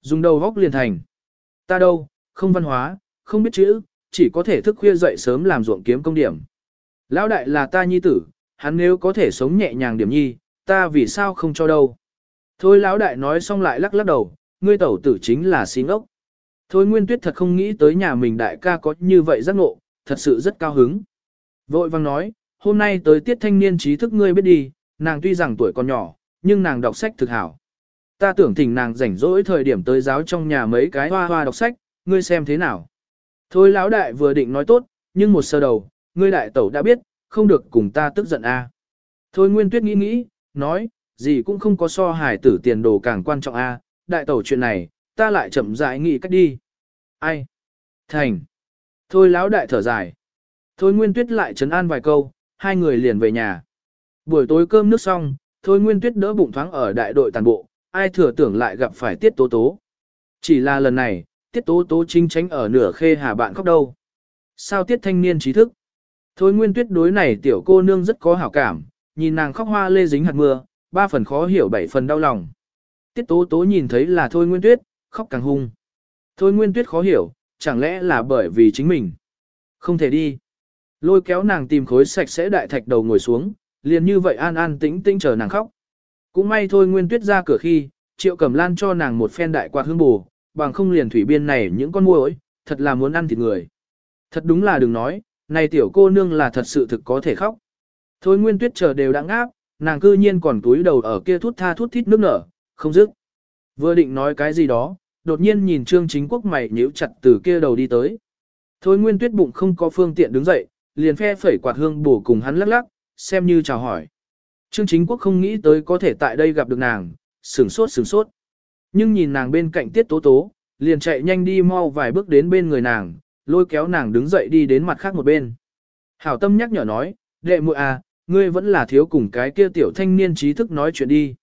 Dùng đầu góc liền thành. Ta đâu, không văn hóa, không biết chữ, chỉ có thể thức khuya dậy sớm làm ruộng kiếm công điểm. Lão đại là ta nhi tử, hắn nếu có thể sống nhẹ nhàng điểm nhi, ta vì sao không cho đâu. Thôi lão đại nói xong lại lắc lắc đầu, ngươi tẩu tử chính là xin ốc. Thôi Nguyên Tuyết thật không nghĩ tới nhà mình đại ca có như vậy giác ngộ, thật sự rất cao hứng. Vội vang nói, hôm nay tới tiết thanh niên trí thức ngươi biết đi, nàng tuy rằng tuổi còn nhỏ, nhưng nàng đọc sách thực hảo. Ta tưởng thỉnh nàng rảnh rỗi thời điểm tới giáo trong nhà mấy cái hoa hoa đọc sách, ngươi xem thế nào. Thôi lão đại vừa định nói tốt, nhưng một sơ đầu, ngươi đại tẩu đã biết, không được cùng ta tức giận a. Thôi Nguyên Tuyết nghĩ nghĩ, nói, gì cũng không có so hài tử tiền đồ càng quan trọng a, đại tẩu chuyện này, ta lại chậm rãi nghĩ cách đi. Ai? Thành. Thôi lão đại thở dài. Thôi Nguyên Tuyết lại trấn an vài câu, hai người liền về nhà. Buổi tối cơm nước xong, Thôi Nguyên Tuyết đỡ bụng thoáng ở đại đội tàn bộ, ai thừa tưởng lại gặp phải Tiết Tố Tố. Chỉ là lần này, Tiết Tố Tố chính tránh ở nửa khê hà bạn khóc đâu. Sao Tiết thanh niên trí thức? Thôi Nguyên Tuyết đối này tiểu cô nương rất có hảo cảm, nhìn nàng khóc hoa lê dính hạt mưa, ba phần khó hiểu bảy phần đau lòng. Tiết Tố Tố nhìn thấy là Thôi Nguyên Tuyết, khóc càng hung. Thôi Nguyên Tuyết khó hiểu, chẳng lẽ là bởi vì chính mình. Không thể đi. Lôi kéo nàng tìm khối sạch sẽ đại thạch đầu ngồi xuống, liền như vậy an an tĩnh tĩnh chờ nàng khóc. Cũng may thôi Nguyên Tuyết ra cửa khi, Triệu Cẩm Lan cho nàng một phen đại quạt hương bù, bằng không liền thủy biên này những con muỗi, thật là muốn ăn thịt người. Thật đúng là đừng nói, này tiểu cô nương là thật sự thực có thể khóc. Thôi Nguyên Tuyết chờ đều đã ngáp, nàng cư nhiên còn túi đầu ở kia thút tha thút thít nước nở, không dứt. Vừa định nói cái gì đó, đột nhiên nhìn Trương Chính Quốc mày nhíu chặt từ kia đầu đi tới. Thôi Nguyên Tuyết bụng không có phương tiện đứng dậy, liền phe phẩy quạt hương bổ cùng hắn lắc lắc, xem như chào hỏi. Trương Chính Quốc không nghĩ tới có thể tại đây gặp được nàng, sửng sốt sửng sốt. Nhưng nhìn nàng bên cạnh Tiết Tố Tố, liền chạy nhanh đi mau vài bước đến bên người nàng, lôi kéo nàng đứng dậy đi đến mặt khác một bên. Hảo tâm nhắc nhở nói, đệ muội à, ngươi vẫn là thiếu cùng cái kia tiểu thanh niên trí thức nói chuyện đi.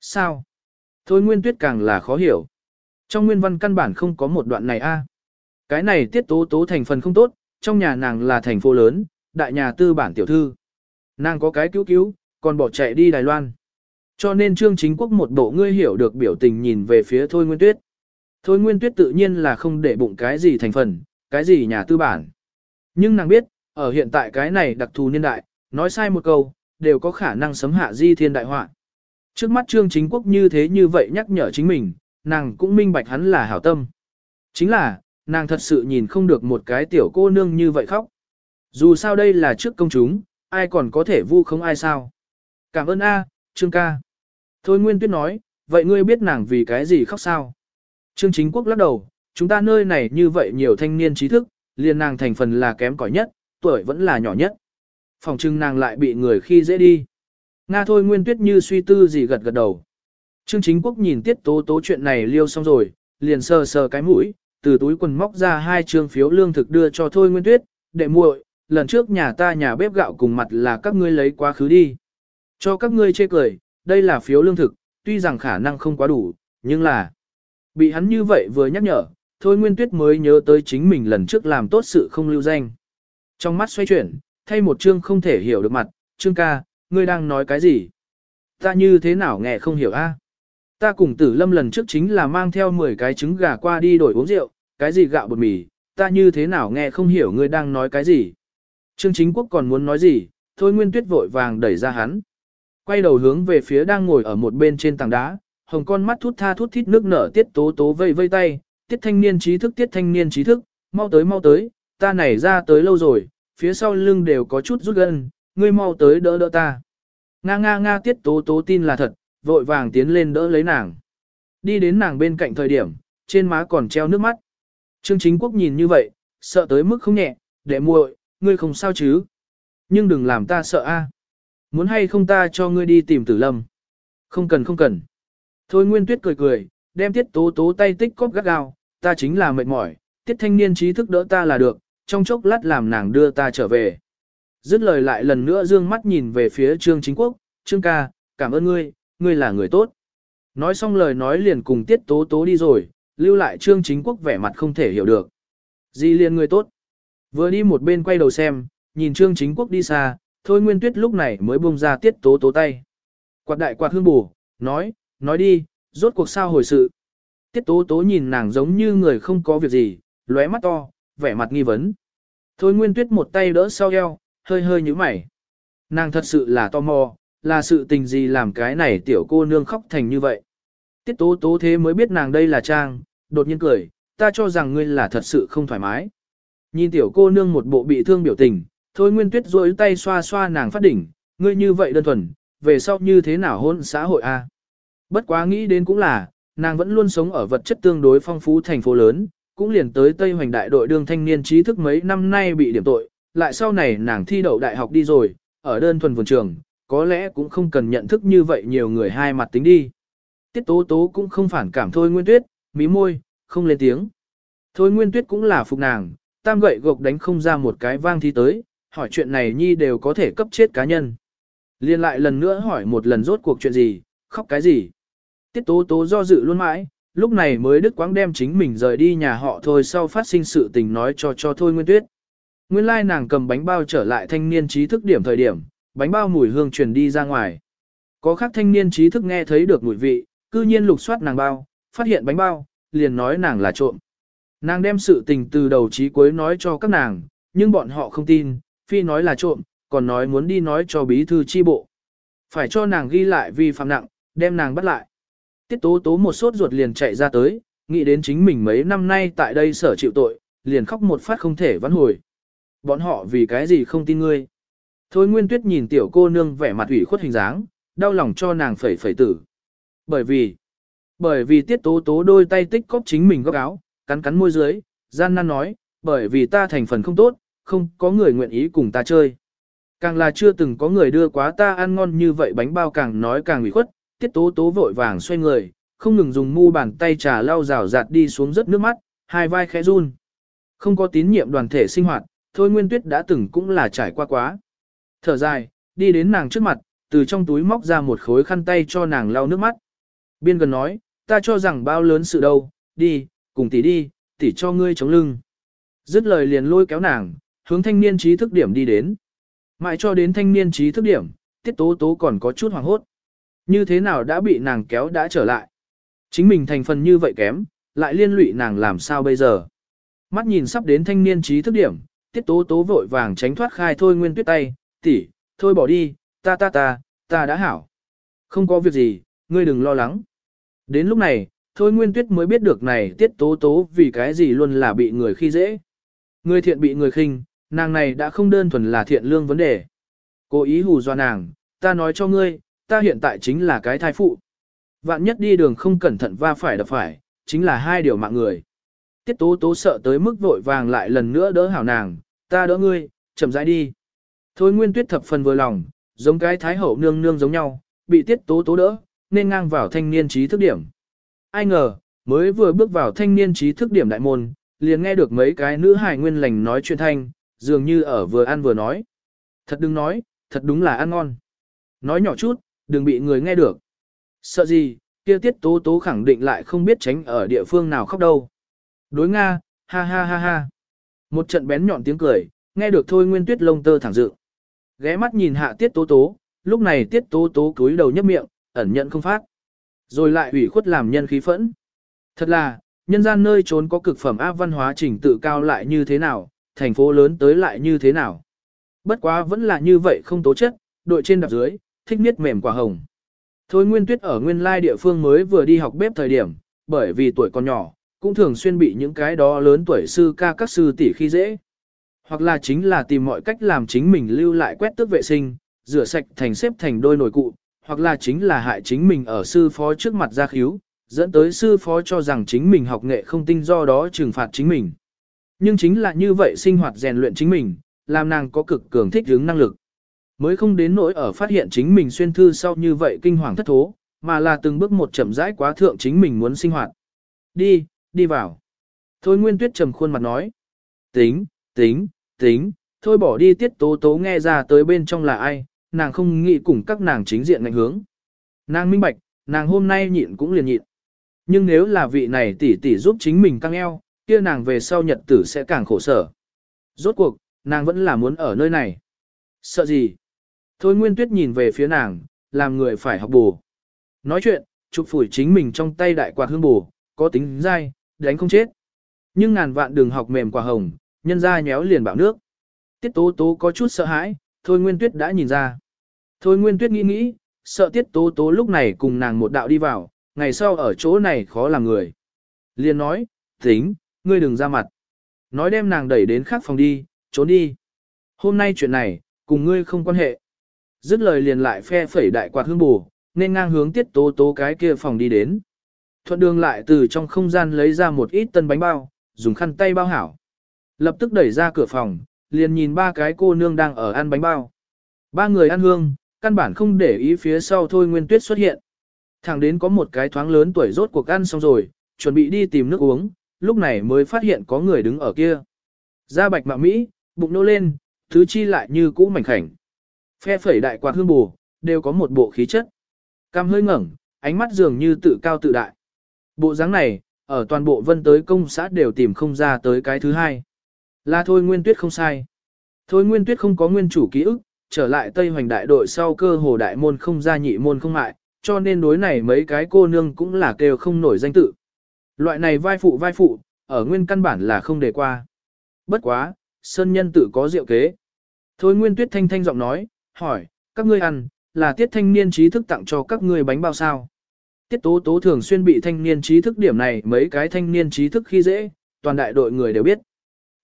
Sao? Thôi Nguyên Tuyết càng là khó hiểu. Trong nguyên văn căn bản không có một đoạn này a. À. Cái này tiết tố tố thành phần không tốt, trong nhà nàng là thành phố lớn, đại nhà tư bản tiểu thư. Nàng có cái cứu cứu, còn bỏ chạy đi Đài Loan. Cho nên Trương Chính Quốc một bộ ngươi hiểu được biểu tình nhìn về phía Thôi Nguyên Tuyết. Thôi Nguyên Tuyết tự nhiên là không để bụng cái gì thành phần, cái gì nhà tư bản. Nhưng nàng biết, ở hiện tại cái này đặc thù niên đại, nói sai một câu, đều có khả năng sấm hạ di thiên đại họa. Trước mắt Trương Chính Quốc như thế như vậy nhắc nhở chính mình, nàng cũng minh bạch hắn là hảo tâm. Chính là, nàng thật sự nhìn không được một cái tiểu cô nương như vậy khóc. Dù sao đây là trước công chúng, ai còn có thể vu không ai sao. Cảm ơn A, Trương ca. Thôi Nguyên Tuyết nói, vậy ngươi biết nàng vì cái gì khóc sao? Trương Chính Quốc lắc đầu, chúng ta nơi này như vậy nhiều thanh niên trí thức, liền nàng thành phần là kém cỏi nhất, tuổi vẫn là nhỏ nhất. Phòng trưng nàng lại bị người khi dễ đi. Nga thôi Nguyên Tuyết như suy tư gì gật gật đầu. Trương Chính Quốc nhìn tiết tố tố chuyện này liêu xong rồi, liền sờ sờ cái mũi, từ túi quần móc ra hai trương phiếu lương thực đưa cho Thôi Nguyên Tuyết, đệ muội, lần trước nhà ta nhà bếp gạo cùng mặt là các ngươi lấy quá khứ đi. Cho các ngươi chê cười, đây là phiếu lương thực, tuy rằng khả năng không quá đủ, nhưng là... Bị hắn như vậy vừa nhắc nhở, Thôi Nguyên Tuyết mới nhớ tới chính mình lần trước làm tốt sự không lưu danh. Trong mắt xoay chuyển, thay một chương không thể hiểu được mặt, Trương ca, ngươi đang nói cái gì? Ta như thế nào nghe không hiểu a? Ta cùng tử lâm lần trước chính là mang theo 10 cái trứng gà qua đi đổi uống rượu, cái gì gạo bột mì, ta như thế nào nghe không hiểu ngươi đang nói cái gì. Trương chính quốc còn muốn nói gì, thôi nguyên tuyết vội vàng đẩy ra hắn. Quay đầu hướng về phía đang ngồi ở một bên trên tảng đá, hồng con mắt thút tha thút thít nước nở tiết tố tố vây vây tay, tiết thanh niên trí thức tiết thanh niên trí thức, mau tới mau tới, ta này ra tới lâu rồi, phía sau lưng đều có chút rút gân, ngươi mau tới đỡ đỡ ta. Nga nga nga tiết tố tố tin là thật, vội vàng tiến lên đỡ lấy nàng. Đi đến nàng bên cạnh thời điểm, trên má còn treo nước mắt. Trương chính quốc nhìn như vậy, sợ tới mức không nhẹ, để muội, ngươi không sao chứ. Nhưng đừng làm ta sợ a. Muốn hay không ta cho ngươi đi tìm tử lâm. Không cần không cần. Thôi Nguyên Tuyết cười cười, đem tiết tố tố tay tích cóp gắt gao, ta chính là mệt mỏi, tiết thanh niên trí thức đỡ ta là được, trong chốc lát làm nàng đưa ta trở về. Dứt lời lại lần nữa dương mắt nhìn về phía Trương Chính Quốc, Trương ca, cảm ơn ngươi, ngươi là người tốt. Nói xong lời nói liền cùng tiết tố tố đi rồi, lưu lại trương chính quốc vẻ mặt không thể hiểu được. Gì liền người tốt. Vừa đi một bên quay đầu xem, nhìn trương chính quốc đi xa, thôi nguyên tuyết lúc này mới buông ra tiết tố tố tay. Quạt đại quạt hương bù, nói, nói đi, rốt cuộc sao hồi sự. Tiết tố tố nhìn nàng giống như người không có việc gì, lóe mắt to, vẻ mặt nghi vấn. Thôi nguyên tuyết một tay đỡ sau eo, hơi hơi như mày. Nàng thật sự là tò mò, là sự tình gì làm cái này tiểu cô nương khóc thành như vậy. Tiết tố tố thế mới biết nàng đây là Trang, đột nhiên cười, ta cho rằng ngươi là thật sự không thoải mái. Nhìn tiểu cô nương một bộ bị thương biểu tình, thôi nguyên tuyết duỗi tay xoa xoa nàng phát đỉnh, ngươi như vậy đơn thuần, về sau như thế nào hôn xã hội a? Bất quá nghĩ đến cũng là, nàng vẫn luôn sống ở vật chất tương đối phong phú thành phố lớn, cũng liền tới Tây Hoành đại đội đương thanh niên trí thức mấy năm nay bị điểm tội, lại sau này nàng thi đậu đại học đi rồi, ở đơn thuần vườn trường, có lẽ cũng không cần nhận thức như vậy nhiều người hai mặt tính đi. Tiết tố tố cũng không phản cảm thôi Nguyên Tuyết, mí môi, không lên tiếng. Thôi Nguyên Tuyết cũng là phục nàng, tam gậy gộc đánh không ra một cái vang thi tới, hỏi chuyện này nhi đều có thể cấp chết cá nhân. Liên lại lần nữa hỏi một lần rốt cuộc chuyện gì, khóc cái gì. Tiết tố tố do dự luôn mãi, lúc này mới đức Quang đem chính mình rời đi nhà họ thôi sau phát sinh sự tình nói cho cho thôi Nguyên Tuyết. Nguyên lai nàng cầm bánh bao trở lại thanh niên trí thức điểm thời điểm, bánh bao mùi hương truyền đi ra ngoài. Có khác thanh niên trí thức nghe thấy được mùi vị, cư nhiên lục soát nàng bao, phát hiện bánh bao, liền nói nàng là trộm. Nàng đem sự tình từ đầu chí cuối nói cho các nàng, nhưng bọn họ không tin, phi nói là trộm, còn nói muốn đi nói cho bí thư chi bộ. Phải cho nàng ghi lại vi phạm nặng, đem nàng bắt lại. Tiết tố tố một sốt ruột liền chạy ra tới, nghĩ đến chính mình mấy năm nay tại đây sở chịu tội, liền khóc một phát không thể vãn hồi. Bọn họ vì cái gì không tin ngươi. Thôi Nguyên Tuyết nhìn tiểu cô nương vẻ mặt ủy khuất hình dáng, đau lòng cho nàng phẩy phẩy tử. Bởi vì, bởi vì tiết tố tố đôi tay tích cóp chính mình góc áo, cắn cắn môi dưới, gian nan nói, bởi vì ta thành phần không tốt, không có người nguyện ý cùng ta chơi. Càng là chưa từng có người đưa quá ta ăn ngon như vậy bánh bao càng nói càng ủy khuất, tiết tố tố vội vàng xoay người, không ngừng dùng mu bàn tay trà lau rào rạt đi xuống rất nước mắt, hai vai khẽ run. Không có tín nhiệm đoàn thể sinh hoạt, thôi nguyên tuyết đã từng cũng là trải qua quá. Thở dài, đi đến nàng trước mặt, từ trong túi móc ra một khối khăn tay cho nàng lau nước mắt. Biên gần nói, ta cho rằng bao lớn sự đâu, đi, cùng tỷ đi, tỷ cho ngươi chống lưng. Dứt lời liền lôi kéo nàng, hướng thanh niên trí thức điểm đi đến. Mãi cho đến thanh niên trí thức điểm, tiết tố tố còn có chút hoàng hốt. Như thế nào đã bị nàng kéo đã trở lại. Chính mình thành phần như vậy kém, lại liên lụy nàng làm sao bây giờ. Mắt nhìn sắp đến thanh niên trí thức điểm, tiết tố tố vội vàng tránh thoát khai thôi nguyên tuyết tay, tỷ, thôi bỏ đi, ta ta ta, ta đã hảo. Không có việc gì, ngươi đừng lo lắng. Đến lúc này, thôi nguyên tuyết mới biết được này tiết tố tố vì cái gì luôn là bị người khi dễ. Người thiện bị người khinh, nàng này đã không đơn thuần là thiện lương vấn đề. Cố ý hù dọa nàng, ta nói cho ngươi, ta hiện tại chính là cái thai phụ. Vạn nhất đi đường không cẩn thận va phải đập phải, chính là hai điều mạng người. Tiết tố tố sợ tới mức vội vàng lại lần nữa đỡ hảo nàng, ta đỡ ngươi, chậm rãi đi. Thôi nguyên tuyết thập phần vừa lòng, giống cái thái hậu nương nương giống nhau, bị tiết tố tố đỡ, nên ngang vào thanh niên trí thức điểm. Ai ngờ, mới vừa bước vào thanh niên trí thức điểm đại môn, liền nghe được mấy cái nữ hài nguyên lành nói chuyện thanh, dường như ở vừa ăn vừa nói. Thật đừng nói, thật đúng là ăn ngon. Nói nhỏ chút, đừng bị người nghe được. Sợ gì, kia tiết tố tố khẳng định lại không biết tránh ở địa phương nào khóc đâu. Đối Nga, ha ha ha ha. Một trận bén nhọn tiếng cười, nghe được thôi nguyên tuyết lông tơ thẳng dự. Ghé mắt nhìn hạ tiết tố tố, lúc này tiết tố tố cúi đầu nhấp miệng, ẩn nhận không phát. Rồi lại ủy khuất làm nhân khí phẫn. Thật là, nhân gian nơi trốn có cực phẩm áp văn hóa trình tự cao lại như thế nào, thành phố lớn tới lại như thế nào. Bất quá vẫn là như vậy không tố chất, đội trên đạp dưới, thích miết mềm quả hồng. Thôi Nguyên Tuyết ở nguyên lai địa phương mới vừa đi học bếp thời điểm, bởi vì tuổi còn nhỏ, cũng thường xuyên bị những cái đó lớn tuổi sư ca các sư tỷ khi dễ. Hoặc là chính là tìm mọi cách làm chính mình lưu lại quét tước vệ sinh, rửa sạch thành xếp thành đôi nồi cụ, hoặc là chính là hại chính mình ở sư phó trước mặt ra khíu, dẫn tới sư phó cho rằng chính mình học nghệ không tinh do đó trừng phạt chính mình. Nhưng chính là như vậy sinh hoạt rèn luyện chính mình, làm nàng có cực cường thích ứng năng lực. Mới không đến nỗi ở phát hiện chính mình xuyên thư sau như vậy kinh hoàng thất thố, mà là từng bước một chậm rãi quá thượng chính mình muốn sinh hoạt. Đi, đi vào. Thôi Nguyên Tuyết trầm khuôn mặt nói. Tính, tính, tính, thôi bỏ đi tiết tố tố nghe ra tới bên trong là ai, nàng không nghĩ cùng các nàng chính diện ngành hướng. Nàng minh bạch, nàng hôm nay nhịn cũng liền nhịn. Nhưng nếu là vị này tỷ tỷ giúp chính mình căng eo, kia nàng về sau nhật tử sẽ càng khổ sở. Rốt cuộc, nàng vẫn là muốn ở nơi này. Sợ gì? Thôi Nguyên Tuyết nhìn về phía nàng, làm người phải học bù. Nói chuyện, chụp phủi chính mình trong tay đại quạt hương bù, có tính dai, đánh không chết. Nhưng ngàn vạn đường học mềm quả hồng, nhân ra nhéo liền bạo nước. Tiết tố tố có chút sợ hãi, thôi nguyên tuyết đã nhìn ra. Thôi nguyên tuyết nghĩ nghĩ, sợ tiết tố tố lúc này cùng nàng một đạo đi vào, ngày sau ở chỗ này khó làm người. Liền nói, tính, ngươi đừng ra mặt. Nói đem nàng đẩy đến khác phòng đi, trốn đi. Hôm nay chuyện này, cùng ngươi không quan hệ. Dứt lời liền lại phe phẩy đại quạt hương bù, nên ngang hướng tiết tố tố cái kia phòng đi đến. Thuận đường lại từ trong không gian lấy ra một ít tân bánh bao, dùng khăn tay bao hảo. Lập tức đẩy ra cửa phòng, liền nhìn ba cái cô nương đang ở ăn bánh bao. Ba người ăn hương, căn bản không để ý phía sau thôi nguyên tuyết xuất hiện. Thẳng đến có một cái thoáng lớn tuổi rốt cuộc ăn xong rồi, chuẩn bị đi tìm nước uống, lúc này mới phát hiện có người đứng ở kia. Da bạch mạ Mỹ, bụng nô lên, thứ chi lại như cũ mảnh khảnh. Phe phẩy đại quạt hương bù, đều có một bộ khí chất. Cam hơi ngẩng, ánh mắt dường như tự cao tự đại. Bộ dáng này, ở toàn bộ vân tới công xã đều tìm không ra tới cái thứ hai. Là thôi nguyên tuyết không sai. Thôi nguyên tuyết không có nguyên chủ ký ức, trở lại Tây Hoành đại đội sau cơ hồ đại môn không ra nhị môn không hại, cho nên đối này mấy cái cô nương cũng là kêu không nổi danh tự. Loại này vai phụ vai phụ, ở nguyên căn bản là không để qua. Bất quá, sơn nhân tự có diệu kế. Thôi nguyên tuyết thanh thanh giọng nói, hỏi, các ngươi ăn, là tiết thanh niên trí thức tặng cho các ngươi bánh bao sao. Tiết tố tố thường xuyên bị thanh niên trí thức điểm này mấy cái thanh niên trí thức khi dễ, toàn đại đội người đều biết.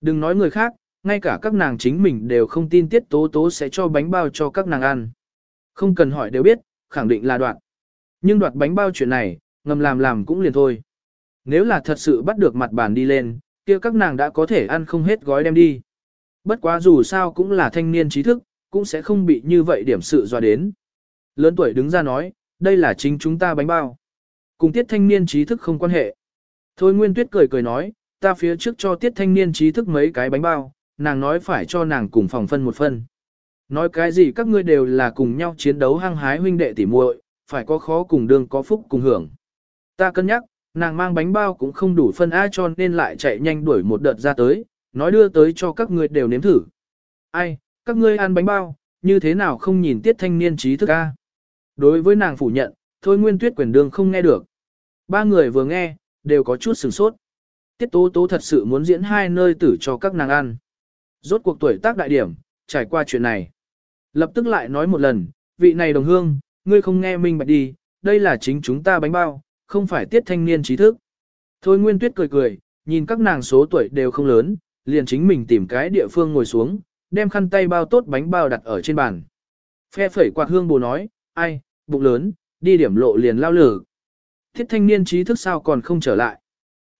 Đừng nói người khác, ngay cả các nàng chính mình đều không tin tiết tố tố sẽ cho bánh bao cho các nàng ăn. Không cần hỏi đều biết, khẳng định là đoạt. Nhưng đoạt bánh bao chuyện này, ngầm làm làm cũng liền thôi. Nếu là thật sự bắt được mặt bàn đi lên, kia các nàng đã có thể ăn không hết gói đem đi. Bất quá dù sao cũng là thanh niên trí thức, cũng sẽ không bị như vậy điểm sự doa đến. Lớn tuổi đứng ra nói, đây là chính chúng ta bánh bao. Cùng tiết thanh niên trí thức không quan hệ. Thôi Nguyên Tuyết cười cười nói, ta phía trước cho tiết thanh niên trí thức mấy cái bánh bao, nàng nói phải cho nàng cùng phòng phân một phân. Nói cái gì các ngươi đều là cùng nhau chiến đấu hăng hái huynh đệ tỉ muội, phải có khó cùng đương có phúc cùng hưởng. Ta cân nhắc, nàng mang bánh bao cũng không đủ phân A cho nên lại chạy nhanh đuổi một đợt ra tới, nói đưa tới cho các ngươi đều nếm thử. Ai, các ngươi ăn bánh bao, như thế nào không nhìn tiết thanh niên trí thức A. Đối với nàng phủ nhận, thôi nguyên tuyết quyền đường không nghe được. Ba người vừa nghe, đều có chút sửng sốt. Tiết tố tố thật sự muốn diễn hai nơi tử cho các nàng ăn. Rốt cuộc tuổi tác đại điểm, trải qua chuyện này. Lập tức lại nói một lần, vị này đồng hương, ngươi không nghe minh bạch đi, đây là chính chúng ta bánh bao, không phải tiết thanh niên trí thức. Thôi Nguyên Tuyết cười cười, nhìn các nàng số tuổi đều không lớn, liền chính mình tìm cái địa phương ngồi xuống, đem khăn tay bao tốt bánh bao đặt ở trên bàn. Phe phẩy quạt hương bồ nói, ai, bụng lớn, đi điểm lộ liền lao lử. Thiết thanh niên trí thức sao còn không trở lại.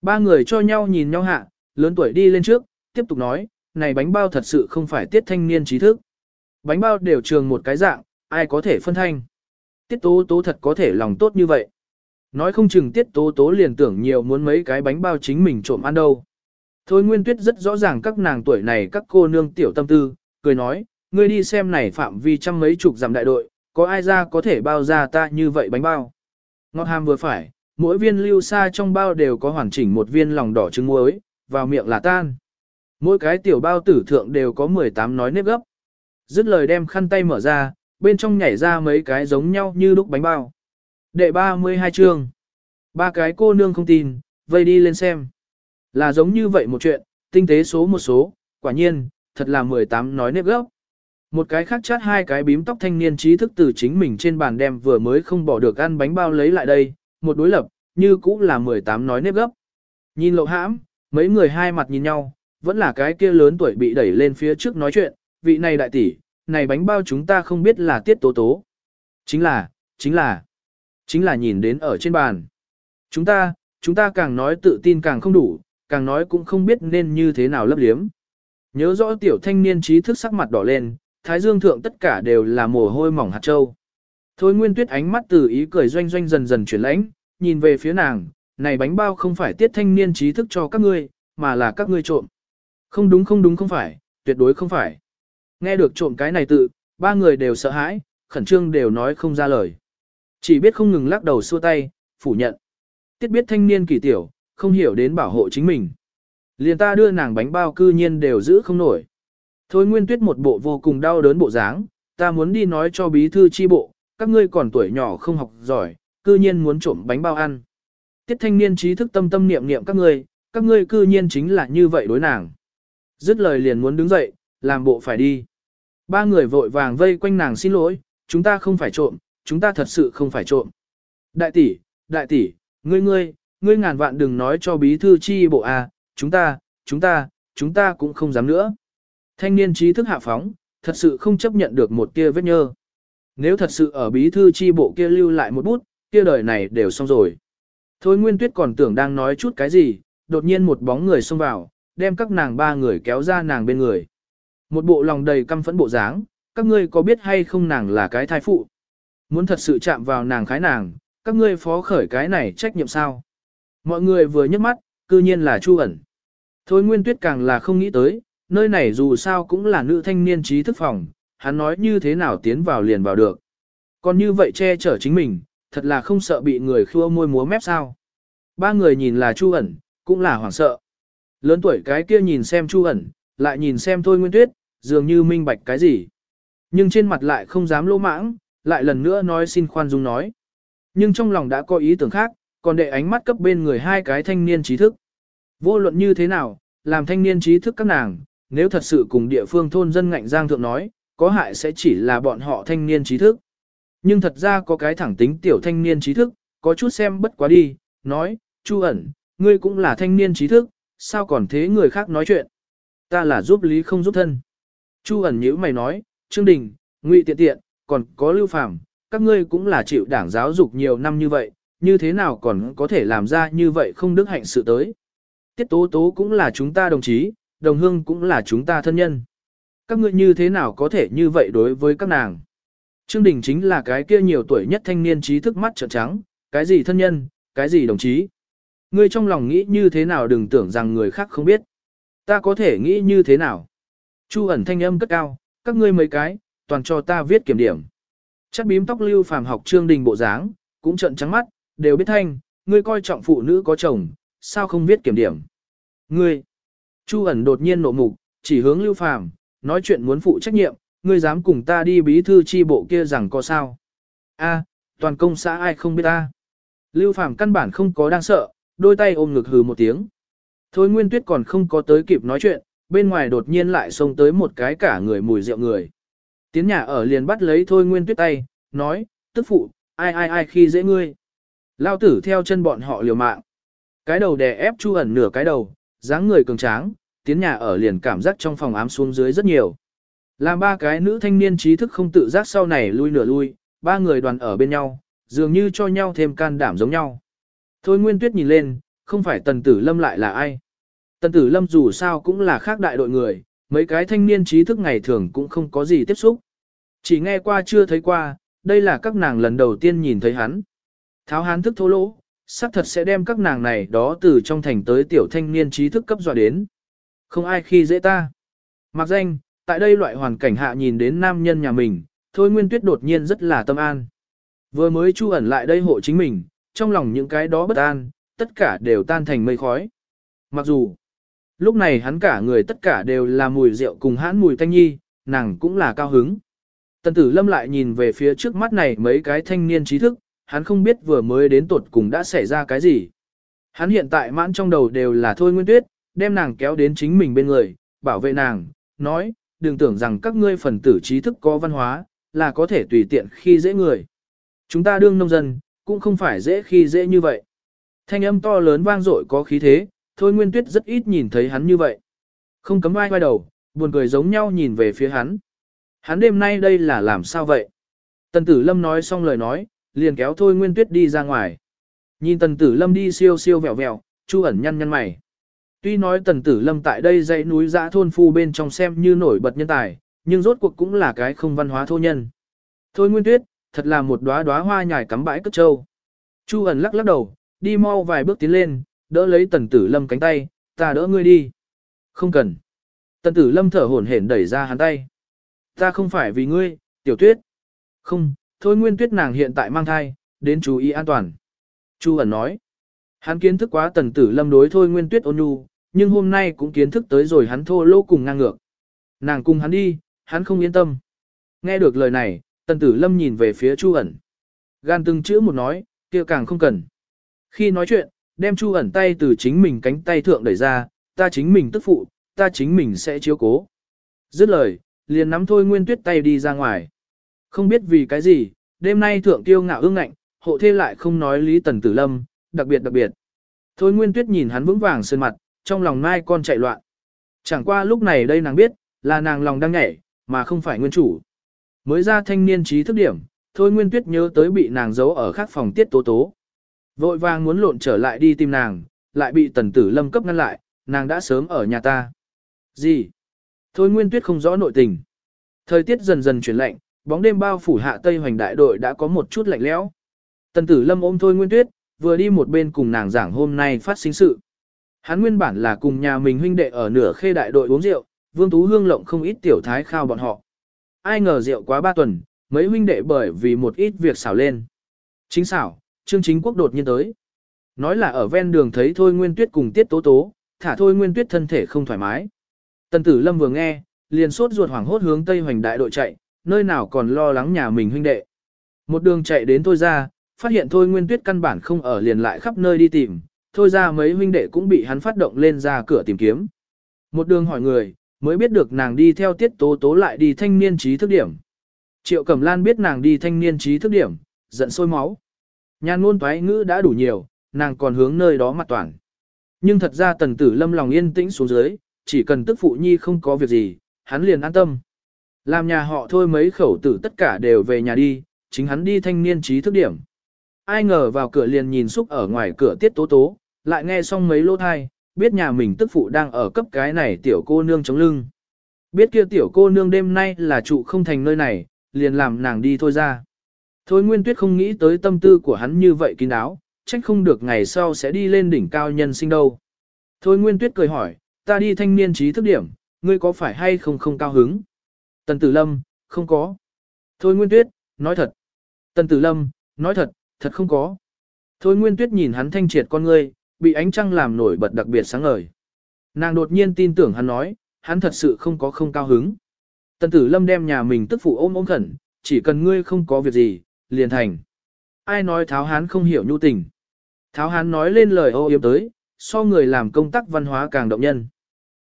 Ba người cho nhau nhìn nhau hạ, lớn tuổi đi lên trước, tiếp tục nói, này bánh bao thật sự không phải tiết thanh niên trí thức. Bánh bao đều trường một cái dạng, ai có thể phân thanh. Tiết tố tố thật có thể lòng tốt như vậy. Nói không chừng tiết tố tố liền tưởng nhiều muốn mấy cái bánh bao chính mình trộm ăn đâu. Thôi Nguyên Tuyết rất rõ ràng các nàng tuổi này các cô nương tiểu tâm tư, cười nói, ngươi đi xem này phạm vi trăm mấy chục dặm đại đội, có ai ra có thể bao ra ta như vậy bánh bao. Ngọt hàm vừa phải, mỗi viên lưu sa trong bao đều có hoàn chỉnh một viên lòng đỏ trứng muối, vào miệng là tan. Mỗi cái tiểu bao tử thượng đều có 18 nói nếp gấp. Dứt lời đem khăn tay mở ra, bên trong nhảy ra mấy cái giống nhau như lúc bánh bao. Đệ 32 chương. Ba cái cô nương không tin, vây đi lên xem. Là giống như vậy một chuyện, tinh tế số một số, quả nhiên, thật là 18 nói nếp gốc. Một cái khác chát hai cái bím tóc thanh niên trí thức từ chính mình trên bàn đem vừa mới không bỏ được ăn bánh bao lấy lại đây, một đối lập, như cũ là 18 nói nếp gấp. Nhìn lộ hãm, mấy người hai mặt nhìn nhau, vẫn là cái kia lớn tuổi bị đẩy lên phía trước nói chuyện, vị này đại tỷ, này bánh bao chúng ta không biết là tiết tố tố. Chính là, chính là, chính là nhìn đến ở trên bàn. Chúng ta, chúng ta càng nói tự tin càng không đủ, càng nói cũng không biết nên như thế nào lấp liếm. Nhớ rõ tiểu thanh niên trí thức sắc mặt đỏ lên, thái dương thượng tất cả đều là mồ hôi mỏng hạt châu. Thôi nguyên tuyết ánh mắt từ ý cười doanh doanh dần dần chuyển lãnh, nhìn về phía nàng, này bánh bao không phải tiết thanh niên trí thức cho các ngươi, mà là các ngươi trộm. Không đúng không đúng không phải, tuyệt đối không phải. Nghe được trộm cái này tự, ba người đều sợ hãi, khẩn trương đều nói không ra lời. Chỉ biết không ngừng lắc đầu xua tay, phủ nhận. Tiết biết thanh niên kỳ tiểu, không hiểu đến bảo hộ chính mình. Liền ta đưa nàng bánh bao cư nhiên đều giữ không nổi. Thôi Nguyên Tuyết một bộ vô cùng đau đớn bộ dáng, ta muốn đi nói cho bí thư chi bộ, các ngươi còn tuổi nhỏ không học giỏi, cư nhiên muốn trộm bánh bao ăn. Tiết thanh niên trí thức tâm tâm niệm niệm các ngươi, các ngươi cư nhiên chính là như vậy đối nàng. Dứt lời liền muốn đứng dậy, làm bộ phải đi. Ba người vội vàng vây quanh nàng xin lỗi, chúng ta không phải trộm, chúng ta thật sự không phải trộm. Đại tỷ, đại tỷ, ngươi ngươi, ngươi ngàn vạn đừng nói cho bí thư chi bộ à, chúng ta, chúng ta, chúng ta cũng không dám nữa. Thanh niên trí thức hạ phóng, thật sự không chấp nhận được một tia vết nhơ. Nếu thật sự ở bí thư chi bộ kia lưu lại một bút, kia đời này đều xong rồi. Thôi Nguyên Tuyết còn tưởng đang nói chút cái gì, đột nhiên một bóng người xông vào, đem các nàng ba người kéo ra nàng bên người. Một bộ lòng đầy căm phẫn bộ dáng, các ngươi có biết hay không nàng là cái thai phụ? Muốn thật sự chạm vào nàng khái nàng, các ngươi phó khởi cái này trách nhiệm sao? Mọi người vừa nhấc mắt, cư nhiên là Chu ẩn. Thôi Nguyên Tuyết càng là không nghĩ tới, nơi này dù sao cũng là nữ thanh niên trí thức phòng, hắn nói như thế nào tiến vào liền vào được. Còn như vậy che chở chính mình, thật là không sợ bị người khua môi múa mép sao. Ba người nhìn là Chu ẩn, cũng là hoảng sợ. Lớn tuổi cái kia nhìn xem Chu ẩn, lại nhìn xem Thôi Nguyên Tuyết, dường như minh bạch cái gì. Nhưng trên mặt lại không dám lỗ mãng, lại lần nữa nói xin khoan dung nói. Nhưng trong lòng đã có ý tưởng khác, còn để ánh mắt cấp bên người hai cái thanh niên trí thức. Vô luận như thế nào, làm thanh niên trí thức các nàng, nếu thật sự cùng địa phương thôn dân ngạnh giang thượng nói, có hại sẽ chỉ là bọn họ thanh niên trí thức. Nhưng thật ra có cái thẳng tính tiểu thanh niên trí thức, có chút xem bất quá đi, nói, Chu ẩn, ngươi cũng là thanh niên trí thức, sao còn thế người khác nói chuyện. Ta là giúp lý không giúp thân. Chu ẩn nhữ mày nói, Trương Đình, Ngụy Tiện Tiện, còn có Lưu Phàm, các ngươi cũng là chịu đảng giáo dục nhiều năm như vậy, như thế nào còn có thể làm ra như vậy không đức hạnh sự tới. Tiết Tố Tố cũng là chúng ta đồng chí, đồng hương cũng là chúng ta thân nhân. Các ngươi như thế nào có thể như vậy đối với các nàng? Trương Đình chính là cái kia nhiều tuổi nhất thanh niên trí thức mắt trợn trắng, cái gì thân nhân, cái gì đồng chí. Ngươi trong lòng nghĩ như thế nào đừng tưởng rằng người khác không biết. Ta có thể nghĩ như thế nào? Chu ẩn thanh âm cất cao, các ngươi mấy cái, toàn cho ta viết kiểm điểm. Chắc bím tóc lưu phàm học trương đình bộ dáng, cũng trận trắng mắt, đều biết thanh, ngươi coi trọng phụ nữ có chồng, sao không viết kiểm điểm. Ngươi, Chu ẩn đột nhiên nộ mục, chỉ hướng lưu phàm, nói chuyện muốn phụ trách nhiệm, ngươi dám cùng ta đi bí thư chi bộ kia rằng có sao. A, toàn công xã ai không biết ta. Lưu phàm căn bản không có đang sợ, đôi tay ôm ngực hừ một tiếng. Thôi Nguyên Tuyết còn không có tới kịp nói chuyện, bên ngoài đột nhiên lại xông tới một cái cả người mùi rượu người. Tiến nhà ở liền bắt lấy Thôi Nguyên Tuyết tay, nói, tức phụ, ai ai ai khi dễ ngươi. Lao tử theo chân bọn họ liều mạng. Cái đầu đè ép Chu ẩn nửa cái đầu, dáng người cường tráng, tiến nhà ở liền cảm giác trong phòng ám xuống dưới rất nhiều. Làm ba cái nữ thanh niên trí thức không tự giác sau này lui nửa lui, ba người đoàn ở bên nhau, dường như cho nhau thêm can đảm giống nhau. Thôi Nguyên Tuyết nhìn lên, không phải Tần Tử Lâm lại là ai. Tần Tử Lâm dù sao cũng là khác đại đội người, mấy cái thanh niên trí thức ngày thường cũng không có gì tiếp xúc. Chỉ nghe qua chưa thấy qua, đây là các nàng lần đầu tiên nhìn thấy hắn. Tháo hán thức thô lỗ, xác thật sẽ đem các nàng này đó từ trong thành tới tiểu thanh niên trí thức cấp dọa đến. Không ai khi dễ ta. Mặc danh, tại đây loại hoàn cảnh hạ nhìn đến nam nhân nhà mình, thôi nguyên tuyết đột nhiên rất là tâm an. Vừa mới chu ẩn lại đây hộ chính mình, trong lòng những cái đó bất an, tất cả đều tan thành mây khói. Mặc dù, lúc này hắn cả người tất cả đều là mùi rượu cùng hãn mùi thanh nhi, nàng cũng là cao hứng. Tần tử lâm lại nhìn về phía trước mắt này mấy cái thanh niên trí thức, hắn không biết vừa mới đến tột cùng đã xảy ra cái gì. Hắn hiện tại mãn trong đầu đều là thôi nguyên tuyết, đem nàng kéo đến chính mình bên người, bảo vệ nàng, nói, đừng tưởng rằng các ngươi phần tử trí thức có văn hóa, là có thể tùy tiện khi dễ người. Chúng ta đương nông dân, cũng không phải dễ khi dễ như vậy. Thanh âm to lớn vang dội có khí thế, thôi nguyên tuyết rất ít nhìn thấy hắn như vậy. Không cấm ai quay đầu, buồn cười giống nhau nhìn về phía hắn. Hắn đêm nay đây là làm sao vậy? Tần tử lâm nói xong lời nói, liền kéo thôi nguyên tuyết đi ra ngoài. Nhìn tần tử lâm đi siêu siêu vẹo vẹo, chu ẩn nhăn nhăn mày. Tuy nói tần tử lâm tại đây dãy núi dã thôn phu bên trong xem như nổi bật nhân tài, nhưng rốt cuộc cũng là cái không văn hóa thô nhân. Thôi nguyên tuyết, thật là một đóa đóa hoa nhài cắm bãi cất trâu. Chu ẩn lắc lắc đầu, đi mau vài bước tiến lên, đỡ lấy tần tử lâm cánh tay, ta đỡ ngươi đi. Không cần. Tần tử lâm thở hổn hển đẩy ra hắn tay. Ta không phải vì ngươi, tiểu tuyết. Không, thôi nguyên tuyết nàng hiện tại mang thai, đến chú ý an toàn. Chu ẩn nói. Hắn kiến thức quá tần tử lâm đối thôi nguyên tuyết ôn nhu, nhưng hôm nay cũng kiến thức tới rồi hắn thô lỗ cùng ngang ngược. Nàng cùng hắn đi, hắn không yên tâm. Nghe được lời này, tần tử lâm nhìn về phía chu ẩn. Gan từng chữ một nói, kia càng không cần. Khi nói chuyện, đem Chu ẩn tay từ chính mình cánh tay thượng đẩy ra, ta chính mình tức phụ, ta chính mình sẽ chiếu cố. Dứt lời, liền nắm thôi nguyên tuyết tay đi ra ngoài. Không biết vì cái gì, đêm nay thượng tiêu ngạo ương ngạnh, hộ thê lại không nói lý tần tử lâm, đặc biệt đặc biệt. Thôi nguyên tuyết nhìn hắn vững vàng sơn mặt, trong lòng mai con chạy loạn. Chẳng qua lúc này đây nàng biết, là nàng lòng đang nhảy, mà không phải nguyên chủ. Mới ra thanh niên trí thức điểm, thôi nguyên tuyết nhớ tới bị nàng giấu ở khác phòng tiết tố tố. Vội vàng muốn lộn trở lại đi tìm nàng, lại bị tần tử lâm cấp ngăn lại, nàng đã sớm ở nhà ta. Gì? Thôi nguyên tuyết không rõ nội tình. Thời tiết dần dần chuyển lạnh, bóng đêm bao phủ hạ Tây Hoành đại đội đã có một chút lạnh lẽo. Tần tử lâm ôm thôi nguyên tuyết, vừa đi một bên cùng nàng giảng hôm nay phát sinh sự. Hắn nguyên bản là cùng nhà mình huynh đệ ở nửa khê đại đội uống rượu, Vương Tú Hương lộng không ít tiểu thái khao bọn họ. Ai ngờ rượu quá ba tuần, mấy huynh đệ bởi vì một ít việc xảo lên. Chính xảo, Trương Chính Quốc đột nhiên tới. Nói là ở ven đường thấy Thôi Nguyên Tuyết cùng Tiết Tố Tố, thả Thôi Nguyên Tuyết thân thể không thoải mái. Tần Tử Lâm vừa nghe, liền sốt ruột hoảng hốt hướng Tây Hoành đại đội chạy, nơi nào còn lo lắng nhà mình huynh đệ. Một đường chạy đến Thôi ra, phát hiện Thôi Nguyên Tuyết căn bản không ở liền lại khắp nơi đi tìm, Thôi ra mấy huynh đệ cũng bị hắn phát động lên ra cửa tìm kiếm. Một đường hỏi người, mới biết được nàng đi theo Tiết Tố Tố lại đi thanh niên trí thức điểm. Triệu Cẩm Lan biết nàng đi thanh niên trí thức điểm, giận sôi máu. Nhan ngôn thoái ngữ đã đủ nhiều, nàng còn hướng nơi đó mặt toàn. Nhưng thật ra tần tử lâm lòng yên tĩnh xuống dưới, chỉ cần tức phụ nhi không có việc gì, hắn liền an tâm. Làm nhà họ thôi mấy khẩu tử tất cả đều về nhà đi, chính hắn đi thanh niên trí thức điểm. Ai ngờ vào cửa liền nhìn xúc ở ngoài cửa tiết tố tố, lại nghe xong mấy lô thai, biết nhà mình tức phụ đang ở cấp cái này tiểu cô nương chống lưng. Biết kia tiểu cô nương đêm nay là trụ không thành nơi này, liền làm nàng đi thôi ra. Thôi Nguyên Tuyết không nghĩ tới tâm tư của hắn như vậy kín đáo, trách không được ngày sau sẽ đi lên đỉnh cao nhân sinh đâu. Thôi Nguyên Tuyết cười hỏi, ta đi thanh niên trí thức điểm, ngươi có phải hay không không cao hứng? Tần Tử Lâm, không có. Thôi Nguyên Tuyết, nói thật. Tần Tử Lâm, nói thật, thật không có. Thôi Nguyên Tuyết nhìn hắn thanh triệt con ngươi, bị ánh trăng làm nổi bật đặc biệt sáng ngời. Nàng đột nhiên tin tưởng hắn nói, hắn thật sự không có không cao hứng. Tần Tử Lâm đem nhà mình tức phụ ôm ôm khẩn, chỉ cần ngươi không có việc gì, liền thành. Ai nói Tháo Hán không hiểu nhu tình. Tháo Hán nói lên lời ô yếm tới, so người làm công tác văn hóa càng động nhân.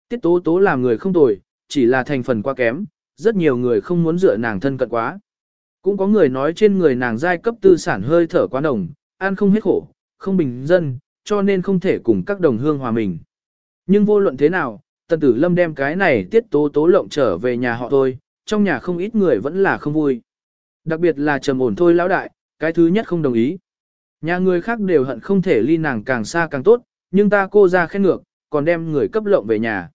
Tiết tố tố làm người không tồi, chỉ là thành phần quá kém, rất nhiều người không muốn dựa nàng thân cận quá. Cũng có người nói trên người nàng giai cấp tư sản hơi thở quá đồng, ăn không hết khổ, không bình dân, cho nên không thể cùng các đồng hương hòa mình. Nhưng vô luận thế nào, tần tử lâm đem cái này tiết tố tố lộng trở về nhà họ thôi, trong nhà không ít người vẫn là không vui. Đặc biệt là trầm ổn thôi lão đại, cái thứ nhất không đồng ý. Nhà người khác đều hận không thể ly nàng càng xa càng tốt, nhưng ta cô ra khen ngược, còn đem người cấp lộng về nhà.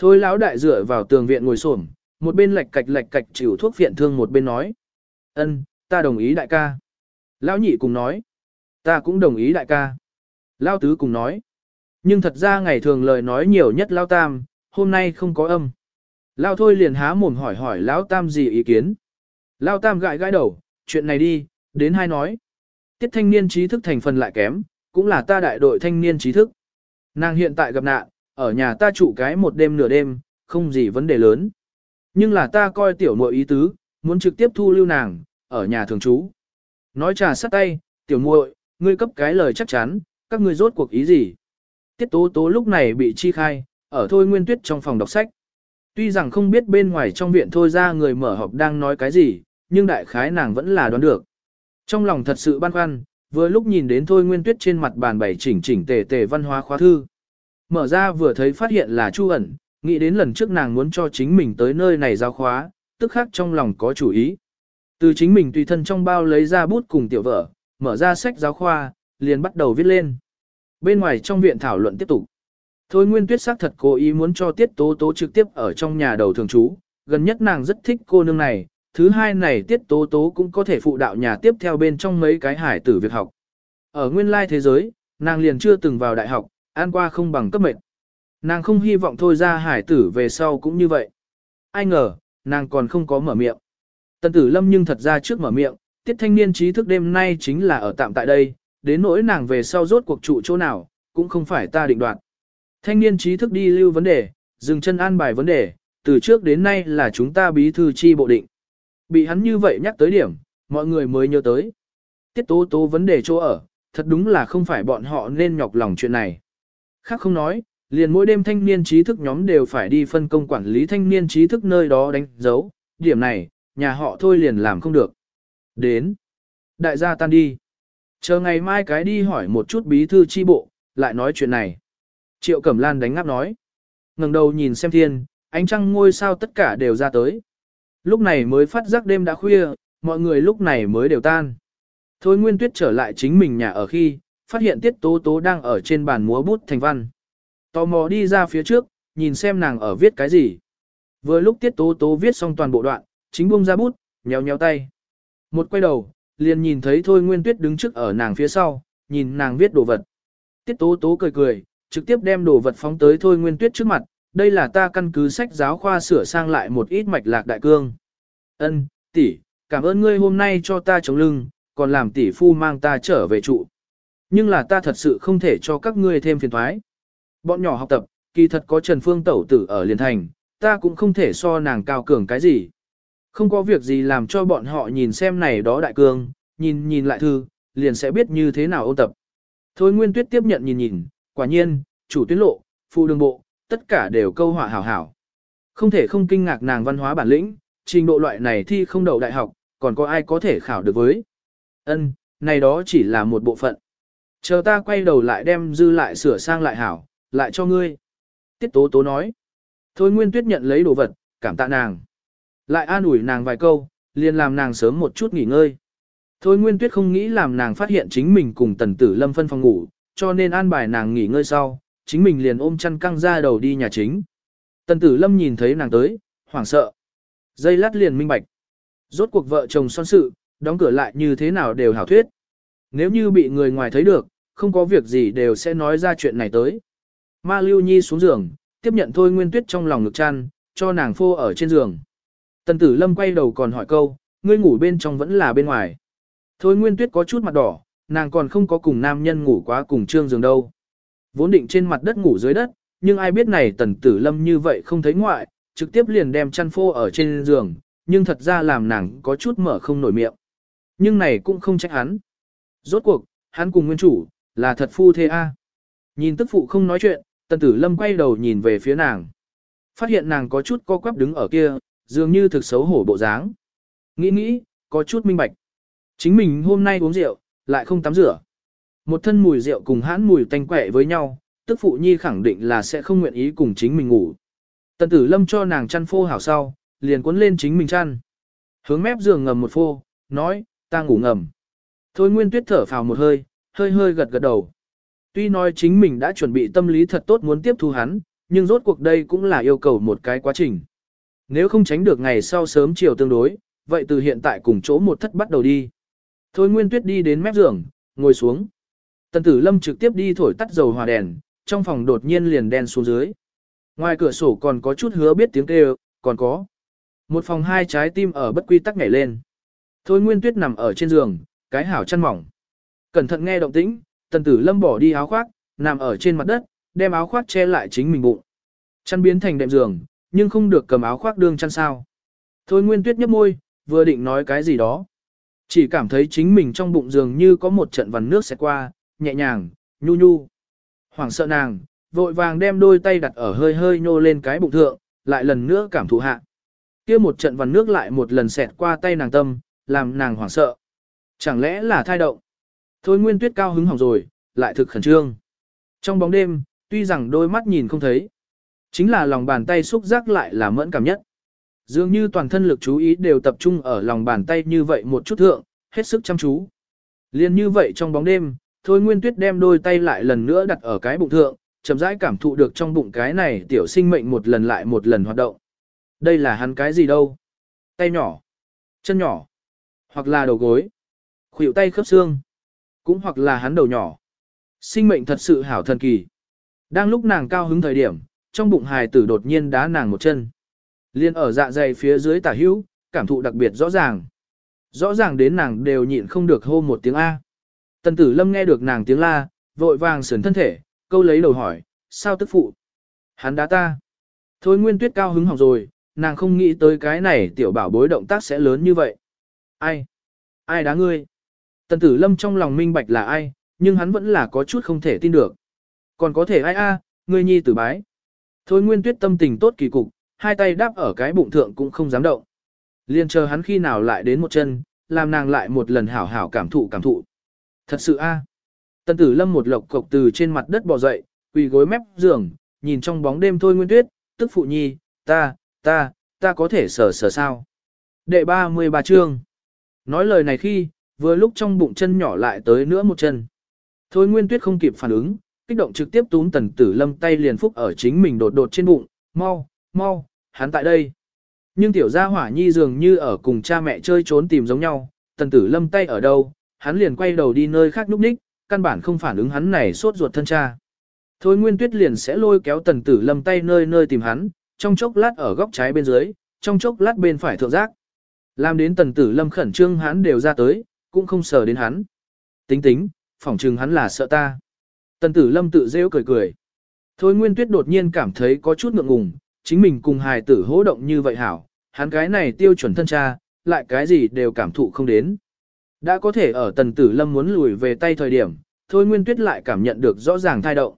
Thôi lão đại dựa vào tường viện ngồi xổm, một bên lạch cạch lạch cạch chịu thuốc viện thương một bên nói. ân, ta đồng ý đại ca. Lão nhị cùng nói. Ta cũng đồng ý đại ca. Lão tứ cùng nói. Nhưng thật ra ngày thường lời nói nhiều nhất Lão tam, hôm nay không có âm. Lão thôi liền há mồm hỏi hỏi Lão tam gì ý kiến. lão Tam gãi gãi đầu, chuyện này đi, đến hai nói. Tiết thanh niên trí thức thành phần lại kém, cũng là ta đại đội thanh niên trí thức. Nàng hiện tại gặp nạn, ở nhà ta trụ cái một đêm nửa đêm, không gì vấn đề lớn. Nhưng là ta coi tiểu muội ý tứ, muốn trực tiếp thu lưu nàng, ở nhà thường trú. Nói trà sắt tay, tiểu muội, ngươi cấp cái lời chắc chắn, các ngươi rốt cuộc ý gì. Tiết tố tố lúc này bị chi khai, ở thôi nguyên tuyết trong phòng đọc sách. Tuy rằng không biết bên ngoài trong viện thôi ra người mở họp đang nói cái gì, nhưng đại khái nàng vẫn là đoán được. Trong lòng thật sự băn khoăn, vừa lúc nhìn đến Thôi Nguyên Tuyết trên mặt bàn bày chỉnh chỉnh tề tề văn hóa khóa thư. Mở ra vừa thấy phát hiện là Chu ẩn, nghĩ đến lần trước nàng muốn cho chính mình tới nơi này giao khóa, tức khắc trong lòng có chủ ý. Từ chính mình tùy thân trong bao lấy ra bút cùng tiểu vợ, mở ra sách giáo khoa, liền bắt đầu viết lên. Bên ngoài trong viện thảo luận tiếp tục. Thôi Nguyên Tuyết xác thật cố ý muốn cho Tiết Tố Tố trực tiếp ở trong nhà đầu thường trú, gần nhất nàng rất thích cô nương này, thứ hai này tiết tố tố cũng có thể phụ đạo nhà tiếp theo bên trong mấy cái hải tử việc học. Ở nguyên lai thế giới, nàng liền chưa từng vào đại học, an qua không bằng cấp mệnh. Nàng không hy vọng thôi ra hải tử về sau cũng như vậy. Ai ngờ, nàng còn không có mở miệng. Tần tử lâm nhưng thật ra trước mở miệng, tiết thanh niên trí thức đêm nay chính là ở tạm tại đây, đến nỗi nàng về sau rốt cuộc trụ chỗ nào, cũng không phải ta định đoạt. Thanh niên trí thức đi lưu vấn đề, dừng chân an bài vấn đề, từ trước đến nay là chúng ta bí thư chi bộ định. Bị hắn như vậy nhắc tới điểm, mọi người mới nhớ tới. Tiết tố tố vấn đề chỗ ở, thật đúng là không phải bọn họ nên nhọc lòng chuyện này. Khác không nói, liền mỗi đêm thanh niên trí thức nhóm đều phải đi phân công quản lý thanh niên trí thức nơi đó đánh dấu, điểm này, nhà họ thôi liền làm không được. Đến. Đại gia tan đi. Chờ ngày mai cái đi hỏi một chút bí thư chi bộ, lại nói chuyện này. Triệu Cẩm Lan đánh ngáp nói. ngẩng đầu nhìn xem thiên, ánh trăng ngôi sao tất cả đều ra tới. Lúc này mới phát giác đêm đã khuya, mọi người lúc này mới đều tan. Thôi Nguyên Tuyết trở lại chính mình nhà ở khi, phát hiện Tiết Tố Tố đang ở trên bàn múa bút thành văn. Tò mò đi ra phía trước, nhìn xem nàng ở viết cái gì. Vừa lúc Tiết Tố Tố viết xong toàn bộ đoạn, chính buông ra bút, nhéo nhéo tay. Một quay đầu, liền nhìn thấy Thôi Nguyên Tuyết đứng trước ở nàng phía sau, nhìn nàng viết đồ vật. Tiết Tố Tố cười cười, trực tiếp đem đồ vật phóng tới Thôi Nguyên Tuyết trước mặt, đây là ta căn cứ sách giáo khoa sửa sang lại một ít mạch lạc đại cương. Ân, tỷ, cảm ơn ngươi hôm nay cho ta chống lưng, còn làm tỷ phu mang ta trở về trụ. Nhưng là ta thật sự không thể cho các ngươi thêm phiền thoái. Bọn nhỏ học tập, kỳ thật có Trần Phương Tẩu tử ở liền thành, ta cũng không thể so nàng cao cường cái gì. Không có việc gì làm cho bọn họ nhìn xem này đó đại cường, nhìn nhìn lại thư, liền sẽ biết như thế nào ôn tập. Thôi Nguyên Tuyết tiếp nhận nhìn nhìn, quả nhiên, chủ tuyến lộ, phụ đường bộ, tất cả đều câu họa hảo hảo. Không thể không kinh ngạc nàng văn hóa bản lĩnh, trình độ loại này thi không đậu đại học, còn có ai có thể khảo được với. Ân, này đó chỉ là một bộ phận. Chờ ta quay đầu lại đem dư lại sửa sang lại hảo, lại cho ngươi. Tiết tố tố nói. Thôi Nguyên Tuyết nhận lấy đồ vật, cảm tạ nàng. Lại an ủi nàng vài câu, liền làm nàng sớm một chút nghỉ ngơi. Thôi Nguyên Tuyết không nghĩ làm nàng phát hiện chính mình cùng tần tử lâm phân phòng ngủ, cho nên an bài nàng nghỉ ngơi sau, chính mình liền ôm chăn căng ra đầu đi nhà chính. Tần tử lâm nhìn thấy nàng tới, hoảng sợ. Dây lát liền minh bạch. Rốt cuộc vợ chồng son sự, đóng cửa lại như thế nào đều hảo thuyết. Nếu như bị người ngoài thấy được, không có việc gì đều sẽ nói ra chuyện này tới. Ma Lưu Nhi xuống giường, tiếp nhận Thôi Nguyên Tuyết trong lòng ngực chăn, cho nàng phô ở trên giường. Tần Tử Lâm quay đầu còn hỏi câu, ngươi ngủ bên trong vẫn là bên ngoài. Thôi Nguyên Tuyết có chút mặt đỏ, nàng còn không có cùng nam nhân ngủ quá cùng trương giường đâu. Vốn định trên mặt đất ngủ dưới đất, nhưng ai biết này Tần Tử Lâm như vậy không thấy ngoại, trực tiếp liền đem chăn phô ở trên giường, nhưng thật ra làm nàng có chút mở không nổi miệng. Nhưng này cũng không trách hắn. Rốt cuộc, hắn cùng nguyên chủ, là thật phu thế a. Nhìn tức phụ không nói chuyện, tần tử lâm quay đầu nhìn về phía nàng. Phát hiện nàng có chút co quắp đứng ở kia, dường như thực xấu hổ bộ dáng. Nghĩ nghĩ, có chút minh bạch. Chính mình hôm nay uống rượu, lại không tắm rửa. Một thân mùi rượu cùng hãn mùi tanh quẻ với nhau, tức phụ nhi khẳng định là sẽ không nguyện ý cùng chính mình ngủ. Tần tử lâm cho nàng chăn phô hảo sau, liền cuốn lên chính mình chăn. Hướng mép giường ngầm một phô, nói, ta ngủ ngầm. Thôi Nguyên Tuyết thở phào một hơi, hơi hơi gật gật đầu. Tuy nói chính mình đã chuẩn bị tâm lý thật tốt muốn tiếp thu hắn, nhưng rốt cuộc đây cũng là yêu cầu một cái quá trình. Nếu không tránh được ngày sau sớm chiều tương đối, vậy từ hiện tại cùng chỗ một thất bắt đầu đi. Thôi Nguyên Tuyết đi đến mép giường, ngồi xuống. Tần Tử Lâm trực tiếp đi thổi tắt dầu hòa đèn, trong phòng đột nhiên liền đen xuống dưới. Ngoài cửa sổ còn có chút hứa biết tiếng kêu, còn có. Một phòng hai trái tim ở bất quy tắc nhảy lên. Thôi Nguyên Tuyết nằm ở trên giường, cái hảo chăn mỏng. Cẩn thận nghe động tĩnh, Tần Tử Lâm bỏ đi áo khoác, nằm ở trên mặt đất, đem áo khoác che lại chính mình bụng. Chăn biến thành đệm giường, nhưng không được cầm áo khoác đương chăn sao. Thôi Nguyên Tuyết nhếch môi, vừa định nói cái gì đó. Chỉ cảm thấy chính mình trong bụng giường như có một trận vằn nước sẽ qua, nhẹ nhàng, nhu nhu. Hoảng sợ nàng, vội vàng đem đôi tay đặt ở hơi hơi nhô lên cái bụng thượng, lại lần nữa cảm thụ hạ. kia một trận vằn nước lại một lần xẹt qua tay nàng tâm, làm nàng hoảng sợ. Chẳng lẽ là thai động? Thôi Nguyên Tuyết cao hứng hỏng rồi, lại thực khẩn trương. Trong bóng đêm, tuy rằng đôi mắt nhìn không thấy, chính là lòng bàn tay xúc giác lại là mẫn cảm nhất. Dường như toàn thân lực chú ý đều tập trung ở lòng bàn tay như vậy một chút thượng, hết sức chăm chú. Liên như vậy trong bóng đêm, Thôi Nguyên Tuyết đem đôi tay lại lần nữa đặt ở cái bụng thượng, chậm rãi cảm thụ được trong bụng cái này tiểu sinh mệnh một lần lại một lần hoạt động. Đây là hắn cái gì đâu? Tay nhỏ, chân nhỏ, hoặc là đầu gối, khuỷu tay khớp xương, cũng hoặc là hắn đầu nhỏ. Sinh mệnh thật sự hảo thần kỳ. Đang lúc nàng cao hứng thời điểm, trong bụng hài tử đột nhiên đá nàng một chân. Liên ở dạ dày phía dưới tả hữu, cảm thụ đặc biệt rõ ràng. Rõ ràng đến nàng đều nhịn không được hô một tiếng A. Tần tử lâm nghe được nàng tiếng la, vội vàng sườn thân thể, câu lấy đầu hỏi, sao tức phụ? Hắn đá ta. Thôi nguyên tuyết cao hứng hỏng rồi, nàng không nghĩ tới cái này tiểu bảo bối động tác sẽ lớn như vậy. Ai? Ai đá ngươi? Tần tử lâm trong lòng minh bạch là ai, nhưng hắn vẫn là có chút không thể tin được. Còn có thể ai a, ngươi nhi tử bái. Thôi nguyên tuyết tâm tình tốt kỳ cục, hai tay đáp ở cái bụng thượng cũng không dám động. Liên chờ hắn khi nào lại đến một chân, làm nàng lại một lần hảo hảo cảm thụ cảm thụ. Thật sự a. Tần tử lâm một lộc cộc từ trên mặt đất bò dậy, quỳ gối mép giường, nhìn trong bóng đêm thôi nguyên tuyết, tức phụ nhi, ta, ta, ta có thể sờ sờ sao. Đệ 33 chương. Nói lời này khi, vừa lúc trong bụng chân nhỏ lại tới nữa một chân. Thôi nguyên tuyết không kịp phản ứng, kích động trực tiếp túm tần tử lâm tay liền phúc ở chính mình đột đột trên bụng, mau, mau, hắn tại đây. Nhưng tiểu gia hỏa nhi dường như ở cùng cha mẹ chơi trốn tìm giống nhau, tần tử lâm tay ở đâu, hắn liền quay đầu đi nơi khác núp ních, căn bản không phản ứng hắn này sốt ruột thân cha. Thôi nguyên tuyết liền sẽ lôi kéo tần tử lâm tay nơi nơi tìm hắn, trong chốc lát ở góc trái bên dưới, trong chốc lát bên phải thượng giác. Làm đến tần tử lâm khẩn trương hắn đều ra tới, cũng không sờ đến hắn. Tính tính, phỏng chừng hắn là sợ ta. Tần tử lâm tự rêu cười cười. Thôi nguyên tuyết đột nhiên cảm thấy có chút ngượng ngùng, chính mình cùng hài tử hỗ động như vậy hảo, hắn cái này tiêu chuẩn thân cha, lại cái gì đều cảm thụ không đến. Đã có thể ở tần tử lâm muốn lùi về tay thời điểm, thôi nguyên tuyết lại cảm nhận được rõ ràng thai động.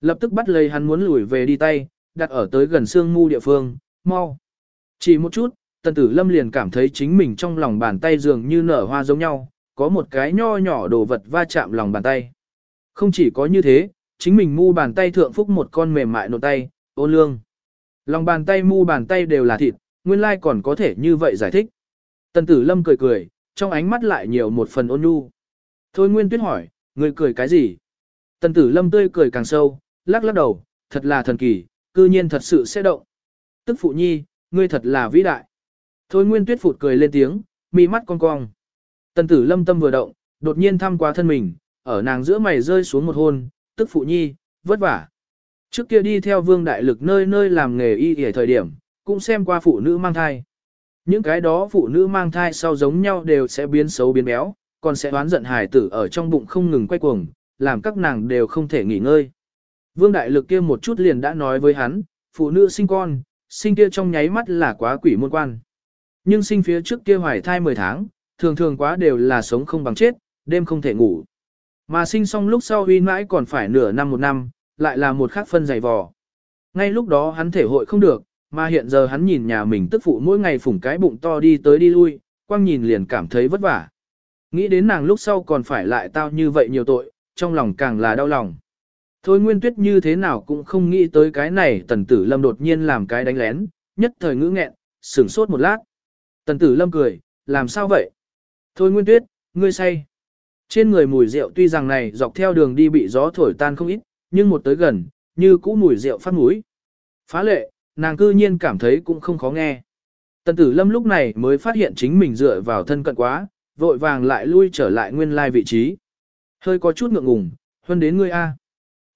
Lập tức bắt lấy hắn muốn lùi về đi tay, đặt ở tới gần xương mu địa phương, mau. Chỉ một chút, tần tử lâm liền cảm thấy chính mình trong lòng bàn tay dường như nở hoa giống nhau, có một cái nho nhỏ đồ vật va chạm lòng bàn tay. Không chỉ có như thế, chính mình mu bàn tay thượng phúc một con mềm mại nộn tay, ô lương. Lòng bàn tay mu bàn tay đều là thịt, nguyên lai còn có thể như vậy giải thích. Tần tử lâm cười cười, trong ánh mắt lại nhiều một phần ôn nhu. Thôi nguyên tuyết hỏi, người cười cái gì? Tần tử lâm tươi cười càng sâu, lắc lắc đầu, thật là thần kỳ, cư nhiên thật sự sẽ động. Tức phụ nhi, ngươi thật là vĩ đại. Thôi nguyên tuyết phụt cười lên tiếng, mi mắt cong cong. Tần tử lâm tâm vừa động, đột nhiên thăm qua thân mình, ở nàng giữa mày rơi xuống một hôn, tức phụ nhi, vất vả. Trước kia đi theo vương đại lực nơi nơi làm nghề y y thời điểm, cũng xem qua phụ nữ mang thai. Những cái đó phụ nữ mang thai sau giống nhau đều sẽ biến xấu biến béo, còn sẽ đoán giận hài tử ở trong bụng không ngừng quay cuồng, làm các nàng đều không thể nghỉ ngơi. Vương đại lực kia một chút liền đã nói với hắn, phụ nữ sinh con, sinh kia trong nháy mắt là quá quỷ môn quan. Nhưng sinh phía trước kia hoài thai 10 tháng, thường thường quá đều là sống không bằng chết, đêm không thể ngủ. Mà sinh xong lúc sau uy mãi còn phải nửa năm một năm, lại là một khắc phân dày vò. Ngay lúc đó hắn thể hội không được, mà hiện giờ hắn nhìn nhà mình tức phụ mỗi ngày phủng cái bụng to đi tới đi lui, quang nhìn liền cảm thấy vất vả. Nghĩ đến nàng lúc sau còn phải lại tao như vậy nhiều tội, trong lòng càng là đau lòng. Thôi Nguyên Tuyết như thế nào cũng không nghĩ tới cái này tần tử lâm đột nhiên làm cái đánh lén, nhất thời ngữ nghẹn, sửng sốt một lát. Tần tử lâm cười, làm sao vậy? Thôi Nguyên Tuyết, ngươi say. Trên người mùi rượu tuy rằng này dọc theo đường đi bị gió thổi tan không ít, nhưng một tới gần, như cũ mùi rượu phát mũi. Phá lệ, nàng cư nhiên cảm thấy cũng không khó nghe. Tần tử lâm lúc này mới phát hiện chính mình dựa vào thân cận quá, vội vàng lại lui trở lại nguyên lai vị trí. Hơi có chút ngượng ngùng, hơn đến ngươi A.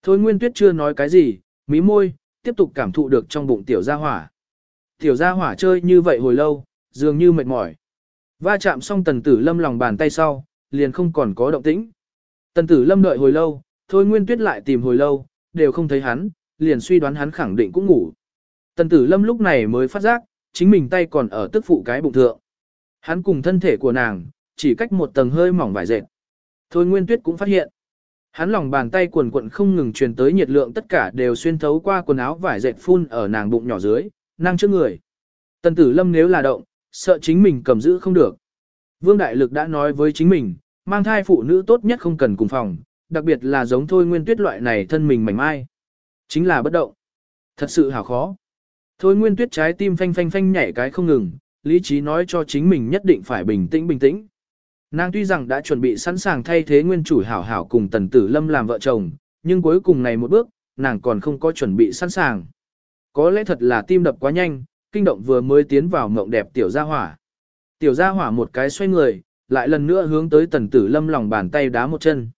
Thôi Nguyên Tuyết chưa nói cái gì, mí môi, tiếp tục cảm thụ được trong bụng tiểu gia hỏa. Tiểu gia hỏa chơi như vậy hồi lâu, dường như mệt mỏi. Va chạm xong tần tử lâm lòng bàn tay sau, liền không còn có động tĩnh. Tần tử lâm đợi hồi lâu, thôi Nguyên Tuyết lại tìm hồi lâu, đều không thấy hắn, liền suy đoán hắn khẳng định cũng ngủ. Tần tử lâm lúc này mới phát giác, chính mình tay còn ở tức phụ cái bụng thượng. Hắn cùng thân thể của nàng, chỉ cách một tầng hơi mỏng vải dệt. Thôi Nguyên Tuyết cũng phát hiện. Hắn lòng bàn tay quần quận không ngừng truyền tới nhiệt lượng tất cả đều xuyên thấu qua quần áo vải dệt phun ở nàng bụng nhỏ dưới, năng trước người. Tần tử lâm nếu là động, sợ chính mình cầm giữ không được. Vương Đại Lực đã nói với chính mình, mang thai phụ nữ tốt nhất không cần cùng phòng, đặc biệt là giống thôi nguyên tuyết loại này thân mình mảnh mai. Chính là bất động. Thật sự hảo khó. Thôi nguyên tuyết trái tim phanh phanh phanh nhảy cái không ngừng, lý trí nói cho chính mình nhất định phải bình tĩnh bình tĩnh. Nàng tuy rằng đã chuẩn bị sẵn sàng thay thế nguyên chủ hảo hảo cùng tần tử lâm làm vợ chồng, nhưng cuối cùng này một bước, nàng còn không có chuẩn bị sẵn sàng. Có lẽ thật là tim đập quá nhanh, kinh động vừa mới tiến vào mộng đẹp tiểu gia hỏa. Tiểu gia hỏa một cái xoay người, lại lần nữa hướng tới tần tử lâm lòng bàn tay đá một chân.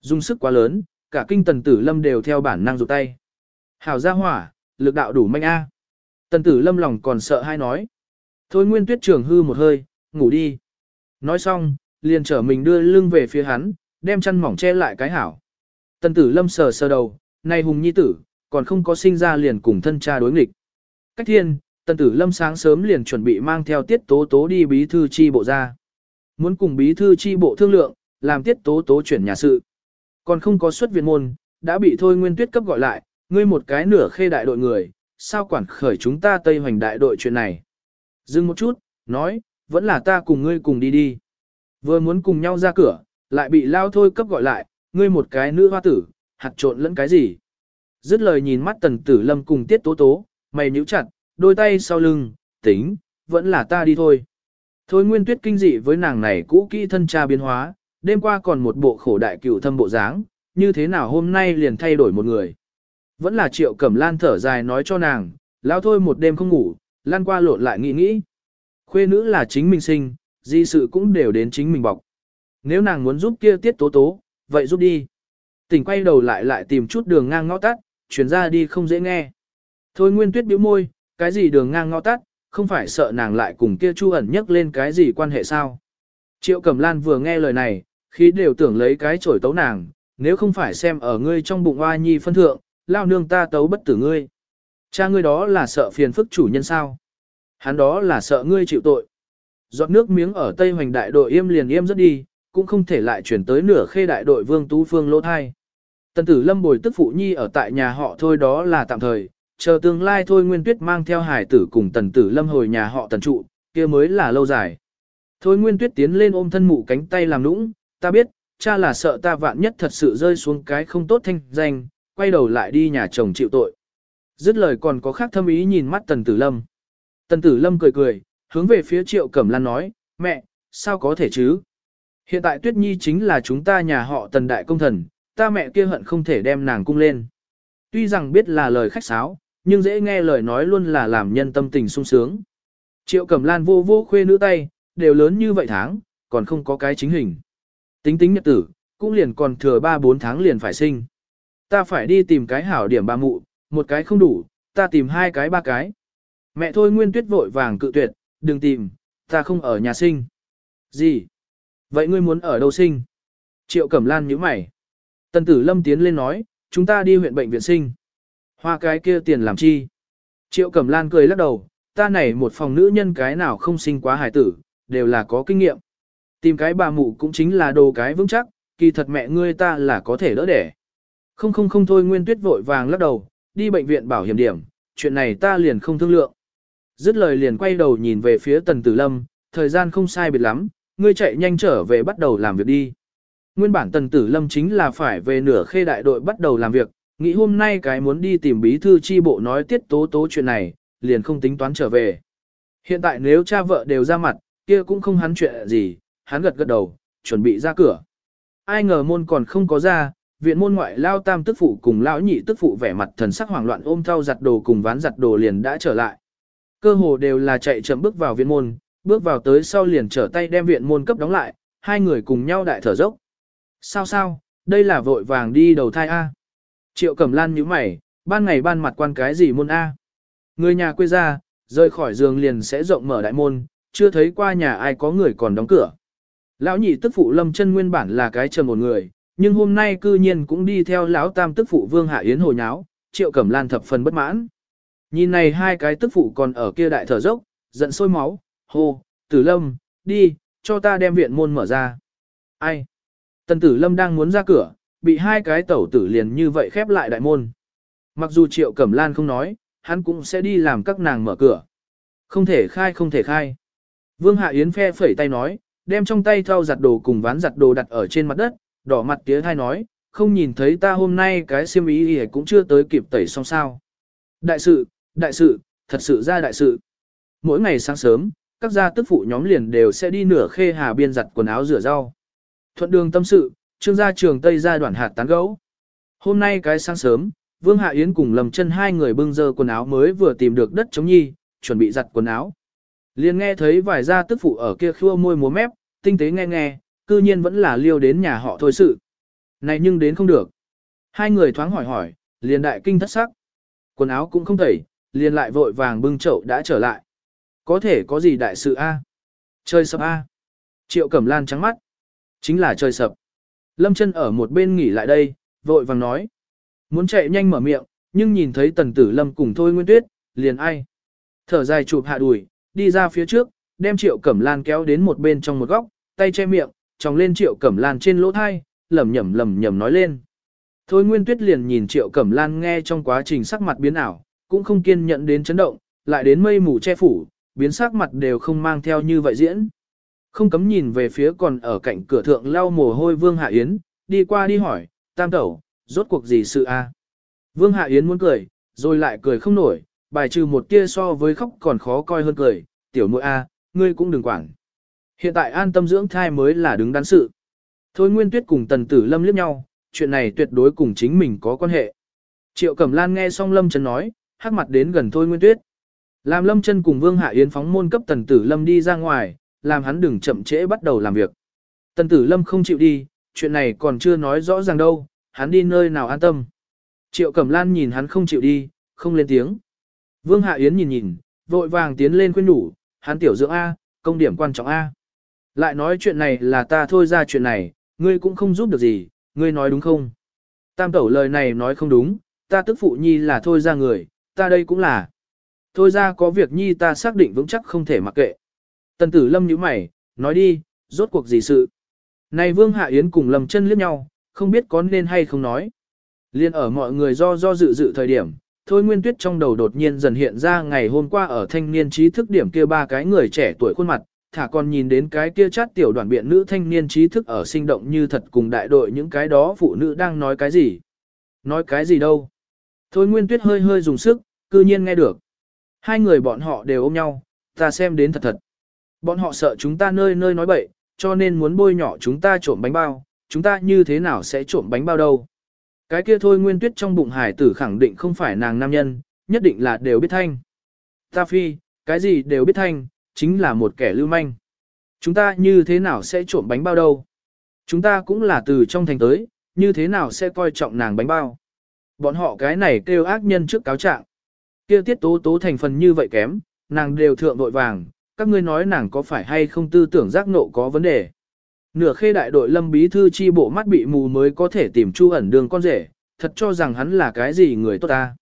Dung sức quá lớn, cả kinh tần tử lâm đều theo bản năng rụt tay. Hảo gia hỏa, lực đạo đủ manh a. Tần tử lâm lòng còn sợ hay nói. Thôi nguyên tuyết trường hư một hơi, ngủ đi. Nói xong, liền trở mình đưa lưng về phía hắn, đem chân mỏng che lại cái hảo. Tần tử lâm sờ sờ đầu, này hùng nhi tử, còn không có sinh ra liền cùng thân cha đối nghịch. Cách thiên, tần tử lâm sáng sớm liền chuẩn bị mang theo tiết tố tố đi bí thư chi bộ ra. Muốn cùng bí thư chi bộ thương lượng, làm tiết tố tố chuyển nhà sự. Còn không có xuất viện môn, đã bị Thôi Nguyên Tuyết cấp gọi lại, ngươi một cái nửa khê đại đội người, sao quản khởi chúng ta Tây Hoành đại đội chuyện này. Dừng một chút, nói, vẫn là ta cùng ngươi cùng đi đi. Vừa muốn cùng nhau ra cửa, lại bị lao thôi cấp gọi lại, ngươi một cái nữ hoa tử, hạt trộn lẫn cái gì. Dứt lời nhìn mắt tần tử lâm cùng tiết tố tố, mày nhíu chặt, đôi tay sau lưng, tính, vẫn là ta đi thôi. Thôi nguyên tuyết kinh dị với nàng này cũ kỹ thân cha biến hóa, đêm qua còn một bộ khổ đại cựu thâm bộ dáng, như thế nào hôm nay liền thay đổi một người. Vẫn là triệu cẩm lan thở dài nói cho nàng, lão thôi một đêm không ngủ, lan qua lộn lại nghĩ nghĩ. Khuê nữ là chính mình sinh, di sự cũng đều đến chính mình bọc. Nếu nàng muốn giúp kia tiết tố tố, vậy giúp đi. Tỉnh quay đầu lại lại tìm chút đường ngang ngõ tắt, chuyển ra đi không dễ nghe. Thôi nguyên tuyết bĩu môi, cái gì đường ngang ngõ tắt, không phải sợ nàng lại cùng kia chu ẩn nhắc lên cái gì quan hệ sao. Triệu Cẩm Lan vừa nghe lời này, khí đều tưởng lấy cái chổi tấu nàng, nếu không phải xem ở ngươi trong bụng oa nhi phân thượng, lao nương ta tấu bất tử ngươi. Cha ngươi đó là sợ phiền phức chủ nhân sao? Hắn đó là sợ ngươi chịu tội. Giọt nước miếng ở Tây Hoành đại đội im liền im rất đi, cũng không thể lại chuyển tới nửa khê đại đội Vương Tú Phương lỗ thai. Tần tử lâm bồi tức phụ nhi ở tại nhà họ thôi đó là tạm thời, chờ tương lai thôi Nguyên Tuyết mang theo hải tử cùng tần tử lâm hồi nhà họ tần trụ, kia mới là lâu dài. Thôi Nguyên Tuyết tiến lên ôm thân mụ cánh tay làm nũng, ta biết, cha là sợ ta vạn nhất thật sự rơi xuống cái không tốt thanh danh, quay đầu lại đi nhà chồng chịu tội. Dứt lời còn có khác thâm ý nhìn mắt tần tử lâm. Tần tử lâm cười cười, hướng về phía triệu cẩm lan nói, mẹ, sao có thể chứ? Hiện tại Tuyết Nhi chính là chúng ta nhà họ tần đại công thần, ta mẹ kia hận không thể đem nàng cung lên. Tuy rằng biết là lời khách sáo, nhưng dễ nghe lời nói luôn là làm nhân tâm tình sung sướng. Triệu cẩm lan vô vô khuê nữ tay, đều lớn như vậy tháng, còn không có cái chính hình. Tính tính nhật tử, cũng liền còn thừa 3-4 tháng liền phải sinh. Ta phải đi tìm cái hảo điểm ba mụ, một cái không đủ, ta tìm hai cái ba cái. Mẹ thôi nguyên tuyết vội vàng cự tuyệt, đừng tìm, ta không ở nhà sinh. Gì? Vậy ngươi muốn ở đâu sinh? Triệu Cẩm Lan nhíu mày. Tần tử lâm tiến lên nói, chúng ta đi huyện bệnh viện sinh. Hoa cái kia tiền làm chi? Triệu Cẩm Lan cười lắc đầu, ta này một phòng nữ nhân cái nào không sinh quá hài tử, đều là có kinh nghiệm. Tìm cái bà mụ cũng chính là đồ cái vững chắc, kỳ thật mẹ ngươi ta là có thể đỡ đẻ. Không không không thôi Nguyên Tuyết vội vàng lắc đầu, đi bệnh viện bảo hiểm điểm, chuyện này ta liền không thương lượng. Dứt lời liền quay đầu nhìn về phía Tần Tử Lâm, thời gian không sai biệt lắm, ngươi chạy nhanh trở về bắt đầu làm việc đi. Nguyên bản Tần Tử Lâm chính là phải về nửa khê đại đội bắt đầu làm việc, nghĩ hôm nay cái muốn đi tìm bí thư chi bộ nói tiết tố tố chuyện này, liền không tính toán trở về. Hiện tại nếu cha vợ đều ra mặt, kia cũng không hắn chuyện gì, hắn gật gật đầu, chuẩn bị ra cửa. Ai ngờ môn còn không có ra, viện môn ngoại lao tam tức phụ cùng lão nhị tức phụ vẻ mặt thần sắc hoảng loạn ôm thau giặt đồ cùng ván giặt đồ liền đã trở lại. Cơ hồ đều là chạy chậm bước vào viện môn, bước vào tới sau liền trở tay đem viện môn cấp đóng lại, hai người cùng nhau đại thở dốc. Sao sao, đây là vội vàng đi đầu thai A. Triệu Cẩm Lan nhíu mày, ban ngày ban mặt quan cái gì môn A. Người nhà quê ra, rời khỏi giường liền sẽ rộng mở đại môn, chưa thấy qua nhà ai có người còn đóng cửa. Lão nhị tức phụ lâm chân nguyên bản là cái trầm một người, nhưng hôm nay cư nhiên cũng đi theo lão tam tức phụ vương hạ yến hồi nháo, triệu cẩm lan thập phần bất mãn. Nhìn này hai cái tức phụ còn ở kia đại thở dốc, giận sôi máu, hô, tử lâm, đi, cho ta đem viện môn mở ra. Ai? Tần tử lâm đang muốn ra cửa, bị hai cái tẩu tử liền như vậy khép lại đại môn. Mặc dù triệu cẩm lan không nói, hắn cũng sẽ đi làm các nàng mở cửa. Không thể khai không thể khai. Vương Hạ Yến phe phẩy tay nói, đem trong tay thau giặt đồ cùng ván giặt đồ đặt ở trên mặt đất, đỏ mặt tía thai nói, không nhìn thấy ta hôm nay cái xiêm ý gì cũng chưa tới kịp tẩy xong sao. Đại sự, đại sự, thật sự ra đại sự. Mỗi ngày sáng sớm, các gia tức phụ nhóm liền đều sẽ đi nửa khê hà biên giặt quần áo rửa rau. Thuận đường tâm sự, trương gia trường Tây gia đoạn hạt tán gấu. Hôm nay cái sáng sớm, Vương Hạ Yến cùng lầm chân hai người bưng dơ quần áo mới vừa tìm được đất chống nhi, chuẩn bị giặt quần áo. Liền nghe thấy vài gia tức phụ ở kia khua môi múa mép, tinh tế nghe nghe, cư nhiên vẫn là liêu đến nhà họ thôi sự. Này nhưng đến không được. Hai người thoáng hỏi hỏi, liền đại kinh thất sắc. Quần áo cũng không tẩy, liền lại vội vàng bưng chậu đã trở lại. Có thể có gì đại sự A? Chơi sập A. Triệu Cẩm Lan trắng mắt. Chính là chơi sập. Lâm chân ở một bên nghỉ lại đây, vội vàng nói. Muốn chạy nhanh mở miệng, nhưng nhìn thấy tần tử Lâm cùng Thôi Nguyên Tuyết, liền ai. Thở dài chụp hạ đùi, đi ra phía trước, đem Triệu Cẩm Lan kéo đến một bên trong một góc, tay che miệng, tròng lên Triệu Cẩm Lan trên lỗ thai, lẩm nhẩm lẩm nhẩm nói lên. Thôi Nguyên Tuyết liền nhìn Triệu Cẩm Lan nghe trong quá trình sắc mặt biến ảo, cũng không kiên nhẫn đến chấn động, lại đến mây mù che phủ, biến sắc mặt đều không mang theo như vậy diễn. Không cấm nhìn về phía còn ở cạnh cửa thượng lau mồ hôi Vương Hạ Yến, đi qua đi hỏi, tam tẩu, rốt cuộc gì sự a? Vương Hạ Yến muốn cười, rồi lại cười không nổi, bài trừ một tia so với khóc còn khó coi hơn cười, tiểu muội a, ngươi cũng đừng quản. Hiện tại an tâm dưỡng thai mới là đứng đắn sự. Thôi Nguyên Tuyết cùng Tần Tử Lâm liếc nhau, chuyện này tuyệt đối cùng chính mình có quan hệ. Triệu Cẩm Lan nghe xong Lâm Trần nói, hắc mặt đến gần Thôi Nguyên Tuyết. Làm Lâm Trần cùng Vương Hạ Yến phóng môn cấp Tần Tử Lâm đi ra ngoài, làm hắn đừng chậm trễ bắt đầu làm việc. Tần Tử Lâm không chịu đi, chuyện này còn chưa nói rõ ràng đâu, hắn đi nơi nào an tâm. Triệu Cẩm Lan nhìn hắn không chịu đi, không lên tiếng. Vương Hạ Yến nhìn nhìn, vội vàng tiến lên khuyên nhủ, hắn tiểu dưỡng A, công điểm quan trọng A. Lại nói chuyện này là ta thôi ra chuyện này, ngươi cũng không giúp được gì, ngươi nói đúng không? Tam tẩu lời này nói không đúng, ta tức phụ nhi là thôi ra người, ta đây cũng là. Thôi ra có việc nhi ta xác định vững chắc không thể mặc kệ. Tần tử lâm nhíu mày, nói đi, rốt cuộc gì sự. Này Vương Hạ Yến cùng lầm chân liếc nhau, không biết có nên hay không nói. Liên ở mọi người do do dự dự thời điểm, Thôi Nguyên Tuyết trong đầu đột nhiên dần hiện ra ngày hôm qua ở thanh niên trí thức điểm kia ba cái người trẻ tuổi khuôn mặt, thả còn nhìn đến cái kia chát tiểu đoàn biện nữ thanh niên trí thức ở sinh động như thật cùng đại đội những cái đó phụ nữ đang nói cái gì. Nói cái gì đâu. Thôi Nguyên Tuyết hơi hơi dùng sức, cư nhiên nghe được. Hai người bọn họ đều ôm nhau, ta xem đến thật thật. Bọn họ sợ chúng ta nơi nơi nói bậy, cho nên muốn bôi nhỏ chúng ta trộm bánh bao, chúng ta như thế nào sẽ trộm bánh bao đâu. Cái kia thôi nguyên tuyết trong bụng hải tử khẳng định không phải nàng nam nhân, nhất định là đều biết thanh. Ta phi, cái gì đều biết thanh, chính là một kẻ lưu manh. Chúng ta như thế nào sẽ trộm bánh bao đâu? Chúng ta cũng là từ trong thành tới, như thế nào sẽ coi trọng nàng bánh bao? Bọn họ cái này kêu ác nhân trước cáo trạng. Kia tiết tố tố thành phần như vậy kém, nàng đều thượng vội vàng, các ngươi nói nàng có phải hay không tư tưởng giác nộ có vấn đề. Nửa khê đại đội lâm bí thư chi bộ mắt bị mù mới có thể tìm chu ẩn đường con rể, thật cho rằng hắn là cái gì người tốt ta.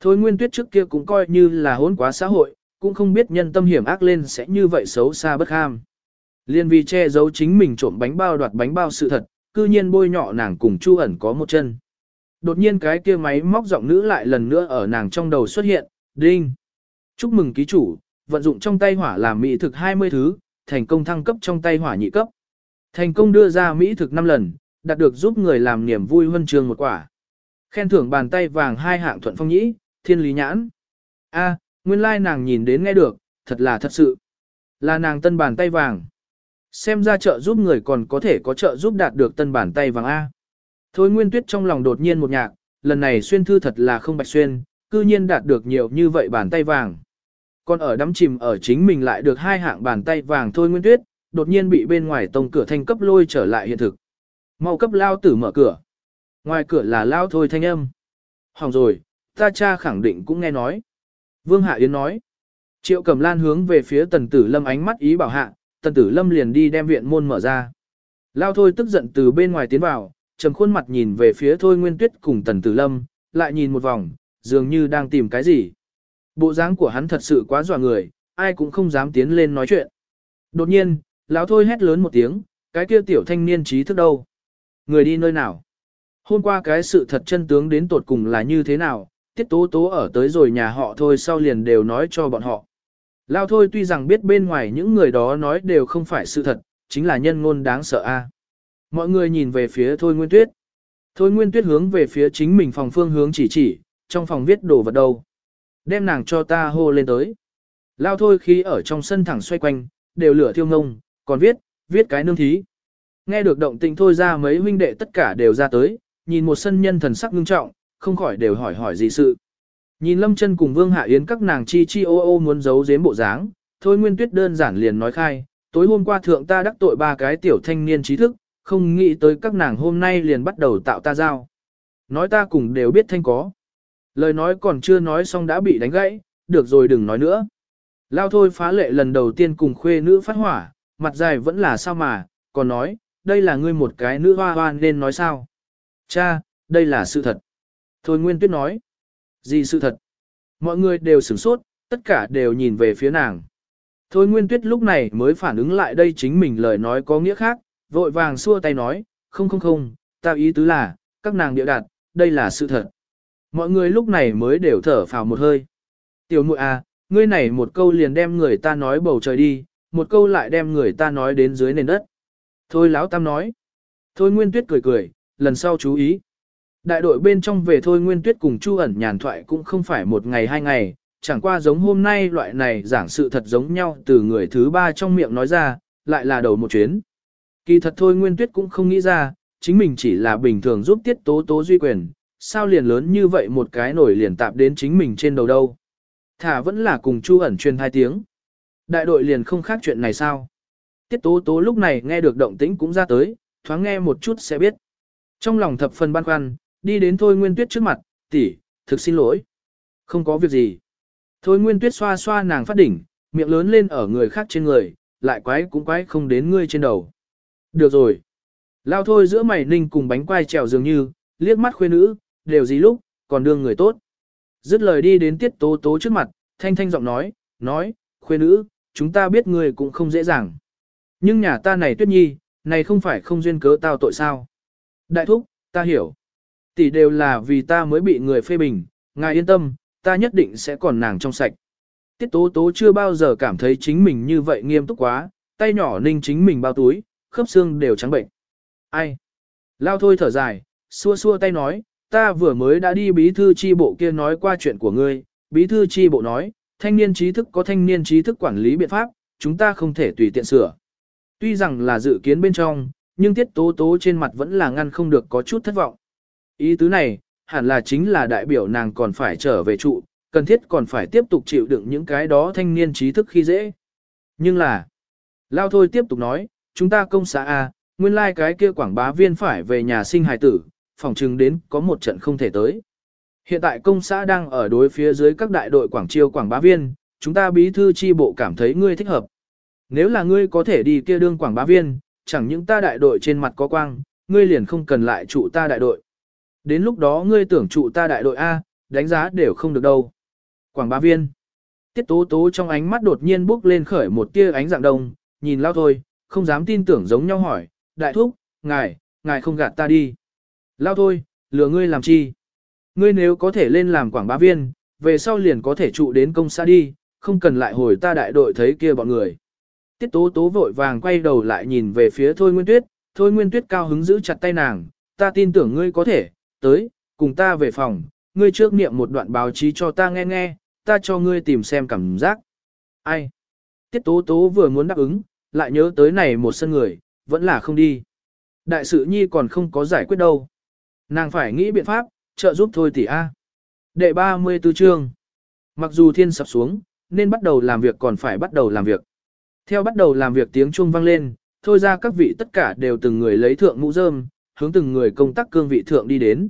Thôi nguyên tuyết trước kia cũng coi như là hỗn quá xã hội, cũng không biết nhân tâm hiểm ác lên sẽ như vậy xấu xa bất ham. Liên vì che giấu chính mình trộm bánh bao đoạt bánh bao sự thật, cư nhiên bôi nhọ nàng cùng chu ẩn có một chân. Đột nhiên cái kia máy móc giọng nữ lại lần nữa ở nàng trong đầu xuất hiện, đinh. Chúc mừng ký chủ, vận dụng trong tay hỏa làm mỹ thực 20 thứ, thành công thăng cấp trong tay hỏa nhị cấp. Thành công đưa ra mỹ thực 5 lần, đạt được giúp người làm niềm vui huân trường một quả. Khen thưởng bàn tay vàng hai hạng thuận phong nhĩ, thiên lý nhãn. A, nguyên lai nàng nhìn đến nghe được, thật là thật sự. Là nàng tân bàn tay vàng. Xem ra trợ giúp người còn có thể có trợ giúp đạt được tân bàn tay vàng A. Thôi nguyên tuyết trong lòng đột nhiên một nhạc, lần này xuyên thư thật là không bạch xuyên, cư nhiên đạt được nhiều như vậy bàn tay vàng. Còn ở đắm chìm ở chính mình lại được hai hạng bàn tay vàng thôi nguyên tuyết, đột nhiên bị bên ngoài tông cửa thanh cấp lôi trở lại hiện thực. Mau cấp lao tử mở cửa. Ngoài cửa là lao thôi thanh âm. Hỏng rồi, ta cha khẳng định cũng nghe nói. Vương Hạ Yến nói. Triệu Cẩm Lan hướng về phía tần tử lâm ánh mắt ý bảo hạ, tần tử lâm liền đi đem viện môn mở ra. Lao thôi tức giận từ bên ngoài tiến vào, trầm khuôn mặt nhìn về phía thôi nguyên tuyết cùng tần tử lâm, lại nhìn một vòng, dường như đang tìm cái gì. Bộ dáng của hắn thật sự quá dọa người, ai cũng không dám tiến lên nói chuyện. Đột nhiên, lão thôi hét lớn một tiếng, cái kia tiểu thanh niên trí thức đâu? Người đi nơi nào? Hôm qua cái sự thật chân tướng đến tột cùng là như thế nào, tiết tố tố ở tới rồi nhà họ thôi sau liền đều nói cho bọn họ. Lao thôi tuy rằng biết bên ngoài những người đó nói đều không phải sự thật, chính là nhân ngôn đáng sợ a. À? Mọi người nhìn về phía thôi nguyên tuyết. Thôi nguyên tuyết hướng về phía chính mình phòng phương hướng chỉ chỉ, trong phòng viết đồ vật đâu. Đem nàng cho ta hô lên tới. Lao thôi khi ở trong sân thẳng xoay quanh, đều lửa thiêu ngông, còn viết, viết cái nương thí. Nghe được động tình thôi ra mấy huynh đệ tất cả đều ra tới, nhìn một sân nhân thần sắc ngưng trọng, không khỏi đều hỏi hỏi gì sự. Nhìn Lâm chân cùng Vương Hạ Yến các nàng chi chi ô ô muốn giấu giếm bộ dáng, thôi Nguyên Tuyết đơn giản liền nói khai, tối hôm qua thượng ta đắc tội ba cái tiểu thanh niên trí thức, không nghĩ tới các nàng hôm nay liền bắt đầu tạo ta giao. Nói ta cùng đều biết thanh có. Lời nói còn chưa nói xong đã bị đánh gãy, được rồi đừng nói nữa. Lao thôi phá lệ lần đầu tiên cùng khuê nữ phát hỏa, mặt dài vẫn là sao mà, còn nói, đây là ngươi một cái nữ hoa hoa nên nói sao. Cha, đây là sự thật. Thôi Nguyên Tuyết nói. Gì sự thật? Mọi người đều sửng sốt, tất cả đều nhìn về phía nàng. Thôi Nguyên Tuyết lúc này mới phản ứng lại đây chính mình lời nói có nghĩa khác, vội vàng xua tay nói, không không không, ta ý tứ là, các nàng địa đạt, đây là sự thật. Mọi người lúc này mới đều thở phào một hơi. Tiểu muội à, ngươi này một câu liền đem người ta nói bầu trời đi, một câu lại đem người ta nói đến dưới nền đất. Thôi lão tam nói. Thôi Nguyên Tuyết cười cười, lần sau chú ý. Đại đội bên trong về Thôi Nguyên Tuyết cùng Chu ẩn nhàn thoại cũng không phải một ngày hai ngày, chẳng qua giống hôm nay loại này giảng sự thật giống nhau từ người thứ ba trong miệng nói ra, lại là đầu một chuyến. Kỳ thật Thôi Nguyên Tuyết cũng không nghĩ ra, chính mình chỉ là bình thường giúp tiết tố tố duy quyền, sao liền lớn như vậy một cái nổi liền tạp đến chính mình trên đầu đâu. Thả vẫn là cùng Chu ẩn truyền hai tiếng. Đại đội liền không khác chuyện này sao? Tiết tố tố lúc này nghe được động tĩnh cũng ra tới, thoáng nghe một chút sẽ biết. Trong lòng thập phần băn khoăn, đi đến Thôi Nguyên Tuyết trước mặt, tỷ, thực xin lỗi. Không có việc gì. Thôi Nguyên Tuyết xoa xoa nàng phát đỉnh, miệng lớn lên ở người khác trên người, lại quái cũng quái không đến ngươi trên đầu. Được rồi. Lao thôi giữa mày ninh cùng bánh quai trèo dường như, liếc mắt khuê nữ, đều gì lúc, còn đương người tốt. Dứt lời đi đến tiết tố tố trước mặt, thanh thanh giọng nói, nói, khuê nữ, chúng ta biết người cũng không dễ dàng. Nhưng nhà ta này tuyết nhi, này không phải không duyên cớ tao tội sao. Đại thúc, ta hiểu. Tỷ đều là vì ta mới bị người phê bình, ngài yên tâm, ta nhất định sẽ còn nàng trong sạch. Tiết tố tố chưa bao giờ cảm thấy chính mình như vậy nghiêm túc quá, tay nhỏ ninh chính mình bao túi, khớp xương đều trắng bệnh. Ai? Lao thôi thở dài, xua xua tay nói, ta vừa mới đã đi bí thư chi bộ kia nói qua chuyện của ngươi, bí thư chi bộ nói, thanh niên trí thức có thanh niên trí thức quản lý biện pháp, chúng ta không thể tùy tiện sửa. Tuy rằng là dự kiến bên trong, nhưng tiết tố tố trên mặt vẫn là ngăn không được có chút thất vọng. Ý tứ này, hẳn là chính là đại biểu nàng còn phải trở về trụ, cần thiết còn phải tiếp tục chịu đựng những cái đó thanh niên trí thức khi dễ. Nhưng là, Lao Thôi tiếp tục nói, chúng ta công xã A, nguyên lai like cái kia quảng bá viên phải về nhà sinh hài tử, phòng chừng đến có một trận không thể tới. Hiện tại công xã đang ở đối phía dưới các đại đội quảng chiêu quảng bá viên, chúng ta bí thư chi bộ cảm thấy ngươi thích hợp. Nếu là ngươi có thể đi kia đương quảng bá viên, chẳng những ta đại đội trên mặt có quang, ngươi liền không cần lại trụ ta đại đội. Đến lúc đó ngươi tưởng trụ ta đại đội A, đánh giá đều không được đâu. Quảng bá viên. Tiết tố tố trong ánh mắt đột nhiên bốc lên khởi một tia ánh dạng đông, nhìn lao thôi, không dám tin tưởng giống nhau hỏi, đại thúc, ngài, ngài không gạt ta đi. Lao thôi, lừa ngươi làm chi? Ngươi nếu có thể lên làm quảng bá viên, về sau liền có thể trụ đến công xã đi, không cần lại hồi ta đại đội thấy kia bọn người. Tiết tố tố vội vàng quay đầu lại nhìn về phía Thôi Nguyên Tuyết, Thôi Nguyên Tuyết cao hứng giữ chặt tay nàng, ta tin tưởng ngươi có thể, tới, cùng ta về phòng, ngươi trước niệm một đoạn báo chí cho ta nghe nghe, ta cho ngươi tìm xem cảm giác. Ai? Tiết tố tố vừa muốn đáp ứng, lại nhớ tới này một sân người, vẫn là không đi. Đại sự nhi còn không có giải quyết đâu. Nàng phải nghĩ biện pháp, trợ giúp thôi tỷ A. Đệ 34 chương. Mặc dù thiên sập xuống, nên bắt đầu làm việc còn phải bắt đầu làm việc. Theo bắt đầu làm việc tiếng chuông vang lên, thôi ra các vị tất cả đều từng người lấy thượng mũ rơm, hướng từng người công tác cương vị thượng đi đến.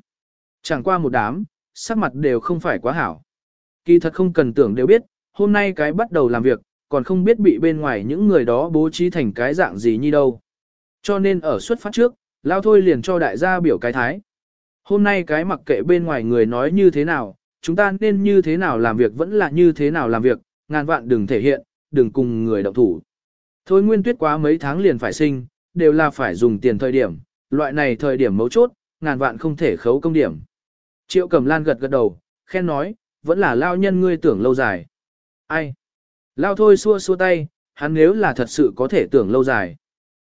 Chẳng qua một đám, sắc mặt đều không phải quá hảo. Kỳ thật không cần tưởng đều biết, hôm nay cái bắt đầu làm việc, còn không biết bị bên ngoài những người đó bố trí thành cái dạng gì như đâu. Cho nên ở xuất phát trước, lao thôi liền cho đại gia biểu cái thái. Hôm nay cái mặc kệ bên ngoài người nói như thế nào, chúng ta nên như thế nào làm việc vẫn là như thế nào làm việc, ngàn vạn đừng thể hiện, đừng cùng người động thủ. Thôi nguyên tuyết quá mấy tháng liền phải sinh, đều là phải dùng tiền thời điểm, loại này thời điểm mấu chốt, ngàn vạn không thể khấu công điểm. Triệu Cẩm Lan gật gật đầu, khen nói, vẫn là lao nhân ngươi tưởng lâu dài. Ai? Lao thôi xua xua tay, hắn nếu là thật sự có thể tưởng lâu dài.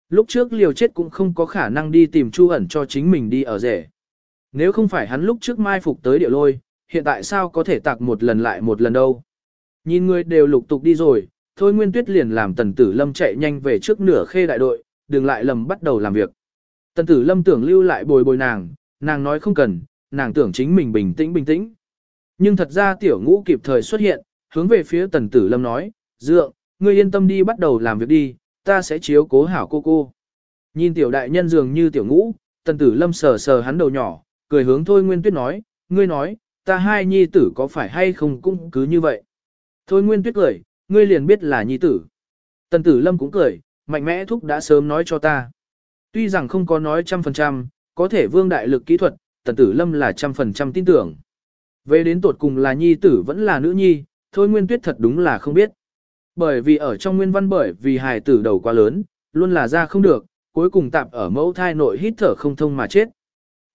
Lúc trước liều chết cũng không có khả năng đi tìm Chu ẩn cho chính mình đi ở rể. Nếu không phải hắn lúc trước mai phục tới địa lôi, hiện tại sao có thể tạc một lần lại một lần đâu. Nhìn người đều lục tục đi rồi, thôi Nguyên Tuyết liền làm Tần Tử Lâm chạy nhanh về trước nửa khê đại đội, đừng lại lầm bắt đầu làm việc. Tần Tử Lâm tưởng lưu lại bồi bồi nàng, nàng nói không cần, nàng tưởng chính mình bình tĩnh bình tĩnh. Nhưng thật ra tiểu ngũ kịp thời xuất hiện, hướng về phía Tần Tử Lâm nói, dượng, ngươi yên tâm đi bắt đầu làm việc đi, ta sẽ chiếu cố hảo cô cô. Nhìn tiểu đại nhân dường như tiểu ngũ, Tần Tử Lâm sờ sờ hắn đầu nhỏ, cười hướng Thôi Nguyên Tuyết nói, ngươi nói, ta hai nhi tử có phải hay không cũng cứ như vậy. Thôi Nguyên Tuyết cười, ngươi liền biết là nhi tử. Tần Tử Lâm cũng cười, mạnh mẽ thúc đã sớm nói cho ta. Tuy rằng không có nói trăm phần trăm, có thể vương đại lực kỹ thuật, Tần Tử Lâm là trăm phần trăm tin tưởng. Về đến tột cùng là nhi tử vẫn là nữ nhi, Thôi Nguyên Tuyết thật đúng là không biết. Bởi vì ở trong nguyên văn bởi vì hài tử đầu quá lớn, luôn là ra không được, cuối cùng tạm ở mẫu thai nội hít thở không thông mà chết.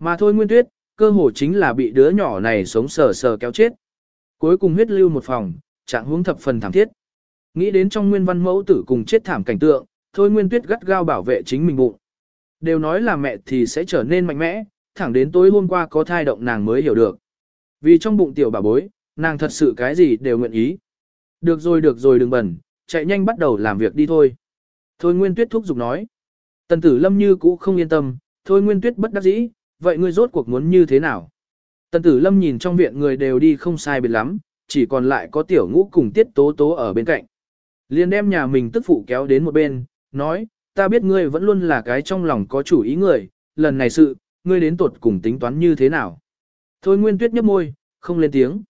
Mà thôi Nguyên Tuyết, cơ hồ chính là bị đứa nhỏ này sống sờ sờ kéo chết. Cuối cùng huyết lưu một phòng, trạng huống thập phần thảm thiết. Nghĩ đến trong nguyên văn mẫu tử cùng chết thảm cảnh tượng, thôi Nguyên Tuyết gắt gao bảo vệ chính mình bụng. Đều nói là mẹ thì sẽ trở nên mạnh mẽ, thẳng đến tối hôm qua có thai động nàng mới hiểu được. Vì trong bụng tiểu bà bối, nàng thật sự cái gì đều nguyện ý. Được rồi được rồi đừng bẩn, chạy nhanh bắt đầu làm việc đi thôi. Thôi Nguyên Tuyết thúc giục nói. Tần tử lâm như cũ không yên tâm, thôi Nguyên Tuyết bất đắc dĩ, vậy ngươi rốt cuộc muốn như thế nào? Tần tử lâm nhìn trong viện người đều đi không sai biệt lắm, chỉ còn lại có tiểu ngũ cùng tiết tố tố ở bên cạnh. Liền đem nhà mình tức phụ kéo đến một bên, nói, ta biết ngươi vẫn luôn là cái trong lòng có chủ ý người, lần này sự, ngươi đến tuột cùng tính toán như thế nào? Thôi Nguyên Tuyết nhấp môi, không lên tiếng.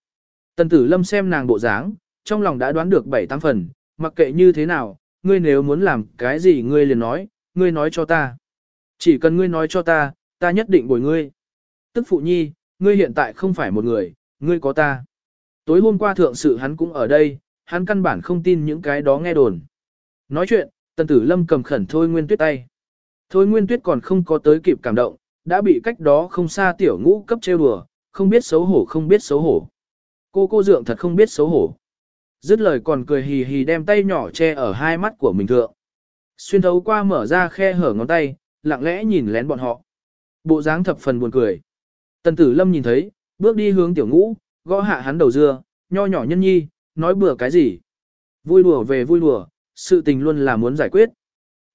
Tần tử lâm xem nàng bộ dáng, trong lòng đã đoán được bảy tám phần, mặc kệ như thế nào, ngươi nếu muốn làm cái gì ngươi liền nói, ngươi nói cho ta. Chỉ cần ngươi nói cho ta, ta nhất định bồi ngươi. Tức phụ nhi, ngươi hiện tại không phải một người, ngươi có ta. Tối hôm qua thượng sự hắn cũng ở đây, hắn căn bản không tin những cái đó nghe đồn. Nói chuyện, tần tử lâm cầm khẩn thôi nguyên tuyết tay. Thôi nguyên tuyết còn không có tới kịp cảm động, đã bị cách đó không xa tiểu ngũ cấp trêu đùa, không biết xấu hổ không biết xấu hổ. Cô cô dượng thật không biết xấu hổ. Dứt lời còn cười hì hì đem tay nhỏ che ở hai mắt của mình thượng. Xuyên thấu qua mở ra khe hở ngón tay, lặng lẽ nhìn lén bọn họ. Bộ dáng thập phần buồn cười. Tần tử lâm nhìn thấy, bước đi hướng tiểu ngũ, gõ hạ hắn đầu dưa, nho nhỏ nhân nhi, nói bừa cái gì. Vui đùa về vui đùa, sự tình luôn là muốn giải quyết.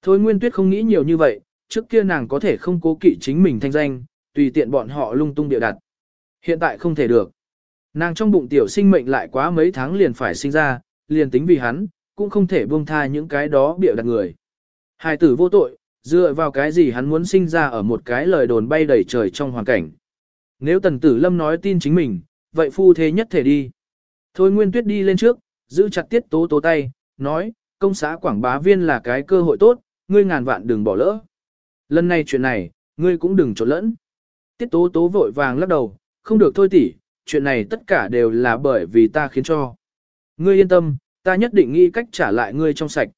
Thôi Nguyên Tuyết không nghĩ nhiều như vậy, trước kia nàng có thể không cố kỵ chính mình thanh danh, tùy tiện bọn họ lung tung điệu đặt. Hiện tại không thể được. Nàng trong bụng tiểu sinh mệnh lại quá mấy tháng liền phải sinh ra, liền tính vì hắn, cũng không thể buông tha những cái đó bịa đặt người. Hài tử vô tội, dựa vào cái gì hắn muốn sinh ra ở một cái lời đồn bay đầy trời trong hoàn cảnh. Nếu tần tử lâm nói tin chính mình, vậy phu thế nhất thể đi. Thôi Nguyên Tuyết đi lên trước, giữ chặt tiết tố tố tay, nói, công xã quảng bá viên là cái cơ hội tốt, ngươi ngàn vạn đừng bỏ lỡ. Lần này chuyện này, ngươi cũng đừng trộn lẫn. Tiết tố tố vội vàng lắc đầu, không được thôi tỉ, chuyện này tất cả đều là bởi vì ta khiến cho. Ngươi yên tâm, ta nhất định nghĩ cách trả lại ngươi trong sạch.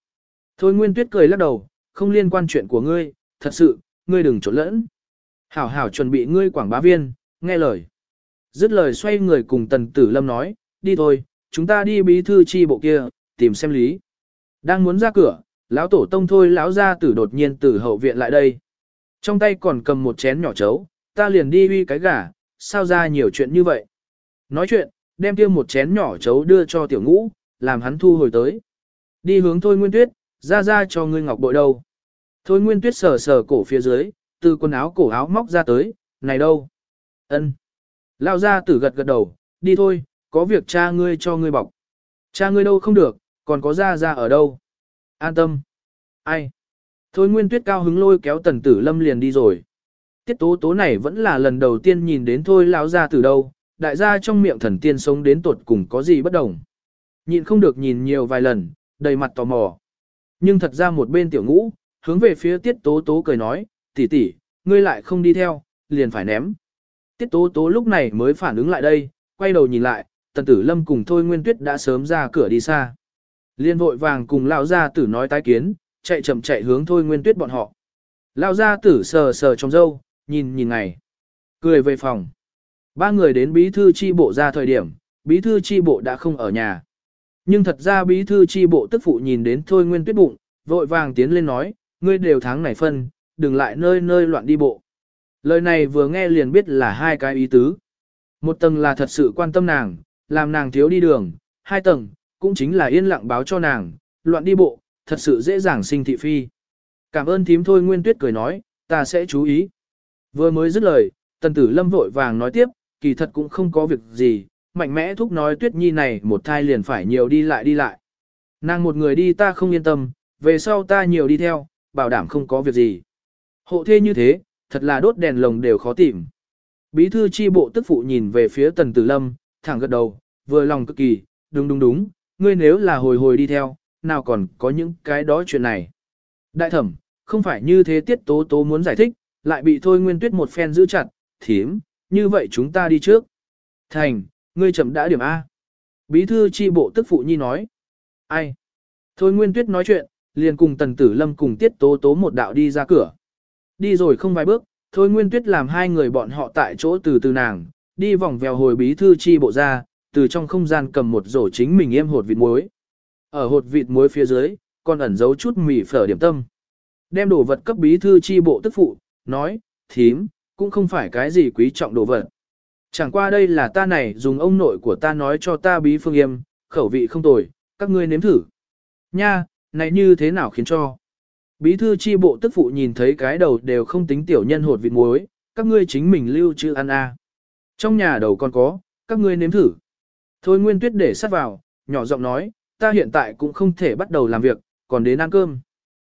Thôi Nguyên Tuyết cười lắc đầu, không liên quan chuyện của ngươi, thật sự, ngươi đừng trộn lẫn. Hảo hảo chuẩn bị ngươi quảng bá viên, nghe lời. Dứt lời xoay người cùng Tần Tử Lâm nói, đi thôi, chúng ta đi bí thư chi bộ kia, tìm xem lý. Đang muốn ra cửa, lão tổ tông thôi lão ra tử đột nhiên từ hậu viện lại đây. Trong tay còn cầm một chén nhỏ chấu, ta liền đi uy cái gà, sao ra nhiều chuyện như vậy. Nói chuyện, đem kia một chén nhỏ chấu đưa cho tiểu ngũ, làm hắn thu hồi tới. Đi hướng thôi nguyên tuyết, ra ra cho ngươi ngọc bội đâu. Thôi nguyên tuyết sờ sờ cổ phía dưới, từ quần áo cổ áo móc ra tới, này đâu. ân Lao ra tử gật gật đầu, đi thôi, có việc cha ngươi cho ngươi bọc. Cha ngươi đâu không được, còn có ra ra ở đâu. An tâm. Ai? Thôi Nguyên Tuyết cao hứng lôi kéo Tần Tử Lâm liền đi rồi. Tiết tố tố này vẫn là lần đầu tiên nhìn đến thôi lão ra từ đâu, đại gia trong miệng thần tiên sống đến tột cùng có gì bất đồng. Nhịn không được nhìn nhiều vài lần, đầy mặt tò mò. Nhưng thật ra một bên tiểu ngũ, hướng về phía tiết tố tố cười nói, tỷ tỷ, ngươi lại không đi theo, liền phải ném. Tiết tố tố lúc này mới phản ứng lại đây, quay đầu nhìn lại, tần tử lâm cùng thôi nguyên tuyết đã sớm ra cửa đi xa. Liên vội vàng cùng lão gia tử nói tái kiến, chạy chậm chạy hướng thôi nguyên tuyết bọn họ. Lão gia tử sờ sờ trong dâu, nhìn nhìn ngày. Cười về phòng. Ba người đến bí thư chi bộ ra thời điểm, bí thư chi bộ đã không ở nhà. Nhưng thật ra bí thư chi bộ tức phụ nhìn đến thôi nguyên tuyết bụng, vội vàng tiến lên nói, ngươi đều tháng này phân, đừng lại nơi nơi loạn đi bộ. Lời này vừa nghe liền biết là hai cái ý tứ. Một tầng là thật sự quan tâm nàng, làm nàng thiếu đi đường, hai tầng, cũng chính là yên lặng báo cho nàng, loạn đi bộ, thật sự dễ dàng sinh thị phi. Cảm ơn thím thôi Nguyên Tuyết cười nói, ta sẽ chú ý. Vừa mới dứt lời, tần tử lâm vội vàng nói tiếp, kỳ thật cũng không có việc gì, mạnh mẽ thúc nói Tuyết Nhi này một thai liền phải nhiều đi lại đi lại. Nàng một người đi ta không yên tâm, về sau ta nhiều đi theo, bảo đảm không có việc gì. Hộ thê như thế, thật là đốt đèn lồng đều khó tìm. Bí thư chi bộ tức phụ nhìn về phía tần tử lâm, thẳng gật đầu, vừa lòng cực kỳ, đúng đúng đúng, ngươi nếu là hồi hồi đi theo, nào còn có những cái đó chuyện này. Đại thẩm, không phải như thế tiết tố tố muốn giải thích, lại bị thôi nguyên tuyết một phen giữ chặt, thiếm, như vậy chúng ta đi trước. Thành, ngươi chậm đã điểm A. Bí thư chi bộ tức phụ nhi nói. Ai? Thôi nguyên tuyết nói chuyện, liền cùng tần tử lâm cùng tiết tố tố một đạo đi ra cửa. Đi rồi không vài bước, thôi nguyên tuyết làm hai người bọn họ tại chỗ từ từ nàng, đi vòng vèo hồi bí thư chi bộ ra, từ trong không gian cầm một rổ chính mình em hột vịt muối. Ở hột vịt muối phía dưới, còn ẩn giấu chút mì phở điểm tâm. Đem đồ vật cấp bí thư chi bộ tức phụ, nói, thím, cũng không phải cái gì quý trọng đồ vật. Chẳng qua đây là ta này dùng ông nội của ta nói cho ta bí phương yêm, khẩu vị không tồi, các ngươi nếm thử. Nha, này như thế nào khiến cho. Bí thư chi bộ tức phụ nhìn thấy cái đầu đều không tính tiểu nhân hột vịt muối, các ngươi chính mình lưu trữ ăn a. Trong nhà đầu còn có, các ngươi nếm thử. Thôi Nguyên Tuyết để sát vào, nhỏ giọng nói, ta hiện tại cũng không thể bắt đầu làm việc, còn đến ăn cơm.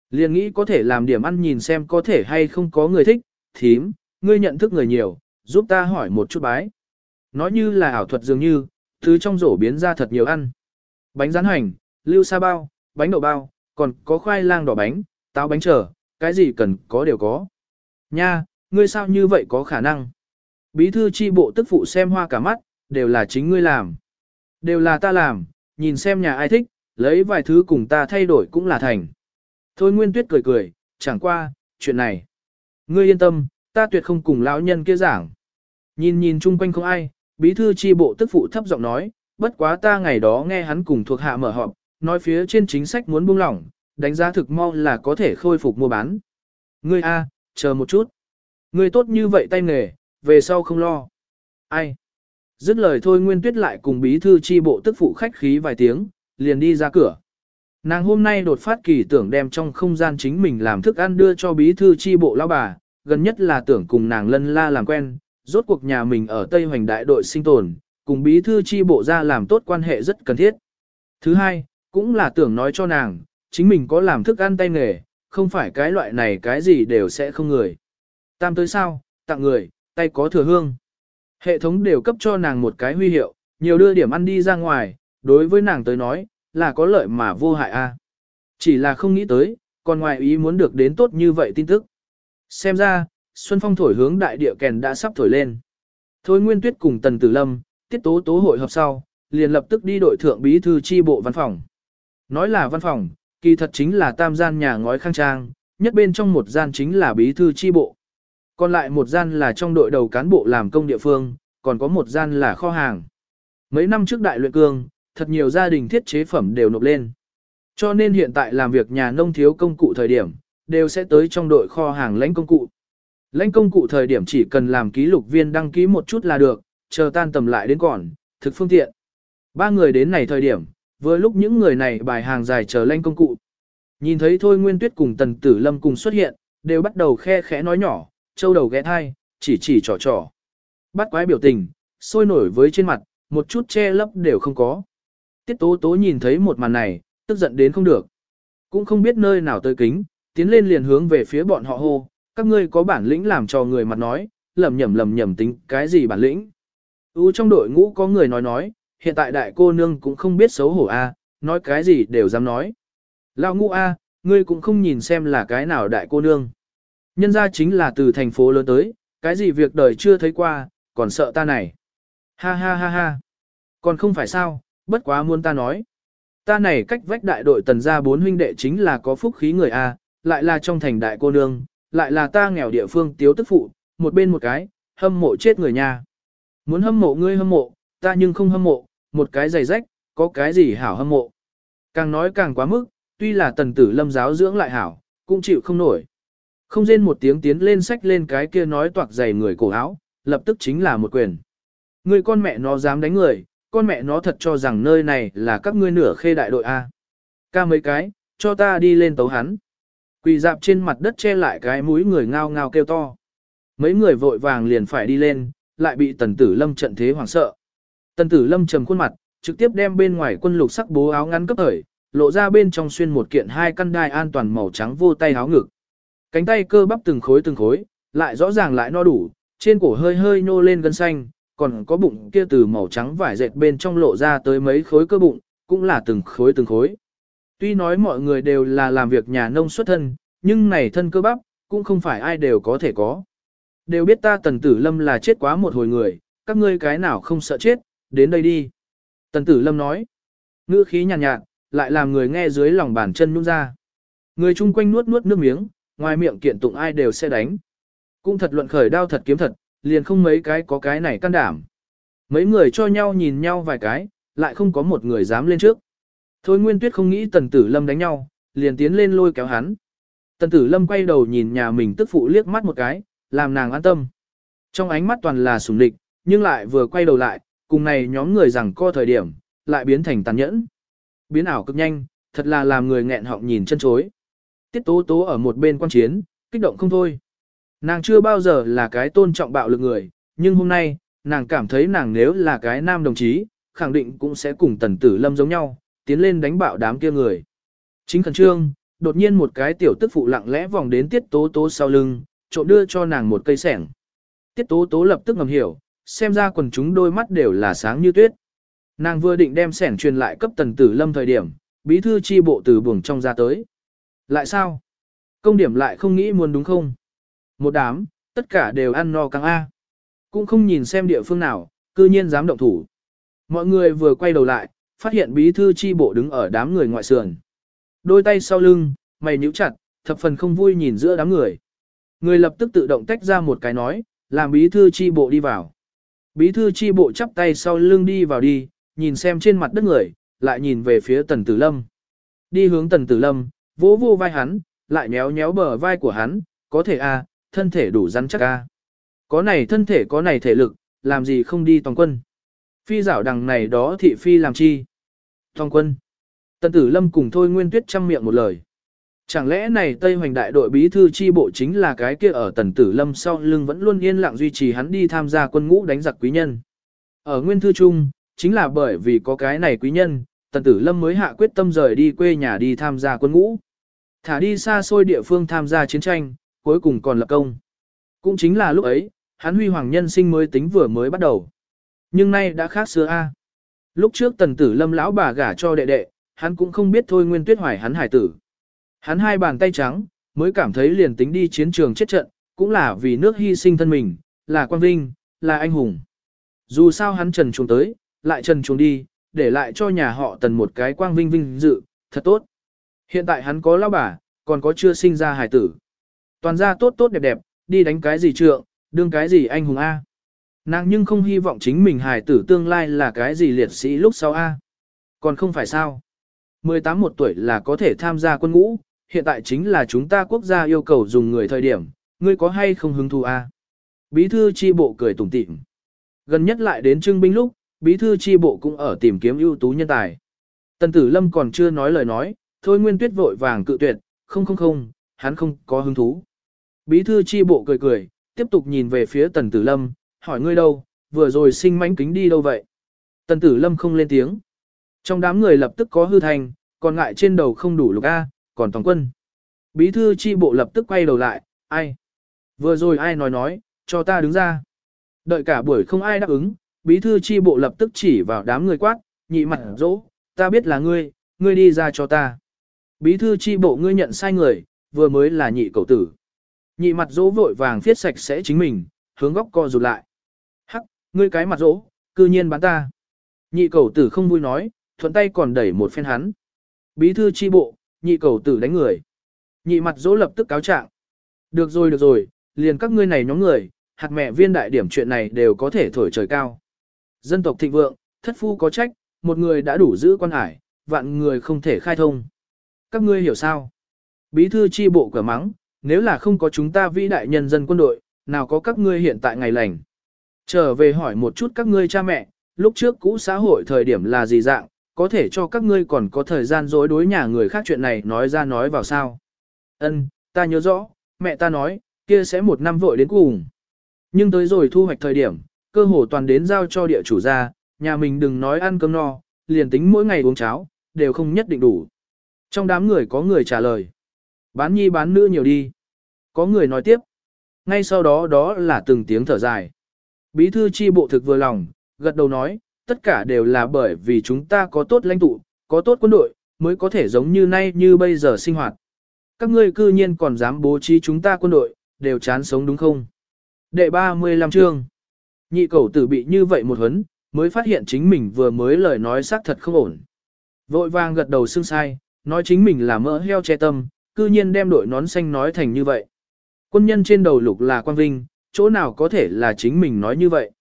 Liền nghĩ có thể làm điểm ăn nhìn xem có thể hay không có người thích, thím, ngươi nhận thức người nhiều, giúp ta hỏi một chút bái. Nói như là ảo thuật dường như, thứ trong rổ biến ra thật nhiều ăn. Bánh rán hành, lưu sa bao, bánh đậu bao, còn có khoai lang đỏ bánh, táo bánh trở, cái gì cần có đều có. Nha, ngươi sao như vậy có khả năng? Bí thư chi bộ tức phụ xem hoa cả mắt, đều là chính ngươi làm. Đều là ta làm, nhìn xem nhà ai thích, lấy vài thứ cùng ta thay đổi cũng là thành. Thôi Nguyên Tuyết cười cười, chẳng qua, chuyện này. Ngươi yên tâm, ta tuyệt không cùng lão nhân kia giảng. Nhìn nhìn chung quanh không ai, bí thư chi bộ tức phụ thấp giọng nói, bất quá ta ngày đó nghe hắn cùng thuộc hạ mở họp, nói phía trên chính sách muốn buông lỏng, đánh giá thực mau là có thể khôi phục mua bán. Ngươi a, chờ một chút. Ngươi tốt như vậy tay nghề, về sau không lo. Ai? Dứt lời thôi Nguyên Tuyết lại cùng bí thư chi bộ tức phụ khách khí vài tiếng, liền đi ra cửa. Nàng hôm nay đột phát kỳ tưởng đem trong không gian chính mình làm thức ăn đưa cho bí thư chi bộ lão bà, gần nhất là tưởng cùng nàng lân la làm quen, rốt cuộc nhà mình ở Tây Hoành đại đội sinh tồn, cùng bí thư chi bộ ra làm tốt quan hệ rất cần thiết. Thứ hai, cũng là tưởng nói cho nàng, chính mình có làm thức ăn tay nghề, không phải cái loại này cái gì đều sẽ không người. Tam tới sao, tặng người, tay có thừa hương. Hệ thống đều cấp cho nàng một cái huy hiệu, nhiều đưa điểm ăn đi ra ngoài, đối với nàng tới nói, là có lợi mà vô hại a. Chỉ là không nghĩ tới, còn ngoài ý muốn được đến tốt như vậy tin tức. Xem ra, Xuân Phong thổi hướng đại địa kèn đã sắp thổi lên. Thôi Nguyên Tuyết cùng Tần Tử Lâm, tiết tố tố hội họp sau, liền lập tức đi đội thượng bí thư chi bộ văn phòng. Nói là văn phòng, kỳ thật chính là tam gian nhà ngói khang trang, nhất bên trong một gian chính là bí thư chi bộ. Còn lại một gian là trong đội đầu cán bộ làm công địa phương, còn có một gian là kho hàng. Mấy năm trước đại luyện cương, thật nhiều gia đình thiết chế phẩm đều nộp lên. Cho nên hiện tại làm việc nhà nông thiếu công cụ thời điểm, đều sẽ tới trong đội kho hàng lãnh công cụ. Lãnh công cụ thời điểm chỉ cần làm ký lục viên đăng ký một chút là được, chờ tan tầm lại đến còn, thực phương tiện. Ba người đến này thời điểm, vừa lúc những người này bài hàng dài chờ lanh công cụ. Nhìn thấy Thôi Nguyên Tuyết cùng Tần Tử Lâm cùng xuất hiện, đều bắt đầu khe khẽ nói nhỏ, châu đầu ghé thai, chỉ chỉ trò trò. Bắt quái biểu tình, sôi nổi với trên mặt, một chút che lấp đều không có. Tiết tố tố nhìn thấy một màn này, tức giận đến không được. Cũng không biết nơi nào tới kính, tiến lên liền hướng về phía bọn họ hô, các ngươi có bản lĩnh làm cho người mặt nói, lầm nhầm lầm nhầm tính cái gì bản lĩnh. U trong đội ngũ có người nói nói, hiện tại đại cô nương cũng không biết xấu hổ a, nói cái gì đều dám nói. Lão ngũ a, ngươi cũng không nhìn xem là cái nào đại cô nương. Nhân ra chính là từ thành phố lớn tới, cái gì việc đời chưa thấy qua, còn sợ ta này. Ha ha ha ha. Còn không phải sao, bất quá muốn ta nói. Ta này cách vách đại đội tần gia bốn huynh đệ chính là có phúc khí người A, lại là trong thành đại cô nương, lại là ta nghèo địa phương tiếu tức phụ, một bên một cái, hâm mộ chết người nha. Muốn hâm mộ ngươi hâm mộ, ta nhưng không hâm mộ, một cái giày rách, có cái gì hảo hâm mộ. Càng nói càng quá mức, tuy là tần tử lâm giáo dưỡng lại hảo, cũng chịu không nổi. Không rên một tiếng tiến lên sách lên cái kia nói toạc giày người cổ áo, lập tức chính là một quyền. Người con mẹ nó dám đánh người, con mẹ nó thật cho rằng nơi này là các ngươi nửa khê đại đội A. Ca mấy cái, cho ta đi lên tấu hắn. Quỳ dạp trên mặt đất che lại cái mũi người ngao ngao kêu to. Mấy người vội vàng liền phải đi lên, lại bị tần tử lâm trận thế hoảng sợ. Tần tử lâm trầm khuôn mặt, trực tiếp đem bên ngoài quân lục sắc bố áo ngắn cấp thời, lộ ra bên trong xuyên một kiện hai căn đai an toàn màu trắng vô tay áo ngực. Cánh tay cơ bắp từng khối từng khối, lại rõ ràng lại no đủ, trên cổ hơi hơi nô lên gân xanh, còn có bụng kia từ màu trắng vải dệt bên trong lộ ra tới mấy khối cơ bụng, cũng là từng khối từng khối. Tuy nói mọi người đều là làm việc nhà nông xuất thân, nhưng này thân cơ bắp, cũng không phải ai đều có thể có. Đều biết ta tần tử lâm là chết quá một hồi người, các ngươi cái nào không sợ chết, đến đây đi. Tần tử lâm nói, ngữ khí nhàn nhạt, nhạt, lại làm người nghe dưới lòng bàn chân nhung ra. Người chung quanh nuốt nuốt nước miếng, ngoài miệng kiện tụng ai đều sẽ đánh. Cũng thật luận khởi đao thật kiếm thật, liền không mấy cái có cái này can đảm. Mấy người cho nhau nhìn nhau vài cái, lại không có một người dám lên trước. Thôi Nguyên Tuyết không nghĩ Tần Tử Lâm đánh nhau, liền tiến lên lôi kéo hắn. Tần Tử Lâm quay đầu nhìn nhà mình tức phụ liếc mắt một cái, làm nàng an tâm. Trong ánh mắt toàn là sủng địch, nhưng lại vừa quay đầu lại, cùng này nhóm người rằng co thời điểm, lại biến thành tàn nhẫn. Biến ảo cực nhanh, thật là làm người nghẹn họng nhìn chân chối. Tiết tố tố ở một bên quan chiến, kích động không thôi. Nàng chưa bao giờ là cái tôn trọng bạo lực người, nhưng hôm nay, nàng cảm thấy nàng nếu là cái nam đồng chí, khẳng định cũng sẽ cùng tần tử lâm giống nhau, tiến lên đánh bạo đám kia người. Chính khẩn trương, đột nhiên một cái tiểu tức phụ lặng lẽ vòng đến tiết tố tố sau lưng, trộm đưa cho nàng một cây sẻng. Tiết tố tố lập tức ngầm hiểu, xem ra quần chúng đôi mắt đều là sáng như tuyết. Nàng vừa định đem sẻn truyền lại cấp tần tử lâm thời điểm, bí thư chi bộ từ buồng trong ra tới. Lại sao? Công điểm lại không nghĩ muốn đúng không? Một đám, tất cả đều ăn no căng A. Cũng không nhìn xem địa phương nào, cư nhiên dám động thủ. Mọi người vừa quay đầu lại, phát hiện bí thư chi bộ đứng ở đám người ngoại sườn. Đôi tay sau lưng, mày nhíu chặt, thập phần không vui nhìn giữa đám người. Người lập tức tự động tách ra một cái nói, làm bí thư chi bộ đi vào. Bí thư chi bộ chắp tay sau lưng đi vào đi, nhìn xem trên mặt đất người, lại nhìn về phía tần tử lâm. Đi hướng tần tử lâm, vỗ vô vai hắn, lại nhéo nhéo bờ vai của hắn, có thể a, thân thể đủ rắn chắc a. Có này thân thể có này thể lực, làm gì không đi toàn quân. Phi giảo đằng này đó thị phi làm chi. Toàn quân. Tần tử lâm cùng thôi nguyên tuyết chăm miệng một lời. Chẳng lẽ này Tây Hoành đại đội bí thư chi bộ chính là cái kia ở Tần Tử Lâm sau lưng vẫn luôn yên lặng duy trì hắn đi tham gia quân ngũ đánh giặc quý nhân. Ở Nguyên Thư Trung, chính là bởi vì có cái này quý nhân, Tần Tử Lâm mới hạ quyết tâm rời đi quê nhà đi tham gia quân ngũ. Thả đi xa xôi địa phương tham gia chiến tranh, cuối cùng còn lập công. Cũng chính là lúc ấy, hắn huy hoàng nhân sinh mới tính vừa mới bắt đầu. Nhưng nay đã khác xưa a. Lúc trước Tần Tử Lâm lão bà gả cho đệ đệ, hắn cũng không biết thôi Nguyên Tuyết hoài hắn hải tử. Hắn hai bàn tay trắng, mới cảm thấy liền tính đi chiến trường chết trận, cũng là vì nước hy sinh thân mình, là quang vinh, là anh hùng. Dù sao hắn trần chuồng tới, lại trần chuồng đi, để lại cho nhà họ tần một cái quang vinh vinh dự, thật tốt. Hiện tại hắn có lao bà, còn có chưa sinh ra hài tử. Toàn ra tốt tốt đẹp đẹp, đi đánh cái gì trượng, đương cái gì anh hùng A. Nàng nhưng không hy vọng chính mình hài tử tương lai là cái gì liệt sĩ lúc sau A. Còn không phải sao. 18 một tuổi là có thể tham gia quân ngũ, hiện tại chính là chúng ta quốc gia yêu cầu dùng người thời điểm, ngươi có hay không hứng thú A. Bí thư chi bộ cười tủm tỉm. Gần nhất lại đến trưng binh lúc, bí thư chi bộ cũng ở tìm kiếm ưu tú nhân tài. Tần tử lâm còn chưa nói lời nói, thôi nguyên tuyết vội vàng cự tuyệt, không không không, hắn không có hứng thú. Bí thư chi bộ cười cười, tiếp tục nhìn về phía tần tử lâm, hỏi ngươi đâu, vừa rồi sinh mánh kính đi đâu vậy? Tần tử lâm không lên tiếng. Trong đám người lập tức có hư thành, còn ngại trên đầu không đủ lục A, còn toàn quân. Bí thư chi bộ lập tức quay đầu lại, ai? Vừa rồi ai nói nói, cho ta đứng ra. Đợi cả buổi không ai đáp ứng, bí thư chi bộ lập tức chỉ vào đám người quát, nhị mặt dỗ, ta biết là ngươi, ngươi đi ra cho ta. Bí thư chi bộ ngươi nhận sai người, vừa mới là nhị cầu tử. Nhị mặt dỗ vội vàng viết sạch sẽ chính mình, hướng góc co rụt lại. Hắc, ngươi cái mặt dỗ, cư nhiên bán ta. Nhị cầu tử không vui nói, thuận tay còn đẩy một phen hắn. Bí thư chi bộ, nhị cầu tử đánh người. Nhị mặt dỗ lập tức cáo trạng. Được rồi được rồi, liền các ngươi này nhóm người, hạt mẹ viên đại điểm chuyện này đều có thể thổi trời cao. Dân tộc thịnh vượng, thất phu có trách, một người đã đủ giữ quan hải, vạn người không thể khai thông. Các ngươi hiểu sao? Bí thư chi bộ cửa mắng, nếu là không có chúng ta vĩ đại nhân dân quân đội, nào có các ngươi hiện tại ngày lành. Trở về hỏi một chút các ngươi cha mẹ, lúc trước cũ xã hội thời điểm là gì dạng, có thể cho các ngươi còn có thời gian dối đối nhà người khác chuyện này nói ra nói vào sao. Ân, ta nhớ rõ, mẹ ta nói, kia sẽ một năm vội đến cùng. Nhưng tới rồi thu hoạch thời điểm, cơ hồ toàn đến giao cho địa chủ ra, nhà mình đừng nói ăn cơm no, liền tính mỗi ngày uống cháo, đều không nhất định đủ. Trong đám người có người trả lời. Bán nhi bán nữ nhiều đi. Có người nói tiếp. Ngay sau đó đó là từng tiếng thở dài. Bí thư chi bộ thực vừa lòng, gật đầu nói, tất cả đều là bởi vì chúng ta có tốt lãnh tụ, có tốt quân đội, mới có thể giống như nay như bây giờ sinh hoạt. Các ngươi cư nhiên còn dám bố trí chúng ta quân đội, đều chán sống đúng không? Đệ 35 chương. Nhị cầu tử bị như vậy một huấn, mới phát hiện chính mình vừa mới lời nói xác thật không ổn. Vội vàng gật đầu xương sai, nói chính mình là mỡ heo che tâm, cư nhiên đem đội nón xanh nói thành như vậy. Quân nhân trên đầu lục là quan vinh, chỗ nào có thể là chính mình nói như vậy.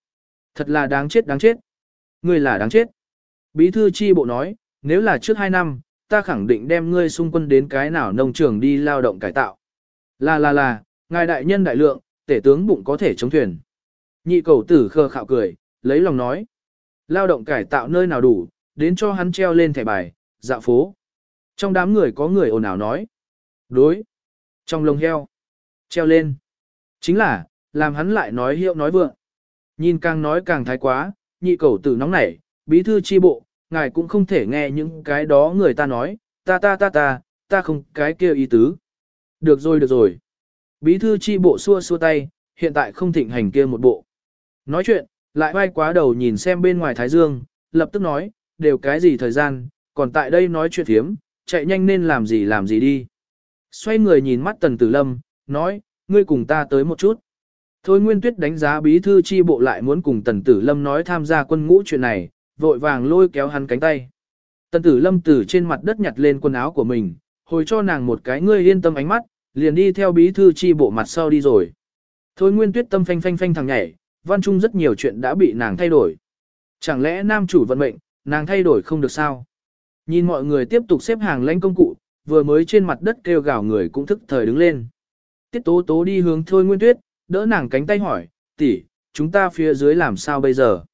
Thật là đáng chết đáng chết. Ngươi là đáng chết. Bí thư chi bộ nói, nếu là trước hai năm, ta khẳng định đem ngươi xung quân đến cái nào nông trường đi lao động cải tạo. Là là là, ngài đại nhân đại lượng, tể tướng bụng có thể chống thuyền. Nhị cầu tử khờ khạo cười, lấy lòng nói. Lao động cải tạo nơi nào đủ, đến cho hắn treo lên thẻ bài, dạ phố. Trong đám người có người ồn ào nói. Đối. Trong lông heo. Treo lên. Chính là, làm hắn lại nói hiệu nói vượng. Nhìn càng nói càng thái quá, nhị cầu tử nóng nảy, bí thư chi bộ, ngài cũng không thể nghe những cái đó người ta nói, ta ta ta ta, ta không cái kia ý tứ. Được rồi được rồi. Bí thư chi bộ xua xua tay, hiện tại không thịnh hành kia một bộ. Nói chuyện, lại vai quá đầu nhìn xem bên ngoài Thái Dương, lập tức nói, đều cái gì thời gian, còn tại đây nói chuyện thiếm, chạy nhanh nên làm gì làm gì đi. Xoay người nhìn mắt Tần Tử Lâm, nói, ngươi cùng ta tới một chút. Thôi Nguyên Tuyết đánh giá bí thư chi bộ lại muốn cùng Tần Tử Lâm nói tham gia quân ngũ chuyện này, vội vàng lôi kéo hắn cánh tay. Tần Tử Lâm từ trên mặt đất nhặt lên quần áo của mình, hồi cho nàng một cái ngươi yên tâm ánh mắt, liền đi theo bí thư chi bộ mặt sau đi rồi. Thôi Nguyên Tuyết tâm phanh phanh phanh thằng nhảy, văn trung rất nhiều chuyện đã bị nàng thay đổi. Chẳng lẽ nam chủ vận mệnh, nàng thay đổi không được sao? Nhìn mọi người tiếp tục xếp hàng lãnh công cụ, vừa mới trên mặt đất kêu gào người cũng thức thời đứng lên. Tiết tố tố đi hướng Thôi Nguyên Tuyết, đỡ nàng cánh tay hỏi, tỷ, chúng ta phía dưới làm sao bây giờ?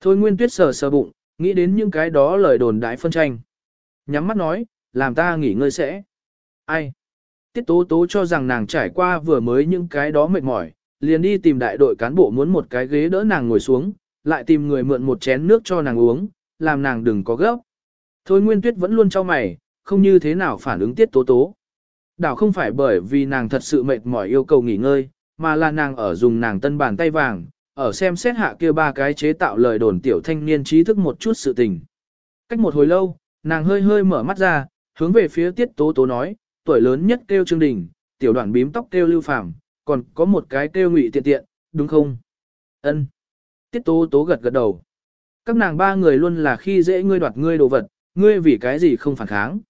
Thôi Nguyên Tuyết sờ sờ bụng, nghĩ đến những cái đó lời đồn đại phân tranh. Nhắm mắt nói, làm ta nghỉ ngơi sẽ. Ai? Tiết tố tố cho rằng nàng trải qua vừa mới những cái đó mệt mỏi, liền đi tìm đại đội cán bộ muốn một cái ghế đỡ nàng ngồi xuống, lại tìm người mượn một chén nước cho nàng uống, làm nàng đừng có gấp. Thôi Nguyên Tuyết vẫn luôn cho mày, không như thế nào phản ứng tiết tố tố. Đảo không phải bởi vì nàng thật sự mệt mỏi yêu cầu nghỉ ngơi, mà là nàng ở dùng nàng tân bàn tay vàng, ở xem xét hạ kia ba cái chế tạo lời đồn tiểu thanh niên trí thức một chút sự tình. Cách một hồi lâu, nàng hơi hơi mở mắt ra, hướng về phía tiết tố tố nói, tuổi lớn nhất kêu Trương Đình, tiểu đoạn bím tóc kêu Lưu Phàm, còn có một cái kêu Ngụy Tiện Tiện, đúng không? Ân. Tiết tố tố gật gật đầu. Các nàng ba người luôn là khi dễ ngươi đoạt ngươi đồ vật, ngươi vì cái gì không phản kháng.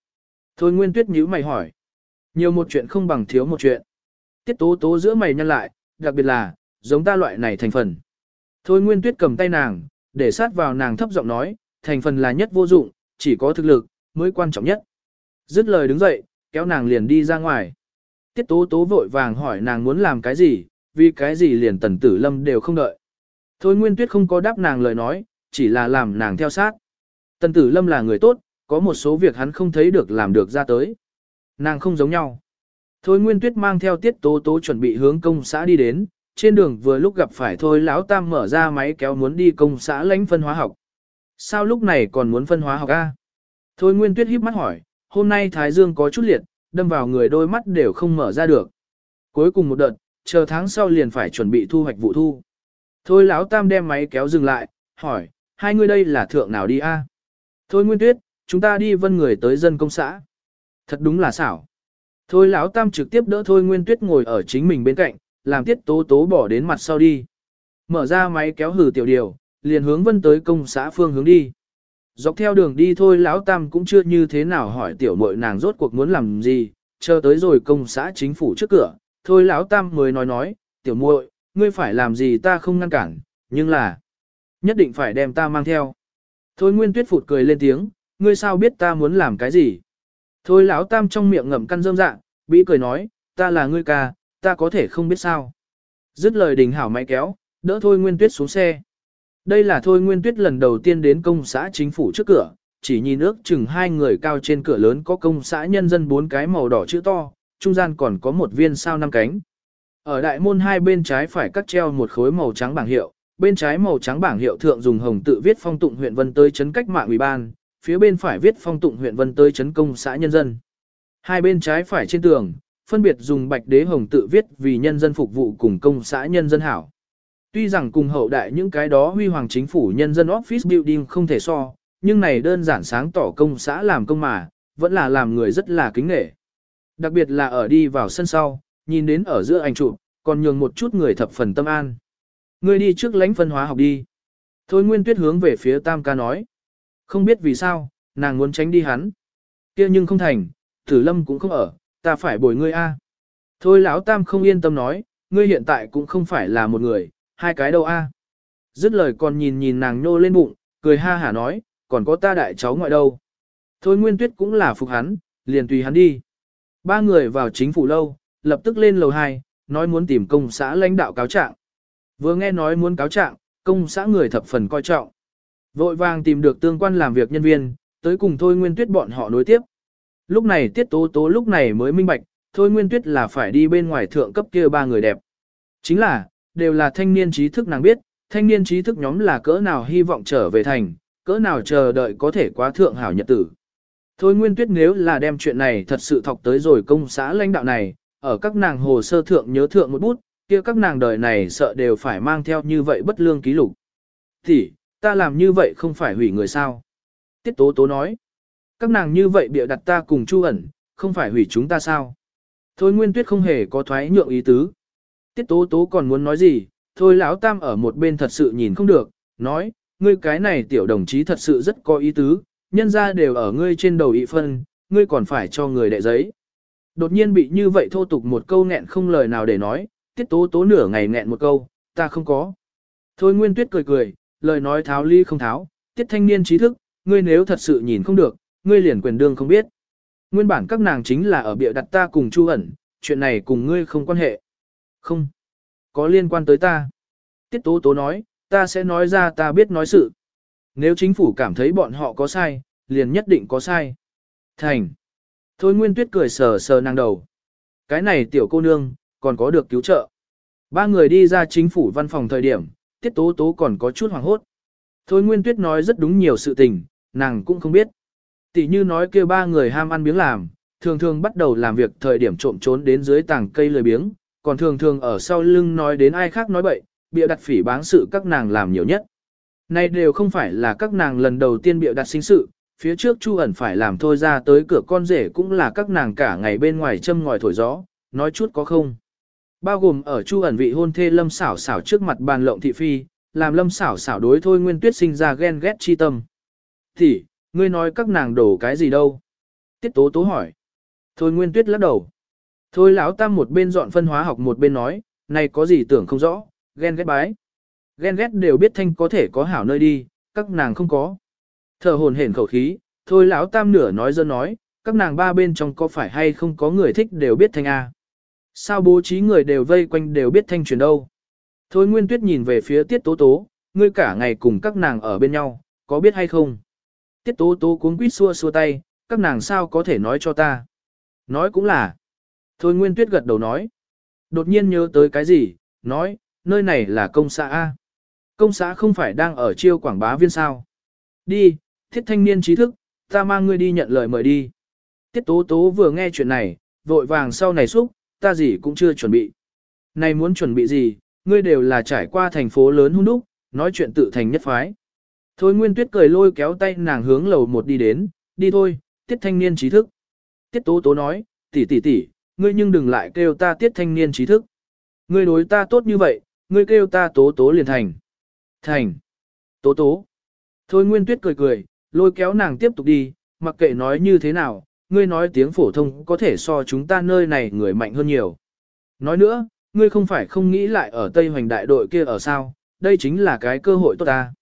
Thôi Nguyên Tuyết nhíu mày hỏi. Nhiều một chuyện không bằng thiếu một chuyện. Tiết tố tố giữa mày nhăn lại, đặc biệt là, giống ta loại này thành phần. Thôi Nguyên Tuyết cầm tay nàng, để sát vào nàng thấp giọng nói, thành phần là nhất vô dụng, chỉ có thực lực, mới quan trọng nhất. Dứt lời đứng dậy, kéo nàng liền đi ra ngoài. Tiết tố tố vội vàng hỏi nàng muốn làm cái gì, vì cái gì liền tần tử lâm đều không đợi. Thôi Nguyên Tuyết không có đáp nàng lời nói, chỉ là làm nàng theo sát. Tần tử lâm là người tốt, có một số việc hắn không thấy được làm được ra tới. Nàng không giống nhau. Thôi Nguyên Tuyết mang theo tiết tố tố chuẩn bị hướng công xã đi đến, trên đường vừa lúc gặp phải thôi lão tam mở ra máy kéo muốn đi công xã lãnh phân hóa học. Sao lúc này còn muốn phân hóa học a? Thôi Nguyên Tuyết híp mắt hỏi, hôm nay Thái Dương có chút liệt, đâm vào người đôi mắt đều không mở ra được. Cuối cùng một đợt, chờ tháng sau liền phải chuẩn bị thu hoạch vụ thu. Thôi lão tam đem máy kéo dừng lại, hỏi, hai người đây là thượng nào đi a? Thôi Nguyên Tuyết, chúng ta đi vân người tới dân công xã. Thật đúng là xảo. Thôi lão tam trực tiếp đỡ Thôi Nguyên Tuyết ngồi ở chính mình bên cạnh, làm tiết tố tố bỏ đến mặt sau đi. Mở ra máy kéo hử tiểu điều, liền hướng vân tới công xã phương hướng đi. Dọc theo đường đi thôi lão tam cũng chưa như thế nào hỏi tiểu muội nàng rốt cuộc muốn làm gì, chờ tới rồi công xã chính phủ trước cửa, thôi lão tam mới nói nói, tiểu muội, ngươi phải làm gì ta không ngăn cản, nhưng là, nhất định phải đem ta mang theo. Thôi nguyên tuyết phụt cười lên tiếng, ngươi sao biết ta muốn làm cái gì? Thôi lão tam trong miệng ngậm căn rơm dạ, bị cười nói, ta là ngươi ca, ta có thể không biết sao. Dứt lời đình hảo máy kéo, đỡ thôi nguyên tuyết xuống xe. Đây là thôi nguyên tuyết lần đầu tiên đến công xã chính phủ trước cửa, chỉ nhìn ước chừng hai người cao trên cửa lớn có công xã nhân dân bốn cái màu đỏ chữ to, trung gian còn có một viên sao năm cánh. Ở đại môn hai bên trái phải cắt treo một khối màu trắng bảng hiệu, bên trái màu trắng bảng hiệu thượng dùng hồng tự viết phong tụng huyện vân tới chấn cách mạng ủy ban, phía bên phải viết phong tụng huyện vân tới chấn công xã nhân dân. Hai bên trái phải trên tường, phân biệt dùng bạch đế hồng tự viết vì nhân dân phục vụ cùng công xã nhân dân hảo. Tuy rằng cùng hậu đại những cái đó huy hoàng chính phủ nhân dân office building không thể so, nhưng này đơn giản sáng tỏ công xã làm công mà, vẫn là làm người rất là kính nghệ. Đặc biệt là ở đi vào sân sau, nhìn đến ở giữa ảnh trụ, còn nhường một chút người thập phần tâm an. Người đi trước lãnh phân hóa học đi. Thôi Nguyên Tuyết hướng về phía Tam ca nói. Không biết vì sao, nàng muốn tránh đi hắn. kia nhưng không thành, Tử Lâm cũng không ở, ta phải bồi ngươi a. Thôi lão tam không yên tâm nói, ngươi hiện tại cũng không phải là một người, hai cái đâu a. Dứt lời còn nhìn nhìn nàng nhô lên bụng, cười ha hả nói, còn có ta đại cháu ngoại đâu. Thôi Nguyên Tuyết cũng là phục hắn, liền tùy hắn đi. Ba người vào chính phủ lâu, lập tức lên lầu 2, nói muốn tìm công xã lãnh đạo cáo trạng. Vừa nghe nói muốn cáo trạng, công xã người thập phần coi trọng. Vội vàng tìm được tương quan làm việc nhân viên, tới cùng Thôi Nguyên Tuyết bọn họ nối tiếp. Lúc này Tiết Tố Tố lúc này mới minh bạch, Thôi Nguyên Tuyết là phải đi bên ngoài thượng cấp kia ba người đẹp. Chính là, đều là thanh niên trí thức nàng biết, thanh niên trí thức nhóm là cỡ nào hy vọng trở về thành, cỡ nào chờ đợi có thể quá thượng hảo nhật tử. Thôi Nguyên Tuyết nếu là đem chuyện này thật sự thọc tới rồi công xã lãnh đạo này, ở các nàng hồ sơ thượng nhớ thượng một bút, kia các nàng đời này sợ đều phải mang theo như vậy bất lương ký lục. Thì, ta làm như vậy không phải hủy người sao? Tiết Tố Tố nói, các nàng như vậy bịa đặt ta cùng Chu ẩn, không phải hủy chúng ta sao? Thôi Nguyên Tuyết không hề có thoái nhượng ý tứ. Tiết Tố Tố còn muốn nói gì, thôi lão tam ở một bên thật sự nhìn không được, nói, ngươi cái này tiểu đồng chí thật sự rất có ý tứ, nhân ra đều ở ngươi trên đầu ị phân, ngươi còn phải cho người đệ giấy. Đột nhiên bị như vậy thô tục một câu nghẹn không lời nào để nói, tiết tố tố nửa ngày nghẹn một câu, ta không có. Thôi Nguyên Tuyết cười cười, lời nói tháo ly không tháo, tiết thanh niên trí thức, ngươi nếu thật sự nhìn không được, ngươi liền quyền đương không biết. Nguyên bản các nàng chính là ở bịa đặt ta cùng Chu ẩn, chuyện này cùng ngươi không quan hệ. Không, có liên quan tới ta. Tiết tố tố nói, ta sẽ nói ra ta biết nói sự. Nếu chính phủ cảm thấy bọn họ có sai, liền nhất định có sai. Thành. Thôi Nguyên Tuyết cười sờ sờ nàng đầu. Cái này tiểu cô nương, còn có được cứu trợ. Ba người đi ra chính phủ văn phòng thời điểm, tiết tố tố còn có chút hoảng hốt. Thôi Nguyên Tuyết nói rất đúng nhiều sự tình, nàng cũng không biết. Tỷ như nói kêu ba người ham ăn miếng làm, thường thường bắt đầu làm việc thời điểm trộm trốn đến dưới tảng cây lười biếng, còn thường thường ở sau lưng nói đến ai khác nói bậy, bịa đặt phỉ báng sự các nàng làm nhiều nhất. Này đều không phải là các nàng lần đầu tiên bịa đặt sinh sự, phía trước Chu ẩn phải làm thôi ra tới cửa con rể cũng là các nàng cả ngày bên ngoài châm ngòi thổi gió, nói chút có không. Bao gồm ở Chu ẩn vị hôn thê Lâm xảo xảo trước mặt bàn lộng thị phi, làm Lâm xảo xảo đối thôi Nguyên Tuyết sinh ra ghen ghét chi tâm. Thì, ngươi nói các nàng đổ cái gì đâu? Tiết tố tố hỏi. Thôi Nguyên Tuyết lắc đầu. Thôi lão tam một bên dọn phân hóa học một bên nói, này có gì tưởng không rõ, ghen ghét bái. Ghen ghét đều biết thanh có thể có hảo nơi đi, các nàng không có. Thở hồn hển khẩu khí, thôi lão tam nửa nói dân nói, các nàng ba bên trong có phải hay không có người thích đều biết thanh A. Sao bố trí người đều vây quanh đều biết thanh truyền đâu. Thôi Nguyên Tuyết nhìn về phía Tiết Tố Tố, ngươi cả ngày cùng các nàng ở bên nhau, có biết hay không? Tiết Tố Tố cuống quýt xua xua tay, các nàng sao có thể nói cho ta? Nói cũng là. Thôi Nguyên Tuyết gật đầu nói. Đột nhiên nhớ tới cái gì, nói, nơi này là công xã A. Công xã không phải đang ở chiêu quảng bá viên sao. Đi, thiết thanh niên trí thức, ta mang ngươi đi nhận lời mời đi. Tiết tố tố vừa nghe chuyện này, vội vàng sau này xúc, ta gì cũng chưa chuẩn bị. Này muốn chuẩn bị gì, ngươi đều là trải qua thành phố lớn hung đúc, nói chuyện tự thành nhất phái. Thôi Nguyên Tuyết cười lôi kéo tay nàng hướng lầu một đi đến, đi thôi, tiết thanh niên trí thức. Tiết tố tố nói, tỷ tỷ tỷ, ngươi nhưng đừng lại kêu ta tiết thanh niên trí thức. Ngươi đối ta tốt như vậy, ngươi kêu ta tố tố liền thành. Thành. Tố tố. Thôi Nguyên Tuyết cười cười, lôi kéo nàng tiếp tục đi, mặc kệ nói như thế nào, ngươi nói tiếng phổ thông có thể so chúng ta nơi này người mạnh hơn nhiều. Nói nữa, ngươi không phải không nghĩ lại ở Tây Hoành đại đội kia ở sao, đây chính là cái cơ hội tốt ta.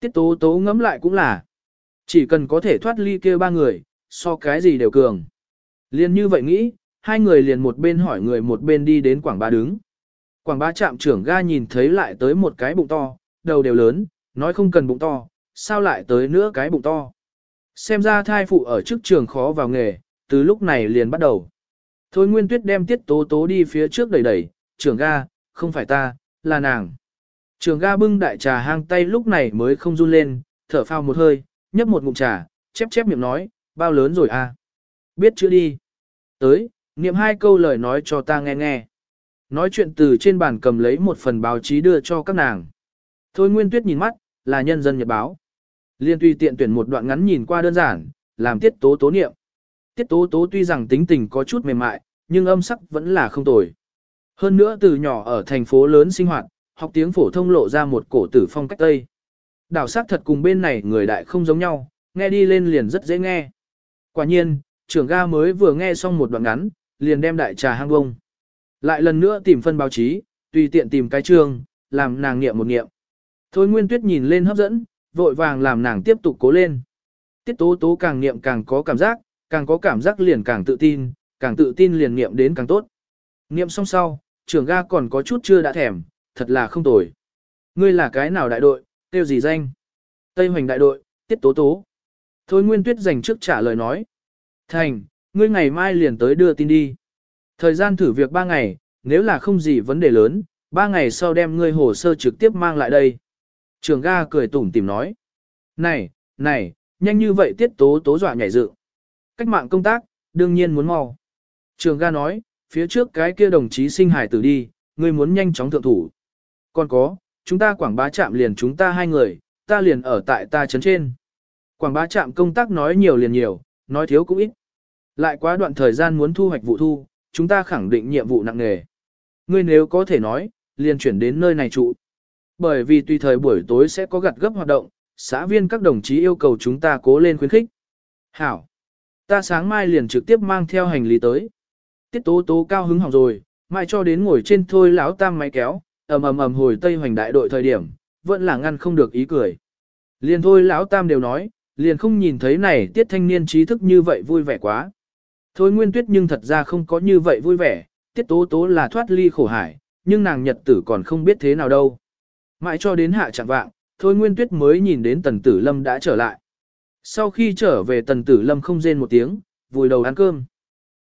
Tiết tố tố ngẫm lại cũng là, chỉ cần có thể thoát ly kia ba người, so cái gì đều cường. Liên như vậy nghĩ, hai người liền một bên hỏi người một bên đi đến quảng ba đứng. Quảng bá trạm trưởng ga nhìn thấy lại tới một cái bụng to, đầu đều lớn, nói không cần bụng to, sao lại tới nữa cái bụng to. Xem ra thai phụ ở trước trường khó vào nghề, từ lúc này liền bắt đầu. Thôi Nguyên Tuyết đem tiết tố tố đi phía trước đẩy đẩy, trưởng ga, không phải ta, là nàng. Trường ga bưng đại trà hang tay lúc này mới không run lên, thở phao một hơi, nhấp một ngụm trà, chép chép miệng nói, bao lớn rồi à. Biết chữ đi. Tới, niệm hai câu lời nói cho ta nghe nghe. Nói chuyện từ trên bàn cầm lấy một phần báo chí đưa cho các nàng. Thôi Nguyên Tuyết nhìn mắt, là nhân dân nhật báo. Liên tùy tiện tuyển một đoạn ngắn nhìn qua đơn giản, làm tiết tố tố niệm. Tiết tố tố tuy rằng tính tình có chút mềm mại, nhưng âm sắc vẫn là không tồi. Hơn nữa từ nhỏ ở thành phố lớn sinh hoạt, học tiếng phổ thông lộ ra một cổ tử phong cách Tây. Đảo sắc thật cùng bên này người đại không giống nhau, nghe đi lên liền rất dễ nghe. Quả nhiên, trưởng ga mới vừa nghe xong một đoạn ngắn, liền đem đại trà hang bông. Lại lần nữa tìm phân báo chí, tùy tiện tìm cái trường, làm nàng niệm một niệm. Thôi Nguyên Tuyết nhìn lên hấp dẫn, vội vàng làm nàng tiếp tục cố lên. Tiết tố tố càng niệm càng có cảm giác, càng có cảm giác liền càng tự tin, càng tự tin liền niệm đến càng tốt. Niệm xong sau, trưởng ga còn có chút chưa đã thèm, thật là không tồi. Ngươi là cái nào đại đội, tiêu gì danh? Tây Hoành đại đội, tiết tố tố. Thôi Nguyên Tuyết dành trước trả lời nói. Thành, ngươi ngày mai liền tới đưa tin đi. Thời gian thử việc 3 ngày, nếu là không gì vấn đề lớn, 3 ngày sau đem ngươi hồ sơ trực tiếp mang lại đây. Trường ga cười tủm tìm nói. Này, này, nhanh như vậy tiết tố tố dọa nhảy dự. Cách mạng công tác, đương nhiên muốn mau. Trường ga nói, phía trước cái kia đồng chí sinh hải tử đi, ngươi muốn nhanh chóng thượng thủ. Còn có, chúng ta quảng bá chạm liền chúng ta hai người, ta liền ở tại ta chấn trên. Quảng bá chạm công tác nói nhiều liền nhiều, nói thiếu cũng ít. Lại quá đoạn thời gian muốn thu hoạch vụ thu, chúng ta khẳng định nhiệm vụ nặng nề. Ngươi nếu có thể nói, liền chuyển đến nơi này trụ. Bởi vì tùy thời buổi tối sẽ có gặt gấp hoạt động, xã viên các đồng chí yêu cầu chúng ta cố lên khuyến khích. Hảo! Ta sáng mai liền trực tiếp mang theo hành lý tới. Tiết tố tố cao hứng hỏng rồi, mai cho đến ngồi trên thôi lão tam máy kéo, ầm ầm ầm hồi Tây Hoành đại đội thời điểm, vẫn là ngăn không được ý cười. Liền thôi lão tam đều nói, liền không nhìn thấy này tiết thanh niên trí thức như vậy vui vẻ quá. Thôi nguyên tuyết nhưng thật ra không có như vậy vui vẻ, tiết tố tố là thoát ly khổ hải, nhưng nàng nhật tử còn không biết thế nào đâu. Mãi cho đến hạ chẳng vạng, thôi nguyên tuyết mới nhìn đến tần tử lâm đã trở lại. Sau khi trở về tần tử lâm không rên một tiếng, vùi đầu ăn cơm.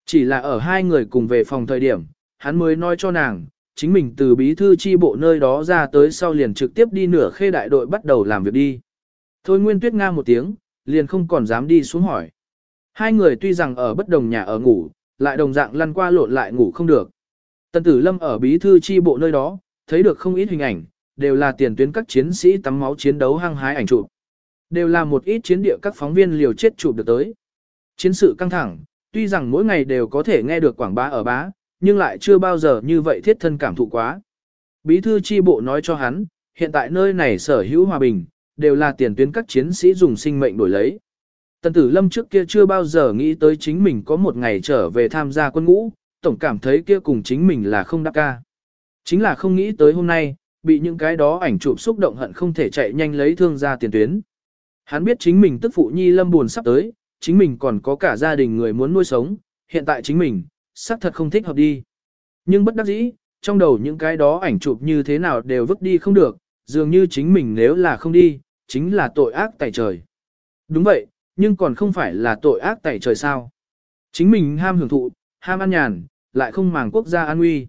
Chỉ là ở hai người cùng về phòng thời điểm, hắn mới nói cho nàng, chính mình từ bí thư chi bộ nơi đó ra tới sau liền trực tiếp đi nửa khê đại đội bắt đầu làm việc đi. Thôi Nguyên Tuyết nga một tiếng, liền không còn dám đi xuống hỏi. Hai người tuy rằng ở bất đồng nhà ở ngủ, lại đồng dạng lăn qua lộn lại ngủ không được. Tần Tử Lâm ở bí thư chi bộ nơi đó, thấy được không ít hình ảnh, đều là tiền tuyến các chiến sĩ tắm máu chiến đấu hăng hái ảnh chụp. Đều là một ít chiến địa các phóng viên liều chết chụp được tới. Chiến sự căng thẳng, tuy rằng mỗi ngày đều có thể nghe được quảng bá ở bá, nhưng lại chưa bao giờ như vậy thiết thân cảm thụ quá. Bí thư chi bộ nói cho hắn, hiện tại nơi này sở hữu hòa bình, đều là tiền tuyến các chiến sĩ dùng sinh mệnh đổi lấy. Tần tử lâm trước kia chưa bao giờ nghĩ tới chính mình có một ngày trở về tham gia quân ngũ, tổng cảm thấy kia cùng chính mình là không đắc ca. Chính là không nghĩ tới hôm nay, bị những cái đó ảnh chụp xúc động hận không thể chạy nhanh lấy thương ra tiền tuyến. Hắn biết chính mình tức phụ nhi lâm buồn sắp tới, chính mình còn có cả gia đình người muốn nuôi sống, hiện tại chính mình, xác thật không thích hợp đi. Nhưng bất đắc dĩ, trong đầu những cái đó ảnh chụp như thế nào đều vứt đi không được, dường như chính mình nếu là không đi, chính là tội ác tại trời. Đúng vậy, nhưng còn không phải là tội ác tại trời sao. Chính mình ham hưởng thụ, ham ăn nhàn, lại không màng quốc gia an nguy.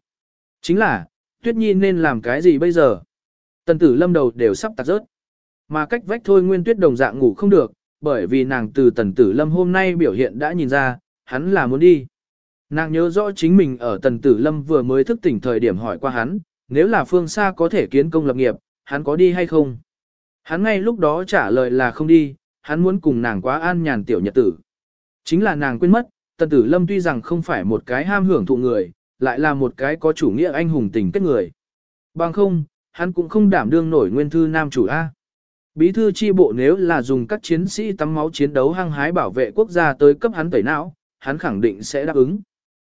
Chính là, Tuyết Nhi nên làm cái gì bây giờ? Tần tử lâm đầu đều sắp tạt rớt. Mà cách vách thôi nguyên tuyết đồng dạng ngủ không được, bởi vì nàng từ tần tử lâm hôm nay biểu hiện đã nhìn ra, hắn là muốn đi. Nàng nhớ rõ chính mình ở tần tử lâm vừa mới thức tỉnh thời điểm hỏi qua hắn, nếu là phương xa có thể kiến công lập nghiệp, hắn có đi hay không? Hắn ngay lúc đó trả lời là không đi, hắn muốn cùng nàng quá an nhàn tiểu nhật tử. Chính là nàng quên mất, tần tử lâm tuy rằng không phải một cái ham hưởng thụ người, lại là một cái có chủ nghĩa anh hùng tình kết người. Bằng không, hắn cũng không đảm đương nổi nguyên thư nam chủ A. Bí thư chi bộ nếu là dùng các chiến sĩ tắm máu chiến đấu hăng hái bảo vệ quốc gia tới cấp hắn tẩy não, hắn khẳng định sẽ đáp ứng.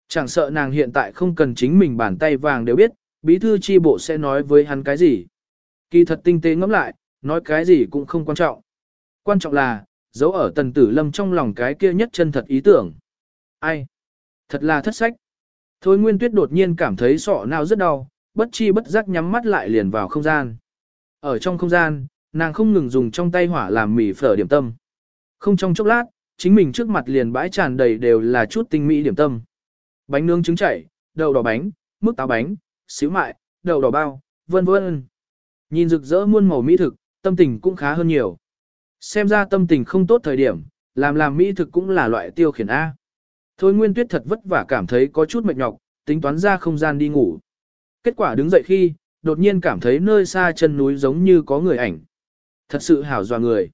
Chẳng sợ nàng hiện tại không cần chính mình bàn tay vàng đều biết, bí thư chi bộ sẽ nói với hắn cái gì. Kỳ thật tinh tế ngẫm lại, nói cái gì cũng không quan trọng. Quan trọng là, dấu ở tần tử lâm trong lòng cái kia nhất chân thật ý tưởng. Ai? Thật là thất sách. Thôi Nguyên Tuyết đột nhiên cảm thấy sọ nào rất đau, bất chi bất giác nhắm mắt lại liền vào không gian. Ở trong không gian, nàng không ngừng dùng trong tay hỏa làm mì phở điểm tâm. Không trong chốc lát, chính mình trước mặt liền bãi tràn đầy đều là chút tinh mỹ điểm tâm. Bánh nướng trứng chảy, đậu đỏ bánh, mức táo bánh, xíu mại, đậu đỏ bao, vân vân. Nhìn rực rỡ muôn màu mỹ thực, tâm tình cũng khá hơn nhiều. Xem ra tâm tình không tốt thời điểm, làm làm mỹ thực cũng là loại tiêu khiển A. Thôi Nguyên Tuyết thật vất vả cảm thấy có chút mệt nhọc, tính toán ra không gian đi ngủ. Kết quả đứng dậy khi, đột nhiên cảm thấy nơi xa chân núi giống như có người ảnh. Thật sự hảo dọa người.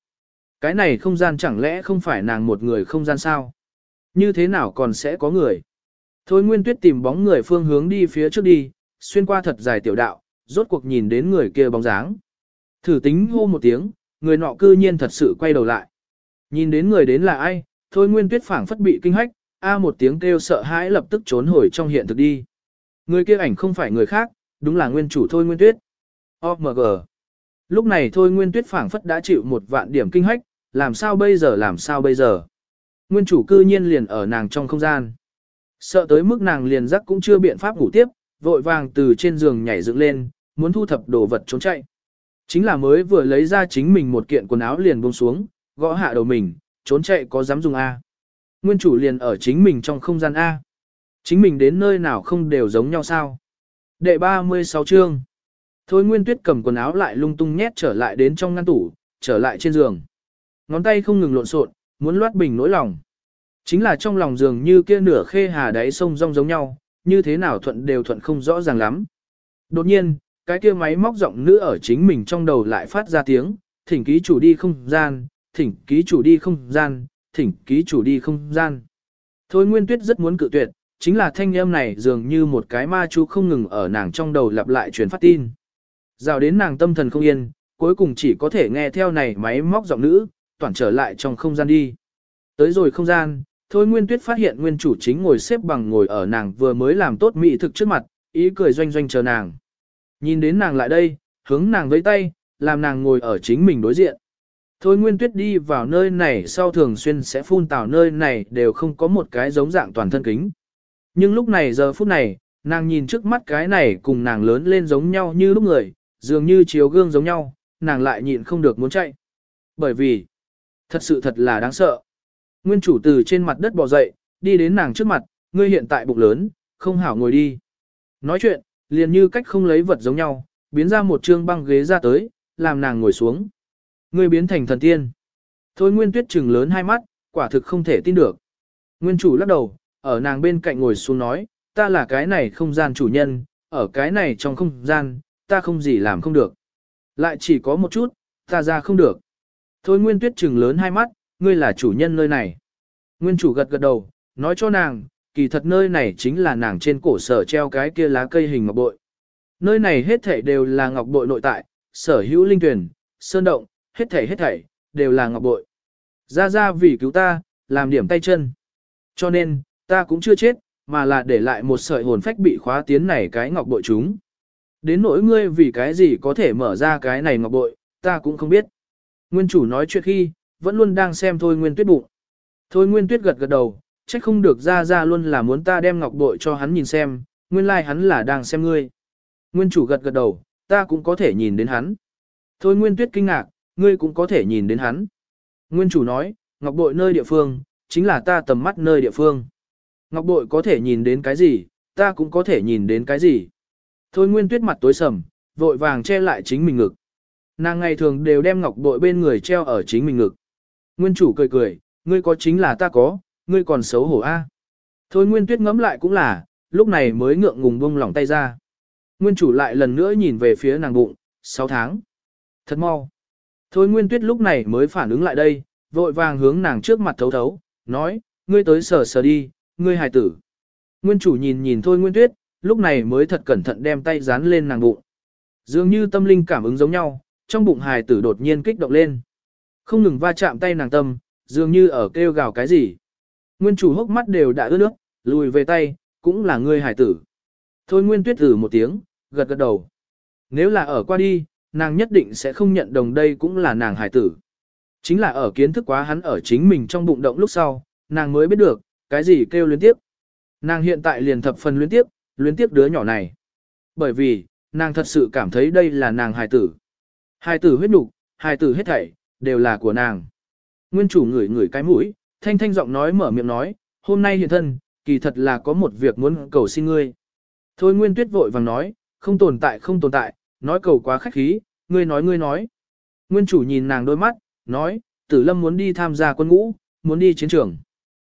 Cái này không gian chẳng lẽ không phải nàng một người không gian sao? Như thế nào còn sẽ có người? Thôi Nguyên Tuyết tìm bóng người phương hướng đi phía trước đi, xuyên qua thật dài tiểu đạo, rốt cuộc nhìn đến người kia bóng dáng. Thử tính hô một tiếng, người nọ cư nhiên thật sự quay đầu lại. Nhìn đến người đến là ai, Thôi Nguyên Tuyết phảng phất bị kinh hách, a một tiếng kêu sợ hãi lập tức trốn hồi trong hiện thực đi. Người kia ảnh không phải người khác, đúng là nguyên chủ Thôi Nguyên Tuyết. OMG. Lúc này Thôi Nguyên Tuyết phảng phất đã chịu một vạn điểm kinh hách, làm sao bây giờ làm sao bây giờ. Nguyên chủ cư nhiên liền ở nàng trong không gian. Sợ tới mức nàng liền giấc cũng chưa biện pháp ngủ tiếp, vội vàng từ trên giường nhảy dựng lên, muốn thu thập đồ vật trốn chạy. Chính là mới vừa lấy ra chính mình một kiện quần áo liền buông xuống, gõ hạ đầu mình, trốn chạy có dám dùng A. Nguyên chủ liền ở chính mình trong không gian A. Chính mình đến nơi nào không đều giống nhau sao. Đệ 36 chương. Thôi Nguyên Tuyết cầm quần áo lại lung tung nhét trở lại đến trong ngăn tủ, trở lại trên giường. Ngón tay không ngừng lộn xộn, muốn loát bình nỗi lòng. Chính là trong lòng giường như kia nửa khê hà đáy sông rong giống nhau, như thế nào thuận đều thuận không rõ ràng lắm. Đột nhiên, cái kia máy móc giọng nữ ở chính mình trong đầu lại phát ra tiếng, thỉnh ký chủ đi không gian, thỉnh ký chủ đi không gian, thỉnh ký chủ đi không gian. Thôi Nguyên Tuyết rất muốn cự tuyệt, chính là thanh âm này dường như một cái ma chú không ngừng ở nàng trong đầu lặp lại truyền phát tin. Rào đến nàng tâm thần không yên, cuối cùng chỉ có thể nghe theo này máy móc giọng nữ, toàn trở lại trong không gian đi. Tới rồi không gian, Thôi Nguyên Tuyết phát hiện nguyên chủ chính ngồi xếp bằng ngồi ở nàng vừa mới làm tốt mỹ thực trước mặt, ý cười doanh doanh chờ nàng. Nhìn đến nàng lại đây, hướng nàng với tay, làm nàng ngồi ở chính mình đối diện. Thôi Nguyên Tuyết đi vào nơi này sau thường xuyên sẽ phun tào nơi này đều không có một cái giống dạng toàn thân kính. Nhưng lúc này giờ phút này, nàng nhìn trước mắt cái này cùng nàng lớn lên giống nhau như lúc người, dường như chiếu gương giống nhau, nàng lại nhịn không được muốn chạy. Bởi vì, thật sự thật là đáng sợ. Nguyên chủ từ trên mặt đất bò dậy, đi đến nàng trước mặt, ngươi hiện tại bụng lớn, không hảo ngồi đi. Nói chuyện, liền như cách không lấy vật giống nhau, biến ra một trương băng ghế ra tới, làm nàng ngồi xuống. Ngươi biến thành thần tiên. Thôi Nguyên Tuyết trừng lớn hai mắt, quả thực không thể tin được. Nguyên chủ lắc đầu, ở nàng bên cạnh ngồi xuống nói, ta là cái này không gian chủ nhân, ở cái này trong không gian, ta không gì làm không được. Lại chỉ có một chút, ta ra không được. Thôi Nguyên Tuyết trừng lớn hai mắt, ngươi là chủ nhân nơi này. Nguyên chủ gật gật đầu, nói cho nàng, kỳ thật nơi này chính là nàng trên cổ sở treo cái kia lá cây hình ngọc bội. Nơi này hết thảy đều là ngọc bội nội tại, sở hữu linh tuyển, sơn động, hết thảy hết thảy, đều là ngọc bội. Ra ra vì cứu ta, làm điểm tay chân. Cho nên, ta cũng chưa chết, mà là để lại một sợi hồn phách bị khóa tiến này cái ngọc bội chúng. Đến nỗi ngươi vì cái gì có thể mở ra cái này ngọc bội, ta cũng không biết. Nguyên chủ nói chuyện khi, vẫn luôn đang xem thôi nguyên tuyết bụng. Thôi nguyên tuyết gật gật đầu, trách không được ra ra luôn là muốn ta đem ngọc bội cho hắn nhìn xem, nguyên lai like hắn là đang xem ngươi. Nguyên chủ gật gật đầu, ta cũng có thể nhìn đến hắn. Thôi nguyên tuyết kinh ngạc, ngươi cũng có thể nhìn đến hắn. Nguyên chủ nói, ngọc bội nơi địa phương, chính là ta tầm mắt nơi địa phương. Ngọc bội có thể nhìn đến cái gì, ta cũng có thể nhìn đến cái gì. Thôi nguyên tuyết mặt tối sầm, vội vàng che lại chính mình ngực. Nàng ngày thường đều đem ngọc bội bên người treo ở chính mình ngực. Nguyên chủ cười cười, ngươi có chính là ta có, ngươi còn xấu hổ a. Thôi Nguyên Tuyết ngẫm lại cũng là, lúc này mới ngượng ngùng buông lỏng tay ra. Nguyên chủ lại lần nữa nhìn về phía nàng bụng, 6 tháng. Thật mau. Thôi Nguyên Tuyết lúc này mới phản ứng lại đây, vội vàng hướng nàng trước mặt thấu thấu, nói, ngươi tới sờ sờ đi, ngươi hài tử. Nguyên chủ nhìn nhìn Thôi Nguyên Tuyết, lúc này mới thật cẩn thận đem tay dán lên nàng bụng. Dường như tâm linh cảm ứng giống nhau, trong bụng hài tử đột nhiên kích động lên. Không ngừng va chạm tay nàng tâm, dường như ở kêu gào cái gì. Nguyên chủ hốc mắt đều đã ướt nước, lùi về tay, cũng là ngươi hải tử. Thôi Nguyên Tuyết thử một tiếng, gật gật đầu. Nếu là ở qua đi, nàng nhất định sẽ không nhận đồng đây cũng là nàng hải tử. Chính là ở kiến thức quá hắn ở chính mình trong bụng động lúc sau, nàng mới biết được, cái gì kêu luyến tiếp. Nàng hiện tại liền thập phần luyến tiếp, luyến tiếp đứa nhỏ này. Bởi vì, nàng thật sự cảm thấy đây là nàng hài tử. Hài tử huyết nục, hài tử hết thảy, đều là của nàng. Nguyên chủ ngửi ngửi cái mũi, thanh thanh giọng nói mở miệng nói, hôm nay hiện thân, kỳ thật là có một việc muốn cầu xin ngươi. Thôi Nguyên Tuyết vội vàng nói, không tồn tại không tồn tại, nói cầu quá khách khí, ngươi nói ngươi nói. Nguyên chủ nhìn nàng đôi mắt, nói, tử lâm muốn đi tham gia quân ngũ, muốn đi chiến trường.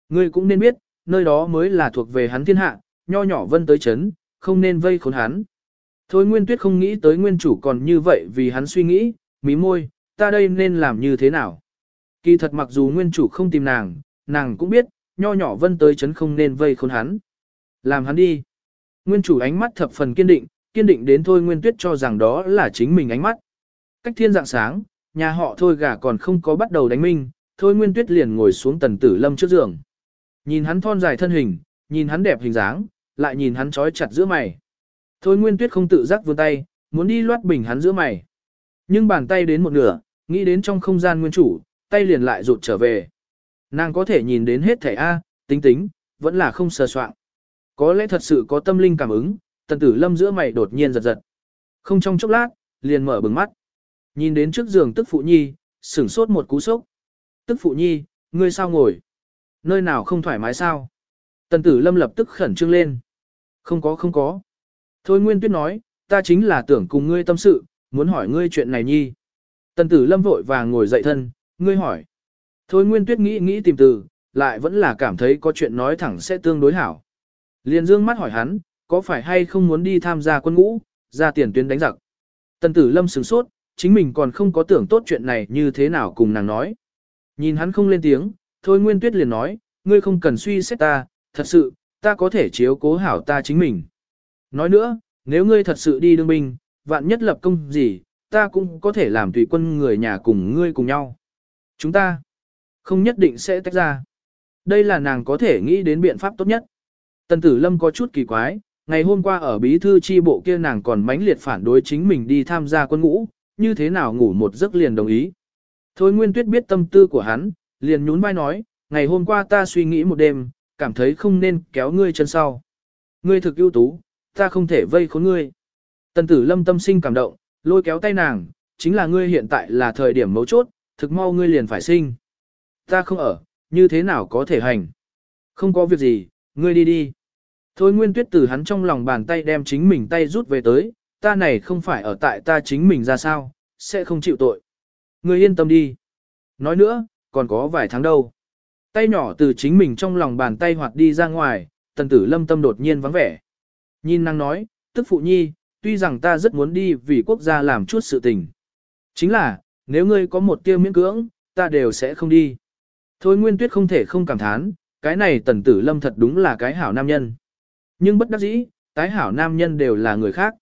Ngươi cũng nên biết, nơi đó mới là thuộc về hắn thiên hạ, nho nhỏ vân tới chấn, không nên vây khốn hắn. Thôi Nguyên Tuyết không nghĩ tới nguyên chủ còn như vậy vì hắn suy nghĩ, mí môi, ta đây nên làm như thế nào? Kỳ thật mặc dù nguyên chủ không tìm nàng, nàng cũng biết, nho nhỏ vân tới chấn không nên vây khốn hắn. Làm hắn đi. Nguyên chủ ánh mắt thập phần kiên định, kiên định đến thôi nguyên tuyết cho rằng đó là chính mình ánh mắt. Cách thiên dạng sáng, nhà họ thôi gà còn không có bắt đầu đánh minh, thôi nguyên tuyết liền ngồi xuống tần tử lâm trước giường. Nhìn hắn thon dài thân hình, nhìn hắn đẹp hình dáng, lại nhìn hắn trói chặt giữa mày. Thôi Nguyên Tuyết không tự giác vươn tay, muốn đi loát bình hắn giữa mày. Nhưng bàn tay đến một nửa, nghĩ đến trong không gian nguyên chủ, tay liền lại rụt trở về. Nàng có thể nhìn đến hết thẻ A, tính tính, vẫn là không sờ soạn. Có lẽ thật sự có tâm linh cảm ứng, tần tử lâm giữa mày đột nhiên giật giật. Không trong chốc lát, liền mở bừng mắt. Nhìn đến trước giường tức phụ nhi, sửng sốt một cú sốc. Tức phụ nhi, ngươi sao ngồi? Nơi nào không thoải mái sao? Tần tử lâm lập tức khẩn trương lên. Không có không có. Thôi Nguyên Tuyết nói, ta chính là tưởng cùng ngươi tâm sự, muốn hỏi ngươi chuyện này nhi. Tần tử lâm vội vàng ngồi dậy thân, ngươi hỏi. Thôi Nguyên Tuyết nghĩ nghĩ tìm từ, lại vẫn là cảm thấy có chuyện nói thẳng sẽ tương đối hảo. Liền dương mắt hỏi hắn, có phải hay không muốn đi tham gia quân ngũ, ra tiền tuyến đánh giặc. Tần tử lâm sửng sốt, chính mình còn không có tưởng tốt chuyện này như thế nào cùng nàng nói. Nhìn hắn không lên tiếng, thôi Nguyên Tuyết liền nói, ngươi không cần suy xét ta, thật sự, ta có thể chiếu cố hảo ta chính mình. Nói nữa, nếu ngươi thật sự đi đương binh, vạn nhất lập công gì, ta cũng có thể làm tùy quân người nhà cùng ngươi cùng nhau. Chúng ta không nhất định sẽ tách ra. Đây là nàng có thể nghĩ đến biện pháp tốt nhất. Tần tử lâm có chút kỳ quái, ngày hôm qua ở bí thư chi bộ kia nàng còn mãnh liệt phản đối chính mình đi tham gia quân ngũ, như thế nào ngủ một giấc liền đồng ý. Thôi Nguyên Tuyết biết tâm tư của hắn, liền nhún vai nói, ngày hôm qua ta suy nghĩ một đêm, cảm thấy không nên kéo ngươi chân sau. Ngươi thực ưu tú, ta không thể vây khốn ngươi. Tần tử lâm tâm sinh cảm động, lôi kéo tay nàng, chính là ngươi hiện tại là thời điểm mấu chốt, thực mau ngươi liền phải sinh. Ta không ở, như thế nào có thể hành. Không có việc gì, ngươi đi đi. Thôi nguyên tuyết từ hắn trong lòng bàn tay đem chính mình tay rút về tới, ta này không phải ở tại ta chính mình ra sao, sẽ không chịu tội. Ngươi yên tâm đi. Nói nữa, còn có vài tháng đâu. Tay nhỏ từ chính mình trong lòng bàn tay hoạt đi ra ngoài, tần tử lâm tâm đột nhiên vắng vẻ. Nhìn Năng nói, tức phụ nhi, tuy rằng ta rất muốn đi vì quốc gia làm chút sự tình. Chính là, nếu ngươi có một tiêu miễn cưỡng, ta đều sẽ không đi. Thôi Nguyên Tuyết không thể không cảm thán, cái này tần tử lâm thật đúng là cái hảo nam nhân. Nhưng bất đắc dĩ, tái hảo nam nhân đều là người khác.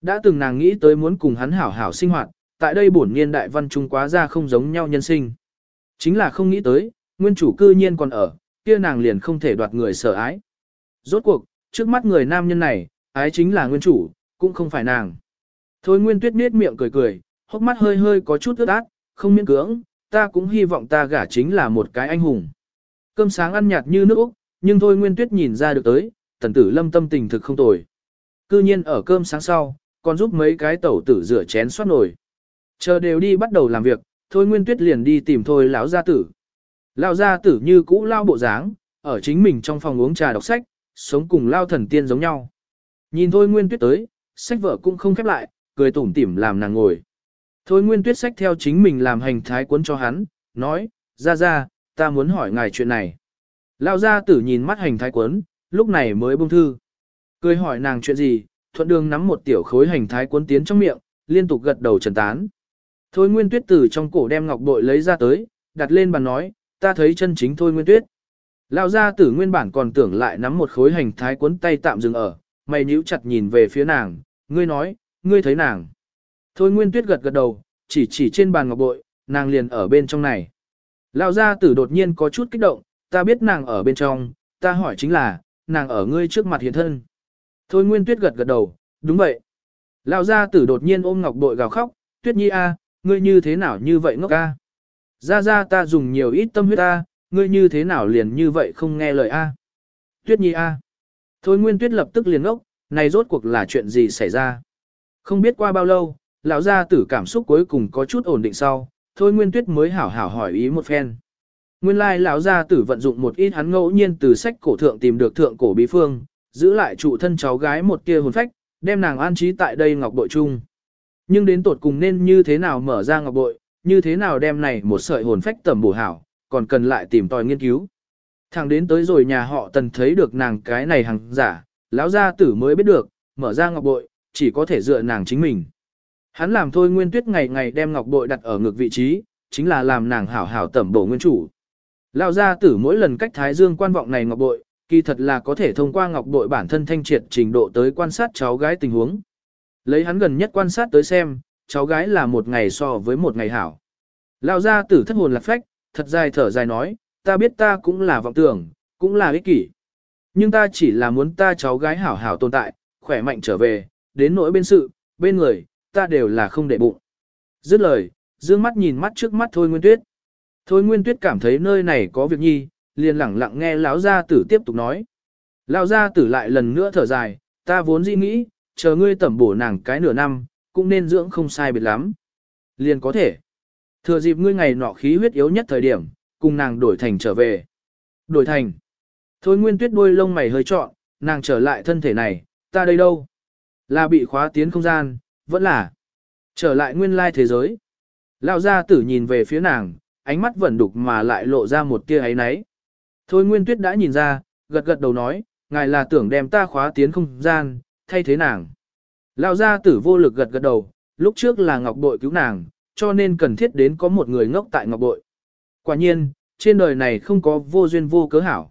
Đã từng nàng nghĩ tới muốn cùng hắn hảo hảo sinh hoạt, tại đây bổn niên đại văn trung quá ra không giống nhau nhân sinh. Chính là không nghĩ tới, nguyên chủ cư nhiên còn ở, kia nàng liền không thể đoạt người sợ ái. Rốt cuộc, trước mắt người nam nhân này, ái chính là nguyên chủ, cũng không phải nàng. Thôi nguyên tuyết miết miệng cười cười, hốc mắt hơi hơi có chút ướt át, không miễn cưỡng, ta cũng hy vọng ta gả chính là một cái anh hùng. Cơm sáng ăn nhạt như nước Úc, nhưng thôi nguyên tuyết nhìn ra được tới, tần tử lâm tâm tình thực không tồi. Cư nhiên ở cơm sáng sau, còn giúp mấy cái tẩu tử rửa chén xoát nồi. Chờ đều đi bắt đầu làm việc, thôi nguyên tuyết liền đi tìm thôi lão gia tử. Lão gia tử như cũ lao bộ dáng, ở chính mình trong phòng uống trà đọc sách, sống cùng lao thần tiên giống nhau. Nhìn thôi nguyên tuyết tới, sách vợ cũng không khép lại, cười tủm tỉm làm nàng ngồi. Thôi nguyên tuyết sách theo chính mình làm hành thái cuốn cho hắn, nói, ra ra, ta muốn hỏi ngài chuyện này. lão gia tử nhìn mắt hành thái cuốn, lúc này mới bông thư. Cười hỏi nàng chuyện gì, thuận đường nắm một tiểu khối hành thái cuốn tiến trong miệng, liên tục gật đầu trần tán. Thôi nguyên tuyết từ trong cổ đem ngọc bội lấy ra tới, đặt lên bàn nói, ta thấy chân chính thôi nguyên tuyết. Lão gia tử nguyên bản còn tưởng lại nắm một khối hành thái cuốn tay tạm dừng ở, mày nhíu chặt nhìn về phía nàng, ngươi nói, ngươi thấy nàng. Thôi nguyên tuyết gật gật đầu, chỉ chỉ trên bàn ngọc bội, nàng liền ở bên trong này. Lão gia tử đột nhiên có chút kích động, ta biết nàng ở bên trong, ta hỏi chính là, nàng ở ngươi trước mặt hiện thân. Thôi nguyên tuyết gật gật đầu, đúng vậy. Lão gia tử đột nhiên ôm ngọc bội gào khóc, tuyết nhi a, ngươi như thế nào như vậy ngốc a? Gia gia ta dùng nhiều ít tâm huyết a, ngươi như thế nào liền như vậy không nghe lời a? Tuyết nhi a. Thôi Nguyên Tuyết lập tức liền ngốc, này rốt cuộc là chuyện gì xảy ra? Không biết qua bao lâu, lão gia tử cảm xúc cuối cùng có chút ổn định sau, Thôi Nguyên Tuyết mới hảo hảo hỏi ý một phen. Nguyên lai lão gia tử vận dụng một ít hắn ngẫu nhiên từ sách cổ thượng tìm được thượng cổ bí phương, giữ lại trụ thân cháu gái một tia hồn phách, đem nàng an trí tại đây ngọc bội chung. Nhưng đến tột cùng nên như thế nào mở ra ngọc bội, như thế nào đem này một sợi hồn phách tẩm bổ hảo, còn cần lại tìm tòi nghiên cứu. Thẳng đến tới rồi nhà họ tần thấy được nàng cái này hàng giả, lão gia tử mới biết được, mở ra ngọc bội, chỉ có thể dựa nàng chính mình. Hắn làm thôi nguyên tuyết ngày ngày đem ngọc bội đặt ở ngược vị trí, chính là làm nàng hảo hảo tẩm bổ nguyên chủ. Lão gia tử mỗi lần cách thái dương quan vọng này ngọc bội, kỳ thật là có thể thông qua ngọc bội bản thân thanh triệt trình độ tới quan sát cháu gái tình huống. Lấy hắn gần nhất quan sát tới xem, cháu gái là một ngày so với một ngày hảo. Lão gia tử thất hồn lạc phách, thật dài thở dài nói, ta biết ta cũng là vọng tưởng, cũng là ích kỷ. Nhưng ta chỉ là muốn ta cháu gái hảo hảo tồn tại, khỏe mạnh trở về, đến nỗi bên sự, bên người, ta đều là không để bụng. Dứt lời, dương mắt nhìn mắt trước mắt Thôi Nguyên Tuyết. Thôi Nguyên Tuyết cảm thấy nơi này có việc nhi, liền lẳng lặng nghe lão gia tử tiếp tục nói. Lão gia tử lại lần nữa thở dài, ta vốn dĩ nghĩ, chờ ngươi tẩm bổ nàng cái nửa năm, cũng nên dưỡng không sai biệt lắm. Liền có thể. Thừa dịp ngươi ngày nọ khí huyết yếu nhất thời điểm, cùng nàng đổi thành trở về. Đổi thành. Thôi Nguyên Tuyết đôi lông mày hơi trọn, nàng trở lại thân thể này, ta đây đâu? Là bị khóa tiến không gian, vẫn là trở lại nguyên lai thế giới. Lão gia tử nhìn về phía nàng, ánh mắt vẫn đục mà lại lộ ra một tia ấy náy. Thôi Nguyên Tuyết đã nhìn ra, gật gật đầu nói, ngài là tưởng đem ta khóa tiến không gian, thay thế nàng. Lão gia tử vô lực gật gật đầu, lúc trước là Ngọc Bội cứu nàng, cho nên cần thiết đến có một người ngốc tại Ngọc Bội. Quả nhiên, trên đời này không có vô duyên vô cớ hảo.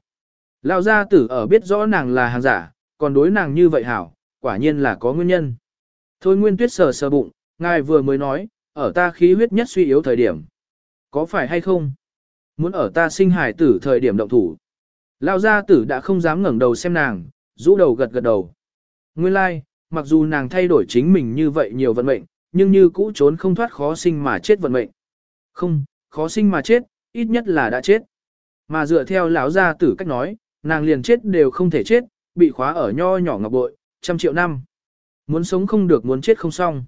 Lão gia tử ở biết rõ nàng là hàng giả, còn đối nàng như vậy hảo, quả nhiên là có nguyên nhân. Thôi Nguyên Tuyết sờ sờ bụng, ngài vừa mới nói, ở ta khí huyết nhất suy yếu thời điểm. Có phải hay không? Muốn ở ta sinh hải tử thời điểm động thủ. Lão gia tử đã không dám ngẩng đầu xem nàng, rũ đầu gật gật đầu. Nguyên lai, like, mặc dù nàng thay đổi chính mình như vậy nhiều vận mệnh, nhưng như cũ trốn không thoát khó sinh mà chết vận mệnh. Không, khó sinh mà chết, ít nhất là đã chết. Mà dựa theo lão gia tử cách nói, nàng liền chết đều không thể chết, bị khóa ở nho nhỏ ngọc bội, trăm triệu năm. Muốn sống không được muốn chết không xong.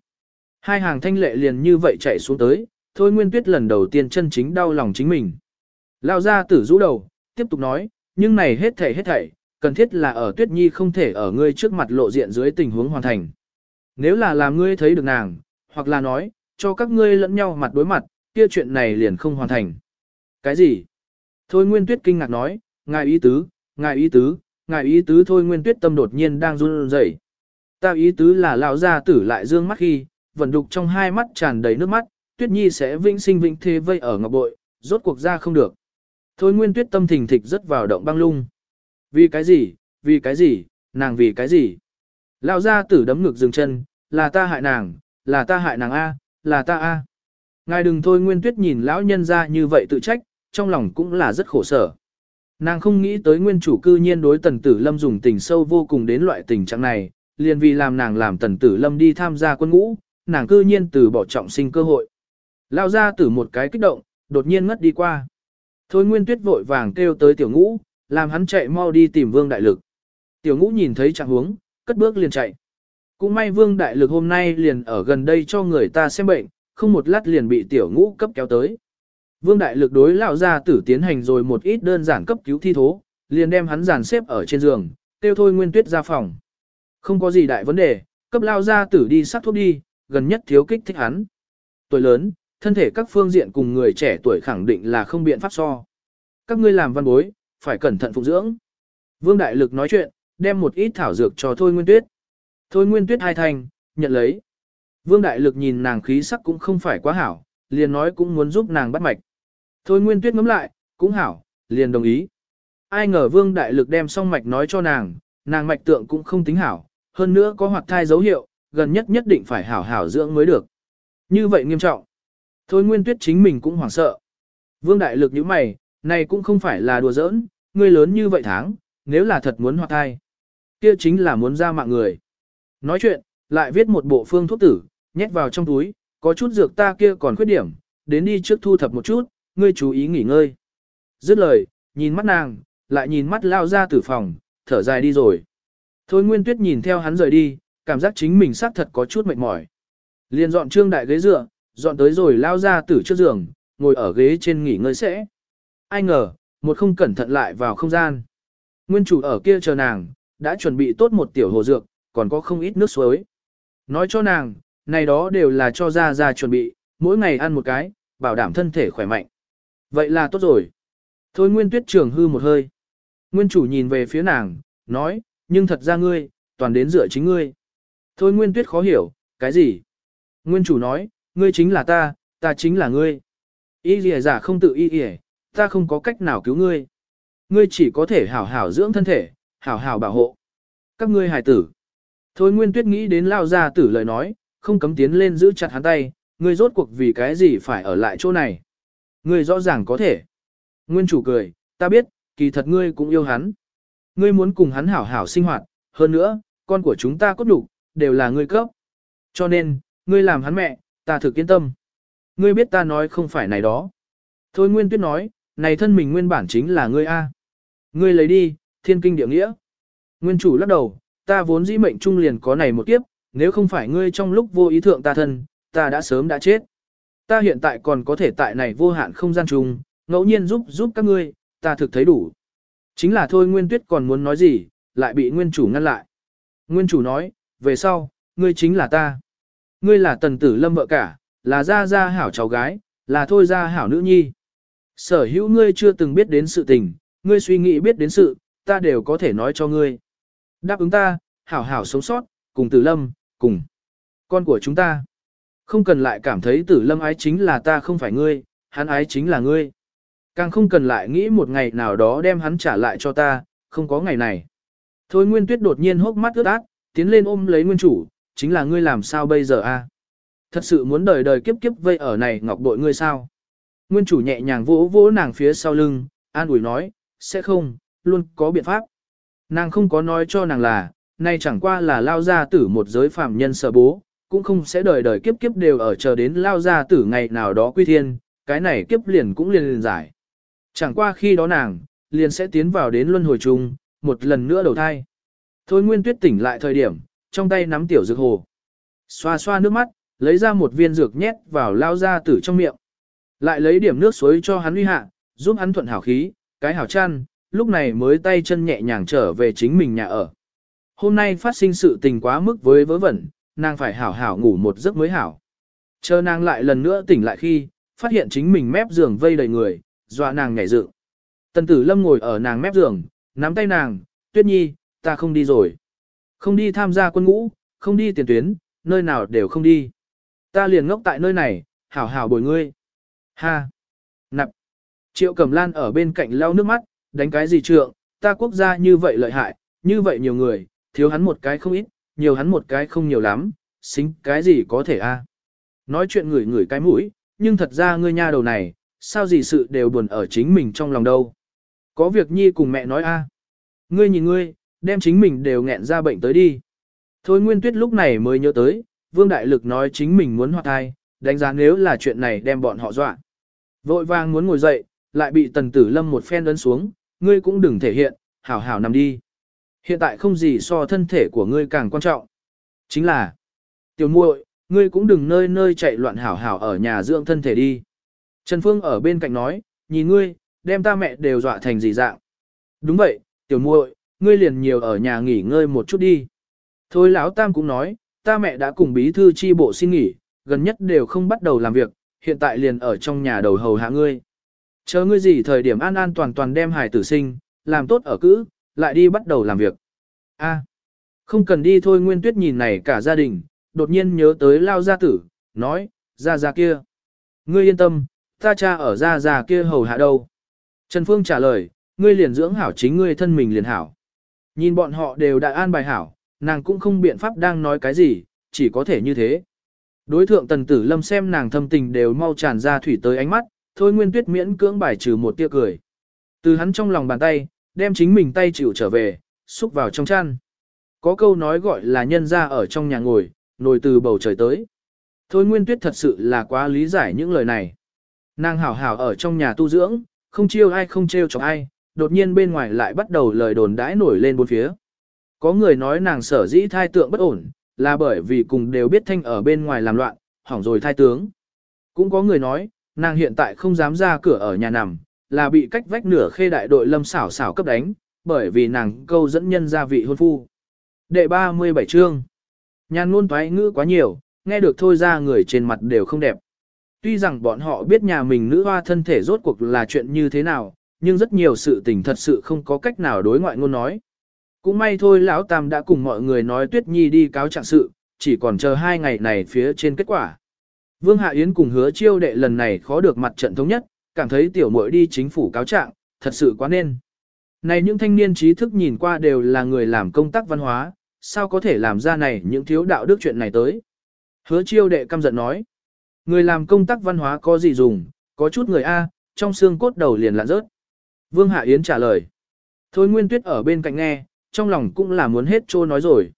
Hai hàng thanh lệ liền như vậy chạy xuống tới, thôi nguyên tuyết lần đầu tiên chân chính đau lòng chính mình. lao ra tử rũ đầu, tiếp tục nói, nhưng này hết thảy hết thảy, cần thiết là ở tuyết nhi không thể ở ngươi trước mặt lộ diện dưới tình huống hoàn thành. Nếu là làm ngươi thấy được nàng, hoặc là nói, cho các ngươi lẫn nhau mặt đối mặt, kia chuyện này liền không hoàn thành. Cái gì? Thôi Nguyên Tuyết kinh ngạc nói, ngài ý tứ, ngài ý tứ, ngài ý tứ thôi Nguyên Tuyết tâm đột nhiên đang run rẩy. Ta ý tứ là lão gia tử lại dương mắt khi, vận đục trong hai mắt tràn đầy nước mắt, Tuyết Nhi sẽ vĩnh sinh vĩnh thế vây ở ngọc bội, rốt cuộc ra không được. Thôi Nguyên Tuyết tâm thình thịch rất vào động băng lung. Vì cái gì, vì cái gì, nàng vì cái gì? Lão gia tử đấm ngực dừng chân, là ta hại nàng, là ta hại nàng A, là ta A. Ngài đừng thôi Nguyên Tuyết nhìn lão nhân ra như vậy tự trách, trong lòng cũng là rất khổ sở. Nàng không nghĩ tới nguyên chủ cư nhiên đối tần tử lâm dùng tình sâu vô cùng đến loại tình trạng này, liền vì làm nàng làm tần tử lâm đi tham gia quân ngũ, nàng cư nhiên từ bỏ trọng sinh cơ hội. Lao ra từ một cái kích động, đột nhiên ngất đi qua. Thôi nguyên tuyết vội vàng kêu tới tiểu ngũ, làm hắn chạy mau đi tìm vương đại lực. Tiểu ngũ nhìn thấy trạng huống, cất bước liền chạy. Cũng may vương đại lực hôm nay liền ở gần đây cho người ta xem bệnh, không một lát liền bị tiểu ngũ cấp kéo tới. Vương đại lực đối lão gia tử tiến hành rồi một ít đơn giản cấp cứu thi thố, liền đem hắn dàn xếp ở trên giường, tiêu thôi nguyên tuyết ra phòng. Không có gì đại vấn đề, cấp lao gia tử đi sắc thuốc đi, gần nhất thiếu kích thích hắn. Tuổi lớn, thân thể các phương diện cùng người trẻ tuổi khẳng định là không biện pháp so. Các ngươi làm văn bối, phải cẩn thận phụng dưỡng. Vương Đại Lực nói chuyện, đem một ít thảo dược cho Thôi Nguyên Tuyết. Thôi Nguyên Tuyết hai thành, nhận lấy. Vương Đại Lực nhìn nàng khí sắc cũng không phải quá hảo, liền nói cũng muốn giúp nàng bắt mạch. Thôi Nguyên Tuyết ngắm lại, cũng hảo, liền đồng ý. Ai ngờ Vương Đại Lực đem xong mạch nói cho nàng, nàng mạch tượng cũng không tính hảo, hơn nữa có hoạt thai dấu hiệu, gần nhất nhất định phải hảo hảo dưỡng mới được. Như vậy nghiêm trọng. Thôi Nguyên Tuyết chính mình cũng hoảng sợ. Vương Đại Lực như mày, này cũng không phải là đùa giỡn, người lớn như vậy tháng, nếu là thật muốn hoạt thai. Kia chính là muốn ra mạng người. Nói chuyện, lại viết một bộ phương thuốc tử, nhét vào trong túi, có chút dược ta kia còn khuyết điểm, đến đi trước thu thập một chút, ngươi chú ý nghỉ ngơi. Dứt lời, nhìn mắt nàng, lại nhìn mắt lao ra từ phòng, thở dài đi rồi. Thôi Nguyên Tuyết nhìn theo hắn rời đi, cảm giác chính mình xác thật có chút mệt mỏi. Liền dọn trương đại ghế dựa, dọn tới rồi lao ra từ trước giường, ngồi ở ghế trên nghỉ ngơi sẽ. Ai ngờ, một không cẩn thận lại vào không gian. Nguyên chủ ở kia chờ nàng, đã chuẩn bị tốt một tiểu hồ dược, còn có không ít nước suối. Nói cho nàng, này đó đều là cho ra ra chuẩn bị, mỗi ngày ăn một cái, bảo đảm thân thể khỏe mạnh. Vậy là tốt rồi. Thôi Nguyên Tuyết trường hư một hơi. Nguyên chủ nhìn về phía nàng, nói, nhưng thật ra ngươi, toàn đến dựa chính ngươi. Thôi Nguyên Tuyết khó hiểu, cái gì? Nguyên chủ nói, ngươi chính là ta, ta chính là ngươi. Y lìa giả không tự y lìa, ta không có cách nào cứu ngươi. Ngươi chỉ có thể hảo hảo dưỡng thân thể, hảo hảo bảo hộ. Các ngươi hài tử. Thôi Nguyên Tuyết nghĩ đến lao ra tử lời nói, không cấm tiến lên giữ chặt hắn tay, ngươi rốt cuộc vì cái gì phải ở lại chỗ này. Ngươi rõ ràng có thể. Nguyên chủ cười, ta biết, kỳ thật ngươi cũng yêu hắn. Ngươi muốn cùng hắn hảo hảo sinh hoạt, hơn nữa, con của chúng ta cốt đủ, đều là ngươi cấp. Cho nên, ngươi làm hắn mẹ, ta thực yên tâm. Ngươi biết ta nói không phải này đó. Thôi Nguyên Tuyết nói, này thân mình nguyên bản chính là ngươi A. Ngươi lấy đi, thiên kinh địa nghĩa. Nguyên chủ lắc đầu, ta vốn dĩ mệnh trung liền có này một kiếp, nếu không phải ngươi trong lúc vô ý thượng ta thân, ta đã sớm đã chết. Ta hiện tại còn có thể tại này vô hạn không gian trùng, ngẫu nhiên giúp giúp các ngươi, ta thực thấy đủ. Chính là thôi Nguyên Tuyết còn muốn nói gì, lại bị Nguyên chủ ngăn lại. Nguyên chủ nói, về sau, ngươi chính là ta. Ngươi là tần tử lâm vợ cả, là gia gia hảo cháu gái, là thôi gia hảo nữ nhi. Sở hữu ngươi chưa từng biết đến sự tình, ngươi suy nghĩ biết đến sự, ta đều có thể nói cho ngươi. Đáp ứng ta, hảo hảo sống sót, cùng tử lâm, cùng con của chúng ta. Không cần lại cảm thấy tử lâm ái chính là ta không phải ngươi, hắn ái chính là ngươi. Càng không cần lại nghĩ một ngày nào đó đem hắn trả lại cho ta, không có ngày này. Thôi Nguyên Tuyết đột nhiên hốc mắt ướt át, tiến lên ôm lấy nguyên chủ, chính là ngươi làm sao bây giờ a? Thật sự muốn đời đời kiếp kiếp vây ở này ngọc bội ngươi sao? Nguyên chủ nhẹ nhàng vỗ vỗ nàng phía sau lưng, an ủi nói, sẽ không, luôn có biện pháp. Nàng không có nói cho nàng là, nay chẳng qua là lao ra tử một giới phạm nhân sợ bố, cũng không sẽ đời đời kiếp kiếp đều ở chờ đến lao ra tử ngày nào đó quy thiên, cái này kiếp liền cũng liền liền giải. Chẳng qua khi đó nàng, liền sẽ tiến vào đến luân hồi chung, một lần nữa đầu thai. Thôi Nguyên Tuyết tỉnh lại thời điểm, trong tay nắm tiểu dược hồ. Xoa xoa nước mắt, lấy ra một viên dược nhét vào lao ra tử trong miệng. Lại lấy điểm nước suối cho hắn uy hạ, giúp hắn thuận hảo khí, cái hảo chăn, lúc này mới tay chân nhẹ nhàng trở về chính mình nhà ở. Hôm nay phát sinh sự tình quá mức với vớ vẩn, nàng phải hảo hảo ngủ một giấc mới hảo. Chờ nàng lại lần nữa tỉnh lại khi, phát hiện chính mình mép giường vây đầy người, dọa nàng nhảy dựng. Tần tử lâm ngồi ở nàng mép giường, nắm tay nàng, tuyết nhi, ta không đi rồi. Không đi tham gia quân ngũ, không đi tiền tuyến, nơi nào đều không đi. Ta liền ngốc tại nơi này, hảo hảo bồi ngươi. Ha! Nạp! Triệu Cẩm Lan ở bên cạnh lau nước mắt, đánh cái gì trượng, ta quốc gia như vậy lợi hại, như vậy nhiều người, thiếu hắn một cái không ít, nhiều hắn một cái không nhiều lắm, xính cái gì có thể a? Nói chuyện người người cái mũi, nhưng thật ra ngươi nha đầu này, sao gì sự đều buồn ở chính mình trong lòng đâu. Có việc nhi cùng mẹ nói a. Ngươi nhìn ngươi, đem chính mình đều nghẹn ra bệnh tới đi. Thôi Nguyên Tuyết lúc này mới nhớ tới, Vương Đại Lực nói chính mình muốn hoạt thai, đánh giá nếu là chuyện này đem bọn họ dọa. Vội vàng muốn ngồi dậy, lại bị Tần Tử Lâm một phen ấn xuống, ngươi cũng đừng thể hiện, hảo hảo nằm đi. Hiện tại không gì so thân thể của ngươi càng quan trọng. Chính là, tiểu muội, ngươi cũng đừng nơi nơi chạy loạn hảo hảo ở nhà dưỡng thân thể đi. Trần Phương ở bên cạnh nói, nhìn ngươi, đem ta mẹ đều dọa thành gì dạng. Đúng vậy, tiểu muội, ngươi liền nhiều ở nhà nghỉ ngơi một chút đi. Thôi lão tam cũng nói, ta mẹ đã cùng bí thư chi bộ xin nghỉ, gần nhất đều không bắt đầu làm việc, hiện tại liền ở trong nhà đầu hầu hạ ngươi. Chờ ngươi gì thời điểm an an toàn toàn đem hải tử sinh, làm tốt ở cữ, lại đi bắt đầu làm việc. A, không cần đi thôi Nguyên Tuyết nhìn này cả gia đình, đột nhiên nhớ tới lao gia tử, nói, ra ra kia. Ngươi yên tâm, ta cha ở ra ra kia hầu hạ đâu. Trần Phương trả lời, ngươi liền dưỡng hảo chính ngươi thân mình liền hảo. Nhìn bọn họ đều đã an bài hảo, nàng cũng không biện pháp đang nói cái gì, chỉ có thể như thế. Đối thượng tần tử lâm xem nàng thâm tình đều mau tràn ra thủy tới ánh mắt, thôi nguyên tuyết miễn cưỡng bài trừ một tia cười. Từ hắn trong lòng bàn tay, đem chính mình tay chịu trở về, xúc vào trong chăn. Có câu nói gọi là nhân ra ở trong nhà ngồi, nồi từ bầu trời tới. Thôi nguyên tuyết thật sự là quá lý giải những lời này. Nàng hảo hảo ở trong nhà tu dưỡng, không chiêu ai không trêu chọc ai, đột nhiên bên ngoài lại bắt đầu lời đồn đãi nổi lên bốn phía. Có người nói nàng sở dĩ thai tượng bất ổn, là bởi vì cùng đều biết thanh ở bên ngoài làm loạn, hỏng rồi thai tướng. Cũng có người nói, nàng hiện tại không dám ra cửa ở nhà nằm, là bị cách vách nửa khê đại đội lâm xảo xảo cấp đánh, bởi vì nàng câu dẫn nhân gia vị hôn phu. Đệ 37 chương. Nhàn luôn thoái ngữ quá nhiều, nghe được thôi ra người trên mặt đều không đẹp. Tuy rằng bọn họ biết nhà mình nữ hoa thân thể rốt cuộc là chuyện như thế nào, nhưng rất nhiều sự tình thật sự không có cách nào đối ngoại ngôn nói. Cũng may thôi lão tam đã cùng mọi người nói Tuyết Nhi đi cáo trạng sự, chỉ còn chờ hai ngày này phía trên kết quả. Vương Hạ Yến cùng hứa chiêu đệ lần này khó được mặt trận thống nhất, cảm thấy tiểu muội đi chính phủ cáo trạng, thật sự quá nên. Này những thanh niên trí thức nhìn qua đều là người làm công tác văn hóa, sao có thể làm ra này những thiếu đạo đức chuyện này tới. Hứa chiêu đệ căm giận nói, người làm công tác văn hóa có gì dùng, có chút người A, trong xương cốt đầu liền lạn rớt. Vương Hạ Yến trả lời. Thôi Nguyên Tuyết ở bên cạnh nghe, trong lòng cũng là muốn hết trô nói rồi.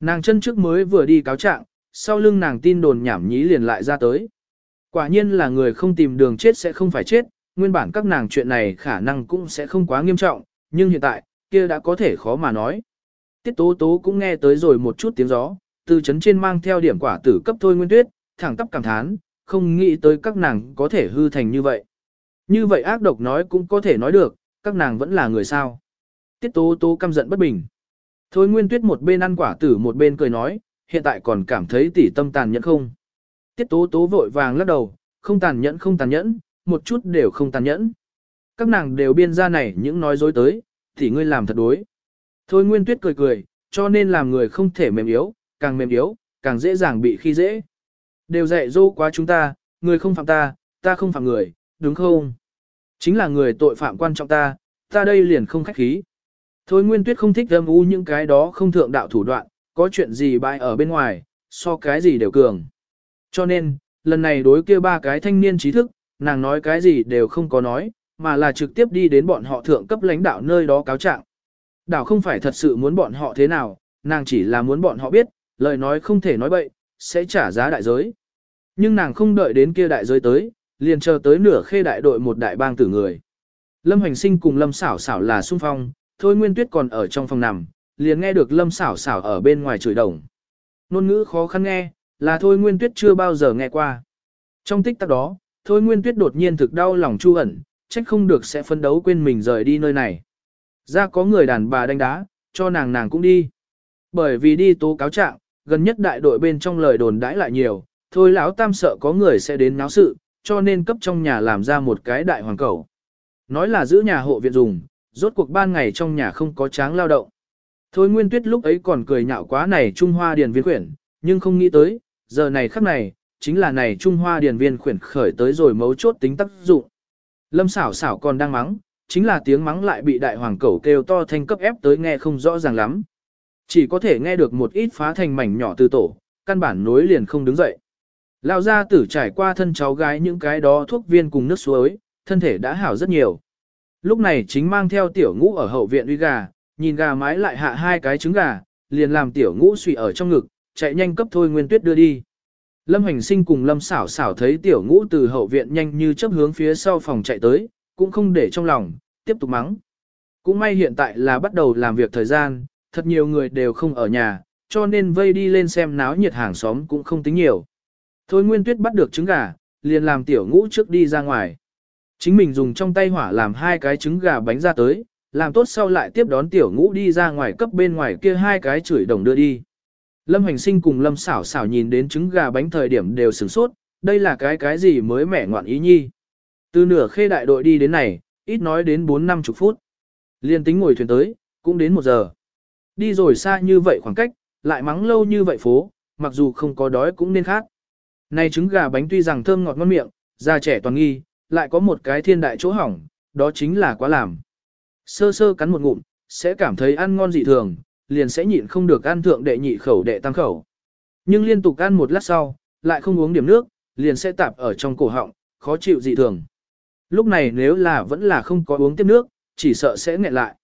Nàng chân trước mới vừa đi cáo trạng, sau lưng nàng tin đồn nhảm nhí liền lại ra tới. Quả nhiên là người không tìm đường chết sẽ không phải chết, nguyên bản các nàng chuyện này khả năng cũng sẽ không quá nghiêm trọng, nhưng hiện tại, kia đã có thể khó mà nói. Tiết tố tố cũng nghe tới rồi một chút tiếng gió, từ chấn trên mang theo điểm quả tử cấp thôi nguyên tuyết, thẳng tắp cảm thán, không nghĩ tới các nàng có thể hư thành như vậy. Như vậy ác độc nói cũng có thể nói được, các nàng vẫn là người sao. Tiết tố tố căm giận bất bình. Thôi nguyên tuyết một bên ăn quả tử một bên cười nói, hiện tại còn cảm thấy tỉ tâm tàn nhẫn không. Tiết tố tố vội vàng lắc đầu, không tàn nhẫn không tàn nhẫn, một chút đều không tàn nhẫn. Các nàng đều biên ra này những nói dối tới, thì ngươi làm thật đối. Thôi nguyên tuyết cười cười, cho nên làm người không thể mềm yếu, càng mềm yếu, càng dễ dàng bị khi dễ. Đều dạy dỗ quá chúng ta, người không phạm ta, ta không phạm người, đúng không? Chính là người tội phạm quan trọng ta, ta đây liền không khách khí. Thôi Nguyên Tuyết không thích âm u những cái đó không thượng đạo thủ đoạn, có chuyện gì bại ở bên ngoài, so cái gì đều cường. Cho nên, lần này đối kia ba cái thanh niên trí thức, nàng nói cái gì đều không có nói, mà là trực tiếp đi đến bọn họ thượng cấp lãnh đạo nơi đó cáo trạng. Đảo không phải thật sự muốn bọn họ thế nào, nàng chỉ là muốn bọn họ biết, lời nói không thể nói bậy, sẽ trả giá đại giới. Nhưng nàng không đợi đến kia đại giới tới, liền chờ tới nửa khê đại đội một đại bang tử người. Lâm Hành Sinh cùng Lâm Xảo Xảo là xung phong, Thôi Nguyên Tuyết còn ở trong phòng nằm, liền nghe được Lâm Xảo Xảo ở bên ngoài chửi đồng. Nôn ngữ khó khăn nghe, là Thôi Nguyên Tuyết chưa bao giờ nghe qua. Trong tích tắc đó, Thôi Nguyên Tuyết đột nhiên thực đau lòng chu ẩn, trách không được sẽ phân đấu quên mình rời đi nơi này. Ra có người đàn bà đánh đá, cho nàng nàng cũng đi. Bởi vì đi tố cáo trạng, gần nhất đại đội bên trong lời đồn đãi lại nhiều, thôi lão tam sợ có người sẽ đến náo sự, cho nên cấp trong nhà làm ra một cái đại hoàng cầu. Nói là giữ nhà hộ viện dùng, rốt cuộc ban ngày trong nhà không có tráng lao động. Thôi Nguyên Tuyết lúc ấy còn cười nhạo quá này Trung Hoa Điền Viên Khuyển, nhưng không nghĩ tới, giờ này khắc này, chính là này Trung Hoa Điền Viên Khuyển khởi tới rồi mấu chốt tính tác dụng. Lâm xảo xảo còn đang mắng, chính là tiếng mắng lại bị đại hoàng cẩu kêu to thanh cấp ép tới nghe không rõ ràng lắm. Chỉ có thể nghe được một ít phá thành mảnh nhỏ từ tổ, căn bản nối liền không đứng dậy. Lão gia tử trải qua thân cháu gái những cái đó thuốc viên cùng nước suối, thân thể đã hảo rất nhiều. Lúc này chính mang theo tiểu ngũ ở hậu viện uy gà, nhìn gà mái lại hạ hai cái trứng gà, liền làm tiểu ngũ suy ở trong ngực, chạy nhanh cấp thôi nguyên tuyết đưa đi. Lâm hành sinh cùng lâm xảo xảo thấy tiểu ngũ từ hậu viện nhanh như chấp hướng phía sau phòng chạy tới, cũng không để trong lòng, tiếp tục mắng. Cũng may hiện tại là bắt đầu làm việc thời gian, thật nhiều người đều không ở nhà, cho nên vây đi lên xem náo nhiệt hàng xóm cũng không tính nhiều. Thôi Nguyên Tuyết bắt được trứng gà, liền làm tiểu ngũ trước đi ra ngoài. Chính mình dùng trong tay hỏa làm hai cái trứng gà bánh ra tới, làm tốt sau lại tiếp đón tiểu ngũ đi ra ngoài cấp bên ngoài kia hai cái chửi đồng đưa đi. Lâm Hành Sinh cùng Lâm Xảo Xảo nhìn đến trứng gà bánh thời điểm đều sửng sốt, đây là cái cái gì mới mẻ ngoạn ý nhi. Từ nửa khê đại đội đi đến này, ít nói đến 4 năm chục phút. Liên tính ngồi thuyền tới, cũng đến một giờ. Đi rồi xa như vậy khoảng cách, lại mắng lâu như vậy phố, mặc dù không có đói cũng nên khác. Này trứng gà bánh tuy rằng thơm ngọt ngon miệng, da trẻ toàn nghi, lại có một cái thiên đại chỗ hỏng, đó chính là quá làm. Sơ sơ cắn một ngụm, sẽ cảm thấy ăn ngon dị thường, liền sẽ nhịn không được ăn thượng đệ nhị khẩu đệ tam khẩu. Nhưng liên tục ăn một lát sau, lại không uống điểm nước, liền sẽ tạp ở trong cổ họng, khó chịu dị thường. Lúc này nếu là vẫn là không có uống tiếp nước, chỉ sợ sẽ nghẹn lại.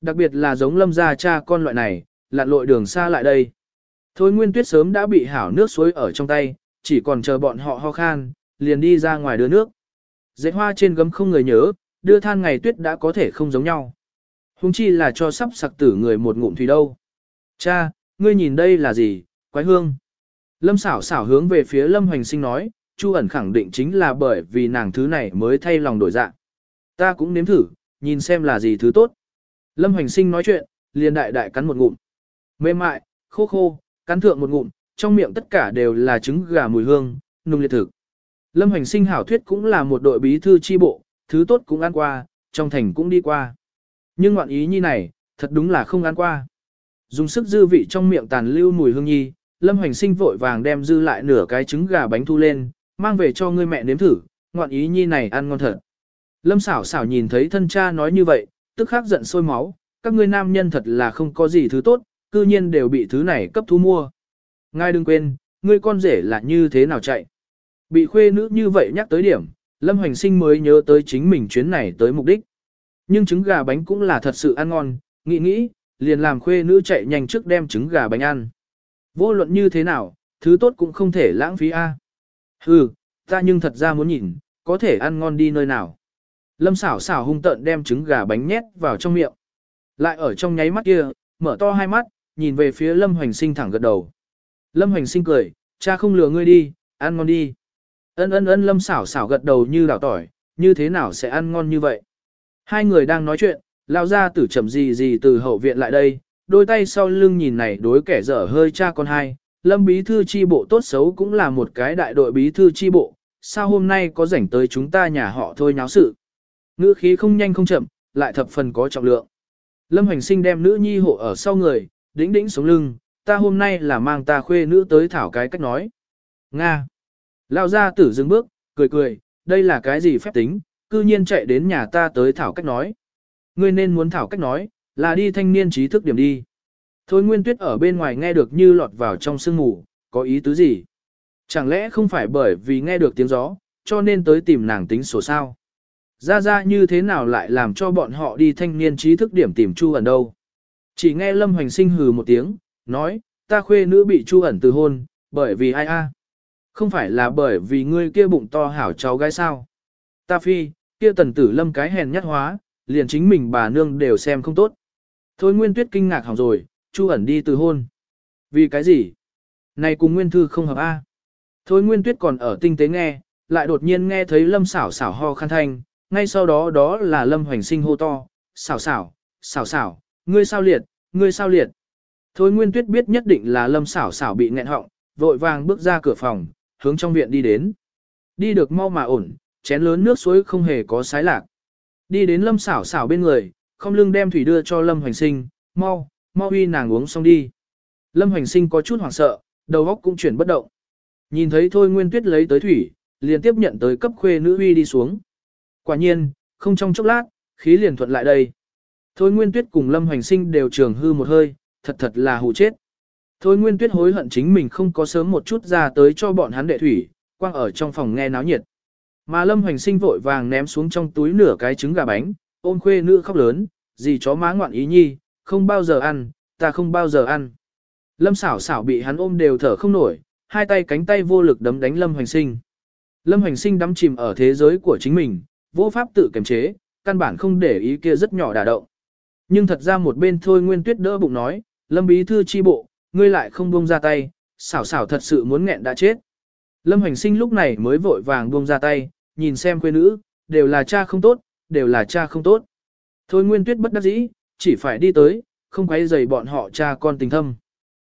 Đặc biệt là giống lâm gia cha con loại này, lặn lội đường xa lại đây. Thôi Nguyên Tuyết sớm đã bị hảo nước suối ở trong tay, chỉ còn chờ bọn họ ho khan, liền đi ra ngoài đưa nước. Dệt hoa trên gấm không người nhớ, đưa than ngày tuyết đã có thể không giống nhau. Hùng chi là cho sắp sặc tử người một ngụm thủy đâu. Cha, ngươi nhìn đây là gì, quái hương. Lâm xảo xảo hướng về phía Lâm Hoành Sinh nói, Chu ẩn khẳng định chính là bởi vì nàng thứ này mới thay lòng đổi dạng. Ta cũng nếm thử, nhìn xem là gì thứ tốt. Lâm Hoành Sinh nói chuyện, liền đại đại cắn một ngụm. Mềm mại, khô khô, cắn thượng một ngụm, trong miệng tất cả đều là trứng gà mùi hương, nung liệt thực. Lâm Hoành Sinh hảo thuyết cũng là một đội bí thư chi bộ, thứ tốt cũng ăn qua, trong thành cũng đi qua. Nhưng ngoạn ý như này, thật đúng là không ăn qua. Dùng sức dư vị trong miệng tàn lưu mùi hương nhi, Lâm Hoành Sinh vội vàng đem dư lại nửa cái trứng gà bánh thu lên, mang về cho ngươi mẹ nếm thử, ngoạn ý nhi này ăn ngon thật. Lâm xảo xảo nhìn thấy thân cha nói như vậy, tức khắc giận sôi máu, các ngươi nam nhân thật là không có gì thứ tốt, cư nhiên đều bị thứ này cấp thu mua. Ngài đừng quên, ngươi con rể là như thế nào chạy. Bị khuê nữ như vậy nhắc tới điểm, Lâm Hoành Sinh mới nhớ tới chính mình chuyến này tới mục đích. Nhưng trứng gà bánh cũng là thật sự ăn ngon, nghĩ nghĩ, liền làm khuê nữ chạy nhanh trước đem trứng gà bánh ăn. Vô luận như thế nào, thứ tốt cũng không thể lãng phí a. Hừ, ta nhưng thật ra muốn nhìn, có thể ăn ngon đi nơi nào. Lâm xảo xảo hung tợn đem trứng gà bánh nhét vào trong miệng. Lại ở trong nháy mắt kia, mở to hai mắt, nhìn về phía Lâm Hoành Sinh thẳng gật đầu. Lâm Hoành Sinh cười, cha không lừa ngươi đi, ăn ngon đi. Ân ân ân Lâm xảo xảo gật đầu như đảo tỏi, như thế nào sẽ ăn ngon như vậy. Hai người đang nói chuyện, lao ra tử chậm gì gì từ hậu viện lại đây, đôi tay sau lưng nhìn này đối kẻ dở hơi cha con hai. Lâm bí thư chi bộ tốt xấu cũng là một cái đại đội bí thư chi bộ, sao hôm nay có rảnh tới chúng ta nhà họ thôi nháo sự. Ngữ khí không nhanh không chậm, lại thập phần có trọng lượng. Lâm Hoành Sinh đem nữ nhi hộ ở sau người, đĩnh đĩnh xuống lưng, ta hôm nay là mang ta khuê nữ tới thảo cái cách nói. Nga. Lao ra tử dừng bước, cười cười, đây là cái gì phép tính, cư nhiên chạy đến nhà ta tới thảo cách nói. Ngươi nên muốn thảo cách nói, là đi thanh niên trí thức điểm đi. Thôi Nguyên Tuyết ở bên ngoài nghe được như lọt vào trong sương mù, có ý tứ gì? Chẳng lẽ không phải bởi vì nghe được tiếng gió, cho nên tới tìm nàng tính sổ sao? Ra ra như thế nào lại làm cho bọn họ đi thanh niên trí thức điểm tìm Chu ẩn đâu? Chỉ nghe Lâm Hoành Sinh hừ một tiếng, nói, ta khuê nữ bị Chu ẩn từ hôn, bởi vì ai a? Không phải là bởi vì ngươi kia bụng to hảo cháu gái sao? Ta phi, kia tần tử lâm cái hèn nhát hóa, liền chính mình bà nương đều xem không tốt. Thôi Nguyên Tuyết kinh ngạc hỏng rồi, Chu ẩn đi từ hôn. Vì cái gì? Này cùng Nguyên Thư không hợp A. Thôi Nguyên Tuyết còn ở tinh tế nghe, lại đột nhiên nghe thấy Lâm xảo xảo ho khăn thanh, ngay sau đó đó là Lâm hoành sinh hô to, xảo xảo, xảo xảo, ngươi sao liệt, ngươi sao liệt. Thôi Nguyên Tuyết biết nhất định là Lâm xảo xảo bị nghẹn họng, vội vàng bước ra cửa phòng, hướng trong viện đi đến. Đi được mau mà ổn, chén lớn nước suối không hề có sái lạc. Đi đến Lâm xảo xảo bên người, không lưng đem thủy đưa cho Lâm hoành sinh, mau, mau uy nàng uống xong đi. Lâm hoành sinh có chút hoảng sợ, đầu óc cũng chuyển bất động. Nhìn thấy thôi Nguyên Tuyết lấy tới thủy, liền tiếp nhận tới cấp khuê nữ uy đi xuống. Quả nhiên, không trong chốc lát, khí liền thuận lại đây. Thôi Nguyên Tuyết cùng Lâm Hoành Sinh đều trường hư một hơi, thật thật là hù chết. Thôi Nguyên Tuyết hối hận chính mình không có sớm một chút ra tới cho bọn hắn đệ thủy, quang ở trong phòng nghe náo nhiệt. Mà Lâm Hoành Sinh vội vàng ném xuống trong túi nửa cái trứng gà bánh, ôm khuê nữ khóc lớn, gì chó má ngoạn ý nhi, không bao giờ ăn, ta không bao giờ ăn. Lâm xảo xảo bị hắn ôm đều thở không nổi, hai tay cánh tay vô lực đấm đánh Lâm Hoành Sinh. Lâm Hoành Sinh đắm chìm ở thế giới của chính mình, vô pháp tự kiềm chế, căn bản không để ý kia rất nhỏ đả động. Nhưng thật ra một bên thôi Nguyên Tuyết đỡ bụng nói, Lâm Bí Thư chi bộ, ngươi lại không buông ra tay, xảo xảo thật sự muốn nghẹn đã chết. Lâm Hoành Sinh lúc này mới vội vàng buông ra tay, nhìn xem quê nữ, đều là cha không tốt, đều là cha không tốt. Thôi Nguyên Tuyết bất đắc dĩ, chỉ phải đi tới, không quấy rầy bọn họ cha con tình thâm.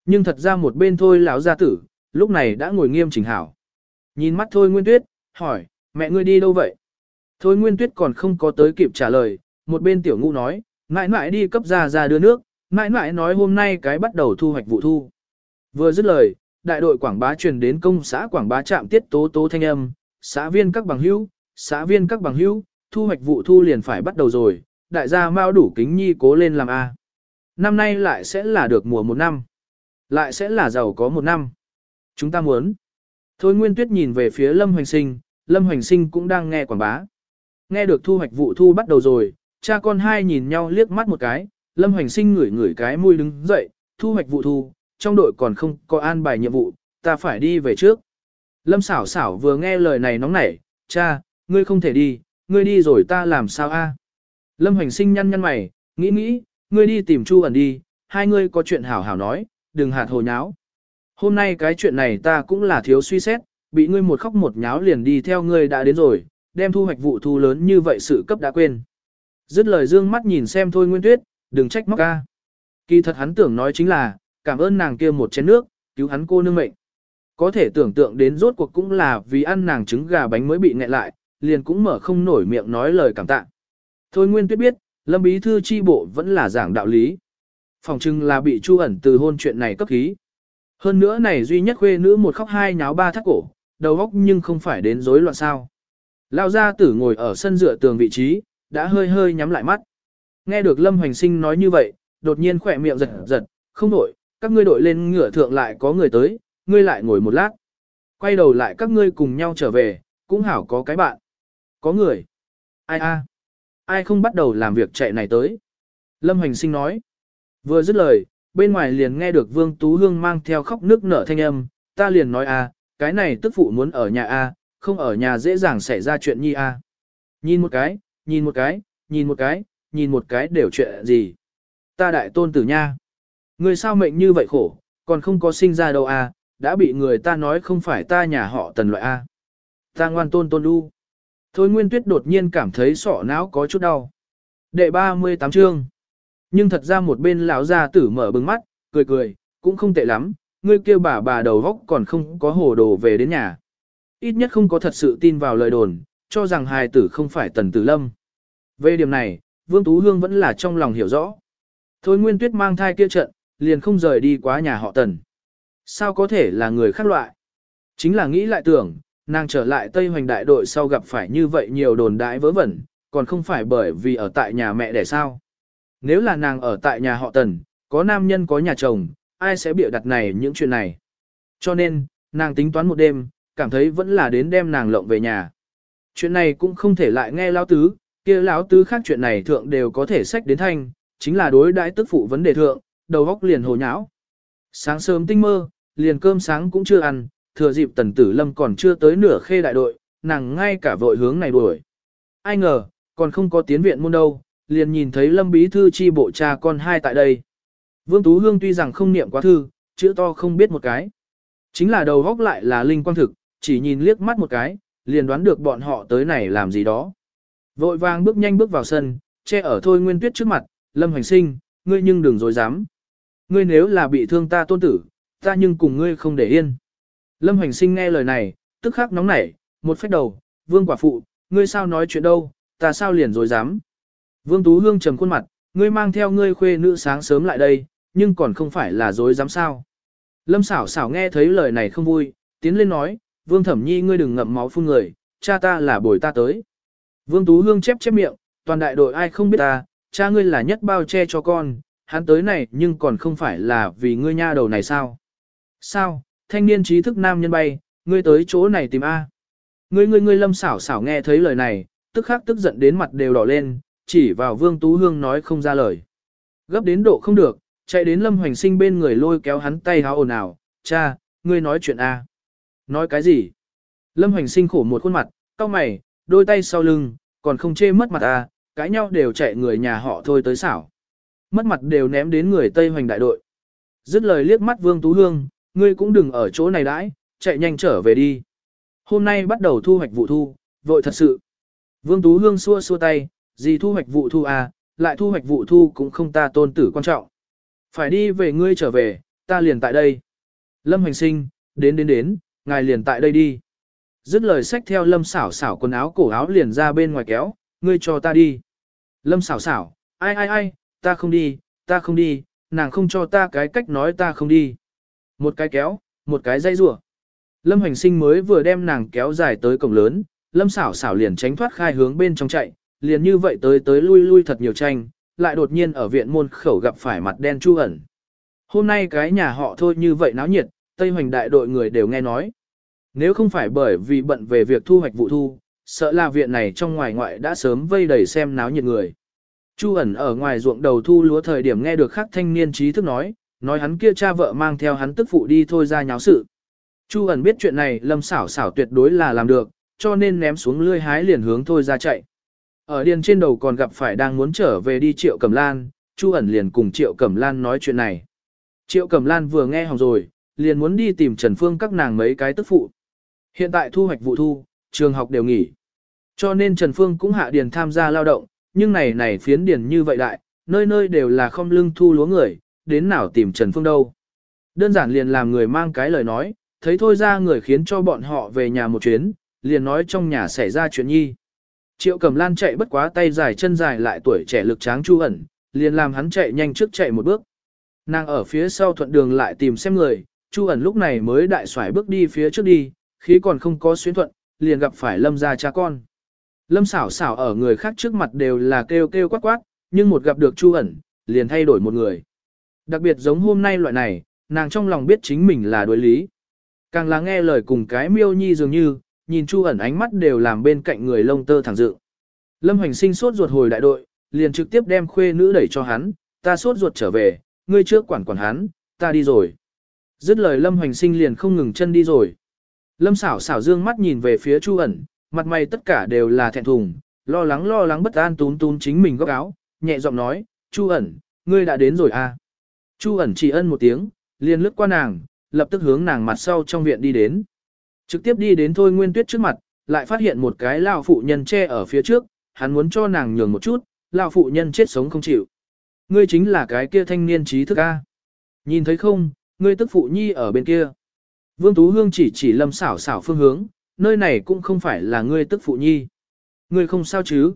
Nhưng thật ra một bên thôi lão gia tử, lúc này đã ngồi nghiêm chỉnh hảo. Nhìn mắt thôi Nguyên Tuyết, hỏi, mẹ ngươi đi đâu vậy? Thôi Nguyên Tuyết còn không có tới kịp trả lời, một bên tiểu ngũ nói, mãi mãi đi cấp ra ra đưa nước, mãi mãi nói hôm nay cái bắt đầu thu hoạch vụ thu. Vừa dứt lời, đại đội quảng bá truyền đến công xã quảng bá trạm tiết tố tố thanh âm, xã viên các bằng hữu, xã viên các bằng hữu, thu hoạch vụ thu liền phải bắt đầu rồi, đại gia mau đủ kính nhi cố lên làm A. Năm nay lại sẽ là được mùa một năm, lại sẽ là giàu có một năm. Chúng ta muốn. Thôi Nguyên Tuyết nhìn về phía Lâm Hoành Sinh, Lâm Hoành Sinh cũng đang nghe quảng bá. Nghe được thu hoạch vụ thu bắt đầu rồi, cha con hai nhìn nhau liếc mắt một cái, Lâm Hoành Sinh ngửi ngửi cái mũi đứng dậy, thu hoạch vụ thu, trong đội còn không có an bài nhiệm vụ, ta phải đi về trước. Lâm xảo xảo vừa nghe lời này nóng nảy, cha, ngươi không thể đi, ngươi đi rồi ta làm sao a? Lâm Hoành Sinh nhăn nhăn mày, nghĩ nghĩ, ngươi đi tìm Chu ẩn đi, hai ngươi có chuyện hảo hảo nói, đừng hạt hồ nháo. Hôm nay cái chuyện này ta cũng là thiếu suy xét, bị ngươi một khóc một nháo liền đi theo ngươi đã đến rồi, đem thu hoạch vụ thu lớn như vậy sự cấp đã quên. Dứt lời dương mắt nhìn xem thôi Nguyên Tuyết, đừng trách móc ca. Kỳ thật hắn tưởng nói chính là, cảm ơn nàng kia một chén nước, cứu hắn cô nương mệnh. Có thể tưởng tượng đến rốt cuộc cũng là vì ăn nàng trứng gà bánh mới bị nghẹn lại, liền cũng mở không nổi miệng nói lời cảm tạ. Thôi Nguyên Tuyết biết, Lâm Bí Thư chi bộ vẫn là giảng đạo lý. Phòng trưng là bị Chu ẩn từ hôn chuyện này cấp khí. Hơn nữa này duy nhất khuê nữ một khóc hai nháo ba thắt cổ, đầu góc nhưng không phải đến rối loạn sao. Lao gia tử ngồi ở sân dựa tường vị trí, đã hơi hơi nhắm lại mắt. Nghe được Lâm Hoành Sinh nói như vậy, đột nhiên khỏe miệng giật giật, không đổi, các ngươi đội lên ngựa thượng lại có người tới, ngươi lại ngồi một lát. Quay đầu lại các ngươi cùng nhau trở về, cũng hảo có cái bạn. Có người. Ai a? Ai không bắt đầu làm việc chạy này tới? Lâm Hoành Sinh nói. Vừa dứt lời, bên ngoài liền nghe được Vương Tú Hương mang theo khóc nước nở thanh âm, ta liền nói a, cái này tức phụ muốn ở nhà a, không ở nhà dễ dàng xảy ra chuyện nhi a. Nhìn một cái, nhìn một cái, nhìn một cái, nhìn một cái đều chuyện gì. Ta đại tôn tử nha. Người sao mệnh như vậy khổ, còn không có sinh ra đâu à? đã bị người ta nói không phải ta nhà họ tần loại a. Ta ngoan tôn tôn đu. Thôi Nguyên Tuyết đột nhiên cảm thấy sọ não có chút đau. Đệ 38 chương. Nhưng thật ra một bên lão gia tử mở bừng mắt, cười cười, cũng không tệ lắm, ngươi kêu bà bà đầu góc còn không có hồ đồ về đến nhà. Ít nhất không có thật sự tin vào lời đồn, cho rằng hài tử không phải tần tử lâm. Về điểm này, Vương Tú Hương vẫn là trong lòng hiểu rõ. Thôi Nguyên Tuyết mang thai kia trận, liền không rời đi quá nhà họ tần. Sao có thể là người khác loại? Chính là nghĩ lại tưởng, nàng trở lại Tây Hoành đại đội sau gặp phải như vậy nhiều đồn đãi vớ vẩn, còn không phải bởi vì ở tại nhà mẹ để sao. Nếu là nàng ở tại nhà họ Tần, có nam nhân có nhà chồng, ai sẽ bịa đặt này những chuyện này. Cho nên, nàng tính toán một đêm, cảm thấy vẫn là đến đem nàng lộng về nhà. Chuyện này cũng không thể lại nghe lão tứ, kia lão tứ khác chuyện này thượng đều có thể sách đến thanh, chính là đối đãi tức phụ vấn đề thượng, đầu góc liền hồ nháo. Sáng sớm tinh mơ, liền cơm sáng cũng chưa ăn, thừa dịp tần tử lâm còn chưa tới nửa khê đại đội, nàng ngay cả vội hướng này đuổi. Ai ngờ, còn không có tiến viện môn đâu, liền nhìn thấy lâm bí thư chi bộ cha con hai tại đây. Vương Tú Hương tuy rằng không niệm quá thư, chữ to không biết một cái. Chính là đầu góc lại là linh quang thực, chỉ nhìn liếc mắt một cái, liền đoán được bọn họ tới này làm gì đó. Vội vàng bước nhanh bước vào sân, che ở thôi nguyên tuyết trước mặt, lâm hành sinh, ngươi nhưng đừng dối dám. Ngươi nếu là bị thương ta tôn tử, ta nhưng cùng ngươi không để yên. Lâm hành sinh nghe lời này, tức khắc nóng nảy, một phép đầu, vương quả phụ, ngươi sao nói chuyện đâu, ta sao liền dối dám. Vương Tú Hương trầm khuôn mặt, ngươi mang theo ngươi khuê nữ sáng sớm lại đây, nhưng còn không phải là dối dám sao. Lâm xảo xảo nghe thấy lời này không vui, tiến lên nói, Vương Thẩm Nhi ngươi đừng ngậm máu phun người, cha ta là bồi ta tới. Vương Tú Hương chép chép miệng, toàn đại đội ai không biết ta, cha ngươi là nhất bao che cho con, hắn tới này nhưng còn không phải là vì ngươi nha đầu này sao. Sao, thanh niên trí thức nam nhân bay, ngươi tới chỗ này tìm A. Ngươi ngươi ngươi lâm xảo xảo nghe thấy lời này, tức khắc tức giận đến mặt đều đỏ lên, chỉ vào Vương Tú Hương nói không ra lời. Gấp đến độ không được, chạy đến Lâm Hoành Sinh bên người lôi kéo hắn tay háo ồn ào, cha, ngươi nói chuyện A. Nói cái gì? Lâm Hoành Sinh khổ một khuôn mặt, cau mày, đôi tay sau lưng, còn không chê mất mặt à cãi nhau đều chạy người nhà họ thôi tới xảo. Mất mặt đều ném đến người Tây Hoành đại đội. Dứt lời liếc mắt Vương Tú Hương, ngươi cũng đừng ở chỗ này đãi, chạy nhanh trở về đi. Hôm nay bắt đầu thu hoạch vụ thu, vội thật sự. Vương Tú Hương xua xua tay, gì thu hoạch vụ thu à, lại thu hoạch vụ thu cũng không ta tôn tử quan trọng. Phải đi về ngươi trở về, ta liền tại đây. Lâm hành sinh, đến đến đến, ngài liền tại đây đi. Dứt lời sách theo lâm xảo xảo quần áo cổ áo liền ra bên ngoài kéo, ngươi cho ta đi. Lâm xảo xảo, ai ai ai, ta không đi, ta không đi, nàng không cho ta cái cách nói ta không đi. Một cái kéo, một cái dây rủa. Lâm hành sinh mới vừa đem nàng kéo dài tới cổng lớn, lâm xảo xảo liền tránh thoát khai hướng bên trong chạy, liền như vậy tới tới lui lui thật nhiều tranh, lại đột nhiên ở viện môn khẩu gặp phải mặt đen chu ẩn. Hôm nay cái nhà họ thôi như vậy náo nhiệt, Tây Hoành đại đội người đều nghe nói. Nếu không phải bởi vì bận về việc thu hoạch vụ thu, sợ là viện này trong ngoài ngoại đã sớm vây đầy xem náo nhiệt người. Chu ẩn ở ngoài ruộng đầu thu lúa thời điểm nghe được khắc thanh niên trí thức nói, nói hắn kia cha vợ mang theo hắn tức phụ đi thôi ra nháo sự. Chu ẩn biết chuyện này lâm xảo xảo tuyệt đối là làm được, cho nên ném xuống lươi hái liền hướng thôi ra chạy. Ở điền trên đầu còn gặp phải đang muốn trở về đi Triệu Cẩm Lan, Chu ẩn liền cùng Triệu Cẩm Lan nói chuyện này. Triệu Cẩm Lan vừa nghe hỏng rồi, liền muốn đi tìm Trần Phương các nàng mấy cái tức phụ. Hiện tại thu hoạch vụ thu, trường học đều nghỉ. Cho nên Trần Phương cũng hạ điền tham gia lao động, nhưng này này phiến điền như vậy đại, nơi nơi đều là không lưng thu lúa người, đến nào tìm Trần Phương đâu. Đơn giản liền làm người mang cái lời nói, thấy thôi ra người khiến cho bọn họ về nhà một chuyến, liền nói trong nhà xảy ra chuyện nhi. Triệu Cẩm Lan chạy bất quá tay dài chân dài lại tuổi trẻ lực tráng chu ẩn, liền làm hắn chạy nhanh trước chạy một bước. Nàng ở phía sau thuận đường lại tìm xem người, chu ẩn lúc này mới đại xoải bước đi phía trước đi, khí còn không có xuyến thuận, liền gặp phải lâm gia cha con. Lâm xảo xảo ở người khác trước mặt đều là kêu kêu quát quát, nhưng một gặp được chu ẩn, liền thay đổi một người. Đặc biệt giống hôm nay loại này, nàng trong lòng biết chính mình là đối lý. Càng là nghe lời cùng cái miêu nhi dường như, nhìn Chu ẩn ánh mắt đều làm bên cạnh người lông tơ thẳng dự. Lâm Hoành sinh sốt ruột hồi đại đội, liền trực tiếp đem khuê nữ đẩy cho hắn, ta sốt ruột trở về, ngươi trước quản quản hắn, ta đi rồi. Dứt lời Lâm Hoành Sinh liền không ngừng chân đi rồi. Lâm xảo xảo dương mắt nhìn về phía Chu ẩn, mặt mày tất cả đều là thẹn thùng, lo lắng lo lắng bất an tún tún chính mình góc áo, nhẹ giọng nói, Chu ẩn, ngươi đã đến rồi à. Chu ẩn chỉ ân một tiếng, liền lướt qua nàng, lập tức hướng nàng mặt sau trong viện đi đến. Trực tiếp đi đến Thôi Nguyên Tuyết trước mặt, lại phát hiện một cái lão phụ nhân che ở phía trước, hắn muốn cho nàng nhường một chút, lão phụ nhân chết sống không chịu. Ngươi chính là cái kia thanh niên trí thức A. Nhìn thấy không, ngươi tức phụ nhi ở bên kia. Vương Tú Hương chỉ chỉ lâm xảo xảo phương hướng, nơi này cũng không phải là ngươi tức phụ nhi. Ngươi không sao chứ.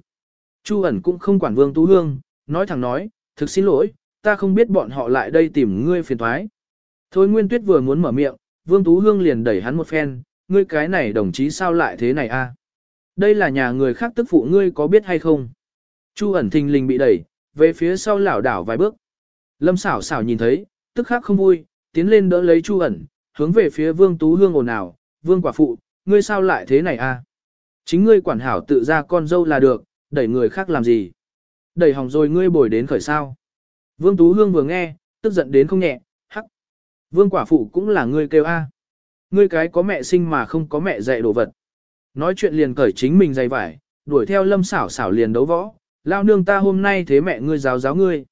Chu ẩn cũng không quản Vương Tú Hương, nói thẳng nói, thực xin lỗi, ta không biết bọn họ lại đây tìm ngươi phiền thoái. Thôi Nguyên Tuyết vừa muốn mở miệng, Vương Tú Hương liền đẩy hắn một phen, ngươi cái này đồng chí sao lại thế này a? Đây là nhà người khác tức phụ ngươi có biết hay không? Chu ẩn thình lình bị đẩy, về phía sau lảo đảo vài bước. Lâm xảo xảo nhìn thấy, tức khắc không vui, tiến lên đỡ lấy Chu ẩn, hướng về phía Vương Tú Hương ồn ào, Vương quả phụ, ngươi sao lại thế này a? Chính ngươi quản hảo tự ra con dâu là được, đẩy người khác làm gì? Đẩy hỏng rồi ngươi bồi đến khởi sao? Vương Tú Hương vừa nghe, tức giận đến không nhẹ, hắc. Vương quả phụ cũng là ngươi kêu a. Ngươi cái có mẹ sinh mà không có mẹ dạy đồ vật. Nói chuyện liền cởi chính mình dày vải, đuổi theo lâm xảo xảo liền đấu võ, lao nương ta hôm nay thế mẹ ngươi giáo giáo ngươi.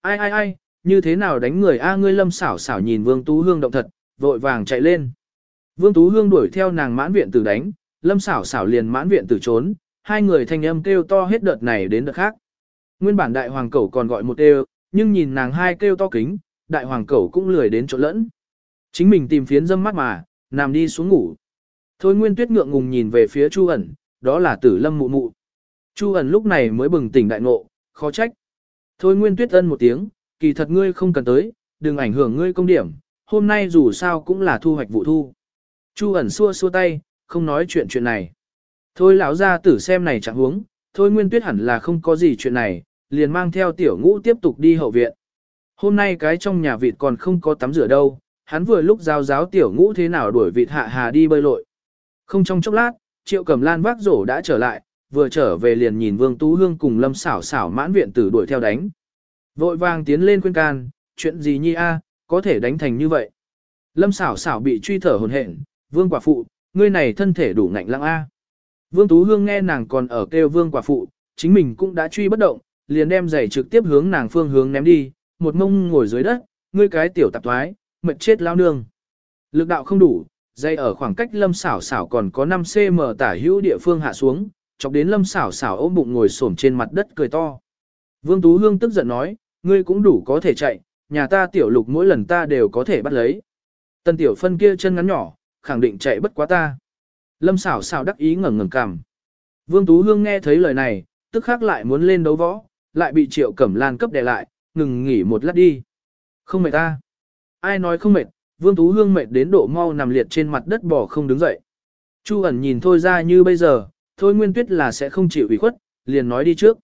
Ai ai ai, như thế nào đánh người a ngươi lâm xảo xảo nhìn Vương Tú Hương động thật, vội vàng chạy lên. Vương Tú Hương đuổi theo nàng mãn viện tử đánh, lâm xảo xảo liền mãn viện tử trốn, hai người thanh âm kêu to hết đợt này đến đợt khác. Nguyên bản đại hoàng cẩu còn gọi một kêu, nhưng nhìn nàng hai kêu to kính, đại hoàng cẩu cũng lười đến chỗ lẫn. Chính mình tìm phiến dâm mắt mà, nằm đi xuống ngủ. Thôi Nguyên Tuyết ngượng ngùng nhìn về phía Chu ẩn, đó là tử lâm mụ mụ. Chu ẩn lúc này mới bừng tỉnh đại ngộ, khó trách. Thôi Nguyên Tuyết ân một tiếng, kỳ thật ngươi không cần tới, đừng ảnh hưởng ngươi công điểm, hôm nay dù sao cũng là thu hoạch vụ thu. Chu ẩn xua xua tay, không nói chuyện chuyện này. Thôi lão ra tử xem này chẳng huống, thôi Nguyên Tuyết hẳn là không có gì chuyện này, liền mang theo tiểu ngũ tiếp tục đi hậu viện. Hôm nay cái trong nhà vịt còn không có tắm rửa đâu, hắn vừa lúc giao giáo tiểu ngũ thế nào đuổi vịt hạ hà đi bơi lội. Không trong chốc lát, triệu cầm lan vác rổ đã trở lại, vừa trở về liền nhìn vương tú hương cùng lâm xảo xảo mãn viện tử đuổi theo đánh. Vội vàng tiến lên khuyên can, chuyện gì nhi a, có thể đánh thành như vậy. Lâm xảo xảo bị truy thở hồn hển, vương quả phụ, ngươi này thân thể đủ ngạnh lăng a. Vương Tú Hương nghe nàng còn ở kêu vương quả phụ, chính mình cũng đã truy bất động, liền đem giày trực tiếp hướng nàng phương hướng ném đi, một mông ngồi dưới đất, ngươi cái tiểu tạp thoái, mệt chết lao nương. Lực đạo không đủ, dây ở khoảng cách lâm xảo xảo còn có 5cm tả hữu địa phương hạ xuống, chọc đến lâm xảo xảo ôm bụng ngồi xổm trên mặt đất cười to. Vương Tú Hương tức giận nói, ngươi cũng đủ có thể chạy, nhà ta tiểu lục mỗi lần ta đều có thể bắt lấy. tần tiểu phân kia chân ngắn nhỏ, khẳng định chạy bất quá ta. Lâm xảo xảo đắc ý ngẩng ngẩng cằm. Vương Tú Hương nghe thấy lời này, tức khắc lại muốn lên đấu võ, lại bị triệu cẩm lan cấp đè lại, ngừng nghỉ một lát đi. Không mệt ta. Ai nói không mệt, Vương Tú Hương mệt đến độ mau nằm liệt trên mặt đất bỏ không đứng dậy. Chu ẩn nhìn thôi ra như bây giờ, thôi Nguyên Tuyết là sẽ không chịu ủy khuất, liền nói đi trước.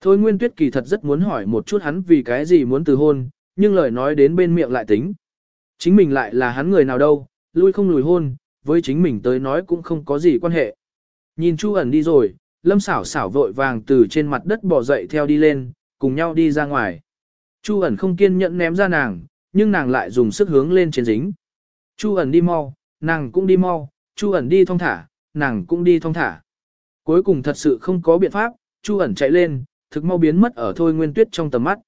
Thôi Nguyên Tuyết kỳ thật rất muốn hỏi một chút hắn vì cái gì muốn từ hôn, nhưng lời nói đến bên miệng lại tính. Chính mình lại là hắn người nào đâu, lui không lùi hôn, với chính mình tới nói cũng không có gì quan hệ. Nhìn Chu ẩn đi rồi, Lâm xảo xảo vội vàng từ trên mặt đất bò dậy theo đi lên, cùng nhau đi ra ngoài. Chu ẩn không kiên nhẫn ném ra nàng, nhưng nàng lại dùng sức hướng lên trên dính. Chu ẩn đi mau, nàng cũng đi mau, Chu ẩn đi thong thả, nàng cũng đi thong thả. Cuối cùng thật sự không có biện pháp, Chu ẩn chạy lên, thực mau biến mất ở thôi nguyên tuyết trong tầm mắt.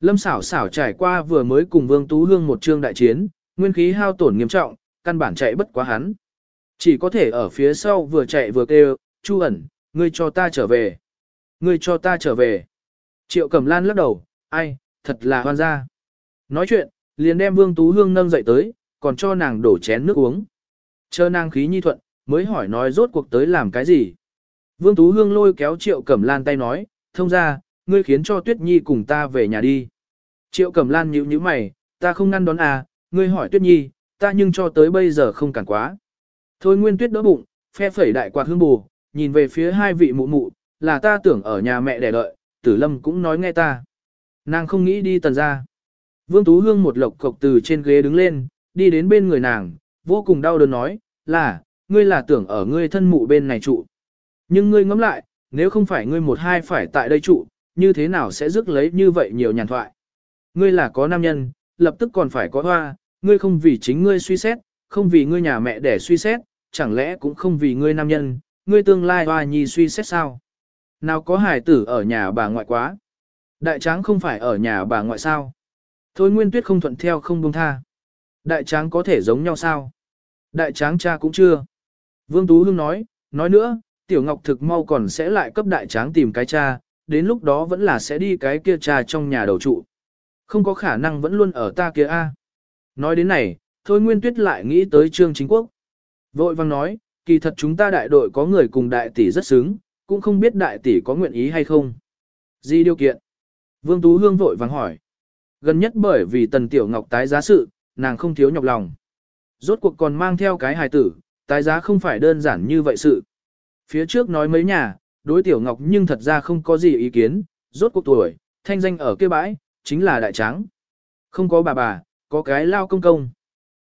Lâm xảo xảo trải qua vừa mới cùng Vương Tú Hương một trương đại chiến, nguyên khí hao tổn nghiêm trọng, căn bản chạy bất quá hắn. Chỉ có thể ở phía sau vừa chạy vừa kêu, Chu ẩn, ngươi cho ta trở về. Ngươi cho ta trở về. Triệu Cẩm Lan lắc đầu, ai, thật là hoan gia. Nói chuyện, liền đem Vương Tú Hương nâng dậy tới, còn cho nàng đổ chén nước uống. Chờ nàng khí nhi thuận, mới hỏi nói rốt cuộc tới làm cái gì. Vương Tú Hương lôi kéo Triệu Cẩm Lan tay nói, thông ra, ngươi khiến cho Tuyết Nhi cùng ta về nhà đi. Triệu Cẩm Lan nhíu nhíu mày, ta không ngăn đón à, ngươi hỏi Tuyết Nhi, ta nhưng cho tới bây giờ không cản quá. Thôi Nguyên Tuyết đỡ bụng, phe phẩy đại quạt hương bù, nhìn về phía hai vị mụ mụ, là ta tưởng ở nhà mẹ để đợi, tử lâm cũng nói nghe ta. Nàng không nghĩ đi tần ra. Vương Tú Hương một lộc cộc từ trên ghế đứng lên, đi đến bên người nàng, vô cùng đau đớn nói, là, ngươi là tưởng ở ngươi thân mụ bên này trụ. Nhưng ngươi ngẫm lại, nếu không phải ngươi một hai phải tại đây trụ, như thế nào sẽ rước lấy như vậy nhiều nhàn thoại. ngươi là có nam nhân, lập tức còn phải có hoa, ngươi không vì chính ngươi suy xét, không vì ngươi nhà mẹ để suy xét, chẳng lẽ cũng không vì ngươi nam nhân, ngươi tương lai hoa nhi suy xét sao? Nào có hải tử ở nhà bà ngoại quá? Đại tráng không phải ở nhà bà ngoại sao? Thôi nguyên tuyết không thuận theo không buông tha. Đại tráng có thể giống nhau sao? Đại tráng cha cũng chưa. Vương Tú Hương nói, nói nữa, tiểu ngọc thực mau còn sẽ lại cấp đại tráng tìm cái cha, đến lúc đó vẫn là sẽ đi cái kia trà trong nhà đầu trụ. Không có khả năng vẫn luôn ở ta kia a. Nói đến này, thôi nguyên tuyết lại nghĩ tới trương chính quốc. Vội vang nói, kỳ thật chúng ta đại đội có người cùng đại tỷ rất xứng, cũng không biết đại tỷ có nguyện ý hay không. Gì điều kiện? Vương Tú Hương vội vàng hỏi. Gần nhất bởi vì Tần Tiểu Ngọc tái giá sự, nàng không thiếu nhọc lòng. Rốt cuộc còn mang theo cái hài tử, tái giá không phải đơn giản như vậy sự. Phía trước nói mấy nhà, đối Tiểu Ngọc nhưng thật ra không có gì ý kiến, rốt cuộc tuổi, thanh danh ở kia bãi, chính là đại tráng. Không có bà bà, có cái lao công công.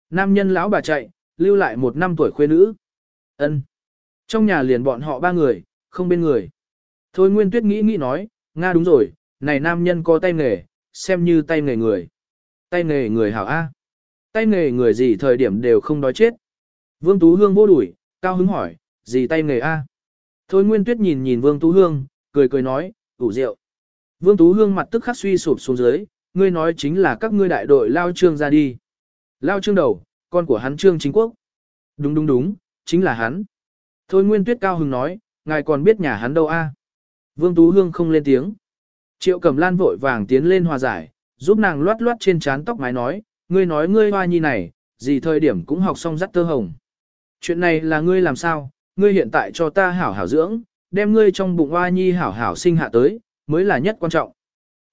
Nam nhân lão bà chạy, lưu lại một năm tuổi khuê nữ. ân Trong nhà liền bọn họ ba người, không bên người. Thôi Nguyên Tuyết nghĩ nghĩ nói, Nga đúng rồi, này nam nhân có tay nghề, xem như tay nghề người. Tay nghề người hảo A. Tay nghề người gì thời điểm đều không đói chết. Vương Tú Hương vô đuổi, cao hứng hỏi, gì tay nghề A. Thôi Nguyên Tuyết nhìn nhìn Vương Tú Hương, cười cười nói, ủ rượu. Vương Tú Hương mặt tức khắc suy sụp xuống dưới, ngươi nói chính là các ngươi đại đội lao trương ra đi. Lao trương đầu, con của hắn trương chính quốc. Đúng đúng đúng, chính là hắn. Thôi Nguyên Tuyết cao hứng nói, ngài còn biết nhà hắn đâu a? Vương Tú Hương không lên tiếng. Triệu Cẩm Lan vội vàng tiến lên hòa giải, giúp nàng loát loát trên trán tóc mái nói, ngươi nói ngươi hoa nhi này, gì thời điểm cũng học xong dắt tơ hồng. Chuyện này là ngươi làm sao, ngươi hiện tại cho ta hảo hảo dưỡng, đem ngươi trong bụng oa nhi hảo hảo sinh hạ tới, mới là nhất quan trọng.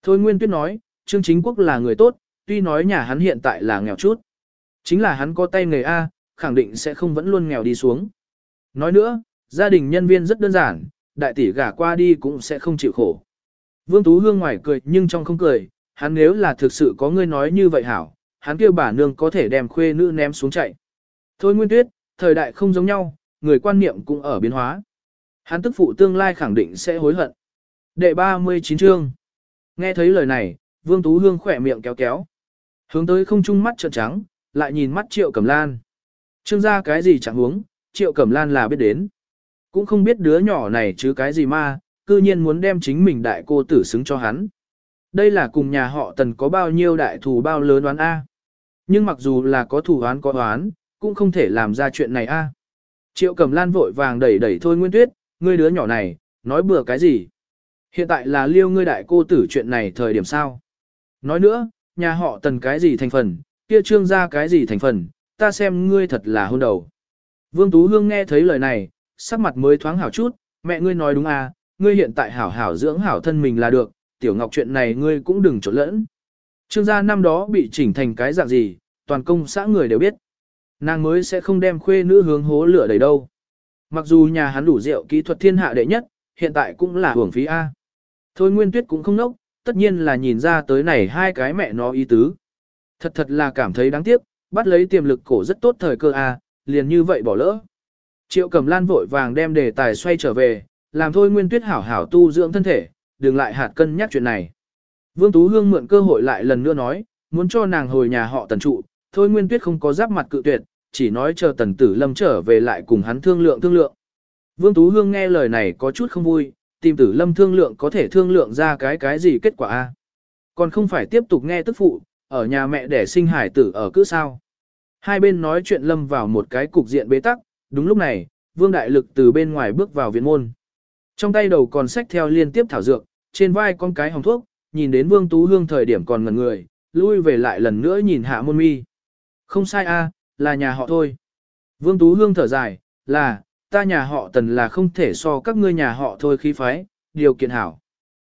Thôi Nguyên Tuyết nói, Trương Chính Quốc là người tốt, tuy nói nhà hắn hiện tại là nghèo chút. Chính là hắn có tay nghề A, khẳng định sẽ không vẫn luôn nghèo đi xuống. Nói nữa, gia đình nhân viên rất đơn giản, đại tỷ gả qua đi cũng sẽ không chịu khổ. Vương Tú Hương ngoài cười nhưng trong không cười, hắn nếu là thực sự có ngươi nói như vậy hảo, hắn kêu bà nương có thể đem khuê nữ ném xuống chạy. Thôi Nguyên Tuyết, thời đại không giống nhau, người quan niệm cũng ở biến hóa. Hắn tức phụ tương lai khẳng định sẽ hối hận. Đệ 39 chương. Nghe thấy lời này, Vương Tú Hương khỏe miệng kéo kéo. Hướng tới không trung mắt trợn trắng, lại nhìn mắt Triệu Cẩm Lan. Trương ra cái gì chẳng huống, Triệu Cẩm Lan là biết đến. Cũng không biết đứa nhỏ này chứ cái gì mà, cư nhiên muốn đem chính mình đại cô tử xứng cho hắn. Đây là cùng nhà họ tần có bao nhiêu đại thù bao lớn đoán A. Nhưng mặc dù là có thù oán có oán, cũng không thể làm ra chuyện này A. Triệu Cẩm Lan vội vàng đẩy đẩy thôi Nguyên Tuyết, ngươi đứa nhỏ này, nói bừa cái gì. Hiện tại là liêu ngươi đại cô tử chuyện này thời điểm sao. Nói nữa, nhà họ tần cái gì thành phần, kia trương ra cái gì thành phần, ta xem ngươi thật là hôn đầu. Vương Tú Hương nghe thấy lời này, sắc mặt mới thoáng hảo chút, mẹ ngươi nói đúng à, ngươi hiện tại hảo hảo dưỡng hảo thân mình là được, tiểu ngọc chuyện này ngươi cũng đừng trộn lẫn. Trương gia năm đó bị chỉnh thành cái dạng gì, toàn công xã người đều biết. Nàng mới sẽ không đem khuê nữ hướng hố lửa đầy đâu. Mặc dù nhà hắn đủ rượu kỹ thuật thiên hạ đệ nhất, hiện tại cũng là hưởng phí A. Thôi Nguyên Tuyết cũng không nốc, tất nhiên là nhìn ra tới này hai cái mẹ nó ý tứ. Thật thật là cảm thấy đáng tiếc, bắt lấy tiềm lực cổ rất tốt thời cơ A, liền như vậy bỏ lỡ. Triệu Cẩm Lan vội vàng đem đề tài xoay trở về, làm thôi Nguyên Tuyết hảo hảo tu dưỡng thân thể, đừng lại hạt cân nhắc chuyện này. Vương Tú Hương mượn cơ hội lại lần nữa nói, muốn cho nàng hồi nhà họ tần trụ, thôi Nguyên Tuyết không có giáp mặt cự tuyệt, chỉ nói chờ tần tử lâm trở về lại cùng hắn thương lượng thương lượng. Vương Tú Hương nghe lời này có chút không vui, tìm tử lâm thương lượng có thể thương lượng ra cái cái gì kết quả a Còn không phải tiếp tục nghe tức phụ, ở nhà mẹ để sinh hải tử ở cứ sao. Hai bên nói chuyện lâm vào một cái cục diện bế tắc, đúng lúc này, Vương Đại Lực từ bên ngoài bước vào viện môn. Trong tay đầu còn xách theo liên tiếp thảo dược, trên vai con cái hồng thuốc, nhìn đến Vương Tú Hương thời điểm còn ngẩn người, lui về lại lần nữa nhìn hạ môn mi. Không sai a, là nhà họ thôi. Vương Tú Hương thở dài, là, ta nhà họ tần là không thể so các ngươi nhà họ thôi khí phái, điều kiện hảo.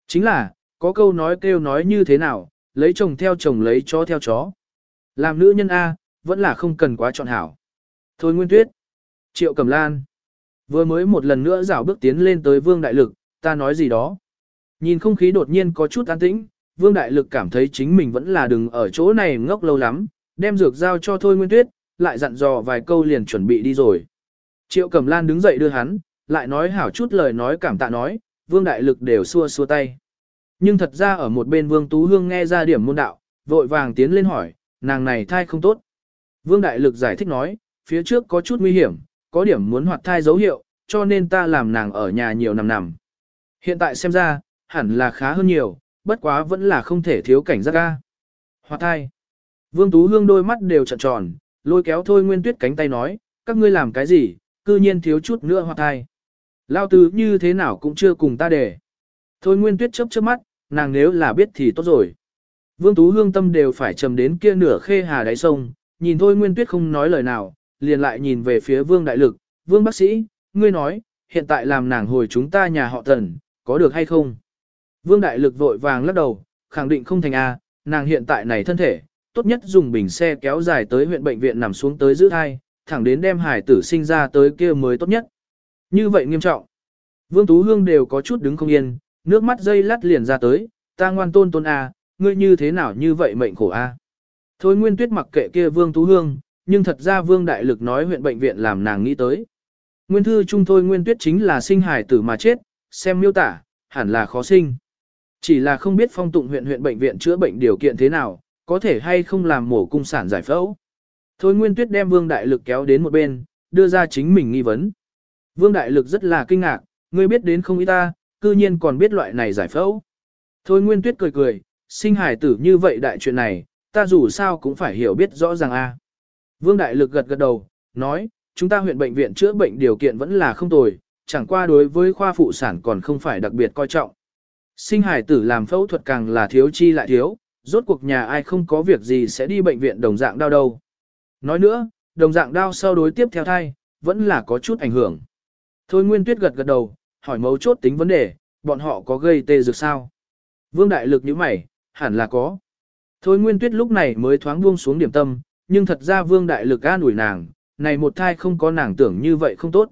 Chính là, có câu nói kêu nói như thế nào, lấy chồng theo chồng lấy chó theo chó. Làm nữ nhân A, vẫn là không cần quá chọn hảo. Thôi Nguyên Tuyết. Triệu Cẩm Lan. Vừa mới một lần nữa rảo bước tiến lên tới Vương Đại Lực, ta nói gì đó. Nhìn không khí đột nhiên có chút an tĩnh, Vương Đại Lực cảm thấy chính mình vẫn là đừng ở chỗ này ngốc lâu lắm, đem dược giao cho Thôi Nguyên Tuyết, lại dặn dò vài câu liền chuẩn bị đi rồi. Triệu Cẩm Lan đứng dậy đưa hắn, lại nói hảo chút lời nói cảm tạ nói, Vương Đại Lực đều xua xua tay. Nhưng thật ra ở một bên Vương Tú Hương nghe ra điểm môn đạo, vội vàng tiến lên hỏi, nàng này thai không tốt. Vương Đại Lực giải thích nói, phía trước có chút nguy hiểm, có điểm muốn hoạt thai dấu hiệu, cho nên ta làm nàng ở nhà nhiều năm nằm. Hiện tại xem ra, hẳn là khá hơn nhiều, bất quá vẫn là không thể thiếu cảnh giác ga. Hoạt thai. Vương Tú Hương đôi mắt đều trợn tròn, lôi kéo Thôi Nguyên Tuyết cánh tay nói, các ngươi làm cái gì, cư nhiên thiếu chút nữa hoặc thai. Lao tứ như thế nào cũng chưa cùng ta để. Thôi Nguyên Tuyết chớp chớp mắt, nàng nếu là biết thì tốt rồi. Vương Tú Hương tâm đều phải trầm đến kia nửa khê hà đáy sông, nhìn Thôi Nguyên Tuyết không nói lời nào, liền lại nhìn về phía Vương Đại Lực, Vương bác sĩ, ngươi nói, hiện tại làm nàng hồi chúng ta nhà họ tần, có được hay không? Vương Đại Lực vội vàng lắc đầu, khẳng định không thành A, nàng hiện tại này thân thể, tốt nhất dùng bình xe kéo dài tới huyện bệnh viện nằm xuống tới giữ thai, thẳng đến đem hải tử sinh ra tới kia mới tốt nhất. Như vậy nghiêm trọng. Vương Tú Hương đều có chút đứng không yên, nước mắt dây lắt liền ra tới, ta ngoan tôn tôn A, ngươi như thế nào như vậy mệnh khổ A. Thôi Nguyên Tuyết mặc kệ kia Vương Tú Hương, nhưng thật ra Vương Đại Lực nói huyện bệnh viện làm nàng nghĩ tới. Nguyên thư chung thôi Nguyên Tuyết chính là sinh hải tử mà chết, xem miêu tả, hẳn là khó sinh. Chỉ là không biết phong tụng huyện huyện bệnh viện chữa bệnh điều kiện thế nào, có thể hay không làm mổ cung sản giải phẫu. Thôi Nguyên Tuyết đem Vương Đại Lực kéo đến một bên, đưa ra chính mình nghi vấn. Vương Đại Lực rất là kinh ngạc, ngươi biết đến không ý ta, cư nhiên còn biết loại này giải phẫu. Thôi Nguyên Tuyết cười cười, sinh hải tử như vậy đại chuyện này, ta dù sao cũng phải hiểu biết rõ ràng a. Vương Đại Lực gật gật đầu, nói, chúng ta huyện bệnh viện chữa bệnh điều kiện vẫn là không tồi, chẳng qua đối với khoa phụ sản còn không phải đặc biệt coi trọng. Sinh hải tử làm phẫu thuật càng là thiếu chi lại thiếu, rốt cuộc nhà ai không có việc gì sẽ đi bệnh viện đồng dạng đau đâu. Nói nữa, đồng dạng đau sau đối tiếp theo thai, vẫn là có chút ảnh hưởng. Thôi Nguyên Tuyết gật gật đầu, hỏi mấu chốt tính vấn đề, bọn họ có gây tê dược sao? Vương Đại Lực như mày, hẳn là có. Thôi Nguyên Tuyết lúc này mới thoáng buông xuống điểm tâm, nhưng thật ra Vương Đại Lực an ủi nàng, này một thai không có nàng tưởng như vậy không tốt.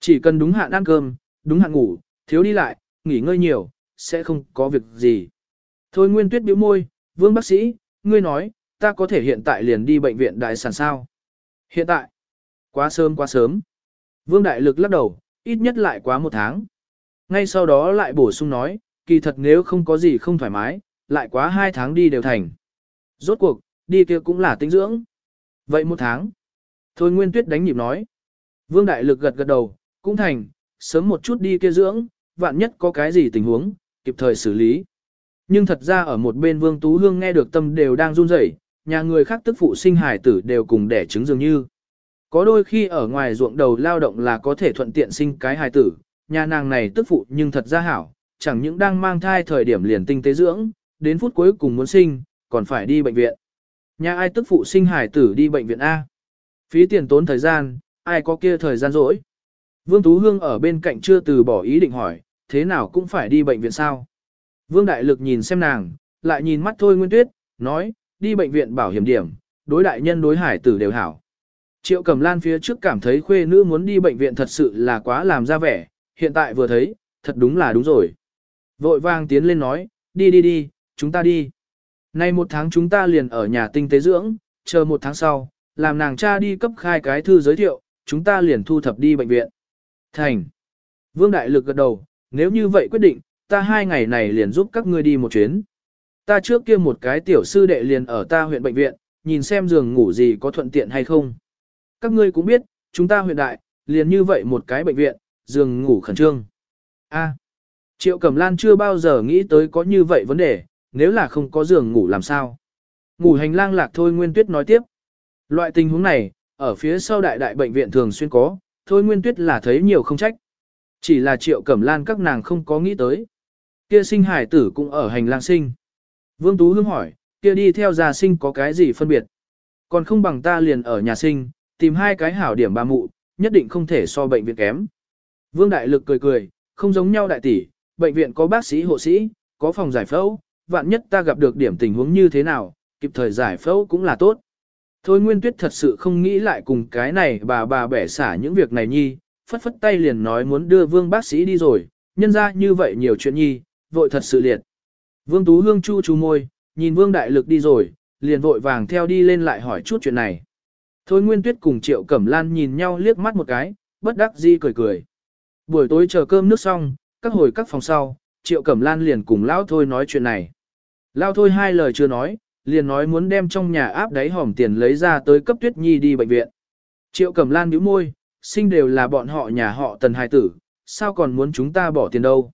Chỉ cần đúng hạn ăn cơm, đúng hạn ngủ, thiếu đi lại, nghỉ ngơi nhiều, sẽ không có việc gì. Thôi Nguyên Tuyết bĩu môi, Vương bác sĩ, ngươi nói, ta có thể hiện tại liền đi bệnh viện đại sản sao? Hiện tại? Quá sớm quá sớm. Vương Đại Lực lắc đầu, ít nhất lại quá một tháng. Ngay sau đó lại bổ sung nói, kỳ thật nếu không có gì không thoải mái, lại quá hai tháng đi đều thành. Rốt cuộc, đi kia cũng là tinh dưỡng. Vậy một tháng. Thôi Nguyên Tuyết đánh nhịp nói. Vương Đại Lực gật gật đầu, cũng thành, sớm một chút đi kia dưỡng, vạn nhất có cái gì tình huống, kịp thời xử lý. Nhưng thật ra ở một bên Vương Tú Hương nghe được tâm đều đang run rẩy, nhà người khác tức phụ sinh hài tử đều cùng đẻ trứng dường như. Có đôi khi ở ngoài ruộng đầu lao động là có thể thuận tiện sinh cái hài tử, nhà nàng này tức phụ nhưng thật ra hảo, chẳng những đang mang thai thời điểm liền tinh tế dưỡng, đến phút cuối cùng muốn sinh, còn phải đi bệnh viện. Nhà ai tức phụ sinh hài tử đi bệnh viện A. Phí tiền tốn thời gian, ai có kia thời gian rỗi. Vương Tú Hương ở bên cạnh chưa từ bỏ ý định hỏi, thế nào cũng phải đi bệnh viện sao. Vương Đại Lực nhìn xem nàng, lại nhìn mắt Thôi Nguyên Tuyết, nói, đi bệnh viện bảo hiểm điểm, đối đại nhân đối hải tử đều hảo. Triệu Cẩm Lan phía trước cảm thấy khuê nữ muốn đi bệnh viện thật sự là quá làm ra vẻ, hiện tại vừa thấy, thật đúng là đúng rồi. Vội vang tiến lên nói, đi đi đi, chúng ta đi. Nay một tháng chúng ta liền ở nhà tinh tế dưỡng, chờ một tháng sau, làm nàng cha đi cấp khai cái thư giới thiệu, chúng ta liền thu thập đi bệnh viện. Thành. Vương Đại Lực gật đầu, nếu như vậy quyết định, ta hai ngày này liền giúp các ngươi đi một chuyến. Ta trước kia một cái tiểu sư đệ liền ở ta huyện bệnh viện, nhìn xem giường ngủ gì có thuận tiện hay không. Các ngươi cũng biết, chúng ta huyện đại, liền như vậy một cái bệnh viện, giường ngủ khẩn trương. A. Triệu Cẩm Lan chưa bao giờ nghĩ tới có như vậy vấn đề, nếu là không có giường ngủ làm sao. Ngủ hành lang lạc thôi Nguyên Tuyết nói tiếp. Loại tình huống này, ở phía sau đại đại bệnh viện thường xuyên có, thôi Nguyên Tuyết là thấy nhiều không trách. Chỉ là Triệu Cẩm Lan các nàng không có nghĩ tới. Kia sinh hải tử cũng ở hành lang sinh. Vương Tú Hương hỏi, kia đi theo gia sinh có cái gì phân biệt? Còn không bằng ta liền ở nhà sinh, tìm hai cái hảo điểm bà mụ, nhất định không thể so bệnh viện kém. Vương Đại Lực cười cười, không giống nhau đại tỷ, bệnh viện có bác sĩ hộ sĩ, có phòng giải phẫu, vạn nhất ta gặp được điểm tình huống như thế nào, kịp thời giải phẫu cũng là tốt. Thôi Nguyên Tuyết thật sự không nghĩ lại cùng cái này bà bà bẻ xả những việc này nhi, phất phất tay liền nói muốn đưa vương bác sĩ đi rồi, nhân ra như vậy nhiều chuyện nhi, vội thật sự liệt. Vương Tú Hương chu chú môi, nhìn Vương Đại Lực đi rồi, liền vội vàng theo đi lên lại hỏi chút chuyện này. Thôi Nguyên Tuyết cùng Triệu Cẩm Lan nhìn nhau liếc mắt một cái, bất đắc dĩ cười cười. Buổi tối chờ cơm nước xong, các hồi các phòng sau, Triệu Cẩm Lan liền cùng Lão Thôi nói chuyện này. Lão Thôi hai lời chưa nói, liền nói muốn đem trong nhà áp đáy hòm tiền lấy ra tới cấp Tuyết Nhi đi bệnh viện. Triệu Cẩm Lan nhíu môi, sinh đều là bọn họ nhà họ tần hài tử, sao còn muốn chúng ta bỏ tiền đâu.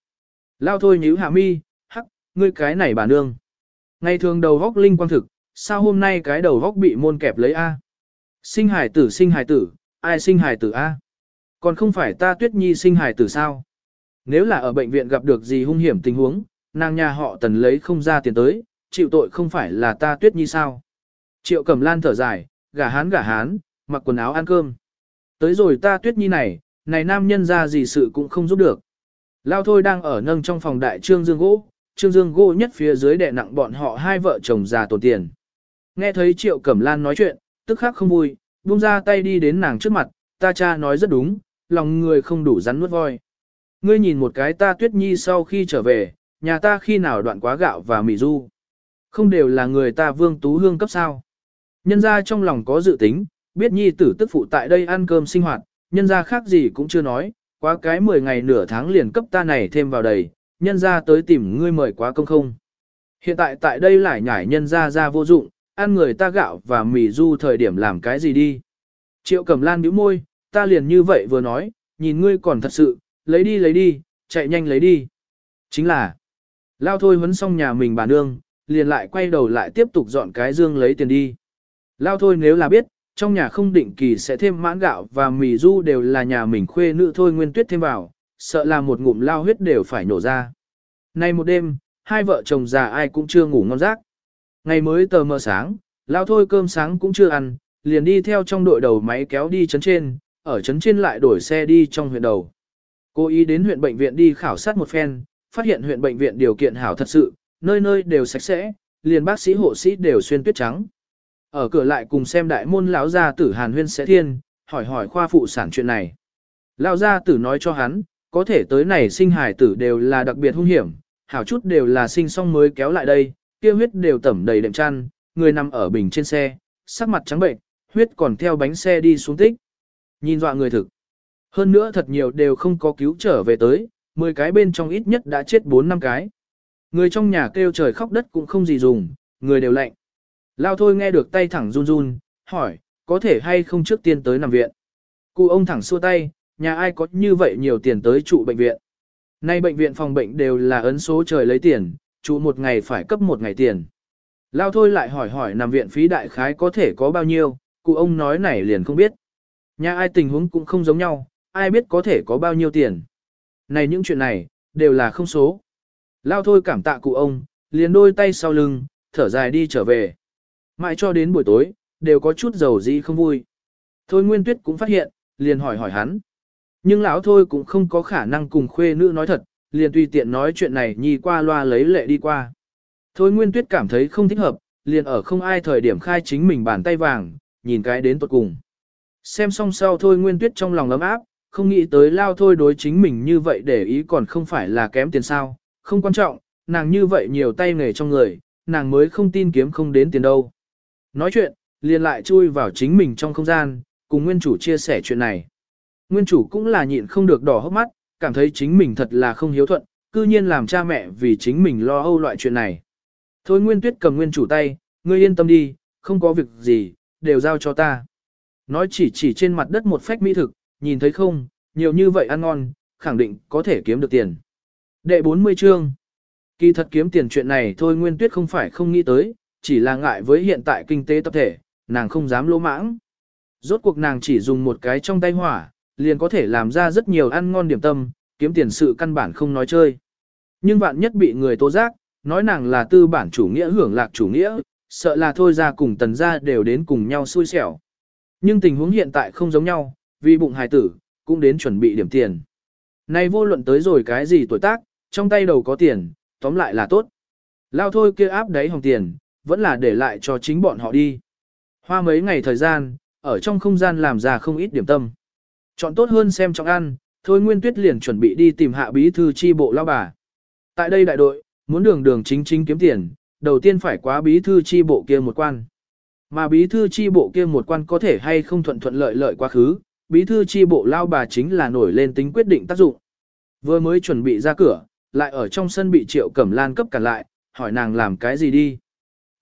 Lao thôi nhíu hạ mi, hắc, ngươi cái này bà nương. Ngày thường đầu góc linh quang thực, sao hôm nay cái đầu góc bị môn kẹp lấy A. Sinh hải tử sinh hải tử, ai sinh hải tử A. Còn không phải ta tuyết nhi sinh hải tử sao. Nếu là ở bệnh viện gặp được gì hung hiểm tình huống, nàng nhà họ tần lấy không ra tiền tới, chịu tội không phải là ta tuyết nhi sao. Triệu cẩm lan thở dài, gả hán gả hán, mặc quần áo ăn cơm. Tới rồi ta tuyết nhi này, này nam nhân ra gì sự cũng không giúp được. Lao thôi đang ở nâng trong phòng đại trương dương gỗ, trương dương gỗ nhất phía dưới đè nặng bọn họ hai vợ chồng già tổn tiền. Nghe thấy triệu cẩm lan nói chuyện, tức khắc không vui, buông ra tay đi đến nàng trước mặt, ta cha nói rất đúng, lòng người không đủ rắn nuốt voi. Ngươi nhìn một cái ta tuyết nhi sau khi trở về, nhà ta khi nào đoạn quá gạo và mì du. Không đều là người ta vương tú hương cấp sao. Nhân ra trong lòng có dự tính, biết nhi tử tức phụ tại đây ăn cơm sinh hoạt, nhân ra khác gì cũng chưa nói, quá cái 10 ngày nửa tháng liền cấp ta này thêm vào đầy, nhân ra tới tìm ngươi mời quá công không. Hiện tại tại đây lại nhảy nhân ra ra vô dụng, ăn người ta gạo và mì du thời điểm làm cái gì đi. Triệu Cẩm Lan bĩu môi, ta liền như vậy vừa nói, nhìn ngươi còn thật sự, lấy đi lấy đi, chạy nhanh lấy đi. Chính là, lao thôi huấn xong nhà mình bà nương, liền lại quay đầu lại tiếp tục dọn cái dương lấy tiền đi. Lao thôi nếu là biết, trong nhà không định kỳ sẽ thêm mãn gạo và mì du đều là nhà mình khuê nữ thôi nguyên tuyết thêm vào, sợ là một ngụm lao huyết đều phải nổ ra. Nay một đêm, hai vợ chồng già ai cũng chưa ngủ ngon giấc. Ngày mới tờ mờ sáng, lao thôi cơm sáng cũng chưa ăn, liền đi theo trong đội đầu máy kéo đi chấn trên, ở chấn trên lại đổi xe đi trong huyện đầu. Cô ý đến huyện bệnh viện đi khảo sát một phen, phát hiện huyện bệnh viện điều kiện hảo thật sự, nơi nơi đều sạch sẽ, liền bác sĩ hộ sĩ đều xuyên tuyết trắng. Ở cửa lại cùng xem đại môn lão gia tử Hàn Huyên sẽ thiên, hỏi hỏi khoa phụ sản chuyện này. Lão gia tử nói cho hắn, có thể tới này sinh hải tử đều là đặc biệt hung hiểm, hảo chút đều là sinh xong mới kéo lại đây, kia huyết đều tẩm đầy đệm chăn, người nằm ở bình trên xe, sắc mặt trắng bệnh, huyết còn theo bánh xe đi xuống tích. Nhìn dọa người thực. Hơn nữa thật nhiều đều không có cứu trở về tới, 10 cái bên trong ít nhất đã chết 4 năm cái. Người trong nhà kêu trời khóc đất cũng không gì dùng, người đều lạnh. Lao thôi nghe được tay thẳng run run, hỏi, có thể hay không trước tiên tới nằm viện. Cụ ông thẳng xua tay, nhà ai có như vậy nhiều tiền tới trụ bệnh viện. Nay bệnh viện phòng bệnh đều là ấn số trời lấy tiền, trụ một ngày phải cấp một ngày tiền. Lao thôi lại hỏi hỏi nằm viện phí đại khái có thể có bao nhiêu, cụ ông nói này liền không biết. Nhà ai tình huống cũng không giống nhau, ai biết có thể có bao nhiêu tiền. Này những chuyện này, đều là không số. Lao thôi cảm tạ cụ ông, liền đôi tay sau lưng, thở dài đi trở về. Mãi cho đến buổi tối, đều có chút dầu gì không vui. Thôi Nguyên Tuyết cũng phát hiện, liền hỏi hỏi hắn. Nhưng lão thôi cũng không có khả năng cùng khuê nữ nói thật, liền tùy tiện nói chuyện này nhi qua loa lấy lệ đi qua. Thôi Nguyên Tuyết cảm thấy không thích hợp, liền ở không ai thời điểm khai chính mình bàn tay vàng, nhìn cái đến tuột cùng. Xem xong sau Thôi Nguyên Tuyết trong lòng ấm áp, không nghĩ tới lao thôi đối chính mình như vậy để ý còn không phải là kém tiền sao, không quan trọng, nàng như vậy nhiều tay nghề trong người, nàng mới không tin kiếm không đến tiền đâu. Nói chuyện, liền lại chui vào chính mình trong không gian, cùng nguyên chủ chia sẻ chuyện này. Nguyên chủ cũng là nhịn không được đỏ hốc mắt, cảm thấy chính mình thật là không hiếu thuận, cư nhiên làm cha mẹ vì chính mình lo âu loại chuyện này. Thôi Nguyên Tuyết cầm nguyên chủ tay, ngươi yên tâm đi, không có việc gì, đều giao cho ta. Nói chỉ chỉ trên mặt đất một phách mỹ thực, nhìn thấy không, nhiều như vậy ăn ngon, khẳng định có thể kiếm được tiền. Đệ 40 chương. Kỳ thật kiếm tiền chuyện này thôi Nguyên Tuyết không phải không nghĩ tới, chỉ là ngại với hiện tại kinh tế tập thể, nàng không dám lỗ mãng. Rốt cuộc nàng chỉ dùng một cái trong tay hỏa, liền có thể làm ra rất nhiều ăn ngon điểm tâm, kiếm tiền sự căn bản không nói chơi. Nhưng bạn nhất bị người tố giác, nói nàng là tư bản chủ nghĩa hưởng lạc chủ nghĩa, sợ là thôi ra cùng tần ra đều đến cùng nhau xui xẻo. Nhưng tình huống hiện tại không giống nhau, vì bụng hài tử, cũng đến chuẩn bị điểm tiền. Này vô luận tới rồi cái gì tuổi tác, trong tay đầu có tiền, tóm lại là tốt. Lao thôi kia áp đáy hồng tiền, vẫn là để lại cho chính bọn họ đi. Hoa mấy ngày thời gian, ở trong không gian làm ra không ít điểm tâm. Chọn tốt hơn xem trọng ăn, thôi Nguyên Tuyết liền chuẩn bị đi tìm hạ bí thư chi bộ lao bà. Tại đây đại đội, muốn đường đường chính chính kiếm tiền, đầu tiên phải quá bí thư chi bộ kia một quan. Mà bí thư chi bộ kia một quan có thể hay không thuận thuận lợi lợi quá khứ, bí thư chi bộ lao bà chính là nổi lên tính quyết định tác dụng. Vừa mới chuẩn bị ra cửa, lại ở trong sân bị triệu cẩm lan cấp cả lại, hỏi nàng làm cái gì đi.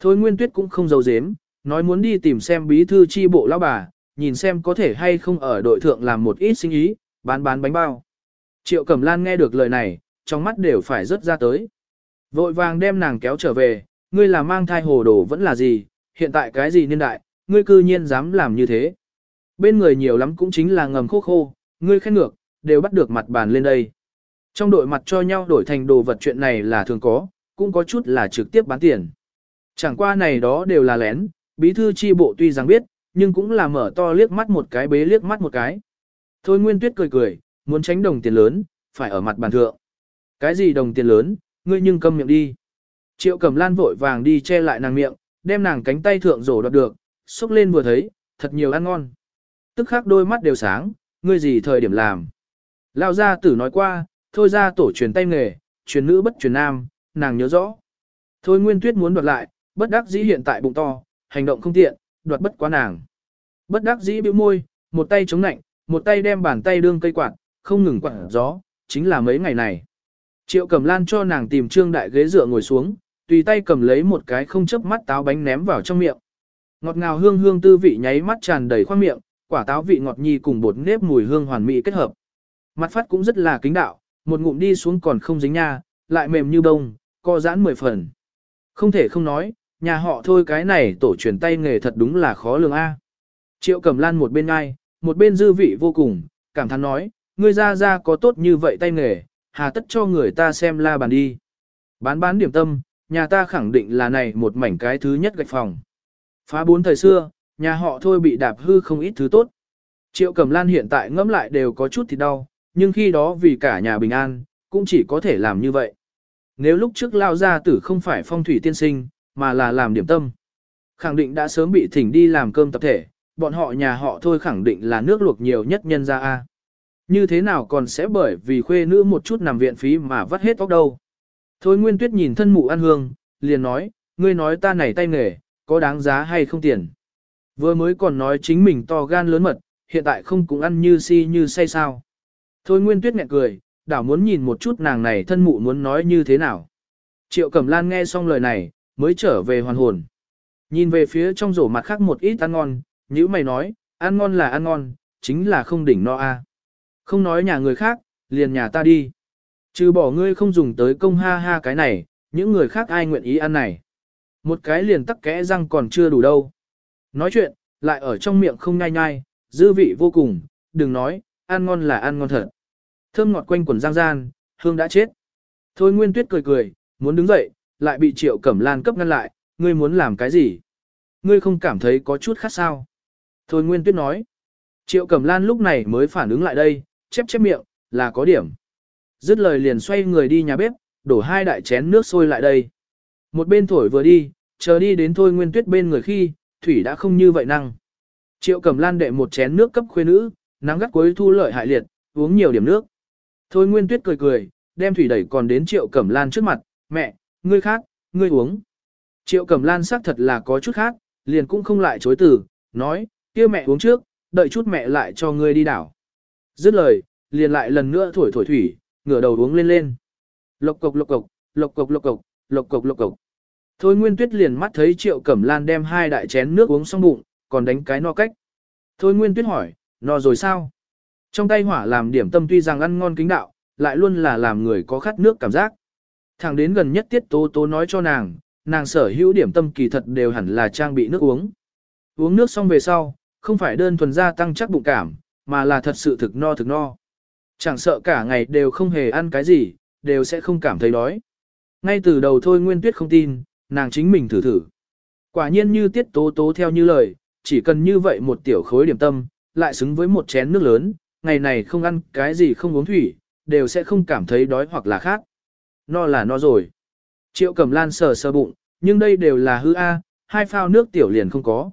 Thôi Nguyên Tuyết cũng không giấu giếm, nói muốn đi tìm xem bí thư chi bộ lão bà, nhìn xem có thể hay không ở đội thượng làm một ít sinh ý, bán bán bánh bao. Triệu Cẩm Lan nghe được lời này, trong mắt đều phải rớt ra tới. Vội vàng đem nàng kéo trở về, ngươi là mang thai hồ đồ vẫn là gì, hiện tại cái gì niên đại, ngươi cư nhiên dám làm như thế. Bên người nhiều lắm cũng chính là ngầm khô khô, ngươi khen ngược, đều bắt được mặt bàn lên đây. Trong đội mặt cho nhau đổi thành đồ vật chuyện này là thường có, cũng có chút là trực tiếp bán tiền. Chẳng qua này đó đều là lén, bí thư chi bộ tuy rằng biết, nhưng cũng là mở to liếc mắt một cái bế liếc mắt một cái. Thôi Nguyên Tuyết cười cười, muốn tránh đồng tiền lớn, phải ở mặt bàn thượng. Cái gì đồng tiền lớn, ngươi nhưng câm miệng đi. Triệu Cẩm Lan vội vàng đi che lại nàng miệng, đem nàng cánh tay thượng rổ đoạt được, xúc lên vừa thấy, thật nhiều ăn ngon. Tức khắc đôi mắt đều sáng, ngươi gì thời điểm làm. Lao gia tử nói qua, thôi ra tổ truyền tay nghề, truyền nữ bất truyền nam, nàng nhớ rõ. Thôi Nguyên Tuyết muốn đoạt lại, bất đắc dĩ hiện tại bụng to, hành động không tiện, đoạt bất quá nàng. Bất đắc dĩ bĩu môi, một tay chống nạnh, một tay đem bàn tay đương cây quạt, không ngừng quạt gió, chính là mấy ngày này. Triệu Cẩm Lan cho nàng tìm trương đại ghế dựa ngồi xuống, tùy tay cầm lấy một cái không chớp mắt táo bánh ném vào trong miệng. Ngọt ngào hương hương tư vị nháy mắt tràn đầy khoang miệng, quả táo vị ngọt nhi cùng bột nếp mùi hương hoàn mỹ kết hợp. Mặt phát cũng rất là kính đạo, một ngụm đi xuống còn không dính nha, lại mềm như bông, co giãn mười phần. Không thể không nói, nhà họ thôi cái này tổ truyền tay nghề thật đúng là khó lường a. Triệu Cẩm Lan một bên ngay, một bên dư vị vô cùng, cảm thán nói, ngươi ra ra có tốt như vậy tay nghề, hà tất cho người ta xem la bàn đi. Bán bán điểm tâm, nhà ta khẳng định là này một mảnh cái thứ nhất gạch phòng. Phá bốn thời xưa, nhà họ thôi bị đạp hư không ít thứ tốt. Triệu Cẩm Lan hiện tại ngẫm lại đều có chút thì đau, nhưng khi đó vì cả nhà bình an, cũng chỉ có thể làm như vậy. Nếu lúc trước lao ra tử không phải phong thủy tiên sinh, mà là làm điểm tâm. Khẳng định đã sớm bị thỉnh đi làm cơm tập thể, bọn họ nhà họ thôi khẳng định là nước luộc nhiều nhất nhân ra A. Như thế nào còn sẽ bởi vì khuê nữ một chút nằm viện phí mà vắt hết óc đâu. Thôi Nguyên Tuyết nhìn thân mụ ăn hương, liền nói, ngươi nói ta này tay nghề, có đáng giá hay không tiền. Vừa mới còn nói chính mình to gan lớn mật, hiện tại không cũng ăn như si như say sao. Thôi Nguyên Tuyết nhẹ cười, đảo muốn nhìn một chút nàng này thân mụ muốn nói như thế nào. Triệu Cẩm Lan nghe xong lời này, mới trở về hoàn hồn. Nhìn về phía trong rổ mặt khác một ít ăn ngon, như mày nói, ăn ngon là ăn ngon, chính là không đỉnh no a. Không nói nhà người khác, liền nhà ta đi. Trừ bỏ ngươi không dùng tới công ha ha cái này, những người khác ai nguyện ý ăn này. Một cái liền tắc kẽ răng còn chưa đủ đâu. Nói chuyện, lại ở trong miệng không nhai nhai, dư vị vô cùng, đừng nói, ăn ngon là ăn ngon thật. Thơm ngọt quanh quần giang gian, hương đã chết. Thôi Nguyên Tuyết cười cười, muốn đứng dậy, lại bị Triệu Cẩm Lan cấp ngăn lại, ngươi muốn làm cái gì? Ngươi không cảm thấy có chút khác sao? Thôi Nguyên Tuyết nói. Triệu Cẩm Lan lúc này mới phản ứng lại đây, chép chép miệng, là có điểm. Dứt lời liền xoay người đi nhà bếp, đổ hai đại chén nước sôi lại đây. Một bên thổi vừa đi, chờ đi đến Thôi Nguyên Tuyết bên người khi, thủy đã không như vậy năng. Triệu Cẩm Lan đệ một chén nước cấp khuê nữ, nắng gắt cuối thu lợi hại liệt, uống nhiều điểm nước. Thôi Nguyên Tuyết cười cười, đem thủy đẩy còn đến Triệu Cẩm Lan trước mặt, mẹ, ngươi khác, ngươi uống. Triệu Cẩm Lan xác thật là có chút khác, liền cũng không lại chối từ, nói, kia mẹ uống trước, đợi chút mẹ lại cho ngươi đi đảo. Dứt lời, liền lại lần nữa thổi thổi thủy, ngửa đầu uống lên lên. Lộc cộc lộc cộc, lộc cộc lộc cộc, lộc cộc lộc cộc. Thôi Nguyên Tuyết liền mắt thấy Triệu Cẩm Lan đem hai đại chén nước uống xong bụng, còn đánh cái no cách. Thôi Nguyên Tuyết hỏi, no rồi sao? Trong tay hỏa làm điểm tâm tuy rằng ăn ngon kính đạo, lại luôn là làm người có khát nước cảm giác. Thẳng đến gần nhất tiết tố tố nói cho nàng, nàng sở hữu điểm tâm kỳ thật đều hẳn là trang bị nước uống. Uống nước xong về sau, không phải đơn thuần gia tăng chắc bụng cảm, mà là thật sự thực no thực no. Chẳng sợ cả ngày đều không hề ăn cái gì, đều sẽ không cảm thấy đói. Ngay từ đầu thôi Nguyên Tuyết không tin, nàng chính mình thử thử. Quả nhiên như tiết tố tố theo như lời, chỉ cần như vậy một tiểu khối điểm tâm, lại xứng với một chén nước lớn, ngày này không ăn cái gì không uống thủy, đều sẽ không cảm thấy đói hoặc là khác. No là no rồi. Triệu Cẩm Lan sờ sờ bụng, nhưng đây đều là hư A, hai phao nước tiểu liền không có.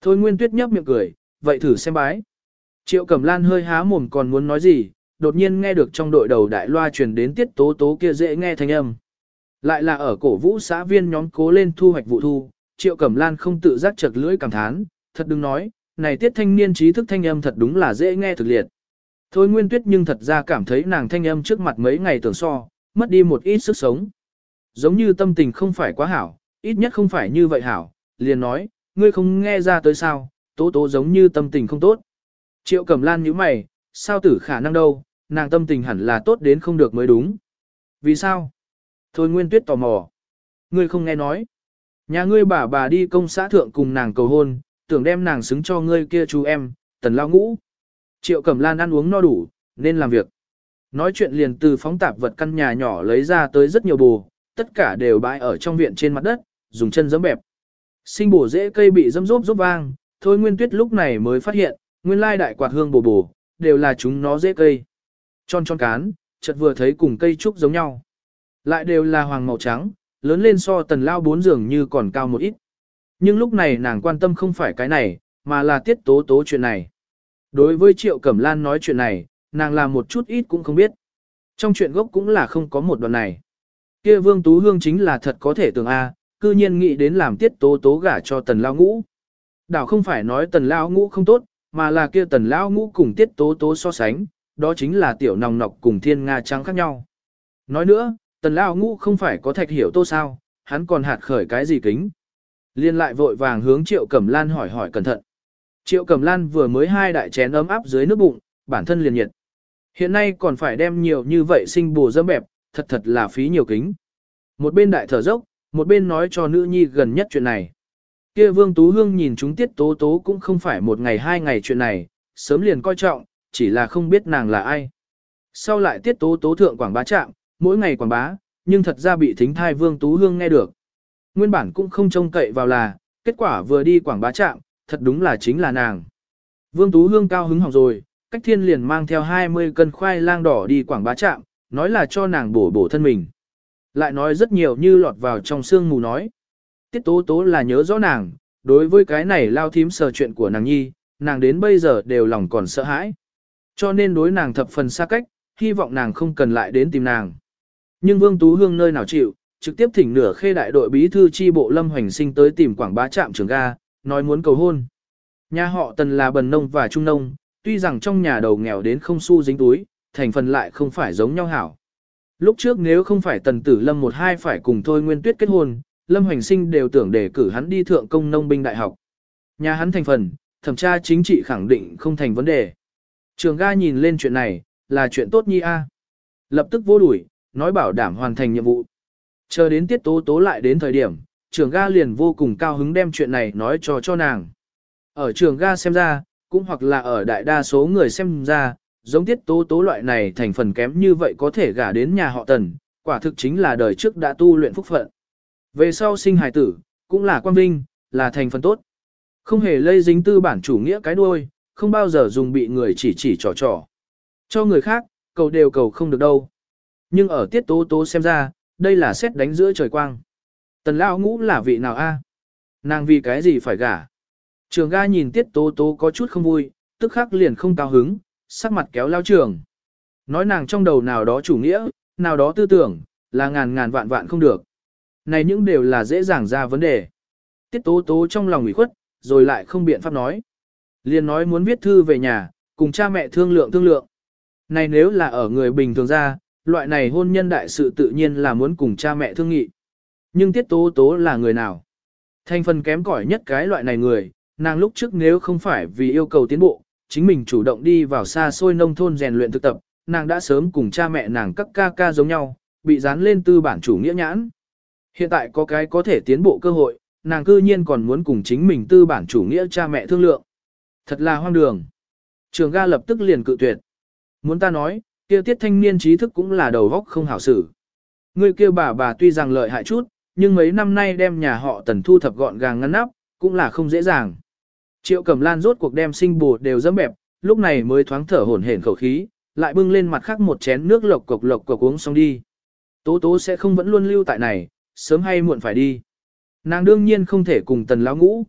Thôi Nguyên Tuyết nhấp miệng cười, vậy thử xem bái. Triệu Cẩm Lan hơi há mồm còn muốn nói gì, đột nhiên nghe được trong đội đầu đại loa truyền đến tiết tố tố kia dễ nghe thanh âm. Lại là ở cổ vũ xã viên nhóm cố lên thu hoạch vụ thu, Triệu Cẩm Lan không tự giác chật lưỡi cảm thán, thật đừng nói, này tiết thanh niên trí thức thanh âm thật đúng là dễ nghe thực liệt. Thôi Nguyên Tuyết nhưng thật ra cảm thấy nàng thanh âm trước mặt mấy ngày tưởng so, mất đi một ít sức sống. Giống như tâm tình không phải quá hảo, ít nhất không phải như vậy hảo, liền nói, ngươi không nghe ra tới sao, tố tố giống như tâm tình không tốt. Triệu Cẩm Lan nhíu mày, sao tử khả năng đâu, nàng tâm tình hẳn là tốt đến không được mới đúng. Vì sao? Thôi Nguyên Tuyết tò mò. Ngươi không nghe nói. Nhà ngươi bà bà đi công xã thượng cùng nàng cầu hôn, tưởng đem nàng xứng cho ngươi kia chú em, tần lao ngũ. Triệu Cẩm Lan ăn uống no đủ, nên làm việc. Nói chuyện liền từ phóng tạp vật căn nhà nhỏ lấy ra tới rất nhiều bù, tất cả đều bãi ở trong viện trên mặt đất, dùng chân giẫm bẹp. Sinh bổ dễ cây bị dâm rốp rốp vang, thôi Nguyên Tuyết lúc này mới phát hiện, nguyên lai đại quạt hương bổ bổ, đều là chúng nó dễ cây. Tròn tròn cán, chợt vừa thấy cùng cây trúc giống nhau. Lại đều là hoàng màu trắng, lớn lên so tần lao bốn giường như còn cao một ít. Nhưng lúc này nàng quan tâm không phải cái này, mà là tiết tố tố chuyện này. Đối với Triệu Cẩm Lan nói chuyện này, nàng làm một chút ít cũng không biết. Trong chuyện gốc cũng là không có một đoạn này. Kia Vương Tú Hương chính là thật có thể tưởng A, cư nhiên nghĩ đến làm tiết tố tố gả cho tần lao ngũ. Đảo không phải nói tần lao ngũ không tốt, mà là kia tần lao ngũ cùng tiết tố tố so sánh, đó chính là tiểu nòng nọc cùng thiên nga trắng khác nhau. Nói nữa, tần lao ngũ không phải có thạch hiểu tô sao, hắn còn hạt khởi cái gì kính. Liên lại vội vàng hướng Triệu Cẩm Lan hỏi hỏi cẩn thận. Triệu Cẩm Lan vừa mới hai đại chén ấm áp dưới nước bụng, bản thân liền nhiệt. Hiện nay còn phải đem nhiều như vậy sinh bồ dâm bẹp, thật thật là phí nhiều kính. Một bên đại thở dốc, một bên nói cho nữ nhi gần nhất chuyện này. Kia Vương Tú Hương nhìn chúng tiết tố tố cũng không phải một ngày hai ngày chuyện này, sớm liền coi trọng, chỉ là không biết nàng là ai. Sau lại tiết tố tố thượng quảng bá trạm, mỗi ngày quảng bá, nhưng thật ra bị thính thai Vương Tú Hương nghe được. Nguyên bản cũng không trông cậy vào là, kết quả vừa đi quảng bá trạm, thật đúng là chính là nàng. Vương Tú Hương cao hứng hỏng rồi, cách thiên liền mang theo 20 cân khoai lang đỏ đi quảng bá trạm, nói là cho nàng bổ bổ thân mình. Lại nói rất nhiều như lọt vào trong xương mù nói. Tiết tố tố là nhớ rõ nàng, đối với cái này lao thím sờ chuyện của nàng nhi, nàng đến bây giờ đều lòng còn sợ hãi. Cho nên đối nàng thập phần xa cách, hy vọng nàng không cần lại đến tìm nàng. Nhưng Vương Tú Hương nơi nào chịu, trực tiếp thỉnh nửa khê đại đội bí thư chi bộ Lâm Hoành Sinh tới tìm Quảng Bá trạm trường ga, nói muốn cầu hôn. Nhà họ Tần là bần nông và trung nông, tuy rằng trong nhà đầu nghèo đến không xu dính túi, thành phần lại không phải giống nhau hảo. Lúc trước nếu không phải Tần Tử Lâm một hai phải cùng Thôi Nguyên Tuyết kết hôn, Lâm Hoành Sinh đều tưởng để cử hắn đi thượng công nông binh đại học. Nhà hắn thành phần, thẩm tra chính trị khẳng định không thành vấn đề. Trường ga nhìn lên chuyện này, là chuyện tốt nhi a. Lập tức vô đuổi, nói bảo đảm hoàn thành nhiệm vụ. Chờ đến tiết tố tố lại đến thời điểm, trường ga liền vô cùng cao hứng đem chuyện này nói cho cho nàng. Ở trường ga xem ra, cũng hoặc là ở đại đa số người xem ra, giống tiết tố tố loại này thành phần kém như vậy có thể gả đến nhà họ tần, quả thực chính là đời trước đã tu luyện phúc phận. Về sau sinh hài tử, cũng là quan vinh, là thành phần tốt. Không hề lây dính tư bản chủ nghĩa cái đuôi, không bao giờ dùng bị người chỉ chỉ trò trò. Cho người khác, cầu đều cầu không được đâu. Nhưng ở tiết tố tố xem ra, đây là xét đánh giữa trời quang. Tần lão ngũ là vị nào a? Nàng vì cái gì phải gả? Trường ga nhìn tiết tố tố có chút không vui, tức khắc liền không cao hứng, sắc mặt kéo lao trường. Nói nàng trong đầu nào đó chủ nghĩa, nào đó tư tưởng, là ngàn ngàn vạn vạn không được. Này những đều là dễ dàng ra vấn đề. Tiết tố tố trong lòng ủy khuất, rồi lại không biện pháp nói. Liền nói muốn viết thư về nhà, cùng cha mẹ thương lượng thương lượng. Này nếu là ở người bình thường ra, loại này hôn nhân đại sự tự nhiên là muốn cùng cha mẹ thương nghị. Nhưng tiết tố tố là người nào? Thành phần kém cỏi nhất cái loại này người, nàng lúc trước nếu không phải vì yêu cầu tiến bộ, chính mình chủ động đi vào xa xôi nông thôn rèn luyện thực tập, nàng đã sớm cùng cha mẹ nàng các ca ca giống nhau, bị dán lên tư bản chủ nghĩa nhãn. Hiện tại có cái có thể tiến bộ cơ hội, nàng cư nhiên còn muốn cùng chính mình tư bản chủ nghĩa cha mẹ thương lượng. Thật là hoang đường. Trường ga lập tức liền cự tuyệt. Muốn ta nói, kia tiết thanh niên trí thức cũng là đầu góc không hảo xử. Người kia bà bà tuy rằng lợi hại chút, nhưng mấy năm nay đem nhà họ tần thu thập gọn gàng ngăn nắp, cũng là không dễ dàng. Triệu Cẩm Lan rốt cuộc đem sinh bù đều dẫm bẹp, lúc này mới thoáng thở hổn hển khẩu khí, lại bưng lên mặt khác một chén nước lộc cộc lộc cộc uống xong đi. Tố tố sẽ không vẫn luôn lưu tại này, sớm hay muộn phải đi. Nàng đương nhiên không thể cùng tần lão ngũ.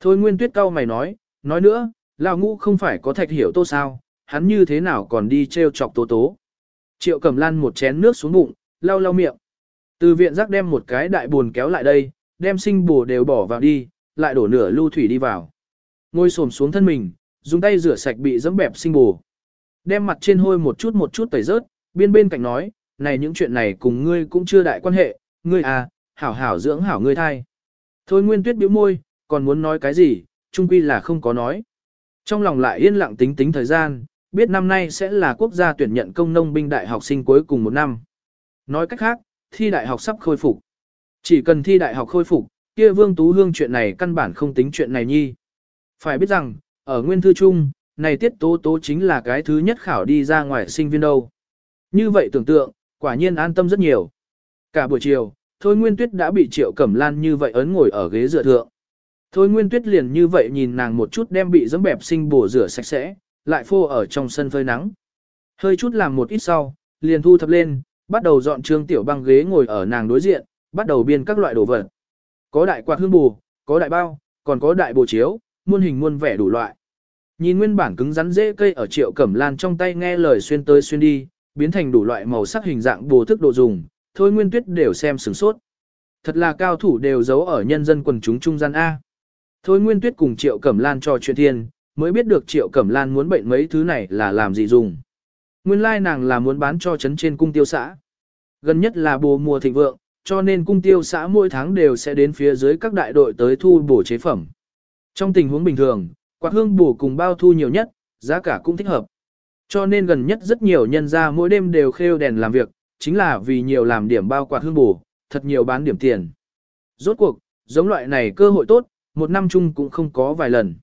Thôi nguyên tuyết cao mày nói, nói nữa, lão ngũ không phải có thạch hiểu tô sao, hắn như thế nào còn đi treo chọc tố tố. Triệu Cẩm Lan một chén nước xuống bụng, lau lau miệng. Từ viện giác đem một cái đại buồn kéo lại đây, đem sinh bù đều bỏ vào đi, lại đổ nửa lưu thủy đi vào. Ngồi xổm xuống thân mình, dùng tay rửa sạch bị dẫm bẹp sinh bù, Đem mặt trên hôi một chút một chút tẩy rớt, biên bên cạnh nói, này những chuyện này cùng ngươi cũng chưa đại quan hệ, ngươi à, hảo hảo dưỡng hảo ngươi thai. Thôi Nguyên Tuyết bĩu môi, còn muốn nói cái gì, chung quy là không có nói. Trong lòng lại yên lặng tính tính thời gian, biết năm nay sẽ là quốc gia tuyển nhận công nông binh đại học sinh cuối cùng một năm. Nói cách khác, thi đại học sắp khôi phục. Chỉ cần thi đại học khôi phục, kia Vương Tú Hương chuyện này căn bản không tính chuyện này nhi. Phải biết rằng, ở nguyên thư chung, này tiết tố tố chính là cái thứ nhất khảo đi ra ngoài sinh viên đâu. Như vậy tưởng tượng, quả nhiên an tâm rất nhiều. Cả buổi chiều, Thôi Nguyên Tuyết đã bị Triệu Cẩm Lan như vậy ấn ngồi ở ghế dựa thượng. Thôi Nguyên Tuyết liền như vậy nhìn nàng một chút đem bị dấm bẹp sinh bổ rửa sạch sẽ, lại phô ở trong sân phơi nắng. Hơi chút làm một ít sau, liền thu thập lên, bắt đầu dọn trương tiểu băng ghế ngồi ở nàng đối diện, bắt đầu biên các loại đồ vật. Có đại quạt hương bù, có đại bao, còn có đại bồ chiếu, muôn hình muôn vẻ đủ loại. Nhìn nguyên bản cứng rắn dễ cây ở triệu cẩm lan trong tay nghe lời xuyên tới xuyên đi, biến thành đủ loại màu sắc hình dạng bồ thức đồ dùng, thôi nguyên tuyết đều xem sửng sốt. Thật là cao thủ đều giấu ở nhân dân quần chúng trung gian A. Thôi nguyên tuyết cùng triệu cẩm lan cho chuyện thiên, mới biết được triệu cẩm lan muốn bệnh mấy thứ này là làm gì dùng. Nguyên lai nàng là muốn bán cho trấn trên cung tiêu xã. Gần nhất là bồ mùa thịnh vượng, cho nên cung tiêu xã mỗi tháng đều sẽ đến phía dưới các đại đội tới thu bổ chế phẩm. Trong tình huống bình thường, quạt hương bổ cùng bao thu nhiều nhất, giá cả cũng thích hợp. Cho nên gần nhất rất nhiều nhân gia mỗi đêm đều khêu đèn làm việc, chính là vì nhiều làm điểm bao quạt hương bổ, thật nhiều bán điểm tiền. Rốt cuộc, giống loại này cơ hội tốt, một năm chung cũng không có vài lần.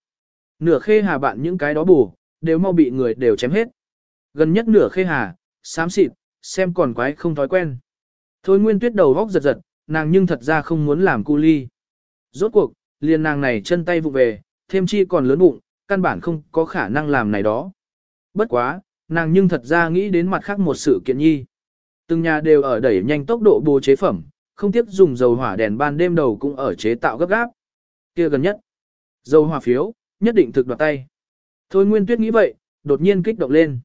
Nửa khê hà bạn những cái đó bổ, đều mau bị người đều chém hết. Gần nhất nửa khê hà, xám xịt, xem còn quái không thói quen. Thôi nguyên tuyết đầu góc giật giật, nàng nhưng thật ra không muốn làm cu ly. Rốt cuộc, liền nàng này chân tay vụ về, thêm chi còn lớn bụng, căn bản không có khả năng làm này đó. Bất quá, nàng nhưng thật ra nghĩ đến mặt khác một sự kiện nhi. Từng nhà đều ở đẩy nhanh tốc độ bố chế phẩm, không tiếp dùng dầu hỏa đèn ban đêm đầu cũng ở chế tạo gấp gáp. Kia gần nhất, dầu hỏa phiếu, nhất định thực đoạt tay. Thôi Nguyên Tuyết nghĩ vậy, đột nhiên kích động lên.